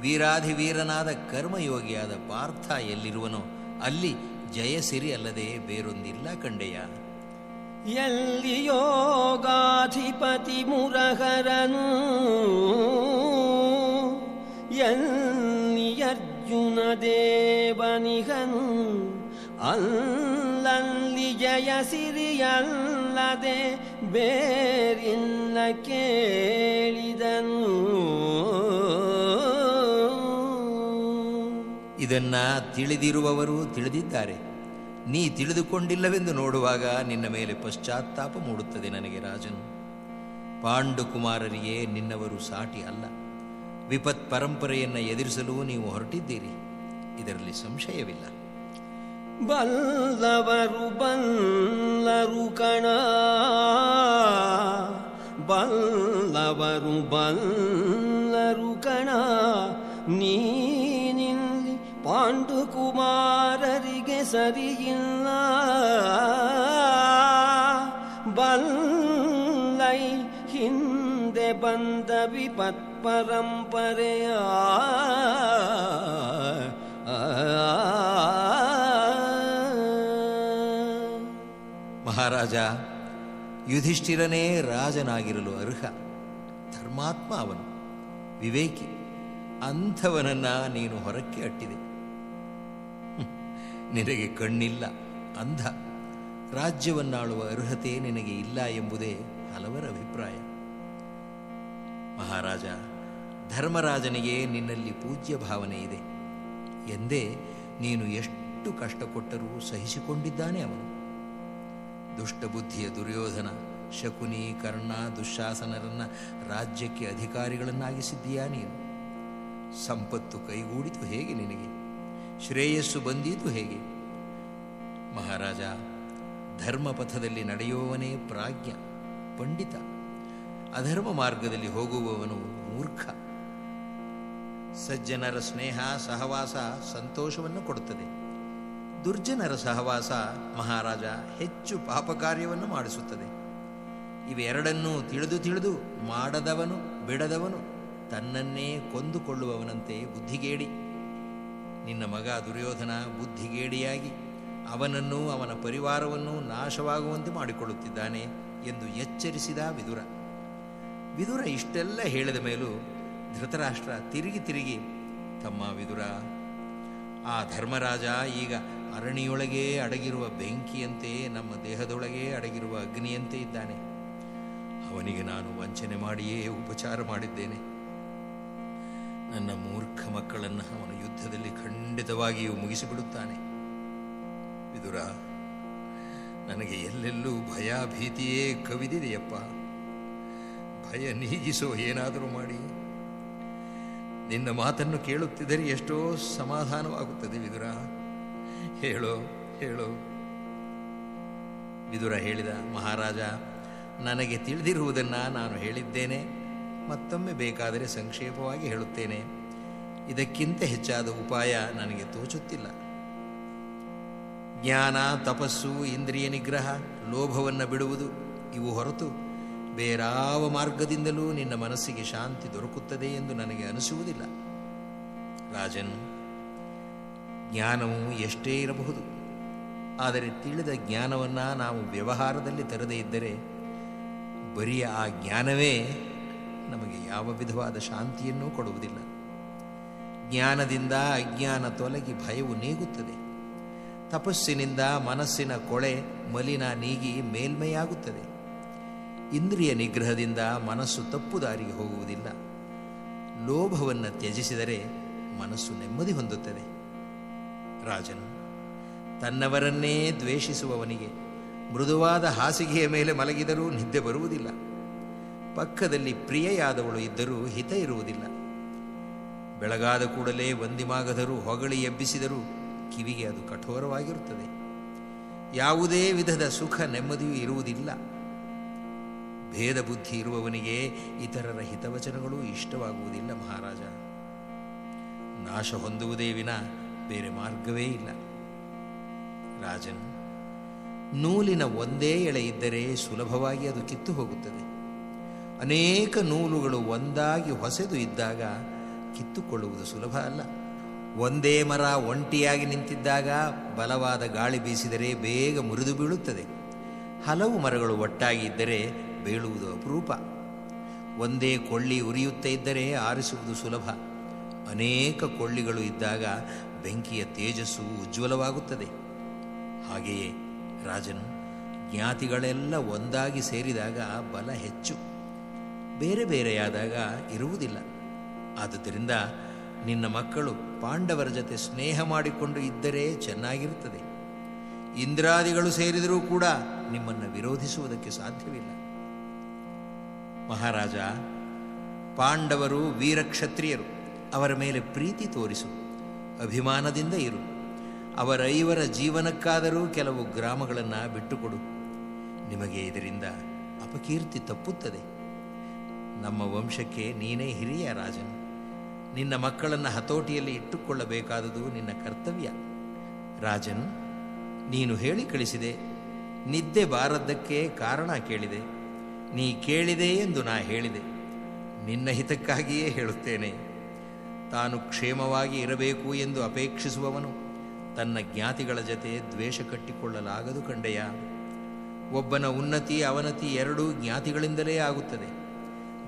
ವೀರಾಧಿವೀರನಾದ ಕರ್ಮಯೋಗಿಯಾದ ಪಾರ್ಥ ಎಲ್ಲಿರುವನೋ, ಅಲ್ಲಿ ಜಯಸಿರಿ ಅಲ್ಲದೆ ಬೇರೊಂದಿಲ್ಲ ಕಂಡೆಯ. ಎಲ್ಲಿ ಯೋಗಾಧಿಪತಿ ಮುರಹರನು, ಎಲ್ಲಿ ಅರ್ಜುನ ದೇವನಿಗನು. ಅಲ್ಲಲ್ಲಿ ಜಯ ಸಿರಿಯಲ್ಲದೆ ಬೇರಿಲ್ಲ ಕೇಳಿದನು. ಇದನ್ನ ತಿಳಿದಿರುವವರು ತಿಳಿದಿದ್ದಾರೆ. ನೀ ತಿಳಿದುಕೊಂಡಿಲ್ಲವೆಂದು ನೋಡುವಾಗ ನಿನ್ನ ಮೇಲೆ ಪಶ್ಚಾತ್ತಾಪ ಮೂಡುತ್ತದೆ ನನಗೆ ರಾಜನು. ಪಾಂಡುಕುಮಾರರಿಗೆ ನಿನ್ನವರು ಸಾಟಿ ಅಲ್ಲ. ವಿಪತ್ ಪರಂಪರೆಯನ್ನು ಎದುರಿಸಲು ನೀವು ಹೊರಟಿದ್ದೀರಿ. ಇದರಲ್ಲಿ ಸಂಶಯವಿಲ್ಲ. ಬಲ್ಲವರು ಬಲ್ಲರು ಕಣ ಬಲ್ಲವರು ಬಲ್ಲರು ಕಣ ನೀನಿಲ್ಲಿ ಪಾಂಡುಕುಮಾರರಿಗೆ ಸರಿಯಿಲ್ಲ ಬಲ್ಲೈ ಹಿಂದೆ ಬಂದ ವಿಪತ್ ಪರಂಪರೆಯ ಮಹಾರಾಜ, ಯುಧಿಷ್ಠಿರನೇ ರಾಜನಾಗಿರಲು ಅರ್ಹ. ಧರ್ಮಾತ್ಮ ಅವನು. ವಿವೇಕಿ, ಅಂಥವನನ್ನ ನೀನು ಹೊರಕ್ಕೆ ಅಟ್ಟಿದೆ. ನಿನಗೆ ಕಣ್ಣಿಲ್ಲ ಅಂಧ. ರಾಜ್ಯವನ್ನಾಳುವ ಅರ್ಹತೆ ನಿನಗೆ ಇಲ್ಲ ಎಂಬುದೇ ಹಲವರ ಅಭಿಪ್ರಾಯ. ಮಹಾರಾಜ, ಧರ್ಮರಾಜನಿಗೆ ನಿನ್ನಲ್ಲಿ ಪೂಜ್ಯ ಭಾವನೆ ಇದೆ. ಎಂದೇ ನೀನು ಎಷ್ಟು ಕಷ್ಟ ಕೊಟ್ಟರೂ ಸಹಿಸಿಕೊಂಡಿದ್ದಾನೆ ಅವನು. ದುಷ್ಟಬುದ್ಧಿಯ ದುರ್ಯೋಧನ, ಶಕುನಿ, ಕರ್ಣ ದುಶ್ಯಾಸನರನ್ನ ರಾಜ್ಯಕ್ಕೆ ಅಧಿಕಾರಿಗಳನ್ನಾಗಿಸಿದ್ದೀಯಾ ನೀನು? ಸಂಪತ್ತು ಕೈಗೂಡಿತು ಹೇಗೆ ನಿನಗೆ? ಶ್ರೇಯಸ್ಸು ಬಂದೀತು ಹೇಗೆ? ಮಹಾರಾಜ, ಧರ್ಮಪಥದಲ್ಲಿ ನಡೆಯುವವನೇ ಪ್ರಾಜ್ಞ, ಪಂಡಿತ. ಅಧರ್ಮ ಮಾರ್ಗದಲ್ಲಿ ಹೋಗುವವನು ಮೂರ್ಖ. ಸಜ್ಜನರ ಸ್ನೇಹ, ಸಹವಾಸ, ಸಂತೋಷವನ್ನು ಕೊಡುತ್ತದೆ. ದುರ್ಜನರ ಸಹವಾಸ ಮಹಾರಾಜ ಹೆಚ್ಚು ಪಾಪ ಕಾರ್ಯವನ್ನು ಮಾಡಿಸುತ್ತದೆ. ಇವೆರಡನ್ನೂ ತಿಳಿದು ತಿಳಿದು ಮಾಡದವನು, ಬಿಡದವನು, ತನ್ನನ್ನೇ ಕೊಂದುಕೊಳ್ಳುವವನಂತೆ ಬುದ್ಧಿಗೇಡಿ. ನಿನ್ನ ಮಗ ದುರ್ಯೋಧನ ಬುದ್ಧಿಗೇಡಿಯಾಗಿ ಅವನನ್ನು ಅವನ ಪರಿವಾರವನ್ನು ನಾಶವಾಗುವಂತೆ ಮಾಡಿಕೊಳ್ಳುತ್ತಿದ್ದಾನೆ ಎಂದು ಎಚ್ಚರಿಸಿದ ವಿದುರ. ವಿದುರ ಇಷ್ಟೆಲ್ಲ ಹೇಳಿದ ಮೇಲೂ ಧೃತರಾಷ್ಟ್ರ ತಿರುಗಿ ತಿರುಗಿ, ತಮ್ಮ ವಿದುರ, ಆ ಧರ್ಮರಾಜ ಈಗ ಅರಣಿಯೊಳಗೆ ಅಡಗಿರುವ ಬೆಂಕಿಯಂತೆ, ನಮ್ಮ ದೇಹದೊಳಗೆ ಅಡಗಿರುವ ಅಗ್ನಿಯಂತೆ ಇದ್ದಾನೆ. ಅವನಿಗೆ ನಾನು ವಂಚನೆ ಮಾಡಿಯೇ ಉಪಚಾರ ಮಾಡಿದ್ದೇನೆ. ನನ್ನ ಮೂರ್ಖ ಮಕ್ಕಳನ್ನು ಅವನು ಯುದ್ಧದಲ್ಲಿ ಖಂಡಿತವಾಗಿಯೂ ಮುಗಿಸಿಬಿಡುತ್ತಾನೆ. ವಿದುರ, ನನಗೆ ಎಲ್ಲೆಲ್ಲೂ ಭಯ ಭೀತಿಯೇ ಕವಿದಿದೆಯಪ್ಪ. ಭಯ ನೀಗಿಸೋ ಏನಾದರೂ ಮಾಡಿ. ನಿನ್ನ ಮಾತನ್ನು ಕೇಳುತ್ತಿದ್ದರೆ ಎಷ್ಟೋ ಸಮಾಧಾನವಾಗುತ್ತದೆ ವಿದುರ. ಹೇಳೋ, ಹೇಳು. ವಿದುರ ಹೇಳಿದ ಮಹಾರಾಜ, ನನಗೆ ತಿಳಿದಿರುವುದನ್ನು ನಾನು ಹೇಳಿದ್ದೇನೆ, ಮತ್ತೊಮ್ಮೆ ಬೇಕಾದರೆ ಸಂಕ್ಷೇಪವಾಗಿ ಹೇಳುತ್ತೇನೆ. ಇದಕ್ಕಿಂತ ಹೆಚ್ಚಾದ ಉಪಾಯ ನನಗೆ ತೋಚುತ್ತಿಲ್ಲ. ಜ್ಞಾನ, ತಪಸ್ಸು, ಇಂದ್ರಿಯ ನಿಗ್ರಹ, ಲೋಭವನ್ನು ಬಿಡುವುದು, ಇವು ಹೊರತು ಬೇರಾವ ಮಾರ್ಗದಿಂದಲೂ ನಿನ್ನ ಮನಸ್ಸಿಗೆ ಶಾಂತಿ ದೊರಕುತ್ತದೆ ಎಂದು ನನಗೆ ಅನಿಸುವುದಿಲ್ಲ. ರಾಜನ್ ಜ್ಞಾನವು ಎಷ್ಟೇ ಇರಬಹುದು. ಆದರೆ ತಿಳಿದ ಜ್ಞಾನವನ್ನು ನಾವು ವ್ಯವಹಾರದಲ್ಲಿ ತರದೇ ಇದ್ದರೆ ಬರಿಯ ಆ ಜ್ಞಾನವೇ ನಮಗೆ ಯಾವ ವಿಧವಾದ ಶಾಂತಿಯನ್ನೂ ಕೊಡುವುದಿಲ್ಲ. ಜ್ಞಾನದಿಂದ ಅಜ್ಞಾನ ತೊಲಗಿ ಭಯವು ನೀಗುತ್ತದೆ. ತಪಸ್ಸಿನಿಂದ ಮನಸ್ಸಿನ ಕೊಳೆ ಮಲಿನ ನೀಗಿ ಮೇಲ್ಮೆಯಾಗುತ್ತದೆ. ಇಂದ್ರಿಯ ನಿಗ್ರಹದಿಂದ ಮನಸ್ಸು ತಪ್ಪು ದಾರಿಗೆ ಹೋಗುವುದಿಲ್ಲ. ಲೋಭವನ್ನು ತ್ಯಜಿಸಿದರೆ ಮನಸ್ಸು ನೆಮ್ಮದಿ ಹೊಂದುತ್ತದೆ. ರಾಜನು. ತನ್ನವರನ್ನೇ ದ್ವೇಷಿಸುವವನಿಗೆ ಮೃದುವಾದ ಹಾಸಿಗೆಯ ಮೇಲೆ ಮಲಗಿದರೂ ನಿದ್ದೆ ಬರುವುದಿಲ್ಲ. ಪಕ್ಕದಲ್ಲಿ ಪ್ರಿಯೆಯಾದವಳು ಇದ್ದರೂ ಹಿತ ಇರುವುದಿಲ್ಲ. ಬೆಳಗಾದ ಕೂಡಲೇ ವಂದಿಮಾಗದರೂ ಹೊಗಳಿ ಎಬ್ಬಿಸಿದರೂ ಕಿವಿಗೆ ಅದು ಕಠೋರವಾಗಿರುತ್ತದೆ. ಯಾವುದೇ ವಿಧದ ಸುಖ ನೆಮ್ಮದಿಯೂ ಇರುವುದಿಲ್ಲ. ಭೇದ ಬುದ್ಧಿ ಇರುವವನಿಗೆ ಇತರರ ಹಿತವಚನಗಳು ಇಷ್ಟವಾಗುವುದಿಲ್ಲ ಮಹಾರಾಜ. ನಾಶ ಹೊಂದುವುದೇ ವಿನ ಬೇರೆ ಮಾರ್ಗವೇ ಇಲ್ಲ. ರಾಜನು, ನೂಲಿನ ಒಂದೇ ಎಳೆ ಇದ್ದರೆ ಸುಲಭವಾಗಿ ಅದು ಕಿತ್ತು ಹೋಗುತ್ತದೆ. ಅನೇಕ ನೂಲುಗಳು ಒಂದಾಗಿ ಹೊಸೆದು ಇದ್ದಾಗ ಕಿತ್ತುಕೊಳ್ಳುವುದು ಸುಲಭ ಅಲ್ಲ. ಒಂದೇ ಮರ ಒಂಟಿಯಾಗಿ ನಿಂತಿದ್ದಾಗ ಬಲವಾದ ಗಾಳಿ ಬೀಸಿದರೆ ಬೇಗ ಮುರಿದು ಬೀಳುತ್ತದೆ. ಹಲವು ಮರಗಳು ಒಟ್ಟಾಗಿ ಇದ್ದರೆ ಬೀಳುವುದು ಅಪರೂಪ. ಒಂದೇ ಕೊಳ್ಳಿ ಉರಿಯುತ್ತ ಇದ್ದರೆ ಆರಿಸುವುದು ಸುಲಭ. ಅನೇಕ ಕೊಳ್ಳಿಗಳು ಇದ್ದಾಗ ಬೆಂಕಿಯ ತೇಜಸ್ಸು ಉಜ್ವಲವಾಗುತ್ತದೆ. ಹಾಗೆಯೇ ರಾಜನು ಜ್ಞಾತಿಗಳೆಲ್ಲ ಒಂದಾಗಿ ಸೇರಿದಾಗ ಬಲ ಹೆಚ್ಚು. ಬೇರೆ ಬೇರೆಯಾದಾಗ ಇರುವುದಿಲ್ಲ. ಆದುದರಿಂದ ನಿನ್ನ ಮಕ್ಕಳು ಪಾಂಡವರ ಜೊತೆ ಸ್ನೇಹ ಮಾಡಿಕೊಂಡು ಇದ್ದರೆ ಚೆನ್ನಾಗಿರುತ್ತದೆ. ಇಂದ್ರಾದಿಗಳು ಸೇರಿದರೂ ಕೂಡ ನಿಮ್ಮನ್ನು ವಿರೋಧಿಸುವುದಕ್ಕೆ ಸಾಧ್ಯವಿಲ್ಲ. ಮಹಾರಾಜ, ಪಾಂಡವರು ವೀರಕ್ಷತ್ರಿಯರು, ಅವರ ಮೇಲೆ ಪ್ರೀತಿ ತೋರಿಸು. ಅಭಿಮಾನದಿಂದ ಇರು. ಅವರೈವರ ಜೀವನಕ್ಕಾದರೂ ಕೆಲವು ಗ್ರಾಮಗಳನ್ನು ಬಿಟ್ಟುಕೊಡು. ನಿಮಗೆ ಇದರಿಂದ ಅಪಕೀರ್ತಿ ತಪ್ಪುತ್ತದೆ. ನಮ್ಮ ವಂಶಕ್ಕೆ ನೀನೇ ಹಿರಿಯ ರಾಜನು. ನಿನ್ನ ಮಕ್ಕಳನ್ನು ಹತೋಟಿಯಲ್ಲಿ ಇಟ್ಟುಕೊಳ್ಳಬೇಕಾದುದು ನಿನ್ನ ಕರ್ತವ್ಯ. ರಾಜನ್, ನೀನು ಹೇಳಿ ಕಳಿಸಿದೆ. ನಿದ್ದೆ ಬಾರದ್ದಕ್ಕೆ ಕಾರಣ ಕೇಳಿದೆ. ನೀ ಕೇಳಿದೆ ಎಂದು ನಾ ಹೇಳಿದೆ. ನಿನ್ನ ಹಿತಕ್ಕಾಗಿಯೇ ಹೇಳುತ್ತೇನೆ. ತಾನು ಕ್ಷೇಮವಾಗಿ ಇರಬೇಕು ಎಂದು ಅಪೇಕ್ಷಿಸುವವನು, ತನ್ನ ಜ್ಞಾತಿಗಳ ಜತೆ ದ್ವೇಷ ಕಟ್ಟಿಕೊಳ್ಳಲಾಗದು ಕಂಡೆಯ. ಒಬ್ಬನ ಉನ್ನತಿ ಅವನತಿ ಎರಡೂ ಜ್ಞಾತಿಗಳಿಂದಲೇ ಆಗುತ್ತದೆ.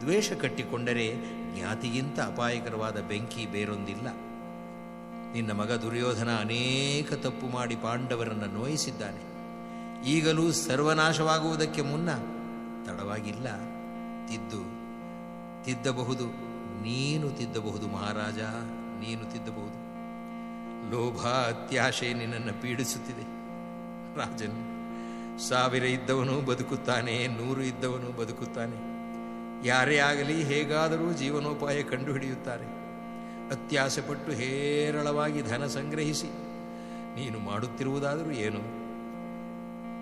ದ್ವೇಷ ಕಟ್ಟಿಕೊಂಡರೆ ಜ್ಞಾತಿಗಿಂತ ಅಪಾಯಕರವಾದ ಬೆಂಕಿ ಬೇರೊಂದಿಲ್ಲ. ನಿನ್ನ ಮಗ ದುರ್ಯೋಧನ ಅನೇಕ ತಪ್ಪು ಮಾಡಿ ಪಾಂಡವರನ್ನು ನೋಯಿಸಿದ್ದಾನೆ. ಈಗಲೂ ಸರ್ವನಾಶವಾಗುವುದಕ್ಕೆ ಮುನ್ನ ತಡವಾಗಿಲ್ಲ, ತಿದ್ದು, ತಿದ್ದಬಹುದು. ನೀನು ತಿದ್ದಬಹುದು ಮಹಾರಾಜ, ನೀನು ತಿದ್ದಬಹುದು. ಲೋಭ ಅತ್ಯಾಶೆ ನಿನ್ನನ್ನು ಪೀಡಿಸುತ್ತಿದೆ. ರಾಜನ್, ಸಾವಿರ ಇದ್ದವನು ಬದುಕುತ್ತಾನೆ, ನೂರು ಇದ್ದವನು ಬದುಕುತ್ತಾನೆ. ಯಾರೇ ಆಗಲಿ ಹೇಗಾದರೂ ಜೀವನೋಪಾಯ ಕಂಡುಹಿಡಿಯುತ್ತಾರೆ. ಅತ್ಯಾಸೆಪಟ್ಟು ಹೇರಳವಾಗಿ ಧನ ಸಂಗ್ರಹಿಸಿ, ನೀನು ಮಾಡುತ್ತಿರುವುದಾದರೂ ಏನು?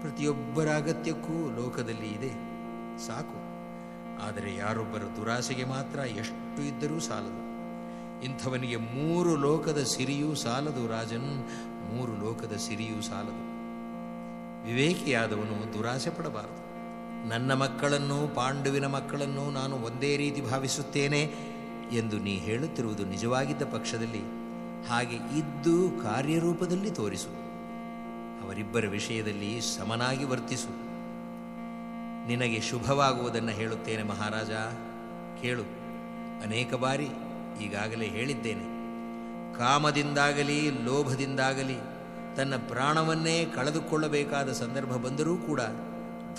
ಪ್ರತಿಯೊಬ್ಬರ ಅಗತ್ಯಕ್ಕೂ ಲೋಕದಲ್ಲಿ ಇದೆ. ಸಾಕು. ಆದರೆ ಯಾರೊಬ್ಬರ ದುರಾಸೆಗೆ ಮಾತ್ರ ಎಷ್ಟು ಇದ್ದರೂ ಸಾಲದು. ಇಂಥವನಿಗೆ ಮೂರು ಲೋಕದ ಸಿರಿಯೂ ಸಾಲದು ರಾಜನ್, ಮೂರು ಲೋಕದ ಸಿರಿಯೂ ಸಾಲದು. ವಿವೇಕಿಯಾದವನು ದುರಾಸೆ ಪಡಬಾರದು. ನನ್ನ ಮಕ್ಕಳನ್ನು, ಪಾಂಡುವಿನ ಮಕ್ಕಳನ್ನು ನಾನು ಒಂದೇ ರೀತಿ ಭಾವಿಸುತ್ತೇನೆ ಎಂದು ನೀ ಹೇಳುತ್ತಿರುವುದು ನಿಜವಾಗಿದ್ದ ಪಕ್ಷದಲ್ಲಿ, ಹಾಗೆ ಇದ್ದು ಕಾರ್ಯರೂಪದಲ್ಲಿ ತೋರಿಸು. ಅವರಿಬ್ಬರ ವಿಷಯದಲ್ಲಿ ಸಮನಾಗಿ ವರ್ತಿಸು. ನಿನಗೆ ಶುಭವಾಗುವುದನ್ನು ಹೇಳುತ್ತೇನೆ ಮಹಾರಾಜ. ಕೇಳು. ಅನೇಕ ಬಾರಿ ಈಗಾಗಲೇ ಹೇಳಿದ್ದೇನೆ. ಕಾಮದಿಂದಾಗಲಿ, ಲೋಭದಿಂದಾಗಲಿ, ತನ್ನ ಪ್ರಾಣವನ್ನೇ ಕಳೆದುಕೊಳ್ಳಬೇಕಾದ ಸಂದರ್ಭ ಬಂದರೂ ಕೂಡ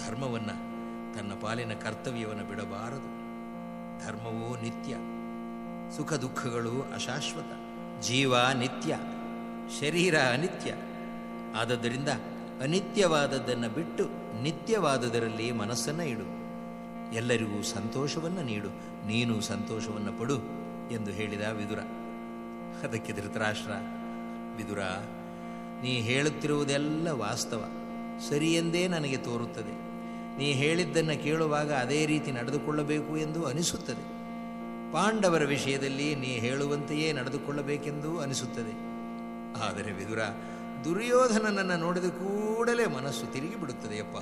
ಧರ್ಮವನ್ನು, ತನ್ನ ಪಾಲಿನ ಕರ್ತವ್ಯವನ್ನು ಬಿಡಬಾರದು. ಧರ್ಮವೋ ನಿತ್ಯ. ಸುಖ ದುಃಖಗಳು ಅಶಾಶ್ವತ. ಜೀವ ನಿತ್ಯ. ಶರೀರ ಅನಿತ್ಯ. ಆದದ್ದರಿಂದ ಅನಿತ್ಯವಾದದ್ದನ್ನು ಬಿಟ್ಟು ನಿತ್ಯವಾದುದರಲ್ಲಿ ಮನಸ್ಸನ್ನು ಇಡು. ಎಲ್ಲರಿಗೂ ಸಂತೋಷವನ್ನು ನೀಡು. ನೀನು ಸಂತೋಷವನ್ನು ಪಡು ಎಂದು ಹೇಳಿದ ವಿದುರ. ಅದಕ್ಕೆ ಧೃತರಾಷ್ಟ್ರ, ವಿದುರ, ನೀ ಹೇಳುತ್ತಿರುವುದೆಲ್ಲ ವಾಸ್ತವ. ಸರಿಯೆಂದೇ ನನಗೆ ತೋರುತ್ತದೆ. ನೀ ಹೇಳಿದ್ದನ್ನು ಕೇಳುವಾಗ ಅದೇ ರೀತಿ ನಡೆದುಕೊಳ್ಳಬೇಕು ಎಂದು ಅನಿಸುತ್ತದೆ. ಪಾಂಡವರ ವಿಷಯದಲ್ಲಿ ನೀ ಹೇಳುವಂತೆಯೇ ನಡೆದುಕೊಳ್ಳಬೇಕೆಂದು ಅನಿಸುತ್ತದೆ. ಆದರೆ ವಿದುರ ದುರ್ಯೋಧನನನ್ನು ನೋಡಿದ ಕೂಡಲೇ ಮನಸ್ಸು ತಿರುಗಿ ಬಿಡುತ್ತದೆಯಪ್ಪ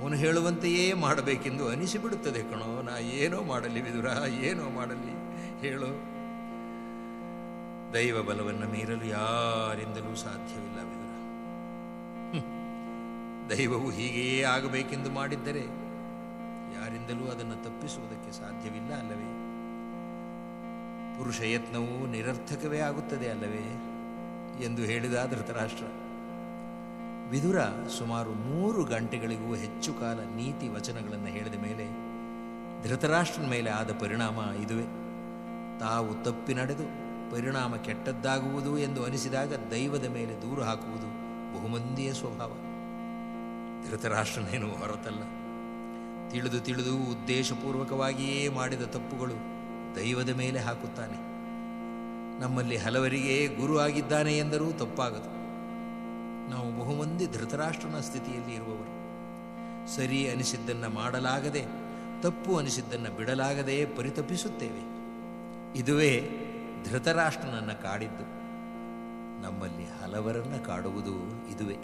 ಅವನು ಹೇಳುವಂತೆಯೇ ಮಾಡಬೇಕೆಂದು ಅನಿಸಿಬಿಡುತ್ತದೆ ಕಣೋ, ನಾ ಏನೋ ಮಾಡಲಿ ವಿದುರ, ಏನೋ ಮಾಡಲಿ, ಹೇಳು. ದೈವ ಬಲವನ್ನು ಮೀರಲು ಯಾರಿಂದಲೂ ಸಾಧ್ಯವಿಲ್ಲ ವಿದುರ. ದೈವವು ಹೀಗೇ ಆಗಬೇಕೆಂದು ಮಾಡಿದ್ದರೆ ಯಾರಿಂದಲೂ ಅದನ್ನು ತಪ್ಪಿಸುವುದಕ್ಕೆ ಸಾಧ್ಯವಿಲ್ಲ ಅಲ್ಲವೇ? ಪುರುಷ ಯತ್ನವು ನಿರರ್ಥಕವೇ ಆಗುತ್ತದೆ ಅಲ್ಲವೇ? ಎಂದು ಹೇಳಿದ ಧೃತರಾಷ್ಟ್ರ, ವಿದುರ ಸುಮಾರು ಮೂರು ಗಂಟೆಗಳಿಗೂ ಹೆಚ್ಚು ಕಾಲ ನೀತಿ ವಚನಗಳನ್ನು ಹೇಳಿದ ಮೇಲೆ ಧೃತರಾಷ್ಟ್ರನ ಮೇಲೆ ಆದ ಪರಿಣಾಮ ಇದುವೆ. ತಾವು ತಪ್ಪಿ ನಡೆದು ಪರಿಣಾಮ ಕೆಟ್ಟದ್ದಾಗುವುದು ಎಂದು ಅನಿಸಿದಾಗ ದೈವದ ಮೇಲೆ ದೂರ ಹಾಕುವುದು ಬಹುಮಂದಿಯ ಸ್ವಭಾವ. ಧೃತರಾಷ್ಟ್ರನೇನು ಹೊರತಲ್ಲ. ತಿಳಿದು ತಿಳಿದು ಉದ್ದೇಶಪೂರ್ವಕವಾಗಿಯೇ ಮಾಡಿದ ತಪ್ಪುಗಳು ದೈವದ ಮೇಲೆ ಹಾಕುತ್ತಾನೆ. ನಮ್ಮಲ್ಲಿ ಹಲವರಿಗೆ ಗುರು ಆಗಿದ್ದಾನೆ ಎಂದರೂ ತಪ್ಪಾಗದು. ನಾವು ಬಹುಮಂದಿ ಧೃತರಾಷ್ಟ್ರನ ಸ್ಥಿತಿಯಲ್ಲಿ ಇರುವವರು. ಸರಿ ಅನಿಸಿದ್ದನ್ನು ಮಾಡಲಾಗದೆ, ತಪ್ಪು ಅನಿಸಿದ್ದನ್ನು ಬಿಡಲಾಗದೆ ಪರಿತಪಿಸುತ್ತೇವೆ. ಇದುವೇ ಧೃತರಾಷ್ಟ್ರನನ್ನು ಕಾಡಿದ್ದು. ನಮ್ಮಲ್ಲಿ ಹಲವರನ್ನು ಕಾಡುವುದು ಇದುವೇ.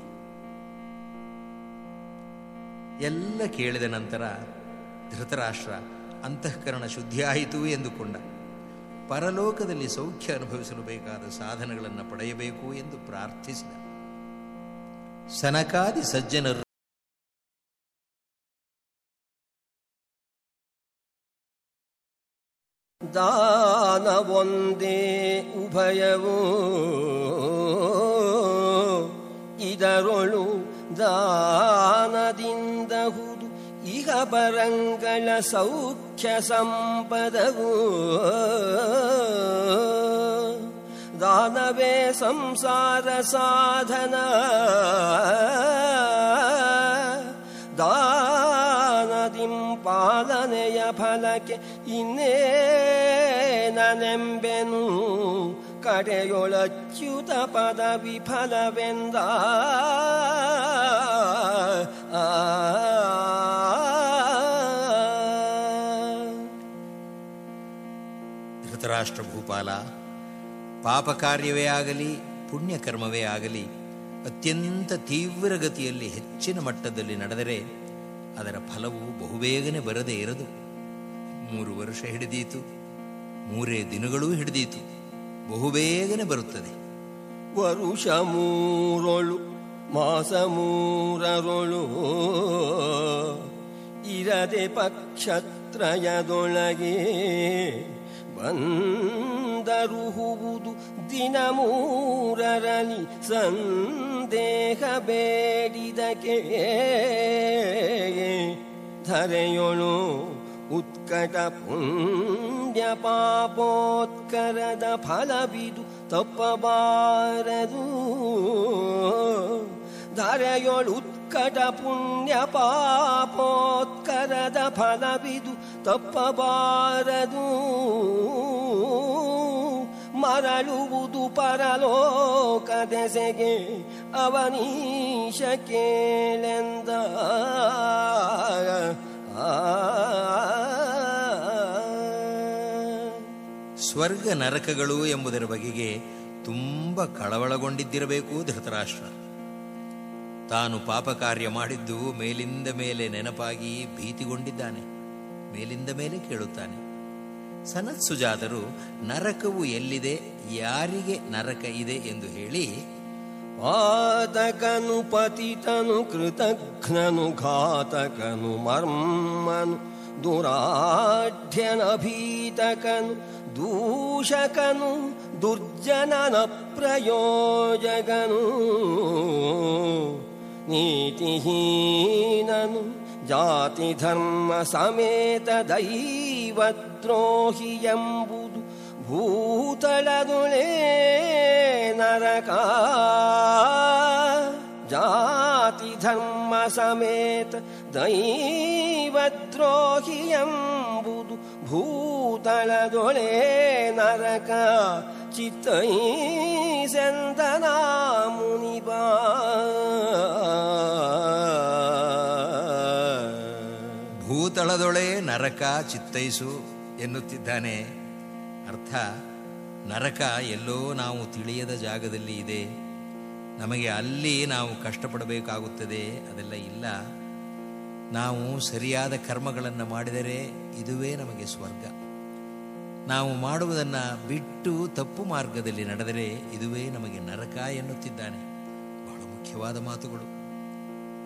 ಎಲ್ಲ ಕೇಳಿದ ನಂತರ ಧೃತರಾಷ್ಟ್ರ ಅಂತಃಕರಣ ಶುದ್ಧಿಯಾಯಿತು ಎಂದುಕೊಂಡ. ಪರಲೋಕದಲ್ಲಿ ಸೌಖ್ಯ ಅನುಭವಿಸಲು ಬೇಕಾದ ಸಾಧನಗಳನ್ನು ಪಡೆಯಬೇಕು ಎಂದು ಪ್ರಾರ್ಥಿಸಿದ ಸನಕಾದಿ ಸಜ್ಜನರು ದಾನವೊಂದೇ ಉಭಯವೂ ಇದರೊಳು ದಾನದಿಂದ ಇಹ ಬರಂಗಳ ಸೌಖ್ಯ ಸಂಪದವು. ದಾನವೇ ಸಂಸಾರ ಸಾಧನ. ದಾನದಿಂ ಪಾಲನೆಯ ಫಲಕ್ಕೆ ಇನ್ನೇನನೆಂಬೆನು ಕಡೆಯೊಳಚ್ಯುತ ಪದ ವಿಫಲವೆಂದ. ಆ ಧೃತರಾಷ್ಟ್ರ ಭೂಪಾಲ ಪಾಪ ಕಾರ್ಯವೇ ಆಗಲಿ, ಪುಣ್ಯಕರ್ಮವೇ ಆಗಲಿ, ಅತ್ಯಂತ ತೀವ್ರಗತಿಯಲ್ಲಿ ಹೆಚ್ಚಿನ ಮಟ್ಟದಲ್ಲಿ ನಡೆದರೆ ಅದರ ಫಲವು ಬಹುಬೇಗನೆ ಬರದೇ ಇರದು. ಮೂರು ವರ್ಷ ಹಿಡಿದೀತು, ಮೂರೇ ದಿನಗಳೂ ಹಿಡಿದೀತು, ಬಹುಬೇಗನೆ ಬರುತ್ತದೆ. ವರುಷ ಮೂರೊಳು, ಮಾಸ ಮೂರರೊಳು, ಇರದೆ ಪಕ್ಷತ್ರಯದೊಳಗೆ ಬಂದರುಹುವುದು ದಿನ ಮೂರರಲ್ಲಿ ಸಂದೇಹ ಬೇಡಿದಕ್ಕೆ ಧರೆಯೊಳು ಉತ್ಕಟ ಪುಣ್ಯ ಪಾಪೋತ್ಕರದ ಫಲವಿದು ತಪ್ಪಬಾರದು. ಧರೆಯೊಳು ಉತ್ಕಟ ಪುಣ್ಯ ಪಾಪೋತ್ಕರದ ಫಲವಿದು ತಪ್ಪಬಾರದು. ಮರಳುವುದು ಪರಲೋಕದೆಸೆಗೆ ಅವನೀಶ ಕೇಳೆಂದ. ಸ್ವರ್ಗ ನರಕಗಳು ಎಂಬುದರ ಬಗೆಗೆ ತುಂಬ ಕಳವಳಗೊಂಡಿದ್ದಿರಬೇಕು ಧೃತರಾಷ್ಟ್ರ. ತಾನು ಪಾಪ ಕಾರ್ಯ ಮಾಡಿದ್ದು ಮೇಲಿಂದ ಮೇಲೆ ನೆನಪಾಗಿ ಭೀತಿಗೊಂಡಿದ್ದಾನೆ. ಮೇಲಿಂದ ಮೇಲೆ ಕೇಳುತ್ತಾನೆ. ಸನತ್ ಸುಜಾತರು, ನರಕವು ಎಲ್ಲಿದೆ, ಯಾರಿಗೆ ನರಕ ಇದೆ ಎಂದು ಹೇಳಿ ಪಾತಕನು ಪತಿತನು ಕೃತಘ್ನನು ಘಾತಕನು, ಮರ್ಮನು ದುರಾಢ್ಯನಭೀತಕನು ದೂಷಕನು, ದುರ್ಜನನ ಪ್ರಯೋಜಕನು, ನೀತಿಹೀನನು ಜಾತಿ ಧರ್ಮ ಸಮೇತ ದೈವದ್ರೋಹಿ ಎಂಬುದು ಭೂತಳದುಳೇ ನರಕ ಜಾತಿ ಧರ್ಮ ಸಮೇತ ದೈವದ್ರೋಹಿ ಎಂಬುದು ಭೂತಳದೊಳೆ ನರಕ ಚಿತ್ತೈ ಸಂದನ ಮುನಿಬಾ ಭೂತಳದೊಳೆ ನರಕ ಚಿತ್ತೈಸು ಎನ್ನುತ್ತಿದ್ದಾನೆ. ಅರ್ಥ, ನರಕ ಎಲ್ಲೋ ನಾವು ತಿಳಿಯದ ಜಾಗದಲ್ಲಿ ಇದೆ. ನಮಗೆ ಅಲ್ಲಿ ನಾವು ಕಷ್ಟಪಡಬೇಕಾಗುತ್ತದೆ, ಅದೆಲ್ಲ ಇಲ್ಲ. ನಾವು ಸರಿಯಾದ ಕರ್ಮಗಳನ್ನು ಮಾಡಿದರೆ ಇದುವೇ ನಮಗೆ ಸ್ವರ್ಗ. ನಾವು ಮಾಡುವುದನ್ನು ಬಿಟ್ಟು ತಪ್ಪು ಮಾರ್ಗದಲ್ಲಿ ನಡೆದರೆ ಇದುವೇ ನಮಗೆ ನರಕ ಎನ್ನುತ್ತಿದ್ದಾನೆ. ಬಹಳ ಮುಖ್ಯವಾದ ಮಾತುಗಳು.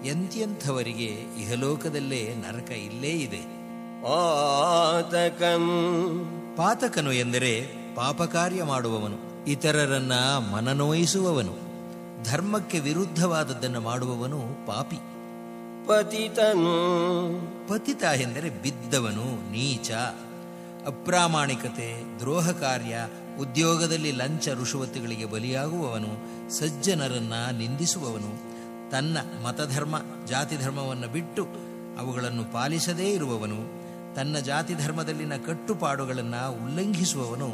ಎಂತೆಂಥವರಿಗೆ ಇಹಲೋಕದಲ್ಲೇ ನರಕ ಇಲ್ಲೇ ಇದೆ. ಆತಕನು ಪಾತಕನು ಎಂದರೆ ಪಾಪಕಾರ್ಯ ಮಾಡುವವನು ಇತರರನ್ನ ಮನನೋಯಿಸುವವನು ಧರ್ಮಕ್ಕೆ ವಿರುದ್ಧವಾದದ್ದನ್ನು ಮಾಡುವವನು ಪಾಪಿ. ಪತಿತನು. ಪತಿತ ಎಂದರೆ ಬಿದ್ದವನು ನೀಚ ಅಪ್ರಾಮಾಣಿಕತೆ ದ್ರೋಹ ಕಾರ್ಯ ಉದ್ಯೋಗದಲ್ಲಿ ಲಂಚ ರುಷುವತ್ತುಗಳಿಗೆ ಬಲಿಯಾಗುವವನು ಸಜ್ಜನರನ್ನ ನಿಂದಿಸುವವನು ತನ್ನ ಮತಧರ್ಮ ಜಾತಿ ಧರ್ಮವನ್ನು ಬಿಟ್ಟು ಅವುಗಳನ್ನು ಪಾಲಿಸದೇ ಇರುವವನು ತನ್ನ ಜಾತಿ ಧರ್ಮದಲ್ಲಿನ ಕಟ್ಟುಪಾಡುಗಳನ್ನು ಉಲ್ಲಂಘಿಸುವವನು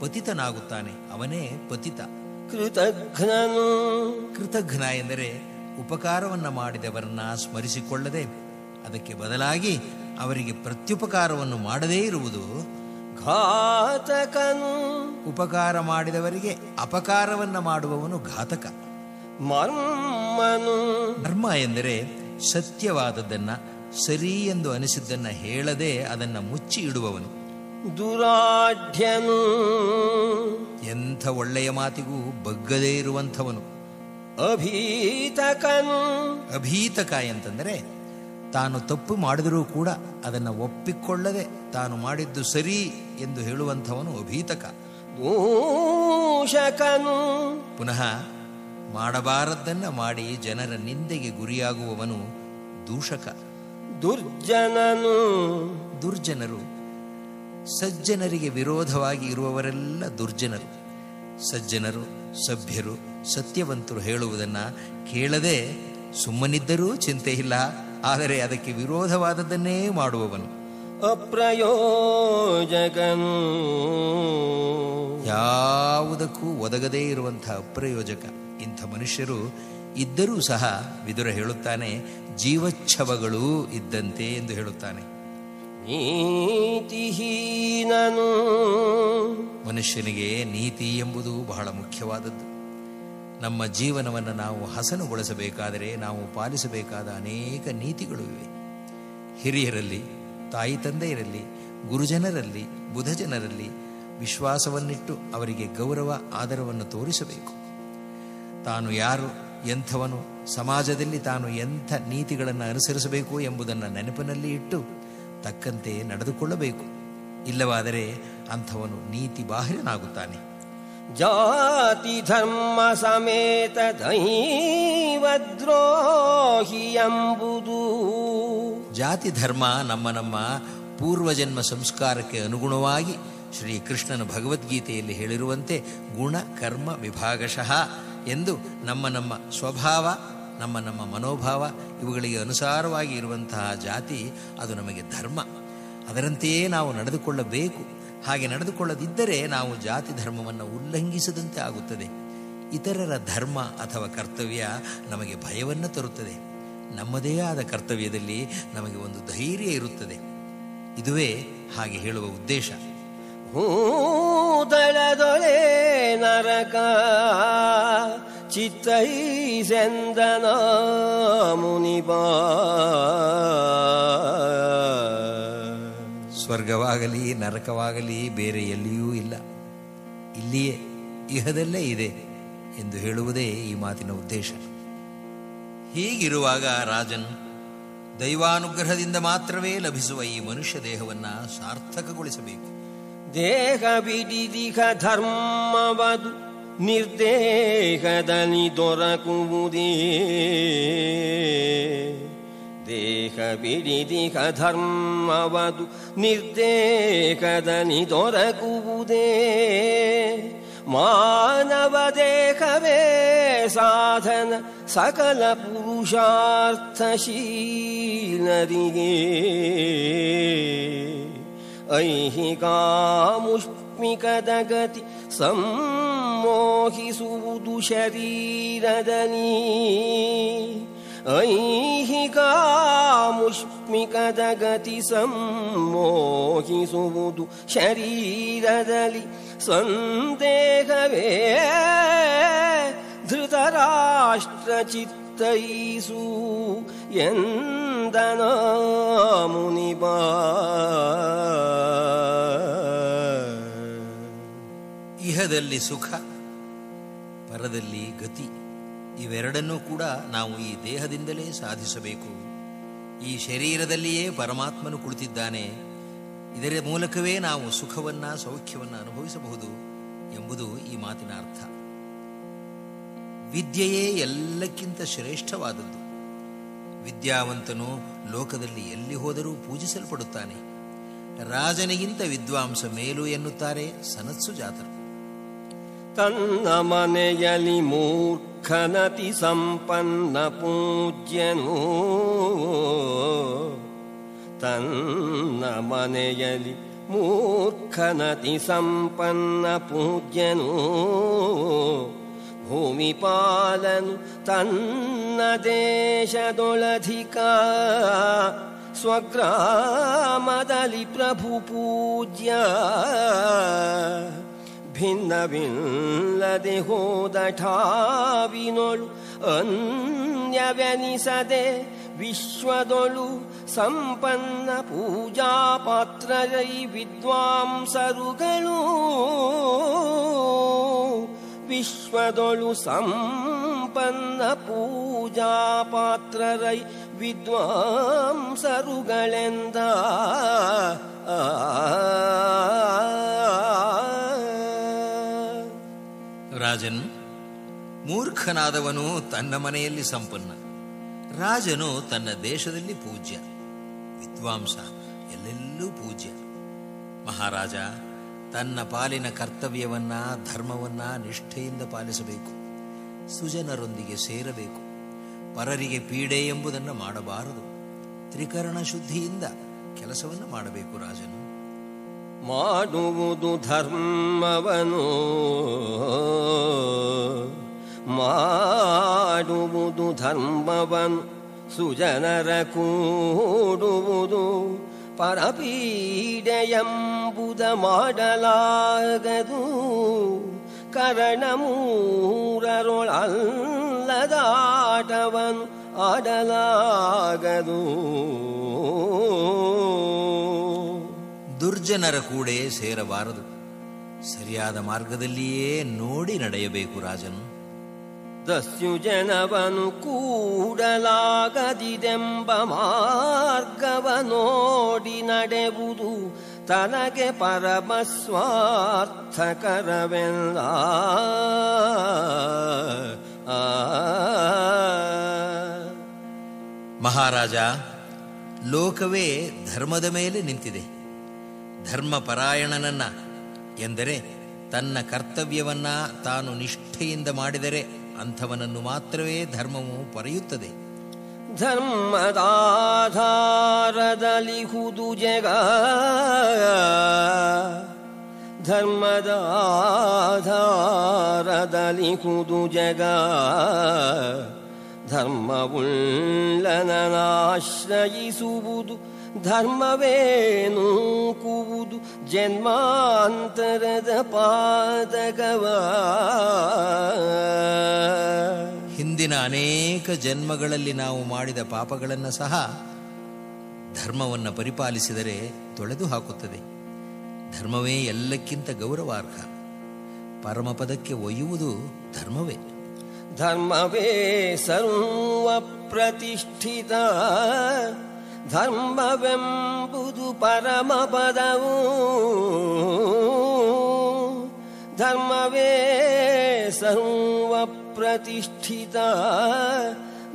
ಪತಿತನಾಗುತ್ತಾನೆ. ಅವನೇ ಪತಿತ. ಕೃತಘ್ನನು. ಕೃತಘ್ನ ಎಂದರೆ ಉಪಕಾರವನ್ನು ಮಾಡಿದವರನ್ನ ಸ್ಮರಿಸಿಕೊಳ್ಳದೆ ಅದಕ್ಕೆ ಬದಲಾಗಿ ಅವರಿಗೆ ಪ್ರತ್ಯುಪಕಾರವನ್ನು ಮಾಡದೇ ಇರುವುದು. ಘಾತಕನು. ಉಪಕಾರ ಮಾಡಿದವರಿಗೆ ಅಪಕಾರವನ್ನು ಮಾಡುವವನು ಘಾತಕ. ಮರ್ಮನು. ಧರ್ಮ ಎಂದರೆ ಸತ್ಯವಾದದ್ದನ್ನ ಸರಿ ಎಂದು ಅನಿಸಿದ್ದನ್ನ ಹೇಳದೆ ಅದನ್ನ ಮುಚ್ಚಿ ಇಡುವವನು. ದುರಾಢ್ಯನು. ಎಂಥ ಒಳ್ಳೆಯ ಮಾತಿಗೂ ಬಗ್ಗದೇ ಇರುವಂಥವನು. ಅಭೀತಕನು. ಅಭೀತಕ ಎಂತಂದರೆ ತಾನು ತಪ್ಪು ಮಾಡಿದರೂ ಕೂಡ ಅದನ್ನು ಒಪ್ಪಿಕೊಳ್ಳದೆ ತಾನು ಮಾಡಿದ್ದು ಸರಿ ಎಂದು ಹೇಳುವಂಥವನು ಅಭೀತಕ. ದೂಷಕನು. ಪುನಃ ಮಾಡಬಾರದ್ದನ್ನ ಮಾಡಿ ಜನರ ನಿಂದೆಗೆ ಗುರಿಯಾಗುವವನು ದೂಷಕ. ದುರ್ಜನನು. ದುರ್ಜನರು. ಸಜ್ಜನರಿಗೆ ವಿರೋಧವಾಗಿ ಇರುವವರೆಲ್ಲ ದುರ್ಜನರು. ಸಜ್ಜನರು ಸಭ್ಯರು ಸತ್ಯವಂತರು ಹೇಳುವುದನ್ನ ಕೇಳದೆ ಸುಮ್ಮನಿದ್ದರೂ ಚಿಂತೆ ಇಲ್ಲ ಆದರೆ ಅದಕ್ಕೆ ವಿರೋಧವಾದದ್ದನ್ನೇ ಮಾಡುವವನು. ಅಪ್ರಯೋಜಕನು. ಯಾವುದಕ್ಕೂ ಒದಗದೇ ಇರುವಂತಹ ಅಪ್ರಯೋಜಕ. ಇಂಥ ಮನುಷ್ಯರು ಇದ್ದರೂ ಸಹ ವಿದುರ ಹೇಳುತ್ತಾನೆ ಜೀವಚ್ಛವಗಳು ಇದ್ದಂತೆ ಎಂದು ಹೇಳುತ್ತಾನೆ. ನೀತಿಹೀನನು. ಮನುಷ್ಯನಿಗೆ ನೀತಿ ಎಂಬುದು ಬಹಳ ಮುಖ್ಯವಾದದ್ದು. ನಮ್ಮ ಜೀವನವನ್ನು ನಾವು ಹಸನುಗೊಳಿಸಬೇಕಾದರೆ ನಾವು ಪಾಲಿಸಬೇಕಾದ ಅನೇಕ ನೀತಿಗಳು ಇವೆ. ಹಿರಿಯರಲ್ಲಿ ತಾಯಿ ತಂದೆಯರಲ್ಲಿ ಗುರುಜನರಲ್ಲಿ ಬುಧಜನರಲ್ಲಿ ವಿಶ್ವಾಸವನ್ನಿಟ್ಟು ಅವರಿಗೆ ಗೌರವ ಆದರವನ್ನು ತೋರಿಸಬೇಕು. ತಾನು ಯಾರು ಎಂಥವನು ಸಮಾಜದಲ್ಲಿ ತಾನು ಎಂಥ ನೀತಿಗಳನ್ನು ಅನುಸರಿಸಬೇಕು ಎಂಬುದನ್ನು ನೆನಪಿನಲ್ಲಿ ಇಟ್ಟು ತಕ್ಕಂತೆ ನಡೆದುಕೊಳ್ಳಬೇಕು. ಇಲ್ಲವಾದರೆ ಅಂಥವನು ನೀತಿ ಬಾಹಿರನಾಗುತ್ತಾನೆ ಜಾತಿ ಧರ್ಮ ಸಮೇತ ದೈವದ್ರೋಹಿ ಎಂಬುದು. ಜಾತಿ ಧರ್ಮ ನಮ್ಮ ನಮ್ಮ ಪೂರ್ವಜನ್ಮ ಸಂಸ್ಕಾರಕ್ಕೆ ಅನುಗುಣವಾಗಿ ಶ್ರೀ ಕೃಷ್ಣನ ಭಗವದ್ಗೀತೆಯಲ್ಲಿ ಹೇಳಿರುವಂತೆ ಗುಣ ಕರ್ಮ ವಿಭಾಗಶಃ ಎಂದು ನಮ್ಮ ನಮ್ಮ ಸ್ವಭಾವ, ನಮ್ಮ ನಮ್ಮ ಮನೋಭಾವ ಇವುಗಳಿಗೆ ಅನುಸಾರವಾಗಿ ಇರುವಂತಹ ಜಾತಿ ಅದು ನಮಗೆ ಧರ್ಮ. ಅದರಂತೆಯೇ ನಾವು ನಡೆದುಕೊಳ್ಳಬೇಕು. ಹಾಗೆ ನಡೆದುಕೊಳ್ಳದಿದ್ದರೆ ನಾವು ಜಾತಿ ಧರ್ಮವನ್ನು ಉಲ್ಲಂಘಿಸದಂತೆ ಆಗುತ್ತದೆ. ಇತರರ ಧರ್ಮ ಅಥವಾ ಕರ್ತವ್ಯ ನಮಗೆ ಭಯವನ್ನು ತರುತ್ತದೆ. ನಮ್ಮದೇ ಆದ ಕರ್ತವ್ಯದಲ್ಲಿ ನಮಗೆ ಒಂದು ಧೈರ್ಯ ಇರುತ್ತದೆ. ಇದುವೇ ಹಾಗೆ ಹೇಳುವ ಉದ್ದೇಶ. ಹೂದಳದೊಳೆ ನರಕ ಚಿತ್ತೈಸೆಂದನ ಮುನಿಬ ಸ್ವರ್ಗವಾಗಲಿ, ನರಕವಾಗಲಿ, ಬೇರೆ ಎಲ್ಲಿಯೂ ಇಲ್ಲ. ಇಲ್ಲಿಯೇ, ಇಹದಲ್ಲೇ ಇದೆ ಎಂದು ಹೇಳುವುದೇ ಈ ಮಾತಿನ ಉದ್ದೇಶ. ಹೀಗಿರುವಾಗ ರಾಜನ್ ದೈವಾನುಗ್ರಹದಿಂದ ಮಾತ್ರವೇ ಲಭಿಸುವ ಈ ಮನುಷ್ಯ ದೇಹವನ್ನು ಸಾರ್ಥಕಗೊಳಿಸಬೇಕು. ದೇಹ ಬಿಡಿದಿಹ ಧರ್ಮವದು ನಿರ್ದೇಹದಲ್ಲಿ ದೊರಕುವುದೇ. ದೇಹ ಬಿಡಿದಿಹ ಧರ್ಮವದು ನಿರ್ದೇಹದಲ್ಲಿ ದೊರಕುವುದೇ. ಮಾನವ ದೇಹವೇ ಸಾಧನ, ಸಕಲ ಪುರುಷಾರ್ಥಶೀಲರಿಗೆ. ऐहिकामुष्मिकदगति सम्मोहि सुदुशरीरदनी ऐहिकामुष्मिकदगति सम्मोहि सुदु शरीरदलि। सन्देहवे धृतराष्ट्रचित् ಚಿತ್ತೈಸು ಎಂದನ ಮುನಿಬ ಇಹದಲ್ಲಿ ಸುಖ, ಪರದಲ್ಲಿ ಗತಿ, ಇವೆರಡನ್ನೂ ಕೂಡ ನಾವು ಈ ದೇಹದಿಂದಲೇ ಸಾಧಿಸಬೇಕು. ಈ ಶರೀರದಲ್ಲಿಯೇ ಪರಮಾತ್ಮನು ಕುಳಿತಿದ್ದಾನೆ. ಇದರ ಮೂಲಕವೇ ನಾವು ಸುಖವನ್ನ, ಸೌಖ್ಯವನ್ನು ಅನುಭವಿಸಬಹುದು ಎಂಬುದು ಈ ಮಾತಿನ ಅರ್ಥ. ವಿದ್ಯೆಯೇ ಎಲ್ಲಕ್ಕಿಂತ ಶ್ರೇಷ್ಠವಾದದ್ದು. ವಿದ್ಯಾವಂತನು ಲೋಕದಲ್ಲಿ ಎಲ್ಲಿ ಹೋದರೂ ಪೂಜಿಸಲ್ಪಡುತ್ತಾನೆ. ರಾಜನಿಗಿಂತ ವಿದ್ವಾಂಸ ಮೇಲು ಎನ್ನುತ್ತಾರೆ ಸನತ್ಸು ಜಾತರು. ತನ್ನ ಮನೆಯಲ್ಲಿ ಮೂರ್ಖನತಿ ಸಂಪನ್ನ ಪೂಜ್ಯನು. ತನ್ನ ಮನೆಯಲ್ಲಿ ಮೂರ್ಖನತಿ ಸಂಪನ್ನ ಪೂಜ್ಯನು. ಭೂಮಿಪಾಲನು ತನ್ನ ದೇಶದೊಳಧಿಕ ಸ್ವಗ್ರಾಮದಲ್ಲಿ ಪ್ರಭು ಪೂಜ್ಯ ಭಿನ್ನವಿಲ್ಲದೆ ಹೋದ ಠಾವಿನೊಳು ಅನ್ಯವೆನಿಸದೆ ವಿಶ್ವದೊಳು ಸಂಪನ್ನ ಪೂಜಾ ಪಾತ್ರರೈ ವಿದ್ವಾಂಸರುಗಳು ವಿಶ್ವದೊಳು ಸಂಪನ್ನ ಪೂಜಾ ಪಾತ್ರರೈ ವಿದ್ವಾಂಸರುಗಳೆಂದ. ರಾಜನ್ ಮೂರ್ಖನಾದವನು ತನ್ನ ಮನೆಯಲ್ಲಿ ಸಂಪನ್ನ, ರಾಜನು ತನ್ನ ದೇಶದಲ್ಲಿ ಪೂಜ್ಯ, ವಿದ್ವಾಂಸ, ಎಲ್ಲೆಲ್ಲೂ ಪೂಜ್ಯ. ಮಹಾರಾಜ ತನ್ನ ಪಾಲಿನ ಕರ್ತವ್ಯವನ್ನ, ಧರ್ಮವನ್ನ ನಿಷ್ಠೆಯಿಂದ ಪಾಲಿಸಬೇಕು. ಸುಜನರೊಂದಿಗೆ ಸೇರಬೇಕು. ಪರರಿಗೆ ಪೀಡೆ ಎಂಬುದನ್ನು ಮಾಡಬಾರದು. ತ್ರಿಕರಣ ಶುದ್ಧಿಯಿಂದ ಕೆಲಸವನ್ನು ಮಾಡಬೇಕು ರಾಜನು. ಮಾಡುವುದು ಧರ್ಮವನು. ಮಾಡುವುದು ಧರ್ಮವನು. ಸುಜನರ ಕೂಡುವುದು ಪರಪೀಡೆಯಂಬುದ ಮಾಡಲಾಗದು ಕರಣಮೂರರೊಳಲ್ಲದಾಟವನು ಆಡಲಾಗದು. ದುರ್ಜನರ ಕೂಡೆ ಸೇರಬಾರದು. ಸರಿಯಾದ ಮಾರ್ಗದಲ್ಲಿಯೇ ನೋಡಿ ನಡೆಯಬೇಕು ರಾಜನು. ದಸ್ಯು ಜನವನು ಕೂಡಲಾಗದಿದೆಂಬ ಮಾರ್ಗವ ನೋಡಿ ನಡೆವುದು ತನಗೆ ಪರಮ ಸ್ವಾರ್ಥಕರವೆಲ್ಲ ಮಹಾರಾಜ, ಲೋಕವೇ ಧರ್ಮದ ಮೇಲೆ ನಿಂತಿದೆ. ಧರ್ಮಪರಾಯಣನನ್ನ ಎಂದರೆ ತನ್ನ ಕರ್ತವ್ಯವನ್ನ ತಾನು ನಿಷ್ಠೆಯಿಂದ ಮಾಡಿದರೆ ಅಂಥವನನ್ನು ಮಾತ್ರವೇ ಧರ್ಮವು ಪರೆಯುತ್ತದೆ. ಧರ್ಮದಾಧಾರದಲ್ಲಿ ಹುದು ಜಗ. ಧರ್ಮದಾಧಾರದಲ್ಲಿ ಹುದು ಜಗ. ಧರ್ಮವುಳ್ಳನಾಶ್ರಯಿಸುವುದು ಧರ್ಮವೇನು? ಕೂವುದು ಜನ್ಮಾಂತರದ ಪಾದಗವ. ಹಿಂದಿನ ಅನೇಕ ಜನ್ಮಗಳಲ್ಲಿ ನಾವು ಮಾಡಿದ ಪಾಪಗಳನ್ನು ಸಹ ಧರ್ಮವನ್ನು ಪರಿಪಾಲಿಸಿದರೆ ತೊಳೆದು ಹಾಕುತ್ತದೆ. ಧರ್ಮವೇ ಎಲ್ಲಕ್ಕಿಂತ ಗೌರವಾರ್ಹ. ಪರಮಪದಕ್ಕೆ ಒಯ್ಯುವುದು ಧರ್ಮವೇ. ಧರ್ಮವೇ ಸರ್ವ ಪ್ರತಿಷ್ಠಿತ ಧರ್ಮವೆಂಬುದು ಪರಮ ಪದವು. ಧರ್ಮವೇ ಸರ್ವ ಪ್ರತಿಷ್ಠಿತ.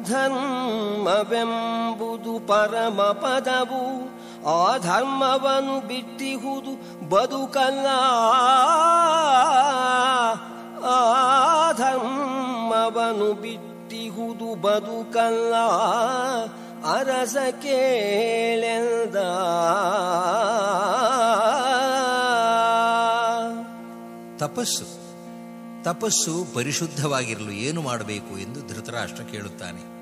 ಧರ್ಮವೆಂಬುದು ಪರಮ ಪದವು. ಆ ಧರ್ಮವನ್ನು ಬಿಟ್ಟಿಹುದು ಬದುಕಲ್ಲ. ಆ ಧರ್ಮವನ್ನು ಬಿಟ್ಟಿಹುದು ಬದುಕಲ್ಲ. ಅರಸ ಕೇಳೆಂದ. ತಪಸ್ಸು ತಪಸ್ಸು ಪರಿಶುದ್ಧವಾಗಿರಲು ಏನು ಮಾಡಬೇಕು ಎಂದು ಧೃತರಾಷ್ಟ್ರ ಕೇಳುತ್ತಾನೆ.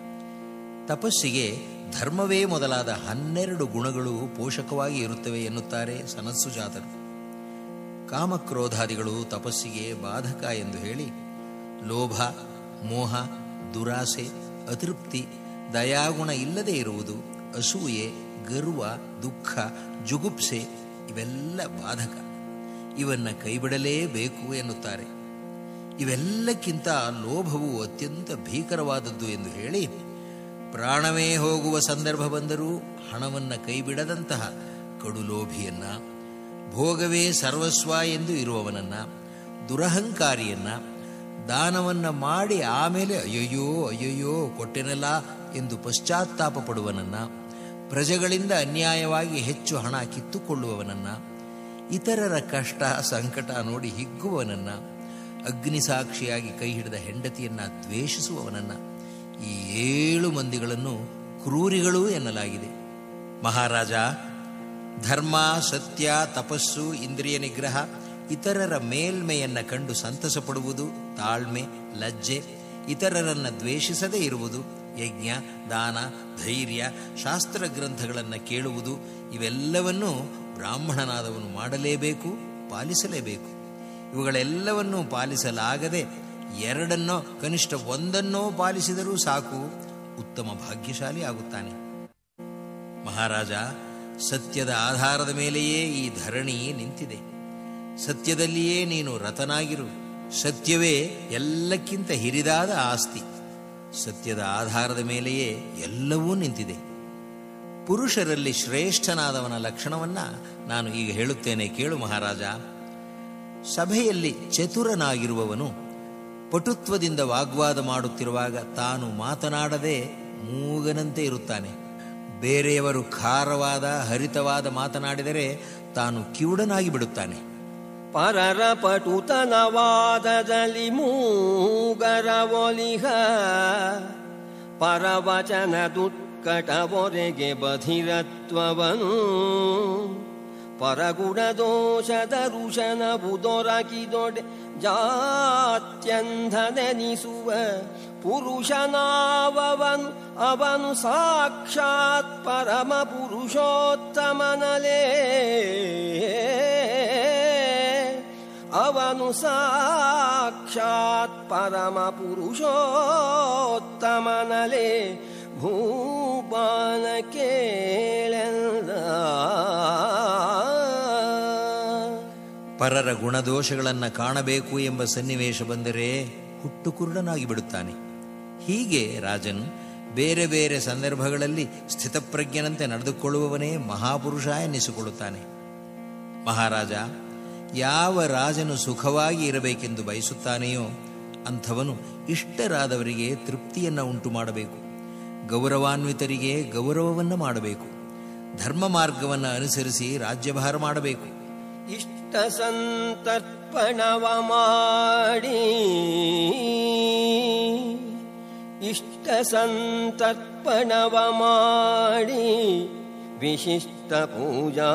ತಪಸ್ಸಿಗೆ ಧರ್ಮವೇ ಮೊದಲಾದ ಹನ್ನೆರಡು ಗುಣಗಳು ಪೋಷಕವಾಗಿ ಇರುತ್ತವೆ ಎನ್ನುತ್ತಾರೆ ಸನಸ್ಸು ಜಾತರು. ಕಾಮಕ್ರೋಧಾದಿಗಳು ತಪಸ್ಸಿಗೆ ಬಾಧಕ ಎಂದು ಹೇಳಿ, ಲೋಭ, ಮೋಹ, ದುರಾಸೆ, ಅತೃಪ್ತಿ ದಯಾಗುಣ ಇಲ್ಲದೆ ಇರುವುದು, ಅಸೂಯೆ, ಗರ್ವ, ದುಃಖ, ಜುಗುಪ್ಸೆ ಇವೆಲ್ಲ ಬಾಧಕ. ಇವನ್ನ ಕೈಬಿಡಲೇಬೇಕು ಎನ್ನುತ್ತಾರೆ. ಇವೆಲ್ಲಕ್ಕಿಂತ ಲೋಭವು ಅತ್ಯಂತ ಭೀಕರವಾದದ್ದು ಎಂದು ಹೇಳಿ ಪ್ರಾಣವೇ ಹೋಗುವ ಸಂದರ್ಭ ಬಂದರೂ ಹಣವನ್ನು ಕೈಬಿಡದಂತಹ ಕಡುಲೋಭಿಯನ್ನ, ಭೋಗವೇ ಸರ್ವಸ್ವ ಎಂದು ಇರುವವನನ್ನ, ದುರಹಂಕಾರಿಯನ್ನ ದಾನವನ್ನ ಮಾಡಿ ಆಮೇಲೆ ಅಯ್ಯಯ್ಯೋ ಅಯ್ಯಯ್ಯೋ, ಕೊಟ್ಟೆನಲ್ಲ ಎಂದು ಪಶ್ಚಾತ್ತಾಪ ಪಡುವನನ್ನ ಪ್ರಜೆಗಳಿಂದ ಅನ್ಯಾಯವಾಗಿ ಹೆಚ್ಚು ಹಣ ಕಿತ್ತುಕೊಳ್ಳುವವನನ್ನ, ಇತರರ ಕಷ್ಟ, ಸಂಕಟ ನೋಡಿ ಹಿಗ್ಗುವವನನ್ನ ಅಗ್ನಿಸಾಕ್ಷಿಯಾಗಿ ಕೈ ಹಿಡಿದ ಹೆಂಡತಿಯನ್ನ ದ್ವೇಷಿಸುವವನನ್ನ, ಈ ಏಳು ಮಂದಿಗಳನ್ನು ಕ್ರೂರಿಗಳು ಎನ್ನಲಾಗಿದೆ. ಮಹಾರಾಜ, ಧರ್ಮ, ಸತ್ಯ, ತಪಸ್ಸು, ಇಂದ್ರಿಯ ನಿಗ್ರಹ ಇತರರ ಮೇಲ್ಮೆಯನ್ನ ಕಂಡು ಸಂತಸ ಪಡುವುದು ತಾಳ್ಮೆ, ಲಜ್ಜೆ, ಇತರರನ್ನ ದ್ವೇಷಿಸದೇ ಇರುವುದು, ಯಜ್ಞ, ದಾನ, ಧೈರ್ಯ ಶಾಸ್ತ್ರ ಗ್ರಂಥಗಳನ್ನು ಕೇಳುವುದು, ಇವೆಲ್ಲವನ್ನೂ ಬ್ರಾಹ್ಮಣನಾದವನು ಮಾಡಲೇಬೇಕು, ಪಾಲಿಸಲೇಬೇಕು. ಇವುಗಳೆಲ್ಲವನ್ನೂ ಪಾಲಿಸಲಾಗದೆ ಎರಡನ್ನೋ, ಕನಿಷ್ಠ ಒಂದನ್ನೋ ಪಾಲಿಸಿದರೂ ಸಾಕು, ಉತ್ತಮ ಭಾಗ್ಯಶಾಲಿ ಆಗುತ್ತಾನೆ. ಮಹಾರಾಜ, ಸತ್ಯದ ಆಧಾರದ ಮೇಲೆಯೇ ಈ ಧರಣಿ ನಿಂತಿದೆ. ಸತ್ಯದಲ್ಲಿಯೇ ನೀನು ರತನಾಗಿರು ಸತ್ಯವೇ ಎಲ್ಲಕ್ಕಿಂತ ಹಿರಿದಾದ ಆಸ್ತಿ. ಸತ್ಯದ ಆಧಾರದ ಮೇಲೆಯೇ ಎಲ್ಲವೂ ನಿಂತಿದೆ. ಪುರುಷರಲ್ಲಿ ಶ್ರೇಷ್ಠನಾದವನ ಲಕ್ಷಣವನ್ನ ನಾನು ಈಗ ಹೇಳುತ್ತೇನೆ ಕೇಳು ಮಹಾರಾಜ. ಸಭೆಯಲ್ಲಿ ಚತುರನಾಗಿರುವವನು ಪಟುತ್ವದಿಂದ ವಾಗ್ವಾದ ಮಾಡುತ್ತಿರುವಾಗ ತಾನು ಮಾತನಾಡದೆ ಮೂಗನಂತೆ ಇರುತ್ತಾನೆ. ಬೇರೆಯವರು ಖಾರವಾದ ಹರಿತವಾದ ಮಾತನಾಡಿದರೆ ತಾನು ಕಿವುಡನಾಗಿ ಬಿಡುತ್ತಾನೆ. ಪರರ ಪಟುತನವಾದದಲ್ಲಿ ಮೂಗರ ಒಲಿಹ. ಪರವಚನ ದುತ್ಕಟವೊರೆಗೆ ಬಧಿರತ್ವವನು. ಪರಗುಣ ದೋಷದ ಋಷನವು ದೊರಕಿದೊಡೆ ಜಾತ್ಯಂಧನೆನಿಸುವ ಪುರುಷನಾವವನು. ಅವನು ಸಾಕ್ಷಾತ್ ಪರಮ ಪುರುಷೋತ್ತಮನಲೇ. ಅವನು ಸಾಕ್ಷಾತ್ ಪರಮ ಪುರುಷೋತ್ತಮನಲೇ. ಭೂಪಾನ ಕೇಳೆಂದ. ಪರರ ಗುಣದೋಷಗಳನ್ನು ಕಾಣಬೇಕು ಎಂಬ ಸನ್ನಿವೇಶ ಬಂದರೆ ಹುಟ್ಟು ಕುರುಡನಾಗಿ ಬಿಡುತ್ತಾನೆ. ಹೀಗೆ ರಾಜನ್ ಬೇರೆ ಬೇರೆ ಸಂದರ್ಭಗಳಲ್ಲಿ ಸ್ಥಿತಪ್ರಜ್ಞನಂತೆ ನಡೆದುಕೊಳ್ಳುವವನೇ ಮಹಾಪುರುಷ ಎನ್ನಿಸಿಕೊಳ್ಳುತ್ತಾನೆ. ಮಹಾರಾಜ ಯಾವ ರಾಜನು ಸುಖವಾಗಿ ಇರಬೇಕೆಂದು ಬಯಸುತ್ತಾನೆಯೋ ಅಂಥವನು ಇಷ್ಟರಾದವರಿಗೆ ತೃಪ್ತಿಯನ್ನು ಉಂಟು ಮಾಡಬೇಕು. ಗೌರವಾನ್ವಿತರಿಗೆ ಗೌರವವನ್ನು ಮಾಡಬೇಕು. ಧರ್ಮ ಮಾರ್ಗವನ್ನು ಅನುಸರಿಸಿ ರಾಜ್ಯಭಾರ ಮಾಡಬೇಕು. ಇಷ್ಟ ಸಂತರ್ಪಣವ ಮಾಡಿ. ಇಷ್ಟ ಸಂತರ್ಪಣವ ಮಾಡಿ. ವಿಶಿಷ್ಟ ಪೂಜಾ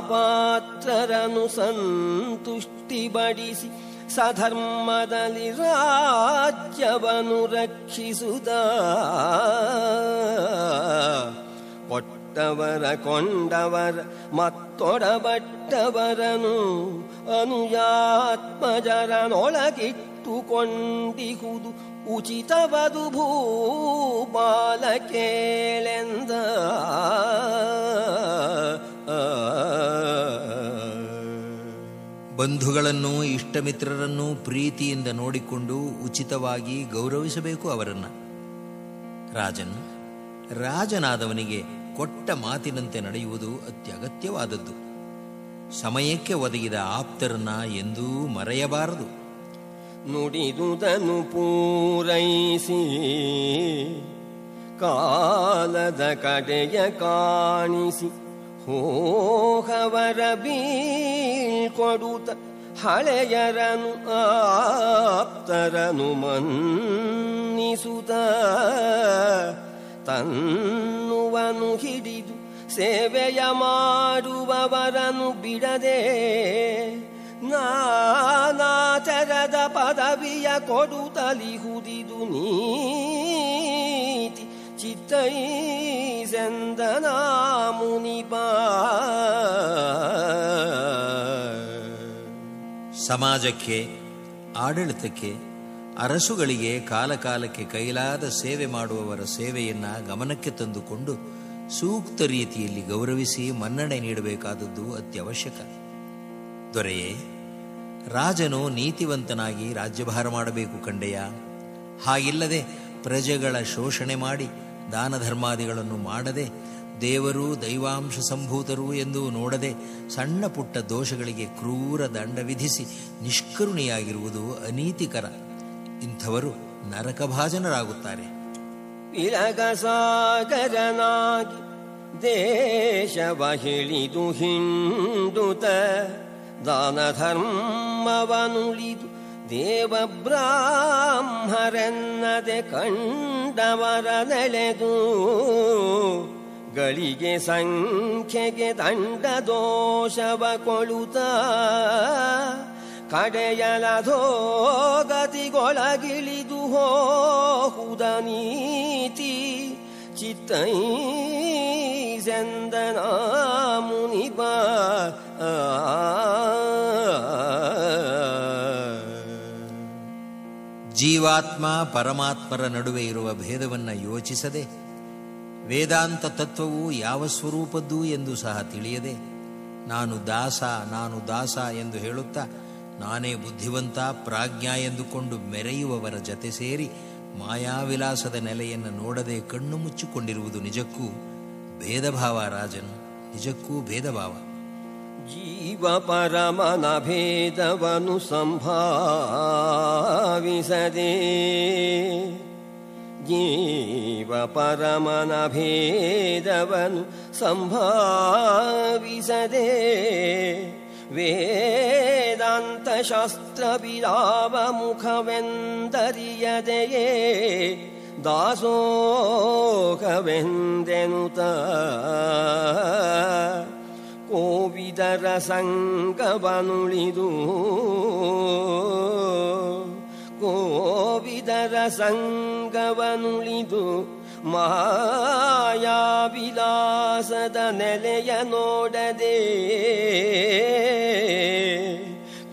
ಪಾತ್ರರನು ಸಂತುಷ್ಟಿ ಬಡಿಸಿ ಸಧರ್ಮದಲ್ಲಿ ರಾಜ್ಯವನ್ನು ರಕ್ಷಿಸುದ. ಕೊಟ್ಟವರ ಕೊಂಡವರ ಮತ್ತೊಡಬಟ್ಟವರನು ಅನುಯಾತ್ಮಜರನೊಳಗಿಟ್ಟುಕೊಂಡಿಹುದು. ಉಚಿತವದು ಭೂಪಾಲ ಕೇಳೆಂದ. ಬಂಧುಗಳನ್ನು, ಇಷ್ಟಮಿತ್ರರನ್ನು ಪ್ರೀತಿಯಿಂದ ನೋಡಿಕೊಂಡು ಉಚಿತವಾಗಿ ಗೌರವಿಸಬೇಕು ಅವರನ್ನು. ರಾಜನ್, ರಾಜನಾದವನಿಗೆ ಕೊಟ್ಟ ಮಾತಿನಂತೆ ನಡೆಯುವುದು ಅತ್ಯಗತ್ಯವಾದದ್ದು. ಸಮಯಕ್ಕೆ ಒದಗಿದ ಆಪ್ತರನ್ನ ಎಂದೂ ಮರೆಯಬಾರದು. ನುಡಿದುದನು ಪೂರೈಸಿ. ಕಾಲದ ಕಡೆಯ ಕಾಣಿಸಿ, ಹೋಹವರ ಬೀಳ್ಕೊಡುತ್ತ ಹಳೆಯರನು ಆಪ್ತರನು ಮನ್ನಿಸುತ್ತ. ತನ್ನುವನು ಹಿಡಿದು ಸೇವೆಯ ಮಾಡುವವರನು ಬಿಡದೆ ನಾನಾ ತೆರದ ಪದವಿಯ ಕೊಡುತ್ತಲಿಹುದಿದು ನೀತಿ ಚಿತ್ತೈಸೆಂದನ ಮುನಿಪ ಸಮಾಜಕ್ಕೆ, ಆಡಳಿತಕ್ಕೆ, ಅರಸುಗಳಿಗೆ ಕಾಲಕಾಲಕ್ಕೆ ಕೈಲಾದ ಸೇವೆ ಮಾಡುವವರ ಸೇವೆಯನ್ನ ಗಮನಕ್ಕೆ ತಂದುಕೊಂಡು ಸೂಕ್ತ ರೀತಿಯಲ್ಲಿ ಗೌರವಿಸಿ ಮನ್ನಣೆ ನೀಡಬೇಕಾದದ್ದು ಅತ್ಯವಶ್ಯಕ. ದೊರೆಯೇ, ರಾಜನು ನೀತಿವಂತನಾಗಿ ರಾಜ್ಯಭಾರ ಮಾಡಬೇಕು ಕಂಡೆಯ? ಹಾಗಿಲ್ಲದೆ ಪ್ರಜೆಗಳ ಶೋಷಣೆ ಮಾಡಿ ದಾನ ಧರ್ಮಾದಿಗಳನ್ನು ಮಾಡದೆ, ದೇವರು ದೈವಾಂಶ ಸಂಭೂತರು ಎಂದು ನೋಡದೆ ಸಣ್ಣ ಪುಟ್ಟ ದೋಷಗಳಿಗೆ ಕ್ರೂರ ದಂಡ ವಿಧಿಸಿ ನಿಷ್ಕರುಣಿಯಾಗಿರುವುದು ಅನೀತಿಕರ. ಇಂಥವರು ನರಕಭಾಜನರಾಗುತ್ತಾರೆ. ದೇಶವ ಹಿಂದುತ ಹಿಂಡುತ ದಾನ ಧರ್ಮವನುಳಿದು ದೇವ ಬ್ರಾಹ್ಮರೆನ್ನದೆ ಕಂಡವರ ನೆಲೆದು ಗಳಿಗೆ ಸಂಖ್ಯೆಗೆ ದಂಡ ದೋಷವ ಕೊಳುತ ಕಡೆಯಲಧೋ ಗತಿಗೊಳಗಿಳಿದು ಹೋಹುದ ನೀತಿ ಚಿತ್ತೈಸೆಂದನ ಮುನಿಬ ಜೀವಾತ್ಮ ಪರಮಾತ್ಮರ ನಡುವೆ ಇರುವ ಭೇದವನ್ನು ಯೋಚಿಸದೆ ವೇದಾಂತ ತತ್ವವು ಯಾವ ಸ್ವರೂಪದ್ದು ಎಂದು ಸಹ ತಿಳಿಯದೆ ನಾನು ದಾಸ ನಾನು ದಾಸ ಎಂದು ಹೇಳುತ್ತಾ ನಾನೇ ಬುದ್ಧಿವಂತ ಪ್ರಾಜ್ಞ ಎಂದುಕೊಂಡು ಮೆರೆಯುವವರ ಜತೆ ಸೇರಿ ಮಾಯಾವಿಲಾಸದ ನೆಲೆಯನ್ನು ನೋಡದೆ ಕಣ್ಣು ಮುಚ್ಚಿಕೊಂಡಿರುವುದು ನಿಜಕ್ಕೂ ಭೇದಭಾವ ರಾಜನು ನಿಜಕ್ಕೂ ಭೇದಭಾವ ಜೀವ ಪರಮನ ಭೇದವನು ಸಂಭಾವಿಸದೆ ಜೀವ ಪರಮನ ಭೇದವನು ಸಂಭಾವಿಸದೆ ವೇದಾಂತ ಶಾಸ್ತ್ರ ವಿರಾವ ಮುಖವೆಂದರಿಯದೆಯೇ ದಾಸೋಹವೆಂದೆನುತ ಕೋವಿದರ ಸಂಗವನುಳಿದು. ಕೋವಿದರ ಸಂಗವನುಳಿದು. ಮಾಯಾವಿಲಾಸದ ನೆಲೆಯ ನೋಡದೆ.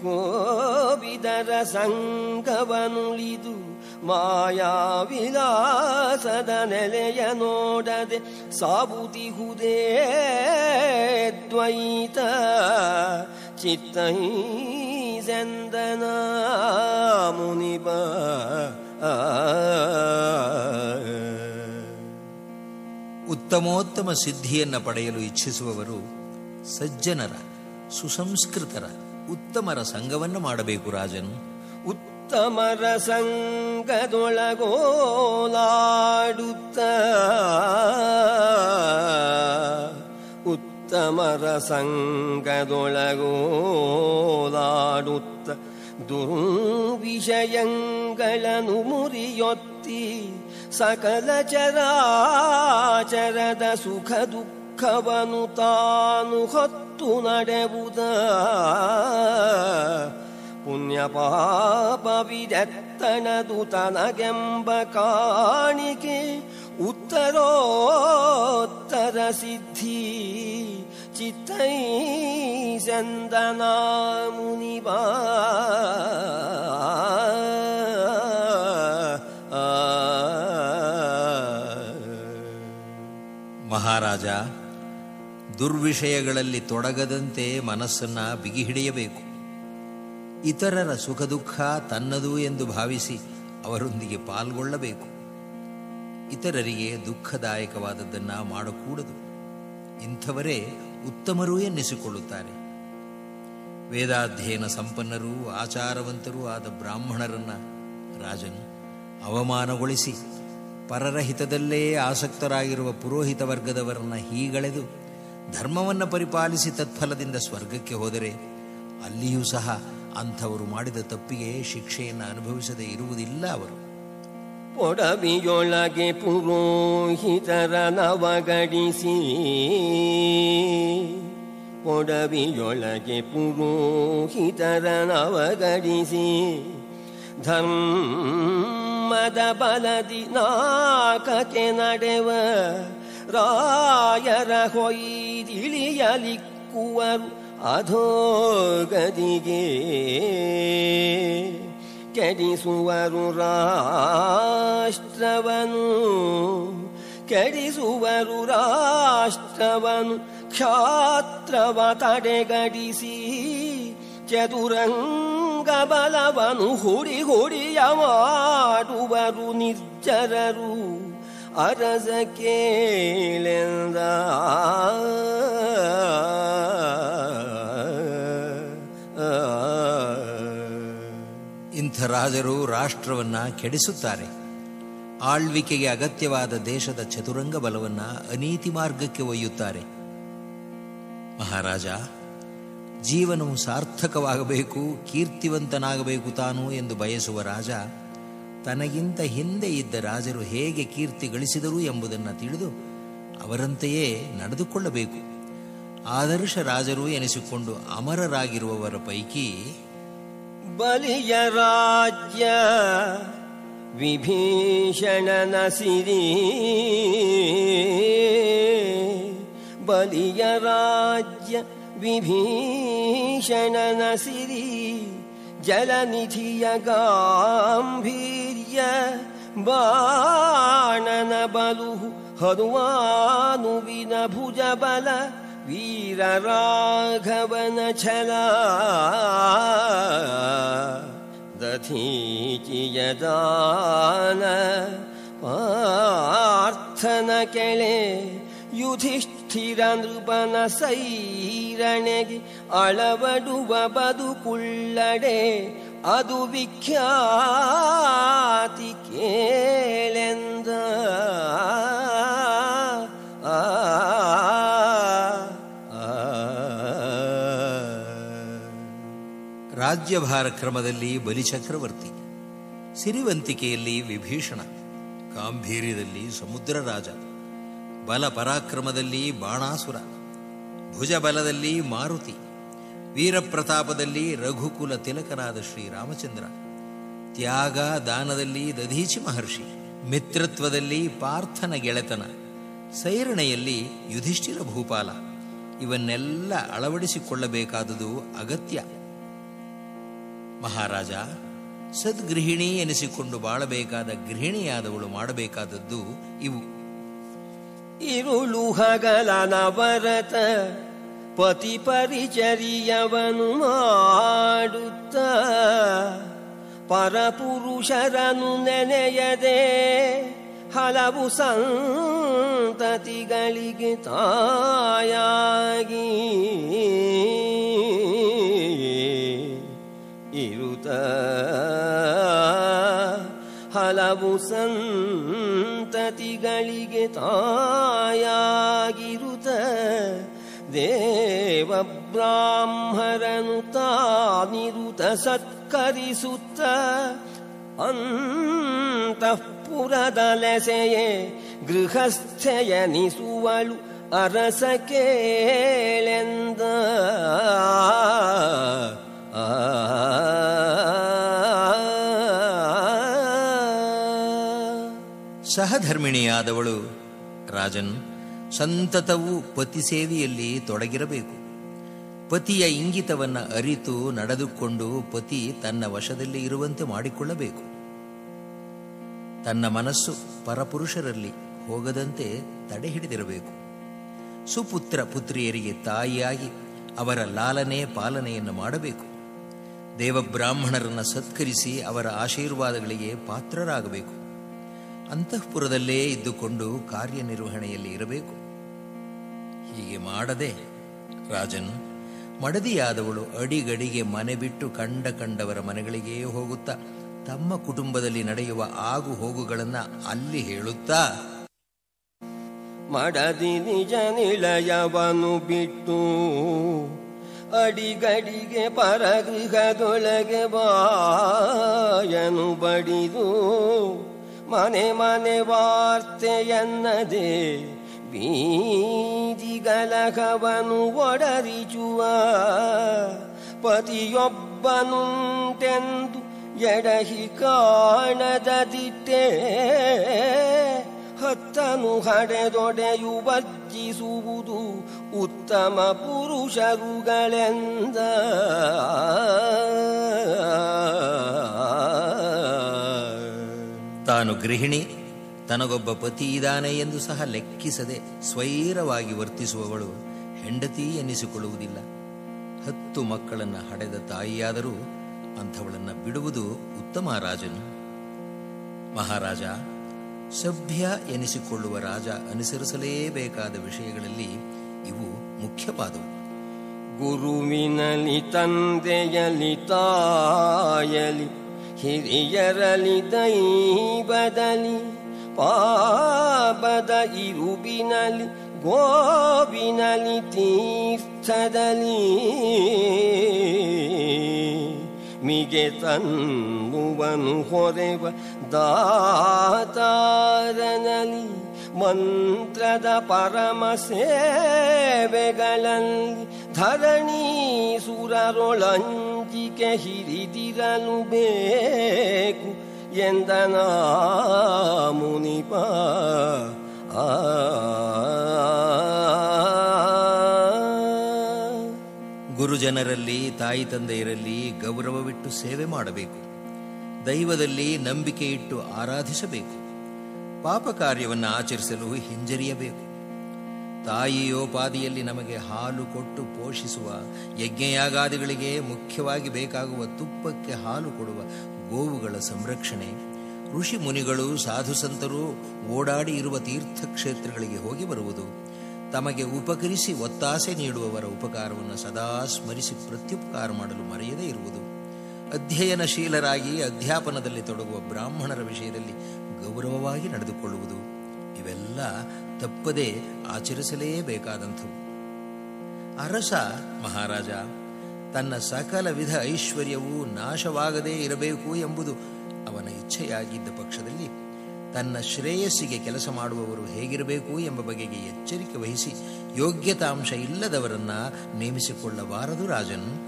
ಕೋವಿದರ ಸಂಗವನುಳಿದು. ಮಾಯಾವಿಲಾಸದ ನೆಲೆಯ ನೋಡದೆ ಸಾಬುದಿಹುದೇ ದ್ವೈತ ಚಿತ್ತೈಸೆಂದನ ಮುನಿಬ ಉತ್ತಮೋತ್ತಮ ಸಿದ್ಧಿಯನ್ನು ಪಡೆಯಲು ಇಚ್ಛಿಸುವವರು ಸಜ್ಜನರ, ಸುಸಂಸ್ಕೃತರ, ಉತ್ತಮರ ಸಂಘವನ್ನು ಮಾಡಬೇಕು ರಾಜನು. ಉತ್ತಮರ ಸಂಗದೊಳಗೋಲಾಡುತ್ತ ಉತ್ತಮರ ಸಂಗದೊಳಗೋಲಾಡುತ್ತ ದುರ್ವಿಷಯಂಗಳನು ಮುರಿಯೊತ್ತಿ ಸಕಲ ಚರಾಚರದ ಸುಖ ದುಃಖವನು ತಾನು ಹೊತ್ತು ನಡೆವುದ ಪುಣ್ಯ ಪಾಪವಿದೆತ್ತನದು ತನಗೆಂಬ ಕಾಣಿಕೆ, ಉತ್ತರೋತ್ತರ ಸಿದ್ಧಿ, ಚಿತ್ತೈ ಚಂದನ ಮುನಿಬಾ ಮಹಾರಾಜ, ದುರ್ವಿಷಯಗಳಲ್ಲಿ ತೊಡಗದಂತೆ ಮನಸ್ಸನ್ನ ಬಿಗಿ ಹಿಡಿಯಬೇಕು ಇತರರ ಸುಖ ದುಃಖ ತನ್ನದು ಎಂದು ಭಾವಿಸಿ ಅವರೊಂದಿಗೆ ಪಾಲ್ಗೊಳ್ಳಬೇಕು. ಇತರರಿಗೆ ದುಃಖದಾಯಕವಾದದ್ದನ್ನು ಮಾಡಕೂಡದು. ಇಂಥವರೇ ಉತ್ತಮರೂ ಎನ್ನಿಸಿಕೊಳ್ಳುತ್ತಾರೆ. ವೇದಾಧ್ಯಯನ ಸಂಪನ್ನರೂ, ಆಚಾರವಂತರೂ ಆದ ಬ್ರಾಹ್ಮಣರನ್ನ ರಾಜನು ಅವಮಾನಗೊಳಿಸಿ ಪರರ ಹಿತದಲ್ಲೇ ಆಸಕ್ತರಾಗಿರುವ ಪುರೋಹಿತ ವರ್ಗದವರನ್ನ ಹೀಗಳೆದು ಧರ್ಮವನ್ನು ಪರಿಪಾಲಿಸಿ ತತ್ಫಲದಿಂದ ಸ್ವರ್ಗಕ್ಕೆ ಹೋದರೆ ಅಲ್ಲಿಯೂ ಸಹ ಅಂಥವರು ಮಾಡಿದ ತಪ್ಪಿಗೆ ಶಿಕ್ಷೆಯನ್ನು ಅನುಭವಿಸದೇ ಇರುವುದಿಲ್ಲ ಅವರು. ಒಡವಿಯೊಳಗೆ ಪುರೋಹಿತರ ನವಗಡಿಸಿ. ಒಡವಿಯೊಳಗೆ ಪುರೋಹಿತರ ನವಗಡಿಸಿ. ಧರ್ಮದ ಬಲದಿ ನಾಕಕ್ಕೆ ನಡೆವ ರಾಯರ ಹೊಯ್ದಿಳಿಯಲಿಕ್ಕುವರು ಅಧೋಗದಿಗೆ ಕೆಡಿಸುವರು ರಾಷ್ಟ್ರವನು ಕೆಡಿಸುವರು ರಾಷ್ಟ್ರವನು ಕ್ಷಾತ್ರವ ತಡೆಗಡಿಸಿ ಚದುರಂಗ ಬಲವನು ಹುಡಿ ಹುಡಿಯ ಮಾಡುವರು ನಿರ್ಜರರು. ಕೇಳೆಂದ. ಇಂಥ ರಾಜರು ರಾಷ್ಟ್ರವನ್ನ ಕೆಡಿಸುತ್ತಾರೆ. ಆಳ್ವಿಕೆಗೆ ಅಗತ್ಯವಾದ ದೇಶದ ಚತುರಂಗ ಬಲವನ್ನ ಅನೀತಿ ಮಾರ್ಗಕ್ಕೆ ಒಯ್ಯುತ್ತಾರೆ. ಮಹಾರಾಜ, ಜೀವನವು ಸಾರ್ಥಕವಾಗಬೇಕು, ಕೀರ್ತಿವಂತನಾಗಬೇಕು ತಾನು ಎಂದು ಬಯಸುವ ರಾಜ ತನಗಿಂತ ಹಿಂದೆ ಇದ್ದ ರಾಜರು ಹೇಗೆ ಕೀರ್ತಿ ಗಳಿಸಿದರು ಎಂಬುದನ್ನು ತಿಳಿದು ಅವರಂತೆಯೇ ನಡೆದುಕೊಳ್ಳಬೇಕು. ಆದರ್ಶ ರಾಜರು ಎನಿಸಿಕೊಂಡು ಅಮರರಾಗಿರುವವರ ಪೈಕಿ ಬಲಿಯ ರಾಜ್ಯ ವಿಭೀಷಣನ ಸಿರಿ ಬಲಿಯ ರಾಜ್ಯ ವಿಭೀಷಣನ ಸಿರಿ ಜಲನಿಧಿಯ ಗಾಂಭೀರ್ಯ ಬಾಣನ ಬಲು ಹನುಮಾನುವಿನ ಭುಜ ಬಲ ವೀರ ರಾಘವನ ಛಲ ದಧೀಚಿಯ ದಾನ ಪಾರ್ಥನ ಕೆಳೆ ಯುಧಿಷ್ಠಿರ ನೃಪನ ಸೈರಣೆಗೆ ಅಳವಡುವ ಬದುಕುಳ್ಳಡೆ ಅದು ವಿಖ್ಯಾತಿ ಕೇಳೆಂದ ರಾಜ್ಯಭಾರ ಕ್ರಮದಲ್ಲಿ ಬಲಿಚಕ್ರವರ್ತಿ ಸಿರಿವಂತಿಕೆಯಲ್ಲಿ ವಿಭೀಷಣ ಗಾಂಭೀರ್ಯದಲ್ಲಿ ಸಮುದ್ರ ರಾಜ ಬಲ ಪರಾಕ್ರಮದಲ್ಲಿ ಬಾಣಾಸುರ, ಭುಜಬಲದಲ್ಲಿ ಮಾರುತಿ, ವೀರಪ್ರತಾಪದಲ್ಲಿ ರಘುಕುಲ ತಿಲಕರಾದ ಶ್ರೀರಾಮಚಂದ್ರ, ತ್ಯಾಗ ದಾನದಲ್ಲಿ ದಧೀಚಿ ಮಹರ್ಷಿ, ಮಿತ್ರತ್ವದಲ್ಲಿ ಪಾರ್ಥನ ಗೆಳೆತನ, ಸೈರಣೆಯಲ್ಲಿ ಯುಧಿಷ್ಠಿರ ಭೂಪಾಲ, ಇವನ್ನೆಲ್ಲ ಅಳವಡಿಸಿಕೊಳ್ಳಬೇಕಾದುದು ಅಗತ್ಯ. ಮಹಾರಾಜ, ಸದ್ಗೃಹಿಣಿ ಎನಿಸಿಕೊಂಡು ಬಾಳಬೇಕಾದ ಗೃಹಿಣಿಯಾದವಳು ಮಾಡಬೇಕಾದದ್ದು ಇವು. ಇರುಳು ಹಗಲ ನವರತ ಪತಿ ಪರಿಚರ್ಯವನು ಮಾಡುತ್ತ. ಪರಪುರುಷರನು ನೆನೆಯದೆ ಹಲವು ಸಂತತಿಗಳಿಗೆ ತಾಯಾಗಿ. ಇರುತ್ತ. ಹಲವು ಸಂತತಿಗಳಿಗೆ ತಾಯಾಗಿರುತ್ತ ದೇವ ಬ್ರಾಹ್ಮರನು ತಾನಿರುತ ಸತ್ಕರಿಸುತ್ತ ಅಂತಃಪುರದಲೆಸೆಯೇ ಗೃಹಸ್ಥೆಯನಿಸುವಳು ಅರಸ ಕೇಳೆಂದ. ಆ ಸಹಧರ್ಮಿಣಿಯಾದವಳು. ರಾಜನ್ ಸಂತತವೂ ಪತಿ ಸೇವೆಯಲ್ಲಿ ತೊಡಗಿರಬೇಕು. ಪತಿಯ ಇಂಗಿತವನ್ನು ಅರಿತು ನಡೆದುಕೊಂಡು ಪತಿ ತನ್ನ ವಶದಲ್ಲಿ ಇರುವಂತೆ ಮಾಡಿಕೊಳ್ಳಬೇಕು. ತನ್ನ ಮನಸ್ಸು ಪರಪುರುಷರಲ್ಲಿ ಹೋಗದಂತೆ ತಡೆ ಹಿಡಿದಿರಬೇಕು. ಸುಪುತ್ರ ಪುತ್ರಿಯರಿಗೆ ತಾಯಿಯಾಗಿ ಅವರ ಲಾಲನೆ ಪಾಲನೆಯನ್ನು ಮಾಡಬೇಕು. ದೇವಬ್ರಾಹ್ಮಣರನ್ನು ಸತ್ಕರಿಸಿ ಅವರ ಆಶೀರ್ವಾದಗಳಿಗೆ ಪಾತ್ರರಾಗಬೇಕು. ಅಂತಃಪುರದಲ್ಲೇ ಇದ್ದುಕೊಂಡು ಕಾರ್ಯನಿರ್ವಹಣೆಯಲ್ಲಿ ಇರಬೇಕು. ಹೀಗೆ ಮಾಡದೆ ರಾಜನ್ ಮಡದಿಯಾದವಳು ಅಡಿಗಡಿಗೆ ಮನೆ ಬಿಟ್ಟು ಕಂಡ ಕಂಡವರ ಮನೆಗಳಿಗೆ ಹೋಗುತ್ತಾ ತಮ್ಮ ಕುಟುಂಬದಲ್ಲಿ ನಡೆಯುವ ಆಗು ಹೋಗುಗಳನ್ನ ಅಲ್ಲಿ ಹೇಳುತ್ತಾ, ಮಡದಿ ನಿಜ ನಿಲಯವನು ಬಿಟ್ಟು ಅಡಿಗಡಿಗೆ ಪರಗೃಹದೊಳಗೆ ಬಾಯನು ಬಡಿದು ಮನೆ ಮನೆ ವಾರ್ತೆಯನ್ನದೆ ಬೀದಿಗಲಹವನು ಒಡರಿಚುವ ಪತಿಯೊಬ್ಬನುಂಟೆಂದು ಎಡಹಿ ಕಾಣದ ದಿಟ್ಟೆ ಹತ್ತನು ಹಡೆದೊಡೆಯು ಜಿಸುವುದು ಉತ್ತಮ ಪುರುಷರುಗಳೆಂದ. ತಾನು ಗೃಹಿಣಿ, ತನಗೊಬ್ಬ ಪತಿ ಇದ್ದಾನೆ ಎಂದು ಸಹ ಲೆಕ್ಕಿಸದೆ ಸ್ವೈರವಾಗಿ ವರ್ತಿಸುವವಳು ಹೆಂಡತಿ ಎನ್ನಿಸಿಕೊಳ್ಳುವುದಿಲ್ಲ ಹತ್ತು ಮಕ್ಕಳನ್ನು ಹಡೆದ ತಾಯಿಯಾದರೂ ಅಂಥವಳನ್ನು ಬಿಡುವುದು ಉತ್ತಮ ರಾಜನು. ಮಹಾರಾಜ, ಸಭ್ಯ ಎನಿಸಿಕೊಳ್ಳುವ ರಾಜ ಅನುಸರಿಸಲೇಬೇಕಾದ ವಿಷಯಗಳಲ್ಲಿ ಇವು ಮುಖ್ಯವಾದವು ಗುರುವಿನಲಿ ತಂದೆಯಲಿ ತಾಯಲಿ ಹಿರಿಯರಲಿ ದೈವದಲಿ ಪಾಪದ ಇರುಬಿನಲಿ ಗೋವಿನಲಿ ತೀರ್ಥದಲ್ಲಿ. ಮಿಗೆ ತನ್ನುವನು ಹೊರೆವ ದಾತಾರನಲಿ ಮಂತ್ರದ ಪರಮ ಸೇವೆಗಳಲ್ಲಿ ಧರಣಿ ಸುರರೊಳಂಜಿಕೆ ಹಿರಿದಿರಲು ಬೇಕು ಎಂದನ ಮುನಿಪ ಆ. ಗುರುಜನರಲ್ಲಿ, ತಾಯಿ ತಂದೆಯರಲ್ಲಿ ಗೌರವವಿಟ್ಟು ಸೇವೆ ಮಾಡಬೇಕು. ದೈವದಲ್ಲಿ ನಂಬಿಕೆ ಇಟ್ಟು ಆರಾಧಿಸಬೇಕು. ಪಾಪ ಕಾರ್ಯವನ್ನು ಆಚರಿಸಲು ಹಿಂಜರಿಯಬೇಕು. ತಾಯಿಯೋಪಾದಿಯಲ್ಲಿ ನಮಗೆ ಹಾಲು ಕೊಟ್ಟು ಪೋಷಿಸುವ, ಯಜ್ಞಯಾಗಾದಿಗಳಿಗೆ ಮುಖ್ಯವಾಗಿ ಬೇಕಾಗುವ ತುಪ್ಪಕ್ಕೆ ಹಾಲು ಕೊಡುವ ಗೋವುಗಳ ಸಂರಕ್ಷಣೆ. ಋಷಿ ಮುನಿಗಳು, ಸಾಧು ಸಂತರು ಓಡಾಡಿ ಇರುವ ತೀರ್ಥಕ್ಷೇತ್ರಗಳಿಗೆ ಹೋಗಿ ಬರುವುದು. ತಮಗೆ ಉಪಕರಿಸಿ ಒತ್ತಾಸೆ ನೀಡುವವರ ಉಪಕಾರವನ್ನು ಸದಾ ಸ್ಮರಿಸಿ ಪ್ರತ್ಯುಪಕಾರ ಮಾಡಲು ಮರೆಯದೇ ಇರುವುದು. ಅಧ್ಯಯನಶೀಲರಾಗಿ ಅಧ್ಯಾಪನದಲ್ಲಿ ತೊಡಗುವ ಬ್ರಾಹ್ಮಣರ ವಿಷಯದಲ್ಲಿ ಗೌರವವಾಗಿ ನಡೆದುಕೊಳ್ಳುವುದು. ಇವೆಲ್ಲ ತಪ್ಪದೇ ಆಚರಿಸಲೇಬೇಕಾದಂಥವು. ಅರಸ ಮಹಾರಾಜ, ತನ್ನ ಸಕಲ ವಿಧ ಐಶ್ವರ್ಯವೂ ನಾಶವಾಗದೇ ಇರಬೇಕು ಎಂಬುದು ಅವನ ಇಚ್ಛೆಯಾಗಿದ್ದ ಪಕ್ಷದಲ್ಲಿ ತನ್ನ ಶ್ರೇಯಸ್ಸಿಗೆ ಕೆಲಸ ಮಾಡುವವರು ಹೇಗಿರಬೇಕು ಎಂಬ ಬಗೆಗೆ ಎಚ್ಚರಿಕೆ ವಹಿಸಿ ಯೋಗ್ಯತಾಂಶ ಇಲ್ಲದವರನ್ನ ನೇಮಿಸಿಕೊಳ್ಳಬಾರದು ರಾಜನ್.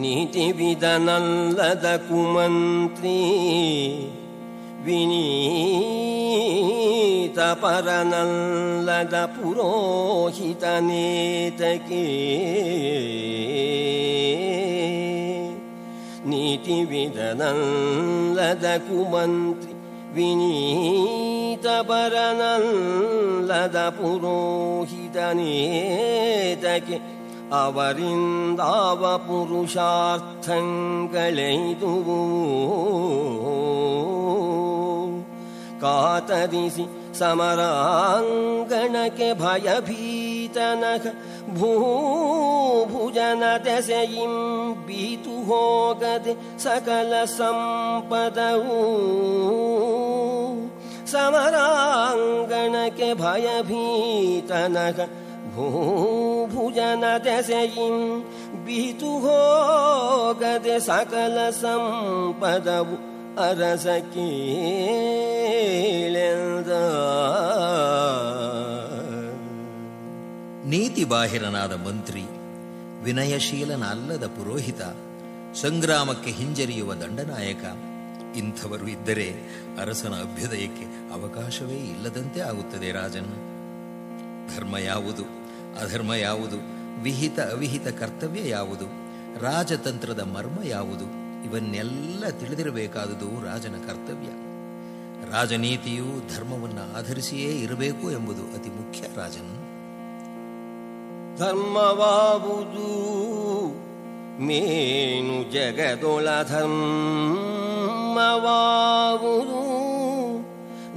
ನೀತಿ ವಿಧನಲ್ಲದ ಕುಮಂತ್ರಿ ವಿನೀತ ಪರನಲ್ಲದ ಪುರೋಹಿತ ನೇತಕೆ. ನೀತಿ ವಿಧನಲ್ಲದ ಕುಮಂತ್ರಿ ವಿನೀತ ಪರನಲ್ಲದ ಪುರೋಹಿತ ನೇತಕೆ. ಅವರಿಂದಾವ ಪುರುಷಾರ್ಥಗಳೆಯ್ದುವು कातदिसि समराङ्गणके भयभीतनः भूभुजनदशयिं भू भुजन दशयिं बीतु भयभीतनः भूभुजनदशयिं भुजन दशई भीतु ಕೇಳೆಂದ. ನೀತಿ ಬಾಹಿರನಾದ ಮಂತ್ರಿ, ವಿನಯಶೀಲನಲ್ಲದ ಪುರೋಹಿತ, ಸಂಗ್ರಾಮಕ್ಕೆ ಹಿಂಜರಿಯುವ ದಂಡನಾಯಕ, ಇಂಥವರು ಇದ್ದರೆ ಅರಸನ ಅಭ್ಯುದಯಕ್ಕೆ ಅವಕಾಶವೇ ಇಲ್ಲದಂತೆ ಆಗುತ್ತದೆ ರಾಜನ್. ಧರ್ಮ ಯಾವುದು? ಅಧರ್ಮ ಯಾವುದು? ವಿಹಿತ ಅವಿಹಿತ ಕರ್ತವ್ಯ ಯಾವುದು? ರಾಜತಂತ್ರದ ಮರ್ಮ ಯಾವುದು? ಇವನ್ನೆಲ್ಲ ತಿಳಿದಿರಬೇಕಾದುದು ರಾಜನ ಕರ್ತವ್ಯ. ರಾಜನೀತಿಯು ಧರ್ಮವನ್ನು ಆಧರಿಸಿಯೇ ಇರಬೇಕು ಎಂಬುದು ಅತಿ ಮುಖ್ಯ ರಾಜನ್. ಧರ್ಮವಾವುದು ಮೇನು ಜಗದೊಳ ಧರ್ಮವಾವುದು.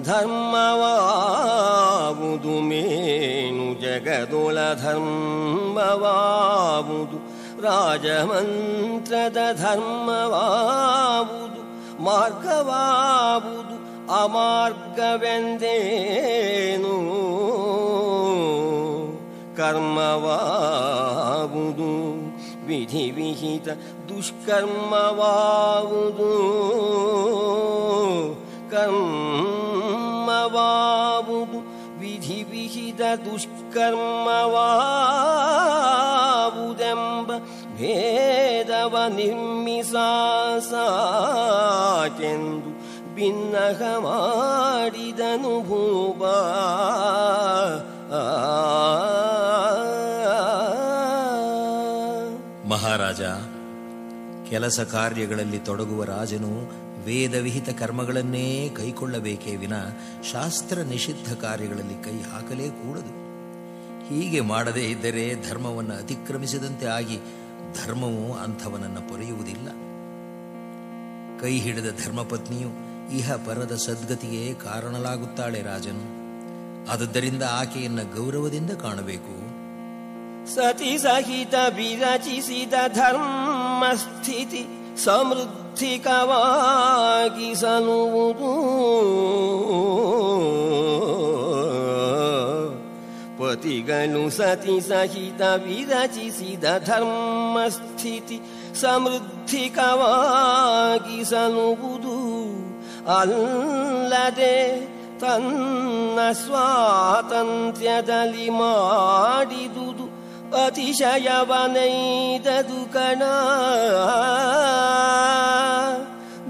ಧರ್ಮವಾವುದು ಮೇನು ಜಗದೊಳ ಧರ್ಮವಾವುದು. ರಾಜಮಂತ್ರದ ಧರ್ಮವಾವುದು ಮಾರ್ಗವಾವುದು ಅಮಾರ್ಗವೆಂದೇನು? ಕರ್ಮವಾವುದು ವಿಧಿ ವಿಹಿತ ದುಷ್ಕರ್ಮವಾವುದು ಕರ್ಮವಾವುದು ವಿಹಿತ ದುಷ್ಕರ್ಮವಾವುದೆಂಬ ಭೇದವ ನಿರ್ಮಿಸಾಕೆಂದು ಭಿನ್ನಹ ಮಾಡಿದನು ಭೂಪ. ಮಹಾರಾಜ ಕೆಲಸ ಕಾರ್ಯಗಳಲ್ಲಿ ತೊಡಗುವ ರಾಜನು ವೇದವಿಹಿತ ಕರ್ಮಗಳನ್ನೇ ಕೈಕೊಳ್ಳಬೇಕೇ ವಿನ ಶಾಸ್ತ್ರ ನಿಷಿದ್ಧ ಕಾರ್ಯಗಳಲ್ಲಿ ಕೈ ಹಾಕಲೇ ಕೂಡದು ಹೀಗೆ ಮಾಡದೇ ಇದ್ದರೆ ಧರ್ಮವನ್ನು ಅತಿಕ್ರಮಿಸಿದಂತೆ ಆಗಿ ಧರ್ಮವು ಅಂಥವನನ್ನು ಪೊರೆಯುವುದಿಲ್ಲ. ಕೈ ಹಿಡಿದ ಧರ್ಮಪತ್ನಿಯು ಇಹ ಪರದ ಸದ್ಗತಿಗೆ ಕಾರಣಲಾಗುತ್ತಾಳೆ ರಾಜನು. ಆದುದರಿಂದ ಆಕೆಯನ್ನು ಗೌರವದಿಂದ ಕಾಣಬೇಕು. ಸತಿ ಸಹಿತ ವಿರಚಿಸಿದ ಧರ್ಮ ಸ್ಥಿತಿ ಸಮೃದ್ಧಿಕವಾಗಿಸಲುವುದು. ಪತಿಗಳು ಸತಿ ಸಹಿತ ವಿರಚಿಸಿದ ಧರ್ಮ ಸ್ಥಿತಿ ಸಮೃದ್ಧಿಕವಾಗಿಸಲುವುದು. ಅಲ್ಲದೆ ತನ್ನ ಸ್ವಾತಂತ್ರ್ಯದಲ್ಲಿ ಮಾಡಿದುದು ಅತಿಶಯವನೈದದು ಕಣ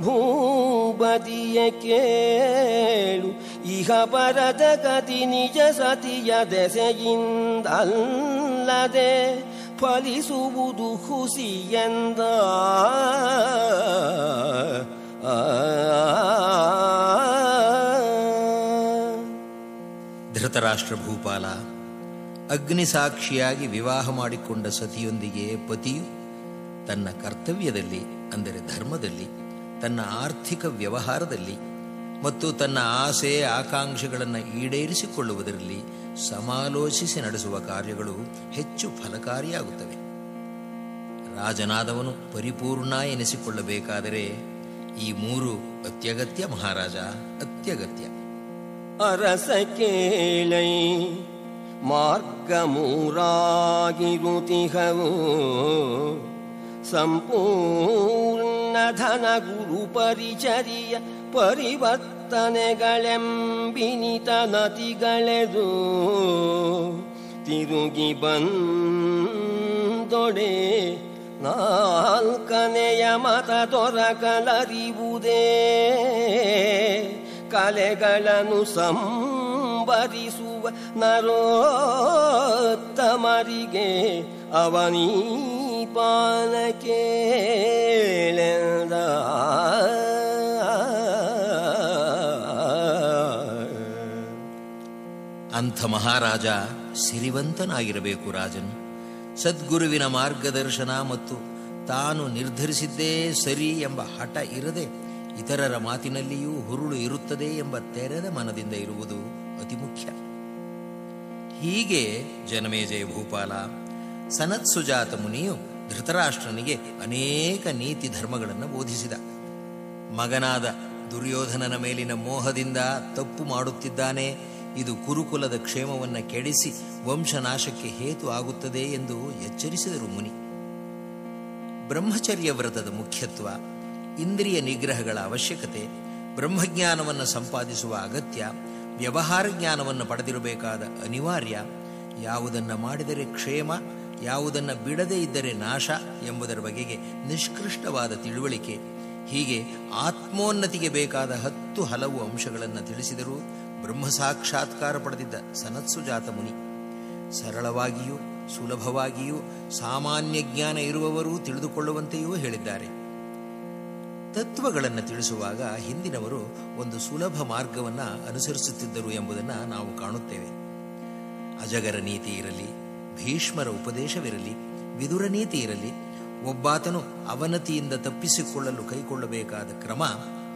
ಭೂಪತಿಯ ಕೇಳು ಇಹ ಪರದ ಗತಿ ನಿಜ ಸತಿಯ ದೆಸೆಯಿಂದಲ್ಲದೆ ಫಲಿಸುವುದು ಹುಸಿಯಂದ ಧೃತರಾಷ್ಟ್ರ ಭೂಪಾಲ ಅಗ್ನಿ ಸಾಕ್ಷಿಯಾಗಿ ವಿವಾಹ ಮಾಡಿಕೊಂಡ ಸತಿಯೊಂದಿಗೆ ಪತಿಯು ತನ್ನ ಕರ್ತವ್ಯದಲ್ಲಿ, ಅಂದರೆ ಧರ್ಮದಲ್ಲಿ, ತನ್ನ ಆರ್ಥಿಕ ವ್ಯವಹಾರದಲ್ಲಿ ಮತ್ತು ತನ್ನ ಆಸೆ ಆಕಾಂಕ್ಷೆಗಳನ್ನು ಈಡೇರಿಸಿಕೊಳ್ಳುವುದರಲ್ಲಿ ಸಮಾಲೋಚಿಸಿ ನಡೆಸುವ ಕಾರ್ಯಗಳು ಹೆಚ್ಚು ಫಲಕಾರಿಯಾಗುತ್ತವೆ. ರಾಜನಾದವನು ಪರಿಪೂರ್ಣ ಎನಿಸಿಕೊಳ್ಳಬೇಕಾದರೆ ಈ ಮೂರು ಅತ್ಯಗತ್ಯ ಮಹಾರಾಜ ಅತ್ಯಗತ್ಯ. ಅರಸ ಕೇಳೈ ಮಾರ್ಗ ಮೂರಾಗಿರುತಿಹವು ಸಂಪೂರ್ಣ ಧನ ಗುರು ಪರಿಚರಿಯ ಪರಿವರ್ತನೆಗಳೆಂಬಿನಿತ ನತಿಗಳೆದು ತಿರುಗಿ ಬಂದೊಡೆ ನಾಲ್ಕನೆಯ ಮತ ದೊರಕಲರಿವುದೇ ಕಲೆಗಳನ್ನು ಸಂಬರಿಸುವ ನರೋತ್ತಮರಿಗೆ ಅವನೀ ಪಾಲ ಕೇಳೆಂದ. ಅಂಥ ಮಹಾರಾಜ ಸಿರಿವಂತನಾಗಿರಬೇಕು ರಾಜನು. ಸದ್ಗುರುವಿನ ಮಾರ್ಗದರ್ಶನ ಮತ್ತು ತಾನು ನಿರ್ಧರಿಸಿದ್ದೇ ಸರಿ ಎಂಬ ಹಠ ಇರದೆ ಇತರರ ಮಾತಿನಲ್ಲಿಯೂ ಹುರುಳು ಇರುತ್ತದೆ ಎಂಬ ತೆರೆದ ಮನದಿಂದ ಇರುವುದು ಅತಿ ಮುಖ್ಯ. ಹೀಗೆ ಜನಮೇಜಯ ಭೂಪಾಲ. ಸನತ್ ಸುಜಾತ ಮುನಿಯು ಧೃತರಾಷ್ಟ್ರನಿಗೆ ಅನೇಕ ನೀತಿ ಧರ್ಮಗಳನ್ನು ಬೋಧಿಸಿದ. ಮಗನಾದ ದುರ್ಯೋಧನನ ಮೇಲಿನ ಮೋಹದಿಂದ ತಪ್ಪು ಮಾಡುತ್ತಿದ್ದಾನೆ. ಇದು ಕುರುಕುಲದ ಕ್ಷೇಮವನ್ನು ಕೆಡಿಸಿ ವಂಶನಾಶಕ್ಕೆ ಹೇತು ಆಗುತ್ತದೆ ಎಂದು ಎಚ್ಚರಿಸಿದರು ಮುನಿ. ಬ್ರಹ್ಮಚರ್ಯ ವ್ರತದ ಮುಖ್ಯತ್ವ ಇಂದ್ರಿಯ ನಿಗ್ರಹಗಳ ಅವಶ್ಯಕತೆ, ಬ್ರಹ್ಮಜ್ಞಾನವನ್ನು ಸಂಪಾದಿಸುವ ಅಗತ್ಯ, ವ್ಯವಹಾರ ಜ್ಞಾನವನ್ನು ಪಡೆದಿರಬೇಕಾದ ಅನಿವಾರ್ಯ, ಯಾವುದನ್ನು ಮಾಡಿದರೆ ಕ್ಷೇಮ, ಯಾವುದನ್ನು ಬಿಡದೇ ಇದ್ದರೆ ನಾಶ ಎಂಬುದರ ಬಗೆಗೆ ನಿಷ್ಕೃಷ್ಟವಾದ ತಿಳುವಳಿಕೆ. ಹೀಗೆ ಆತ್ಮೋನ್ನತಿಗೆ ಬೇಕಾದ ಹತ್ತು ಹಲವು ಅಂಶಗಳನ್ನು ತಿಳಿಸಿದರೂ ಬ್ರಹ್ಮ ಸಾಕ್ಷಾತ್ಕಾರ ಪಡೆದಿದ್ದ ಸನತ್ಸುಜಾತ ಮುನಿ. ಸರಳವಾಗಿಯೂ ಸುಲಭವಾಗಿಯೂ ಸಾಮಾನ್ಯ ಜ್ಞಾನ ಇರುವವರೂ ತಿಳಿದುಕೊಳ್ಳುವಂತೆಯೂ ಹೇಳಿದ್ದಾರೆ. ತತ್ವಗಳನ್ನು ತಿಳಿಸುವಾಗ ಹಿಂದಿನವರು ಒಂದು ಸುಲಭ ಮಾರ್ಗವನ್ನು ಅನುಸರಿಸುತ್ತಿದ್ದರು ಎಂಬುದನ್ನು ನಾವು ಕಾಣುತ್ತೇವೆ. ಅಜಗರ ನೀತಿ ಇರಲಿ, ಭೀಷ್ಮರ ಉಪದೇಶವಿರಲಿ, ವಿದುರ ನೀತಿ ಇರಲಿ, ಒಬ್ಬಾತನು ಅವನತಿಯಿಂದ ತಪ್ಪಿಸಿಕೊಳ್ಳಲು ಕೈಗೊಳ್ಳಬೇಕಾದ ಕ್ರಮ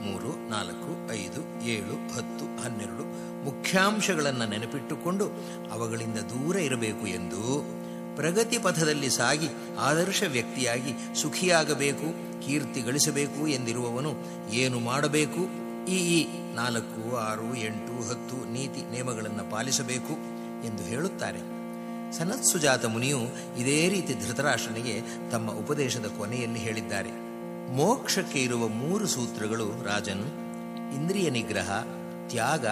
ಮೂರು, ನಾಲ್ಕು, ಐದು, ಏಳು, ಹತ್ತು, ಹನ್ನೆರಡು ಮುಖ್ಯಾಂಶಗಳನ್ನು ನೆನಪಿಟ್ಟುಕೊಂಡು ಅವುಗಳಿಂದ ದೂರ ಇರಬೇಕು ಎಂದು ಪ್ರಗತಿ ಪಥದಲ್ಲಿ ಸಾಗಿ ಆದರ್ಶ ವ್ಯಕ್ತಿಯಾಗಿ ಸುಖಿಯಾಗಬೇಕು, ಕೀರ್ತಿ ಗಳಿಸಬೇಕು ಎಂದಿರುವವನು ಏನು ಮಾಡಬೇಕು? ಈ ಈ ನಾಲ್ಕು, ಆರು, ಎಂಟು, ಹತ್ತು ನೀತಿ ನಿಯಮಗಳನ್ನು ಪಾಲಿಸಬೇಕು ಎಂದು ಹೇಳುತ್ತಾರೆ. ಸನತ್ಸುಜಾತ ಮುನಿಯು ಇದೇ ರೀತಿ ಧೃತರಾಷ್ಟ್ರನಿಗೆ ತಮ್ಮ ಉಪದೇಶದ ಕೊನೆಯಲ್ಲಿ ಹೇಳಿದ್ದಾರೆ. ಮೋಕ್ಷಕ್ಕೆ ಇರುವ ಮೂರು ಸೂತ್ರಗಳು ರಾಜನ್, ಇಂದ್ರಿಯ ನಿಗ್ರಹ, ತ್ಯಾಗ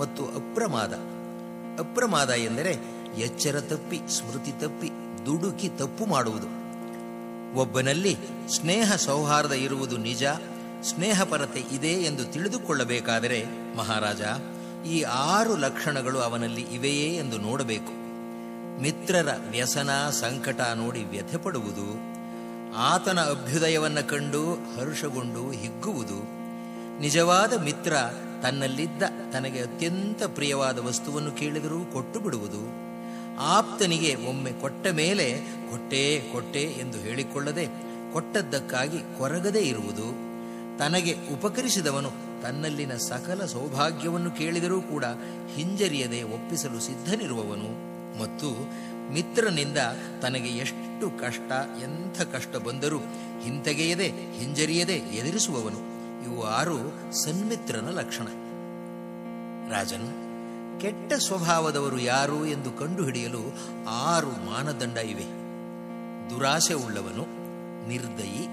ಮತ್ತು ಅಪ್ರಮಾದ. ಅಪ್ರಮಾದ ಎಂದರೆ ಎಚ್ಚರ ತಪ್ಪಿ, ಸ್ಮೃತಿ ತಪ್ಪಿ, ದುಡುಕಿ ತಪ್ಪು ಮಾಡುವುದು. ಒಬ್ಬನಲ್ಲಿ ಸ್ನೇಹ ಸೌಹಾರ್ದ ಇರುವುದು ನಿಜ, ಸ್ನೇಹಪರತೆ ಇದೆ ಎಂದು ತಿಳಿದುಕೊಳ್ಳಬೇಕಾದರೆ, ಮಹಾರಾಜ, ಈ ಆರು ಲಕ್ಷಣಗಳು ಅವನಲ್ಲಿ ಇವೆಯೇ ಎಂದು ನೋಡಬೇಕು. ಮಿತ್ರರ ವ್ಯಸನ, ಸಂಕಟ ನೋಡಿ ವ್ಯಥೆಪಡುವುದು, ಆತನ ಅಭ್ಯುದಯವನ್ನು ಕಂಡು ಹರ್ಷಗೊಂಡು ಹಿಗ್ಗುವುದು, ನಿಜವಾದ ಮಿತ್ರ ತನ್ನಲ್ಲಿದ್ದ ತನಗೆ ಅತ್ಯಂತ ಪ್ರಿಯವಾದ ವಸ್ತುವನ್ನು ಕೇಳಿದರೂ ಕೊಟ್ಟು ಬಿಡುವುದು ಆಪ್ತನಿಗೆ ಒಮ್ಮೆ ಕೊಟ್ಟ ಮೇಲೆ ಕೊಟ್ಟೇ ಕೊಟ್ಟೆ ಎಂದು ಹೇಳಿಕೊಳ್ಳದೆ ಕೊಟ್ಟದ್ದಕ್ಕಾಗಿ ಕೊರಗದೇ ಇರುವುದು. ತನಗೆ ಉಪಕರಿಸಿದವನು ತನ್ನಲ್ಲಿನ ಸಕಲ ಸೌಭಾಗ್ಯವನ್ನು ಕೇಳಿದರೂ ಕೂಡ ಹಿಂಜರಿಯದೆ ಒಪ್ಪಿಸಲು ಸಿದ್ಧನಿರುವವನು. ಮತ್ತು ಮಿತ್ರನಿಂದ ತನಗೆ ಎಷ್ಟು ಕಷ್ಟ, ಎಂಥ ಕಷ್ಟ ಬಂದರೂ ಹಿಂತೆಗೆಯದೆ, ಹಿಂಜರಿಯದೆ ಎದುರಿಸುವವನು. ಇವು ಆರು ಸನ್ಮಿತ್ರನ ಲಕ್ಷಣ. ರಾಜನ್ ಕೆಟ್ಟ ಸ್ವಭಾವದವರು ಯಾರು ಎಂದು ಕಂಡುಹಿಡಿಯಲು ಆರು ಮಾನದಂಡ ಇವೆ. ದುರಾಸೆ ಉಳ್ಳವನು, ನಿರ್ದಯಿ,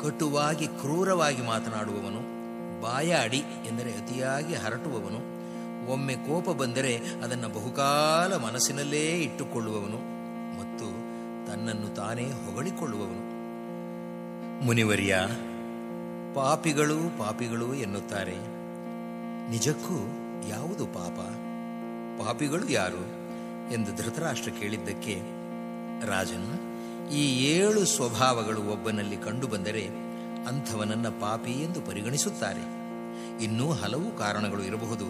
ಕಟುವಾಗಿ ಕ್ರೂರವಾಗಿ ಮಾತನಾಡುವವನು, ಬಾಯಾಡಿ ಎಂದರೆ ಅತಿಯಾಗಿ ಹರಟುವವನು, ಒಮ್ಮೆ ಕೋಪ ಬಂದರೆ ಅದನ್ನು ಬಹುಕಾಲ ಮನಸ್ಸಿನಲ್ಲೇ ಇಟ್ಟುಕೊಳ್ಳುವವನು ಮತ್ತು ತನ್ನನ್ನು ತಾನೇ ಹೊಗಳಿಕೊಳ್ಳುವವನು. ಮುನಿವರ್ಯ, ಪಾಪಿಗಳು ಪಾಪಿಗಳು ಎನ್ನುತ್ತಾರೆ. ನಿಜಕ್ಕೂ ಯಾವುದು ಪಾಪ? ಪಾಪಿಗಳು ಯಾರು ಎಂದು ಧೃತರಾಷ್ಟ್ರ ಕೇಳಿದ್ದಕ್ಕೆ ರಾಜನು, ಈ ಏಳು ಸ್ವಭಾವಗಳು ಒಬ್ಬನಲ್ಲಿ ಕಂಡುಬಂದರೆ ಅಂಥವನನ್ನ ಪಾಪಿ ಎಂದು ಪರಿಗಣಿಸುತ್ತಾರೆ. ಇನ್ನೂ ಹಲವು ಕಾರಣಗಳು ಇರಬಹುದು,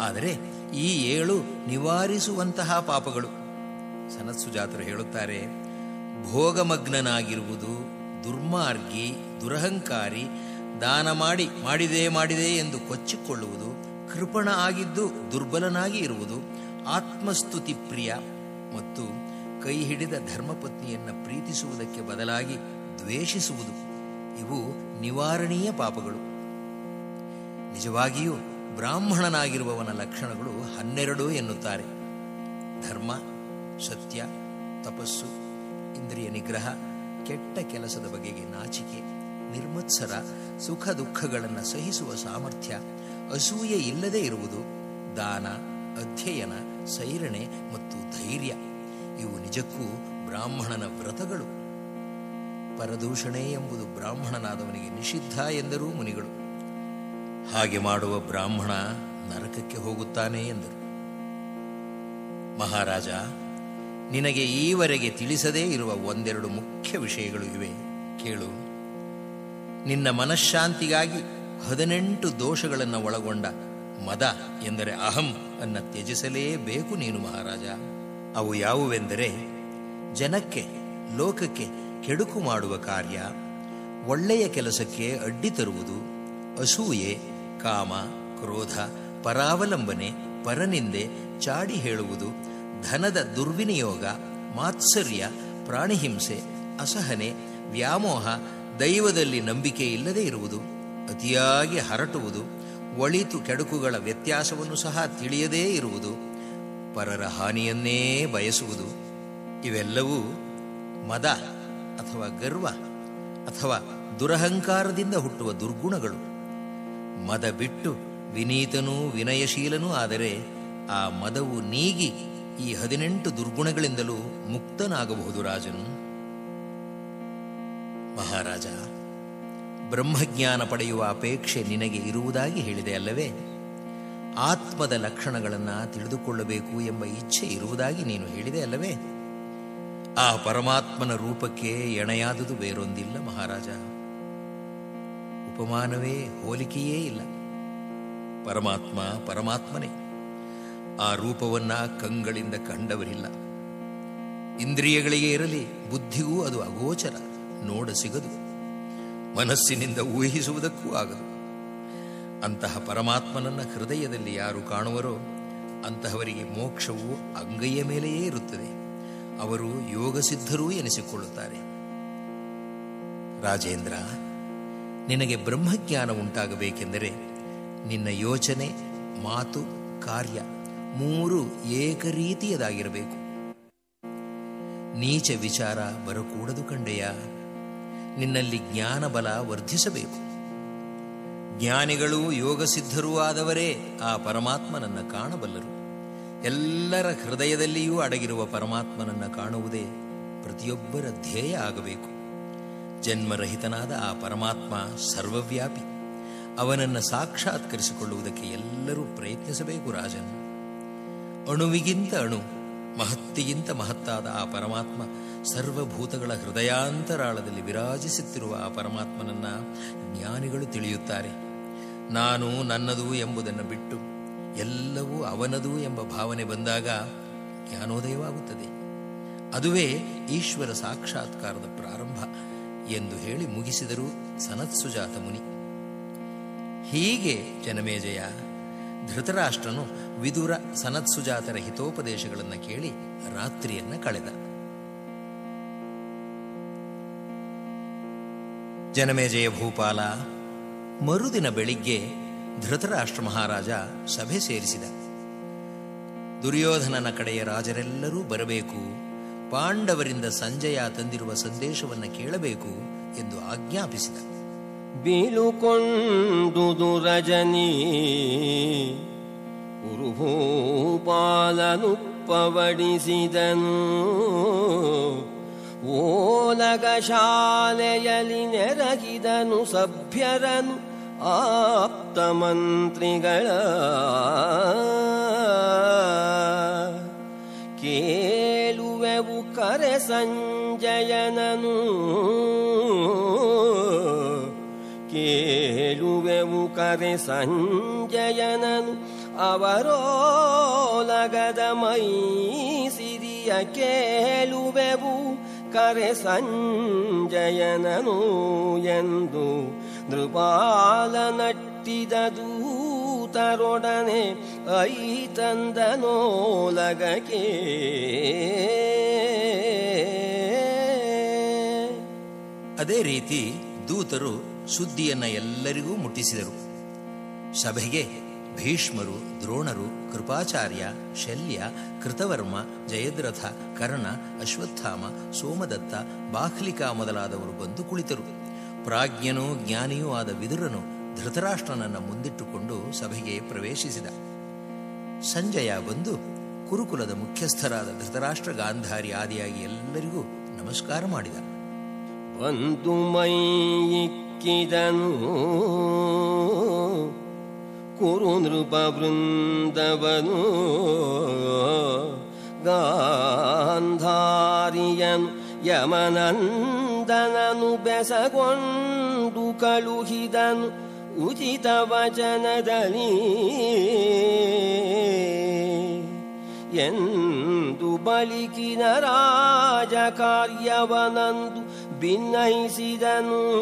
ಆದರೆ ಈ ಏಳು ನಿವಾರಿಸುವಂತಹ ಪಾಪಗಳು. ಸನತ್ಸುಜಾತರು ಹೇಳುತ್ತಾರೆ, ಭೋಗಮಗ್ನನಾಗಿರುವುದು ದುರ್ಮಾರ್ಗಿ, ದುರಹಂಕಾರಿ ದಾನ ಮಾಡಿ ಮಾಡಿದೆ ಮಾಡಿದೆ ಎಂದು ಕೊಚ್ಚಿಕೊಳ್ಳುವುದು ಕೃಪಣ ಆಗಿದ್ದು ದುರ್ಬಲನಾಗಿ ಇರುವುದು ಆತ್ಮಸ್ತುತಿ ಪ್ರಿಯ ಮತ್ತು ಕೈ ಹಿಡಿದ ಧರ್ಮಪತ್ನಿಯನ್ನ ಪ್ರೀತಿಸುವುದಕ್ಕೆ ಬದಲಾಗಿ ದ್ವೇಷಿಸುವುದು. ಇವು ನಿವಾರಣೀಯ ಪಾಪಗಳು. ನಿಜವಾಗಿಯೂ ಬ್ರಾಹ್ಮಣನಾಗಿರುವವನ ಲಕ್ಷಣಗಳು ಹನ್ನೆರಡು ಎನ್ನುತ್ತಾರೆ. ಧರ್ಮ, ಸತ್ಯ, ತಪಸ್ಸು, ಇಂದ್ರಿಯ ನಿಗ್ರಹ, ಕೆಟ್ಟ ಕೆಲಸದ ಬಗೆಗೆ ನಾಚಿಕೆ, ನಿರ್ಮತ್ಸರ, ಸುಖ ದುಃಖಗಳನ್ನು ಸಹಿಸುವ ಸಾಮರ್ಥ್ಯ ಅಸೂಯೆ ಇಲ್ಲದೆ ಇರುವುದು ದಾನ, ಅಧ್ಯಯನ, ಸೈರಣೆ ಮತ್ತು ಧೈರ್ಯ. ಇವು ನಿಜಕ್ಕೂ ಬ್ರಾಹ್ಮಣನ ವ್ರತಗಳು. ಪರದೂಷಣೆ ಎಂಬುದು ಬ್ರಾಹ್ಮಣನಾದವನಿಗೆ ನಿಷಿದ್ಧ ಎಂದರೂ ಮುನಿಗಳು. ಹಾಗೆ ಮಾಡುವ ಬ್ರಾಹ್ಮಣ ನರಕಕ್ಕೆ ಹೋಗುತ್ತಾನೆ ಎಂದರು. ಮಹಾರಾಜ, ನಿನಗೆ ಈವರೆಗೆ ತಿಳಿಸದೇ ಇರುವ ಒಂದೆರಡು ಮುಖ್ಯ ವಿಷಯಗಳು ಇವೆ. ಕೇಳು. ನಿನ್ನ ಮನಃಶಾಂತಿಗಾಗಿ ಹದಿನೆಂಟು ದೋಷಗಳನ್ನು ಒಳಗೊಂಡ ಮದ ಎಂದರೆ ಅಹಂ ಅನ್ನ ತ್ಯಜಿಸಲೇಬೇಕು ನೀನು ಮಹಾರಾಜ. ಅವು ಯಾವುವೆಂದರೆ ಜನಕ್ಕೆ, ಲೋಕಕ್ಕೆ ಕೆಡುಕು ಮಾಡುವ ಕಾರ್ಯ, ಒಳ್ಳೆಯ ಕೆಲಸಕ್ಕೆ ಅಡ್ಡಿ ತರುವುದು, ಅಸೂಯೆ, ಕಾಮ, ಕ್ರೋಧ, ಪರಾವಲಂಬನೆ, ಪರನಿಂದೆ, ಚಾಡಿ ಹೇಳುವುದು, ಧನದ ದುರ್ವಿನಿಯೋಗ, ಮಾತ್ಸರ್ಯ, ಪ್ರಾಣಿಹಿಂಸೆ, ಅಸಹನೆ, ವ್ಯಾಮೋಹ, ದೈವದಲ್ಲಿ ನಂಬಿಕೆ ಇಲ್ಲದೆ ಇರುವುದು. ಅತಿಯಾಗಿ ಹರಟುವುದು, ಒಳಿತು ಕೆಡುಕುಗಳ ವ್ಯತ್ಯಾಸವನ್ನು ಸಹ ತಿಳಿಯದೇ ಇರುವುದು, ಪರರ ಹಾನಿಯನ್ನೇ ಬಯಸುವುದು. ಇವೆಲ್ಲವೂ ಮದ ಅಥವಾ ಗರ್ವ ಅಥವಾ ದುರಹಂಕಾರದಿಂದ ಹುಟ್ಟುವ ದುರ್ಗುಣಗಳು. ಮದ ಬಿಟ್ಟು ವಿನೀತನೂ ವಿನಯಶೀಲನೂ ಆದರೆ ಆ ಮದವು ನೀಗಿ ಈ ಹದಿನೆಂಟು ದುರ್ಗುಣಗಳಿಂದಲೂ ಮುಕ್ತನಾಗಬಹುದು ರಾಜನು. ಮಹಾರಾಜ ಬ್ರಹ್ಮಜ್ಞಾನ ಪಡೆಯುವ ಅಪೇಕ್ಷೆ ನಿನಗೆ ಇರುವುದಾಗಿ ಹೇಳಿದೆ ಅಲ್ಲವೇ? ಆತ್ಮದ ಲಕ್ಷಣಗಳನ್ನು ತಿಳಿದುಕೊಳ್ಳಬೇಕು ಎಂಬ ಇಚ್ಛೆ ಇರುವುದಾಗಿ ನೀನು ಹೇಳಿದೆ ಅಲ್ಲವೇ? ಆ ಪರಮಾತ್ಮನ ರೂಪಕ್ಕೆ ಎಣೆಯಾದುದು ಬೇರೊಂದಿಲ್ಲ ಮಹಾರಾಜ. ಉಪಮಾನವೇ ಹೋಲಿಕೆಯೇ ಇಲ್ಲ. ಪರಮಾತ್ಮ ಪರಮಾತ್ಮನೇ. ಆ ರೂಪವನ್ನ ಕಂಗಳಿಂದ ಕಂಡವರಿಲ್ಲ. ಇಂದ್ರಿಯಗಳಿಗೆ ಇರಲಿ, ಬುದ್ಧಿಗೂ ಅದು ಅಗೋಚರ. ನೋಡ ಸಿಗದು. ಮನಸ್ಸಿನಿಂದ ಊಹಿಸುವುದಕ್ಕೂ ಆಗದು. ಅಂತಹ ಪರಮಾತ್ಮನನ್ನ ಹೃದಯದಲ್ಲಿ ಯಾರು ಕಾಣುವರೋ ಅಂತಹವರಿಗೆ ಮೋಕ್ಷವು ಅಂಗೈಯ ಮೇಲೆಯೇ ಇರುತ್ತದೆ. ಅವರು ಯೋಗಸಿದ್ಧರೂ ಎನಿಸಿಕೊಳ್ಳುತ್ತಾರೆ. ರಾಜೇಂದ್ರ, ನಿನಗೆ ಬ್ರಹ್ಮಜ್ಞಾನ ಉಂಟಾಗಬೇಕೆಂದರೆ ನಿನ್ನ ಯೋಚನೆ, ಮಾತು, ಕಾರ್ಯ ಮೂರು ಏಕರೀತಿಯದಾಗಿರಬೇಕು ನೀಚ ವಿಚಾರ ಬರಕೂಡದು ಕಂಡೆಯ? ನಿನ್ನಲ್ಲಿ ಜ್ಞಾನ ಬಲ ವರ್ಧಿಸಬೇಕು. ಜ್ಞಾನಿಗಳು ಯೋಗಸಿದ್ಧರೂ ಆದವರೇ ಆ ಪರಮಾತ್ಮನನ್ನ ಕಾಣಬಲ್ಲರು. ಎಲ್ಲರ ಹೃದಯದಲ್ಲಿಯೂ ಅಡಗಿರುವ ಪರಮಾತ್ಮನನ್ನ ಕಾಣುವುದೇ ಪ್ರತಿಯೊಬ್ಬರ ಧ್ಯೇಯ ಆಗಬೇಕು. ಜನ್ಮರಹಿತನಾದ ಆ ಪರಮಾತ್ಮ ಸರ್ವವ್ಯಾಪಿ. ಅವನನ್ನು ಸಾಕ್ಷಾತ್ಕರಿಸಿಕೊಳ್ಳುವುದಕ್ಕೆ ಎಲ್ಲರೂ ಪ್ರಯತ್ನಿಸಬೇಕು ರಾಜನ್. ಅಣುವಿಗಿಂತ ಅಣು, ಮಹತ್ತಿಗಿಂತ ಮಹತ್ತಾದ ಆ ಪರಮಾತ್ಮ ಸರ್ವಭೂತಗಳ ಹೃದಯಾಂತರಾಳದಲ್ಲಿ ವಿರಾಜಿಸುತ್ತಿರುವ ಆ ಪರಮಾತ್ಮನನ್ನ ಜ್ಞಾನಿಗಳು ತಿಳಿಯುತ್ತಾರೆ. ನಾನು ನನ್ನದು ಎಂಬುದನ್ನು ಬಿಟ್ಟು ಎಲ್ಲವೂ ಅವನದು ಎಂಬ ಭಾವನೆ ಬಂದಾಗ ಜ್ಞಾನೋದಯವಾಗುತ್ತದೆ. ಅದುವೇ ಈಶ್ವರ ಸಾಕ್ಷಾತ್ಕಾರದ ಪ್ರಾರಂಭ ಎಂದು ಹೇಳಿ ಮುಗಿಸಿದರು ಸನತ್ಸುಜಾತ ಮುನಿ. ಹೀಗೆ ಜನಮೇಜಯ, ಧೃತರಾಷ್ಟ್ರನು ವಿದುರ ಸನತ್ಸುಜಾತರ ಹಿತೋಪದೇಶಗಳನ್ನು ಕೇಳಿ ರಾತ್ರಿಯನ್ನ ಕಳೆದ. ಜನಮೇಜಯ ಭೂಪಾಲ. ಮರುದಿನ ಬೆಳಿಗ್ಗೆ ಧೃತರಾಷ್ಟ್ರ ಮಹಾರಾಜ ಸಭೆ ಸೇರಿಸಿದ. ದುರ್ಯೋಧನನ ಕಡೆಯ ರಾಜರೆಲ್ಲರೂ ಬರಬೇಕು. ಪಾಂಡವರಿಂದ ಸಂಜಯ ತಂದಿರುವ ಸಂದೇಶವನ್ನು ಕೇಳಬೇಕು ಎಂದು ಆಜ್ಞಾಪಿಸಿದ. ಬೀಳುಕೊಂಡುದು ರಜನಿ ಉರುಭೂಪಾಲನು ಪವಡಿಸಿದನು ಓಲಗ ಶಾಲೆಯಲ್ಲಿ ನೆರಗಿದನು ಸಭ್ಯರನು ಆಪ್ತ ಮಂತ್ರಿಗಳ ಕೇಳುವೆವು ಕರೆ ಸಂಜಯನನು ಕೇಳುವೆವು ಕರೆ ಸಂಜಯನನು ಅವರೋಲಗದ ಮೈ ಸಿರಿಯ ಕೇಳುವೆವು ಕರೆ ಸಂಜಯನನು ಎಂದು ನೃಪಾಲ ನಟ್ಟಿದ ದೂತರೊಡನೆ ಐ ತಂದನೋಲಗಕ್ಕೆ ಅದೇ ರೀತಿ ದೂತರು ಸುದ್ದಿಯನ್ನ ಎಲ್ಲರಿಗೂ ಮುಟ್ಟಿಸಿದರು. ಸಭೆಗೆ ಭೀಷ್ಮರು, ದ್ರೋಣರು, ಕೃಪಾಚಾರ್ಯ, ಶಲ್ಯ, ಕೃತವರ್ಮ, ಜಯದ್ರಥ, ಕರ್ಣ, ಅಶ್ವತ್ಥಾಮ, ಸೋಮದತ್ತ, ಬಾಹ್ಲಿಕಾ ಮೊದಲಾದವರು ಬಂದು ಕುಳಿತರು. ಪ್ರಾಜ್ಞನೂ ಜ್ಞಾನಿಯೂ ಆದ ವಿದುರನು ಧೃತರಾಷ್ಟ್ರನನ್ನು ಮುಂದಿಟ್ಟುಕೊಂಡು ಸಭೆಗೆ ಪ್ರವೇಶಿಸಿದ. ಸಂಜಯ ಬಂದು ಕುರುಕುಲದ ಮುಖ್ಯಸ್ಥರಾದ ಧೃತರಾಷ್ಟ್ರ ಗಾಂಧಾರಿ ಆದಿಯಾಗಿ ಎಲ್ಲರಿಗೂ ನಮಸ್ಕಾರ ಮಾಡಿದ. ಒಂದು ಮೈ ಇಕ್ಕಿದನು. ಕುರು ನೃಪ ಬೃಂದವನು ಗಾಂಧಾರಿಯನು ಯಮನಂದನನು ಬೆಸಗೊಂಡು ಕಳುಹಿದನು ಉಚಿತ ವಚನದಲ್ಲಿ. ಎಂದು ಬಲಿಕಿನ ರಾಜ ಕಾರ್ಯವನಂದು ಭಿನ್ನಯಿಸಿದನು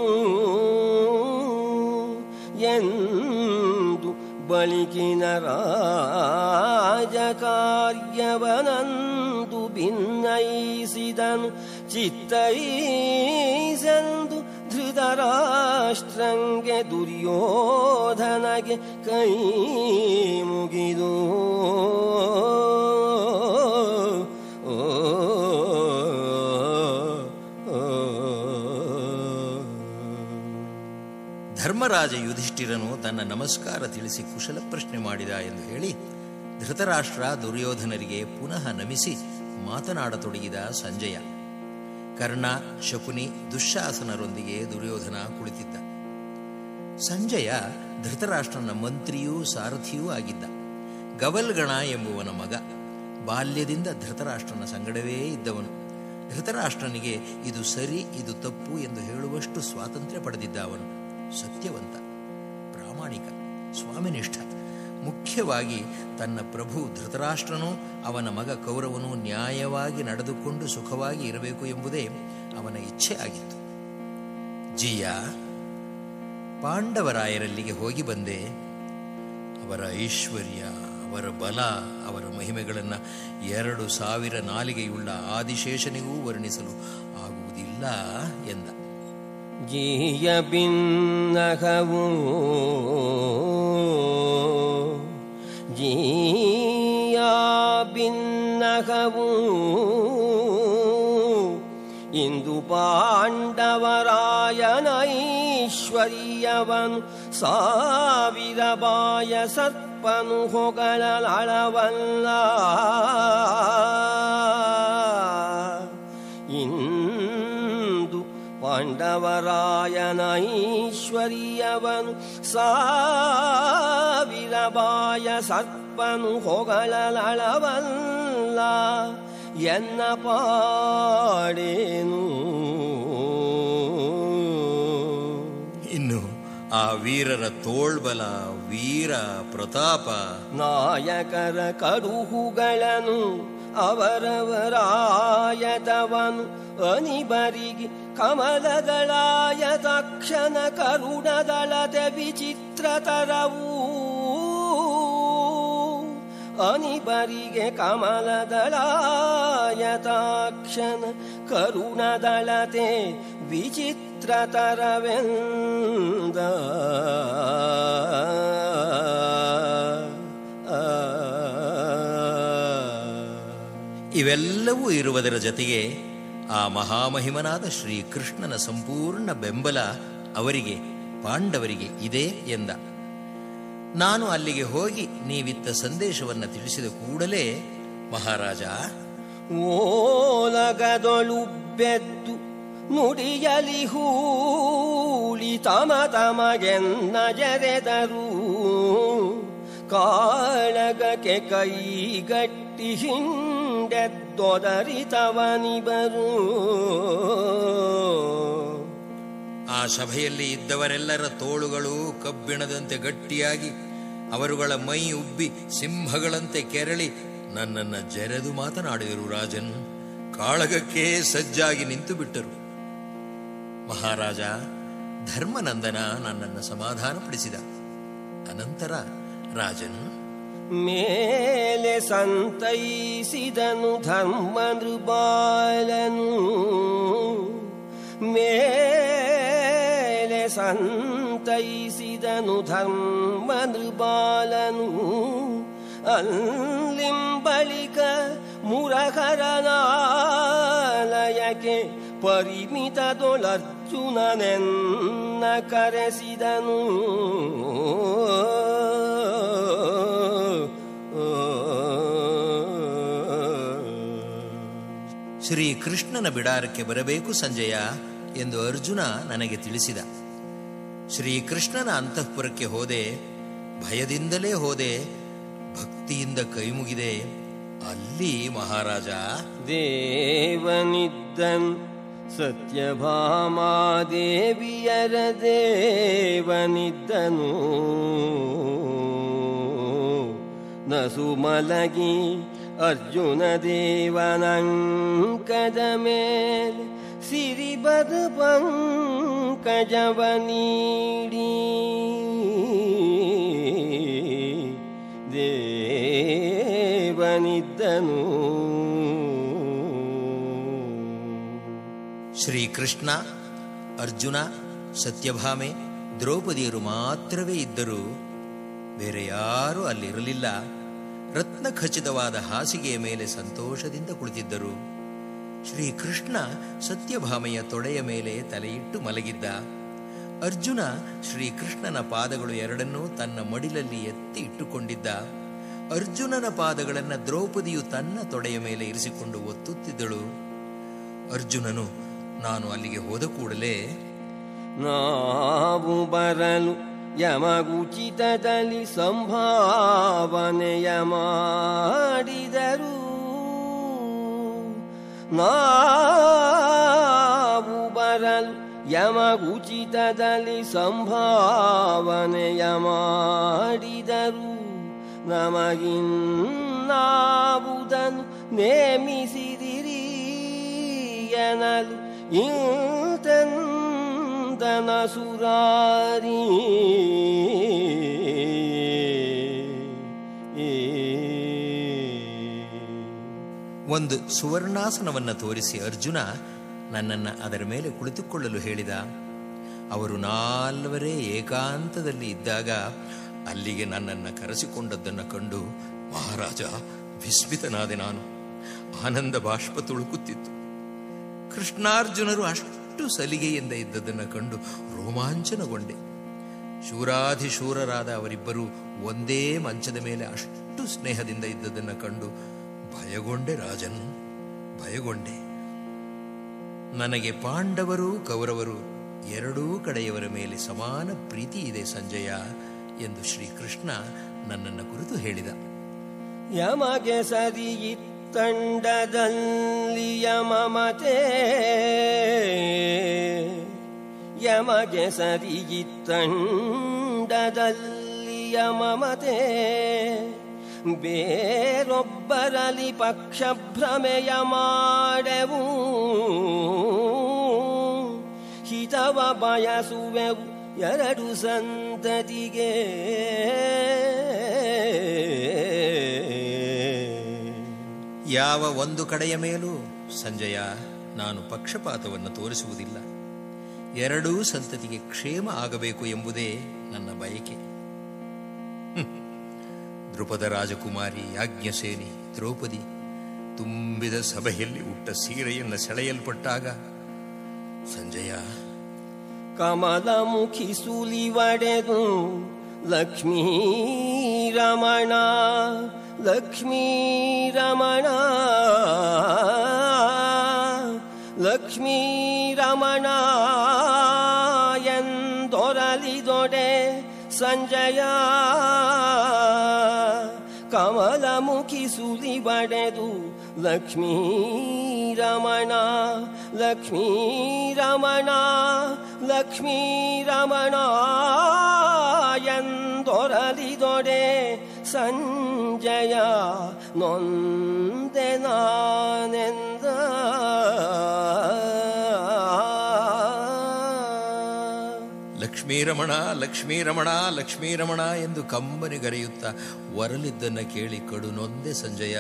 ಬಲಿಕಿನ ರಾಜಕಾರ್ಯವನಂದು ಭಿನ್ನೈಸಿದನು ಚಿತ್ತೈಸೆಂದು ಧೃತರಾಷ್ಟ್ರಂಗೆ ದುರ್ಯೋಧನಗೆ ಕೈ ಮುಗಿದು. ಧರ್ಮರಾಜ ಯುಧಿಷ್ಠಿರನು ತನ್ನ ನಮಸ್ಕಾರ ತಿಳಿಸಿ ಕುಶಲ ಪ್ರಶ್ನೆ ಮಾಡಿದ ಎಂದು ಹೇಳಿ ಧೃತರಾಷ್ಟ್ರ ದುರ್ಯೋಧನರಿಗೆ ಪುನಃ ನಮಿಸಿ ಮಾತನಾಡತೊಡಗಿದ ಸಂಜಯ. ಕರ್ಣ, ಶಕುನಿ ದುಶ್ಯಾಸನರೊಂದಿಗೆ ದುರ್ಯೋಧನ ಕುಳಿತಿದ್ದ. ಸಂಜಯ ಧೃತರಾಷ್ಟ್ರನ ಮಂತ್ರಿಯೂ ಸಾರಥಿಯೂ ಆಗಿದ್ದ. ಗವಲ್ಗಣ ಎಂಬುವನ ಮಗ. ಬಾಲ್ಯದಿಂದ ಧೃತರಾಷ್ಟ್ರನ ಸಂಗಡವೇ ಇದ್ದವನು. ಧೃತರಾಷ್ಟ್ರನಿಗೆ ಇದು ಸರಿ, ಇದು ತಪ್ಪು ಎಂದು ಹೇಳುವಷ್ಟು ಸ್ವಾತಂತ್ರ್ಯ ಪಡೆದಿದ್ದ ಅವನು. ಸತ್ಯವಂತ, ಪ್ರಾಮಾಣಿಕ, ಸ್ವಾಮಿನಿಷ್ಠ. ಮುಖ್ಯವಾಗಿ ತನ್ನ ಪ್ರಭು ಧೃತರಾಷ್ಟ್ರನೂ, ಅವನ ಮಗ ಕೌರವನು ನ್ಯಾಯವಾಗಿ ನಡೆದುಕೊಂಡು ಸುಖವಾಗಿ ಇರಬೇಕು ಎಂಬುದೇ ಅವನ ಇಚ್ಛೆ ಆಗಿತ್ತು. ಜಿಯ, ಪಾಂಡವರಾಯರಲ್ಲಿಗೆ ಹೋಗಿ ಬಂದೆ. ಅವರ ಐಶ್ವರ್ಯ, ಅವರ ಬಲ, ಅವರ ಮಹಿಮೆಗಳನ್ನು ಎರಡು ಸಾವಿರ ನಾಲಿಗೆಯುಳ್ಳ ಆದಿಶೇಷನಿಗೂ ವರ್ಣಿಸಲು ಆಗುವುದಿಲ್ಲ ಎಂದ. ಜೀಯ ಭಿನ್ನಹವು ಜೀಯ ಭಿನ್ನಹವು ಇಂದು ಪಾಂಡವರಾಯನೈಶ್ವರ್ಯವನು ಸಾವಿರ ಬಾಯ ಸತ್ಪನು ಹೊಗಳಲಳವಲ್ಲ ಪಾಂಡವರಾಯನೈಶ್ವರ್ಯವನು ಈಶ್ವರಿಯವನು ಬಾಯ ಸರ್ಪನು ಹೊಗಳಲಳವಲ್ಲ ಎನ್ನ ಪಾಡೇನು? ಇನ್ನು ಆ ವೀರರ ತೋಳ್ಬಲ ವೀರ ಪ್ರತಾಪ ನಾಯಕರ ಕಡುಹುಗಳನ್ನು ಅವರವರಾಯತವನು ಅನಿಬರಿಗೆ ಕಮಲದಳಾಯ ತಕ್ಷಣ ಕರುಣದಳತೆ ವಿಚಿತ್ರತರವೂ. ಅನಿಬರಿಗೆ ಕಮಲದಳಾಯ ತಾಕ್ಷಣ ಕರುಣದಳತೆ ವಿಚಿತ್ರತರವೆಂದ. ಇವೆಲ್ಲವೂ ಇರುವುದರ ಜೊತೆಗೆ ಆ ಮಹಾಮಹಿಮನಾದ ಶ್ರೀಕೃಷ್ಣನ ಸಂಪೂರ್ಣ ಬೆಂಬಲ ಅವರಿಗೆ, ಪಾಂಡವರಿಗೆ ಇದೆ ಎಂದ. ನಾನು ಅಲ್ಲಿಗೆ ಹೋಗಿ ನೀವಿತ್ತ ಸಂದೇಶವನ್ನು ತಿಳಿಸಿದ ಕೂಡಲೇ, ಮಹಾರಾಜ, ಓಲಗದೊಳು ಬೆದ್ದು ಮುಡಿಯಲಿ ಹೂಳಿ ತಮ ತಮಗೆನ್ನ ಜರೆದರು. ಕಾಳಗಕ್ಕೆ ಕೈಗಟ್ಟಿ ಹಿಂಡೆದ್ದೊದರಿತವನಿಬರು ಆ ಸಭೆಯಲ್ಲಿ ಇದ್ದವರೆಲ್ಲರ ತೋಳುಗಳು ಕಬ್ಬಿಣದಂತೆ ಗಟ್ಟಿಯಾಗಿ ಅವರುಗಳ ಮೈ ಉಬ್ಬಿ ಸಿಂಹಗಳಂತೆ ಕೆರಳಿ ನನ್ನನ್ನು ಜರೆದು ಮಾತನಾಡಿದರು ರಾಜನ್. ಕಾಳಗಕ್ಕೆ ಸಜ್ಜಾಗಿ ನಿಂತು ಬಿಟ್ಟರು ಮಹಾರಾಜ ಧರ್ಮನಂದನ ನನ್ನನ್ನು ಸಮಾಧಾನಪಡಿಸಿದ. ಅನಂತರ ರಾಜನ್? ಮೇಲೆ ಸಂತೈಸಿದನು ಧರ್ಮ ಬಾಲನು ಮೇಲೆ ಸಂತೈಸಿದನು ಧರ್ಮ ನೃಪಾಲನು ಅಲ್ಲಿಂಬಳಿಕ ಮುರಹರನಾಲಯಕ್ಕೆ ಪರಿಮಿತದೊಳರ್ಜುನನೆನ್ನ ಕರೆಸಿದನು. ಶ್ರೀ ಕೃಷ್ಣನ ಬಿಡಾರಕ್ಕೆ ಬರಬೇಕು ಸಂಜಯ ಎಂದು ಅರ್ಜುನ ನನಗೆ ತಿಳಿಸಿದ. ಶ್ರೀಕೃಷ್ಣನ ಅಂತಃಪುರಕ್ಕೆ ಹೋದೆ ಭಯದಿಂದಲೇ ಹೋದೆ ಭಕ್ತಿಯಿಂದ ಕೈಮುಗಿದೆ. ಅಲ್ಲಿ ಮಹಾರಾಜ ದೇವನಿದ್ದನ್. ಸತ್ಯಭಾಮಾದೇವಿಯರ ದೇವನಿದ್ದನು ನಸುಮಲಗಿ ಅರ್ಜುನ ದೇವನಂಕದ ಮೇಲೆ ಸಿರಿಬದ ಪಂಕಜವ ನೀಡಿ ದೇವನಿದ್ದನು. ಶ್ರೀಕೃಷ್ಣ, ಅರ್ಜುನ, ಸತ್ಯಭಾಮೆ ದ್ರೌಪದಿಯರು ಮಾತ್ರವೇ ಇದ್ದರು ಬೇರೆ ಯಾರೂ ಅಲ್ಲಿರಲಿಲ್ಲ. ರತ್ನ ಖಚಿತವಾದ ಹಾಸಿಗೆಯ ಮೇಲೆ ಸಂತೋಷದಿಂದ ಕುಳಿತಿದ್ದರು. ಶ್ರೀಕೃಷ್ಣ ಸತ್ಯಭಾಮೆಯ ತೊಡೆಯ ಮೇಲೆ ತಲೆಯಿಟ್ಟು ಮಲಗಿದ್ದ. ಅರ್ಜುನ ಶ್ರೀಕೃಷ್ಣನ ಪಾದಗಳು ಎರಡನ್ನೂ ತನ್ನ ಮಡಿಲಲ್ಲಿ ಎತ್ತಿ ಇಟ್ಟುಕೊಂಡಿದ್ದ. ಅರ್ಜುನನ ಪಾದಗಳನ್ನು ದ್ರೌಪದಿಯು ತನ್ನ ತೊಡೆಯ ಮೇಲೆ ಇರಿಸಿಕೊಂಡು ಒತ್ತುತ್ತಿದ್ದಳು. ಅರ್ಜುನನು ನಾನು ಅಲ್ಲಿಗೆ ಹೋದ ಕೂಡಲೇ ನಾವು ಬರಲು ಯಮಗುಚಿತದಲ್ಲಿ ಸಂಭಾವನೆಯ ಮಾಡಿದರು. ನಾವು ಬರಲು ಯಮಗುಚಿತದಲ್ಲಿ ಸಂಭಾವನೆಯ ಮಾಡಿದರು. ನಮಗಿನ್ನಾವುದನ್ನು ನೇಮಿಸಿದಿರಿ ಎನಲು ಇಂತೆಂದನ ಸುರಾರಿ ಒಂದು ಸುವರ್ಣಾಸನವನ್ನು ತೋರಿಸಿ ಅರ್ಜುನ ನನ್ನನ್ನು ಅದರ ಮೇಲೆ ಕುಳಿತುಕೊಳ್ಳಲು ಹೇಳಿದ, ಅವರು ನಾಲ್ವರೇ ಏಕಾಂತದಲ್ಲಿ ಇದ್ದಾಗ ಅಲ್ಲಿಗೆ ನನ್ನನ್ನು ಕರೆಸಿಕೊಂಡದ್ದನ್ನು ಕಂಡು ಮಹಾರಾಜ ವಿಸ್ಮಿತನಾದೆ ನಾನು. ಆನಂದ ಬಾಷ್ಪ ತುಳುಕುತ್ತಿತ್ತು. ಕೃಷ್ಣಾರ್ಜುನರು ಅಷ್ಟು ಸಲಿಗೆಯಿಂದ ಇದ್ದದನ್ನು ಕಂಡು ರೋಮಾಂಚನಗೊಂಡೆ. ಶೂರಾಧಿಶೂರರಾದ ಅವರಿಬ್ಬರು ಒಂದೇ ಮಂಚದ ಮೇಲೆ ಅಷ್ಟು ಸ್ನೇಹದಿಂದ ಇದ್ದದನ್ನು ಕಂಡು ಭಯಗೊಂಡೆ ರಾಜನ್, ಭಯಗೊಂಡೆ. ನನಗೆ ಪಾಂಡವರು, ಕೌರವರು ಎರಡೂ ಕಡೆಯವರ ಮೇಲೆ ಸಮಾನ ಪ್ರೀತಿ ಇದೆ ಸಂಜಯ ಎಂದು ಶ್ರೀಕೃಷ್ಣ ನನ್ನನ್ನು ಕುರಿತು ಹೇಳಿದ. ಯಮಗೆ ಸರಿಯಿತ್ತಂಡದಲ್ಲಿ ಮಮತೆ ಯಮಗೆ ಸರಿಯಿತ್ತಂಡದಲ್ಲಿಯ ಮಮತೆ ಬೇರೊಬ್ಬರಲಿ ಪಕ್ಷ ಭ್ರಮೆಯ ಮಾಡೆವು ಹಿತವ ಬಯಸುವೆವು ಎರಡು ಸಂತತಿಗೆ ಯಾವ ಒಂದು ಕಡೆಯ ಮೇಲೂ ಸಂಜಯ ನಾನು ಪಕ್ಷಪಾತವನ್ನು ತೋರಿಸುವುದಿಲ್ಲ ಎರಡೂ ಸಂತತಿಗೆ ಕ್ಷೇಮ ಆಗಬೇಕು ಎಂಬುದೇ ನನ್ನ ಬಯಕೆ. ದೃಪದ ರಾಜಕುಮಾರಿ, ಯಾಜ್ಞಸೇನಿ, ದ್ರೌಪದಿ ತುಂಬಿದ ಸಭೆಯಲ್ಲಿ ಉಟ್ಟ ಸೀರೆಯನ್ನು ಸೆಳೆಯಲ್ಪಟ್ಟಾಗ ಸಂಜಯ ಕಮಲ ಮುಖಿ ಲಕ್ಷ್ಮೀ ಒಡೆದು ಲಕ್ಷ್ಮೀ ರಮಣ ಲಕ್ಷ್ಮೀ ರಮಣ ಎಂದೊರಲಿದೊಡೆ ಸಂಜಯ ಕಮಲಮುಖಿ ಸುಲಿ ಬಡೆದು ಲಕ್ಷ್ಮೀ ರಮಣ ಲಕ್ಷ್ಮೀ ರಮಣ ಲಕ್ಷ್ಮೀ ರಮಣ ಎಂದೊರಲಿದೊಡೆ ಸಂಜಯ ನೊಂದೆ ನಾನೆಂದ? ಲಕ್ಷ್ಮೀರಮಣ ಲಕ್ಷ್ಮೀರಮಣ ಲಕ್ಷ್ಮೀರಮಣ ಎಂದು ಕಂಬನಿಗರೆಯುತ್ತ ವರಲಿದ್ದನ್ನ ಕೇಳಿ ಕಡುನೊಂದೆ ಸಂಜಯ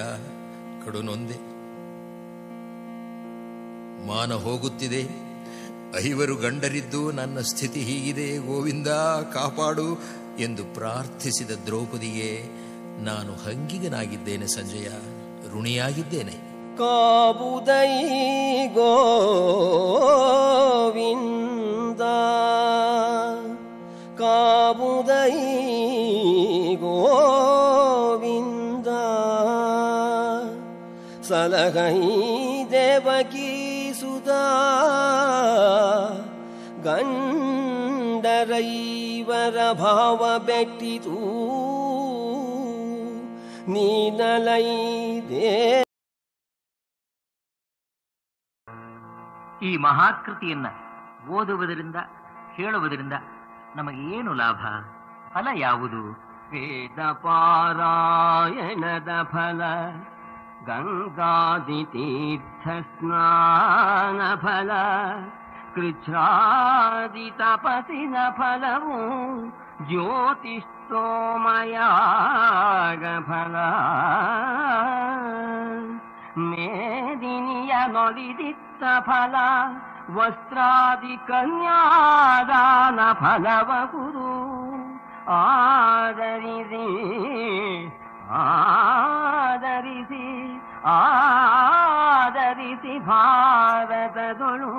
ಕಡುನೊಂದೆ ಮಾನ ಹೋಗುತ್ತಿದೆ ಐವರು ಗಂಡರಿದ್ದು ನನ್ನ ಸ್ಥಿತಿ ಹೀಗಿದೆ, ಗೋವಿಂದ ಕಾಪಾಡು ಎಂದು ಪ್ರಾರ್ಥಿಸಿದ ದ್ರೌಪದಿಗೆ ನಾನು ಹಂಗಿಗನಾಗಿದ್ದೇನೆ ಸಂಜಯ ಋಣಿಯಾಗಿದ್ದೇನೆ. ಕಾಬುದೈ ಗೋವಿಂದ ಕಾಬುದೈ ಗೋವಿಂದ ಸಲಹೈ ದೇವಕೀ ಸುಧಾ ಗಂಡರೈವರ ಭಾವ ಬೆಟ್ಟಿತು. ನೀನಲೈ ದೇ ಈ ಮಹಾಕೃತಿಯನ್ನ ಓದುವುದರಿಂದ, ಹೇಳುವುದರಿಂದ ನಮಗೆ ಏನು ಲಾಭ? ಫಲ ಯಾವುದು? ವೇದ ಪಾರಾಯಣದ ಫಲ ಗಂಗಾದಿ ತೀರ್ಥ ಸ್ನಾನ ಫಲ. ಕೃಚ್ಛ್ರಾದಿ ತಪಸಿನ ಫಲವು ಜ್ಯೋತಿಷ್ಠೋಮಯಾಗ ಫಲ ಮೇದಿನಿಯ ನೊಲಿದಿತ್ತ ಫಲ, ವಸ್ತ್ರಾದಿ ಕನ್ಯಾದಾನ ಫಲವ ಗುರು. ಆದರಿಸಿ ಆದರಿಸಿ ಆದರಿಸಿ ಭಾರತದೊಳು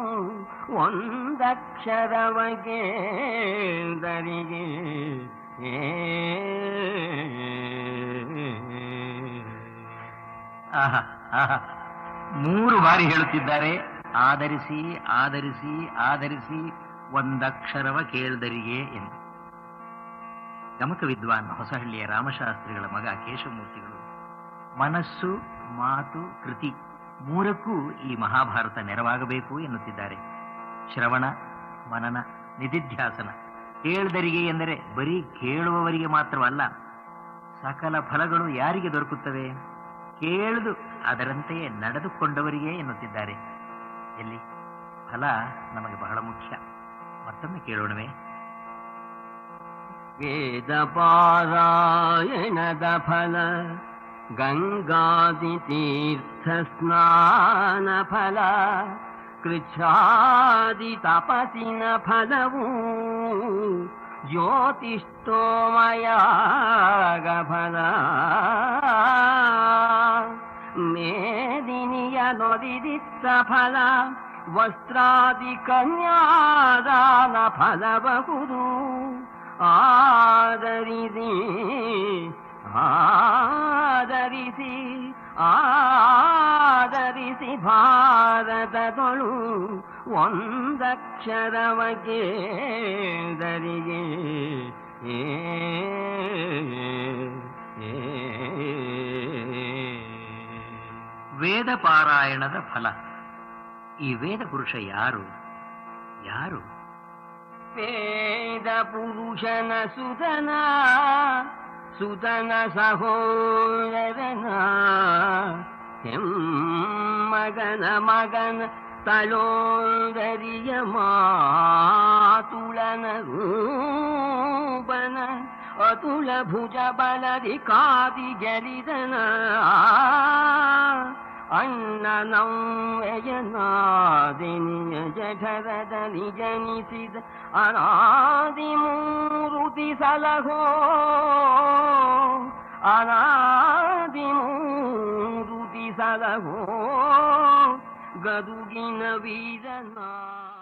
ಒಂದಕ್ಷರವಗೇಂದರಿಗೆ. ಮೂರು ಬಾರಿ ಹೇಳುತ್ತಿದ್ದಾರೆ. ಆಧರಿಸಿ ಆಧರಿಸಿ ಆಧರಿಸಿ ಒಂದಕ್ಷರವ ಕೇಳ್ದರಿಗೆ ಎಂದು. ಗಮಕ ವಿದ್ವಾನ್ ಹೊಸಹಳ್ಳಿಯ ರಾಮಶಾಸ್ತ್ರಿಗಳ ಮಗ ಕೇಶವಮೂರ್ತಿಗಳು ಮನಸ್ಸು, ಮಾತು, ಕೃತಿ ಮೂರಕ್ಕೂ ಈ ಮಹಾಭಾರತ ನೆರವಾಗಬೇಕು ಎನ್ನುತ್ತಿದ್ದಾರೆ. ಶ್ರವಣ, ಮನನ, ನಿಧಿಧ್ಯಾಸನ. ಕೇಳ್ದರಿಗೆ ಎಂದರೆ ಬರೀ ಕೇಳುವವರಿಗೆ ಮಾತ್ರವಲ್ಲ, ಸಕಲ ಫಲಗಳು ಯಾರಿಗೆ ದೊರಕುತ್ತವೆ? ಕೇಳಿದು ಅದರಂತೆಯೇ ನಡೆದುಕೊಂಡವರಿಗೆ ಎನ್ನುತ್ತಿದ್ದಾರೆ. ಎಲ್ಲಿ? ಫಲ ನಮಗೆ ಬಹಳ ಮುಖ್ಯ. ಮತ್ತೊಮ್ಮೆ ಕೇಳೋಣವೇ. ವೇದ ಪಾರಾಯಣದ ಫಲ ಗಂಗಾದಿ ತೀರ್ಥ ಸ್ನಾನ ಫಲ ಕೃಚ್ಛಾದಿ ತಪಸಿನ ಫಲವು ಜ್ಯೋತಿಷ್ಠೋಮಯಾಗ ಫಲ ಮೇದಿನಿಯ ನೊದಿದಿತ್ತ ಫಲ ವಸ್ತ್ರಾದಿ ಕನ್ಯಾದಾನ ಫಲಬಹುದು ಆದರಿಸಿ ಆದರಿಸಿ ಆದರಿಸಿ ಭಾರತದೊಳು ಒಂದಕ್ಷರವ ಒಂದಕ್ಷರವಗೆ ಏ ವೇದ ಪಾರಾಯಣದ ಫಲ. ಈ ವೇದ ಪುರುಷ ಯಾರು? ಯಾರು? ವೇದ ಪುರುಷನ ಸುತನ ಸುತನ ಸಹೋದರನ ಹೆಮ್ಮಗನ ಮಗನ ತಲೋದರಿಯ ಮಾತುಳನ ರೂಪನ ಅತುಲ ಭುಜ ಬಲದಿ ಕಾದಿ ಜಲಿದನ ಅಣ್ಣನವ್ಯಯನಾದಿನಿಯ ಜಠರದಲ್ಲಿ ಜನಿಸಿದ ಅನಾದಿ ಮೂರುತಿ ಸಲಹೋ ಅನಾದಿ ಮೂರುತಿ ಸಲಹೋ ಗದುಗಿನ ವೀರನಾ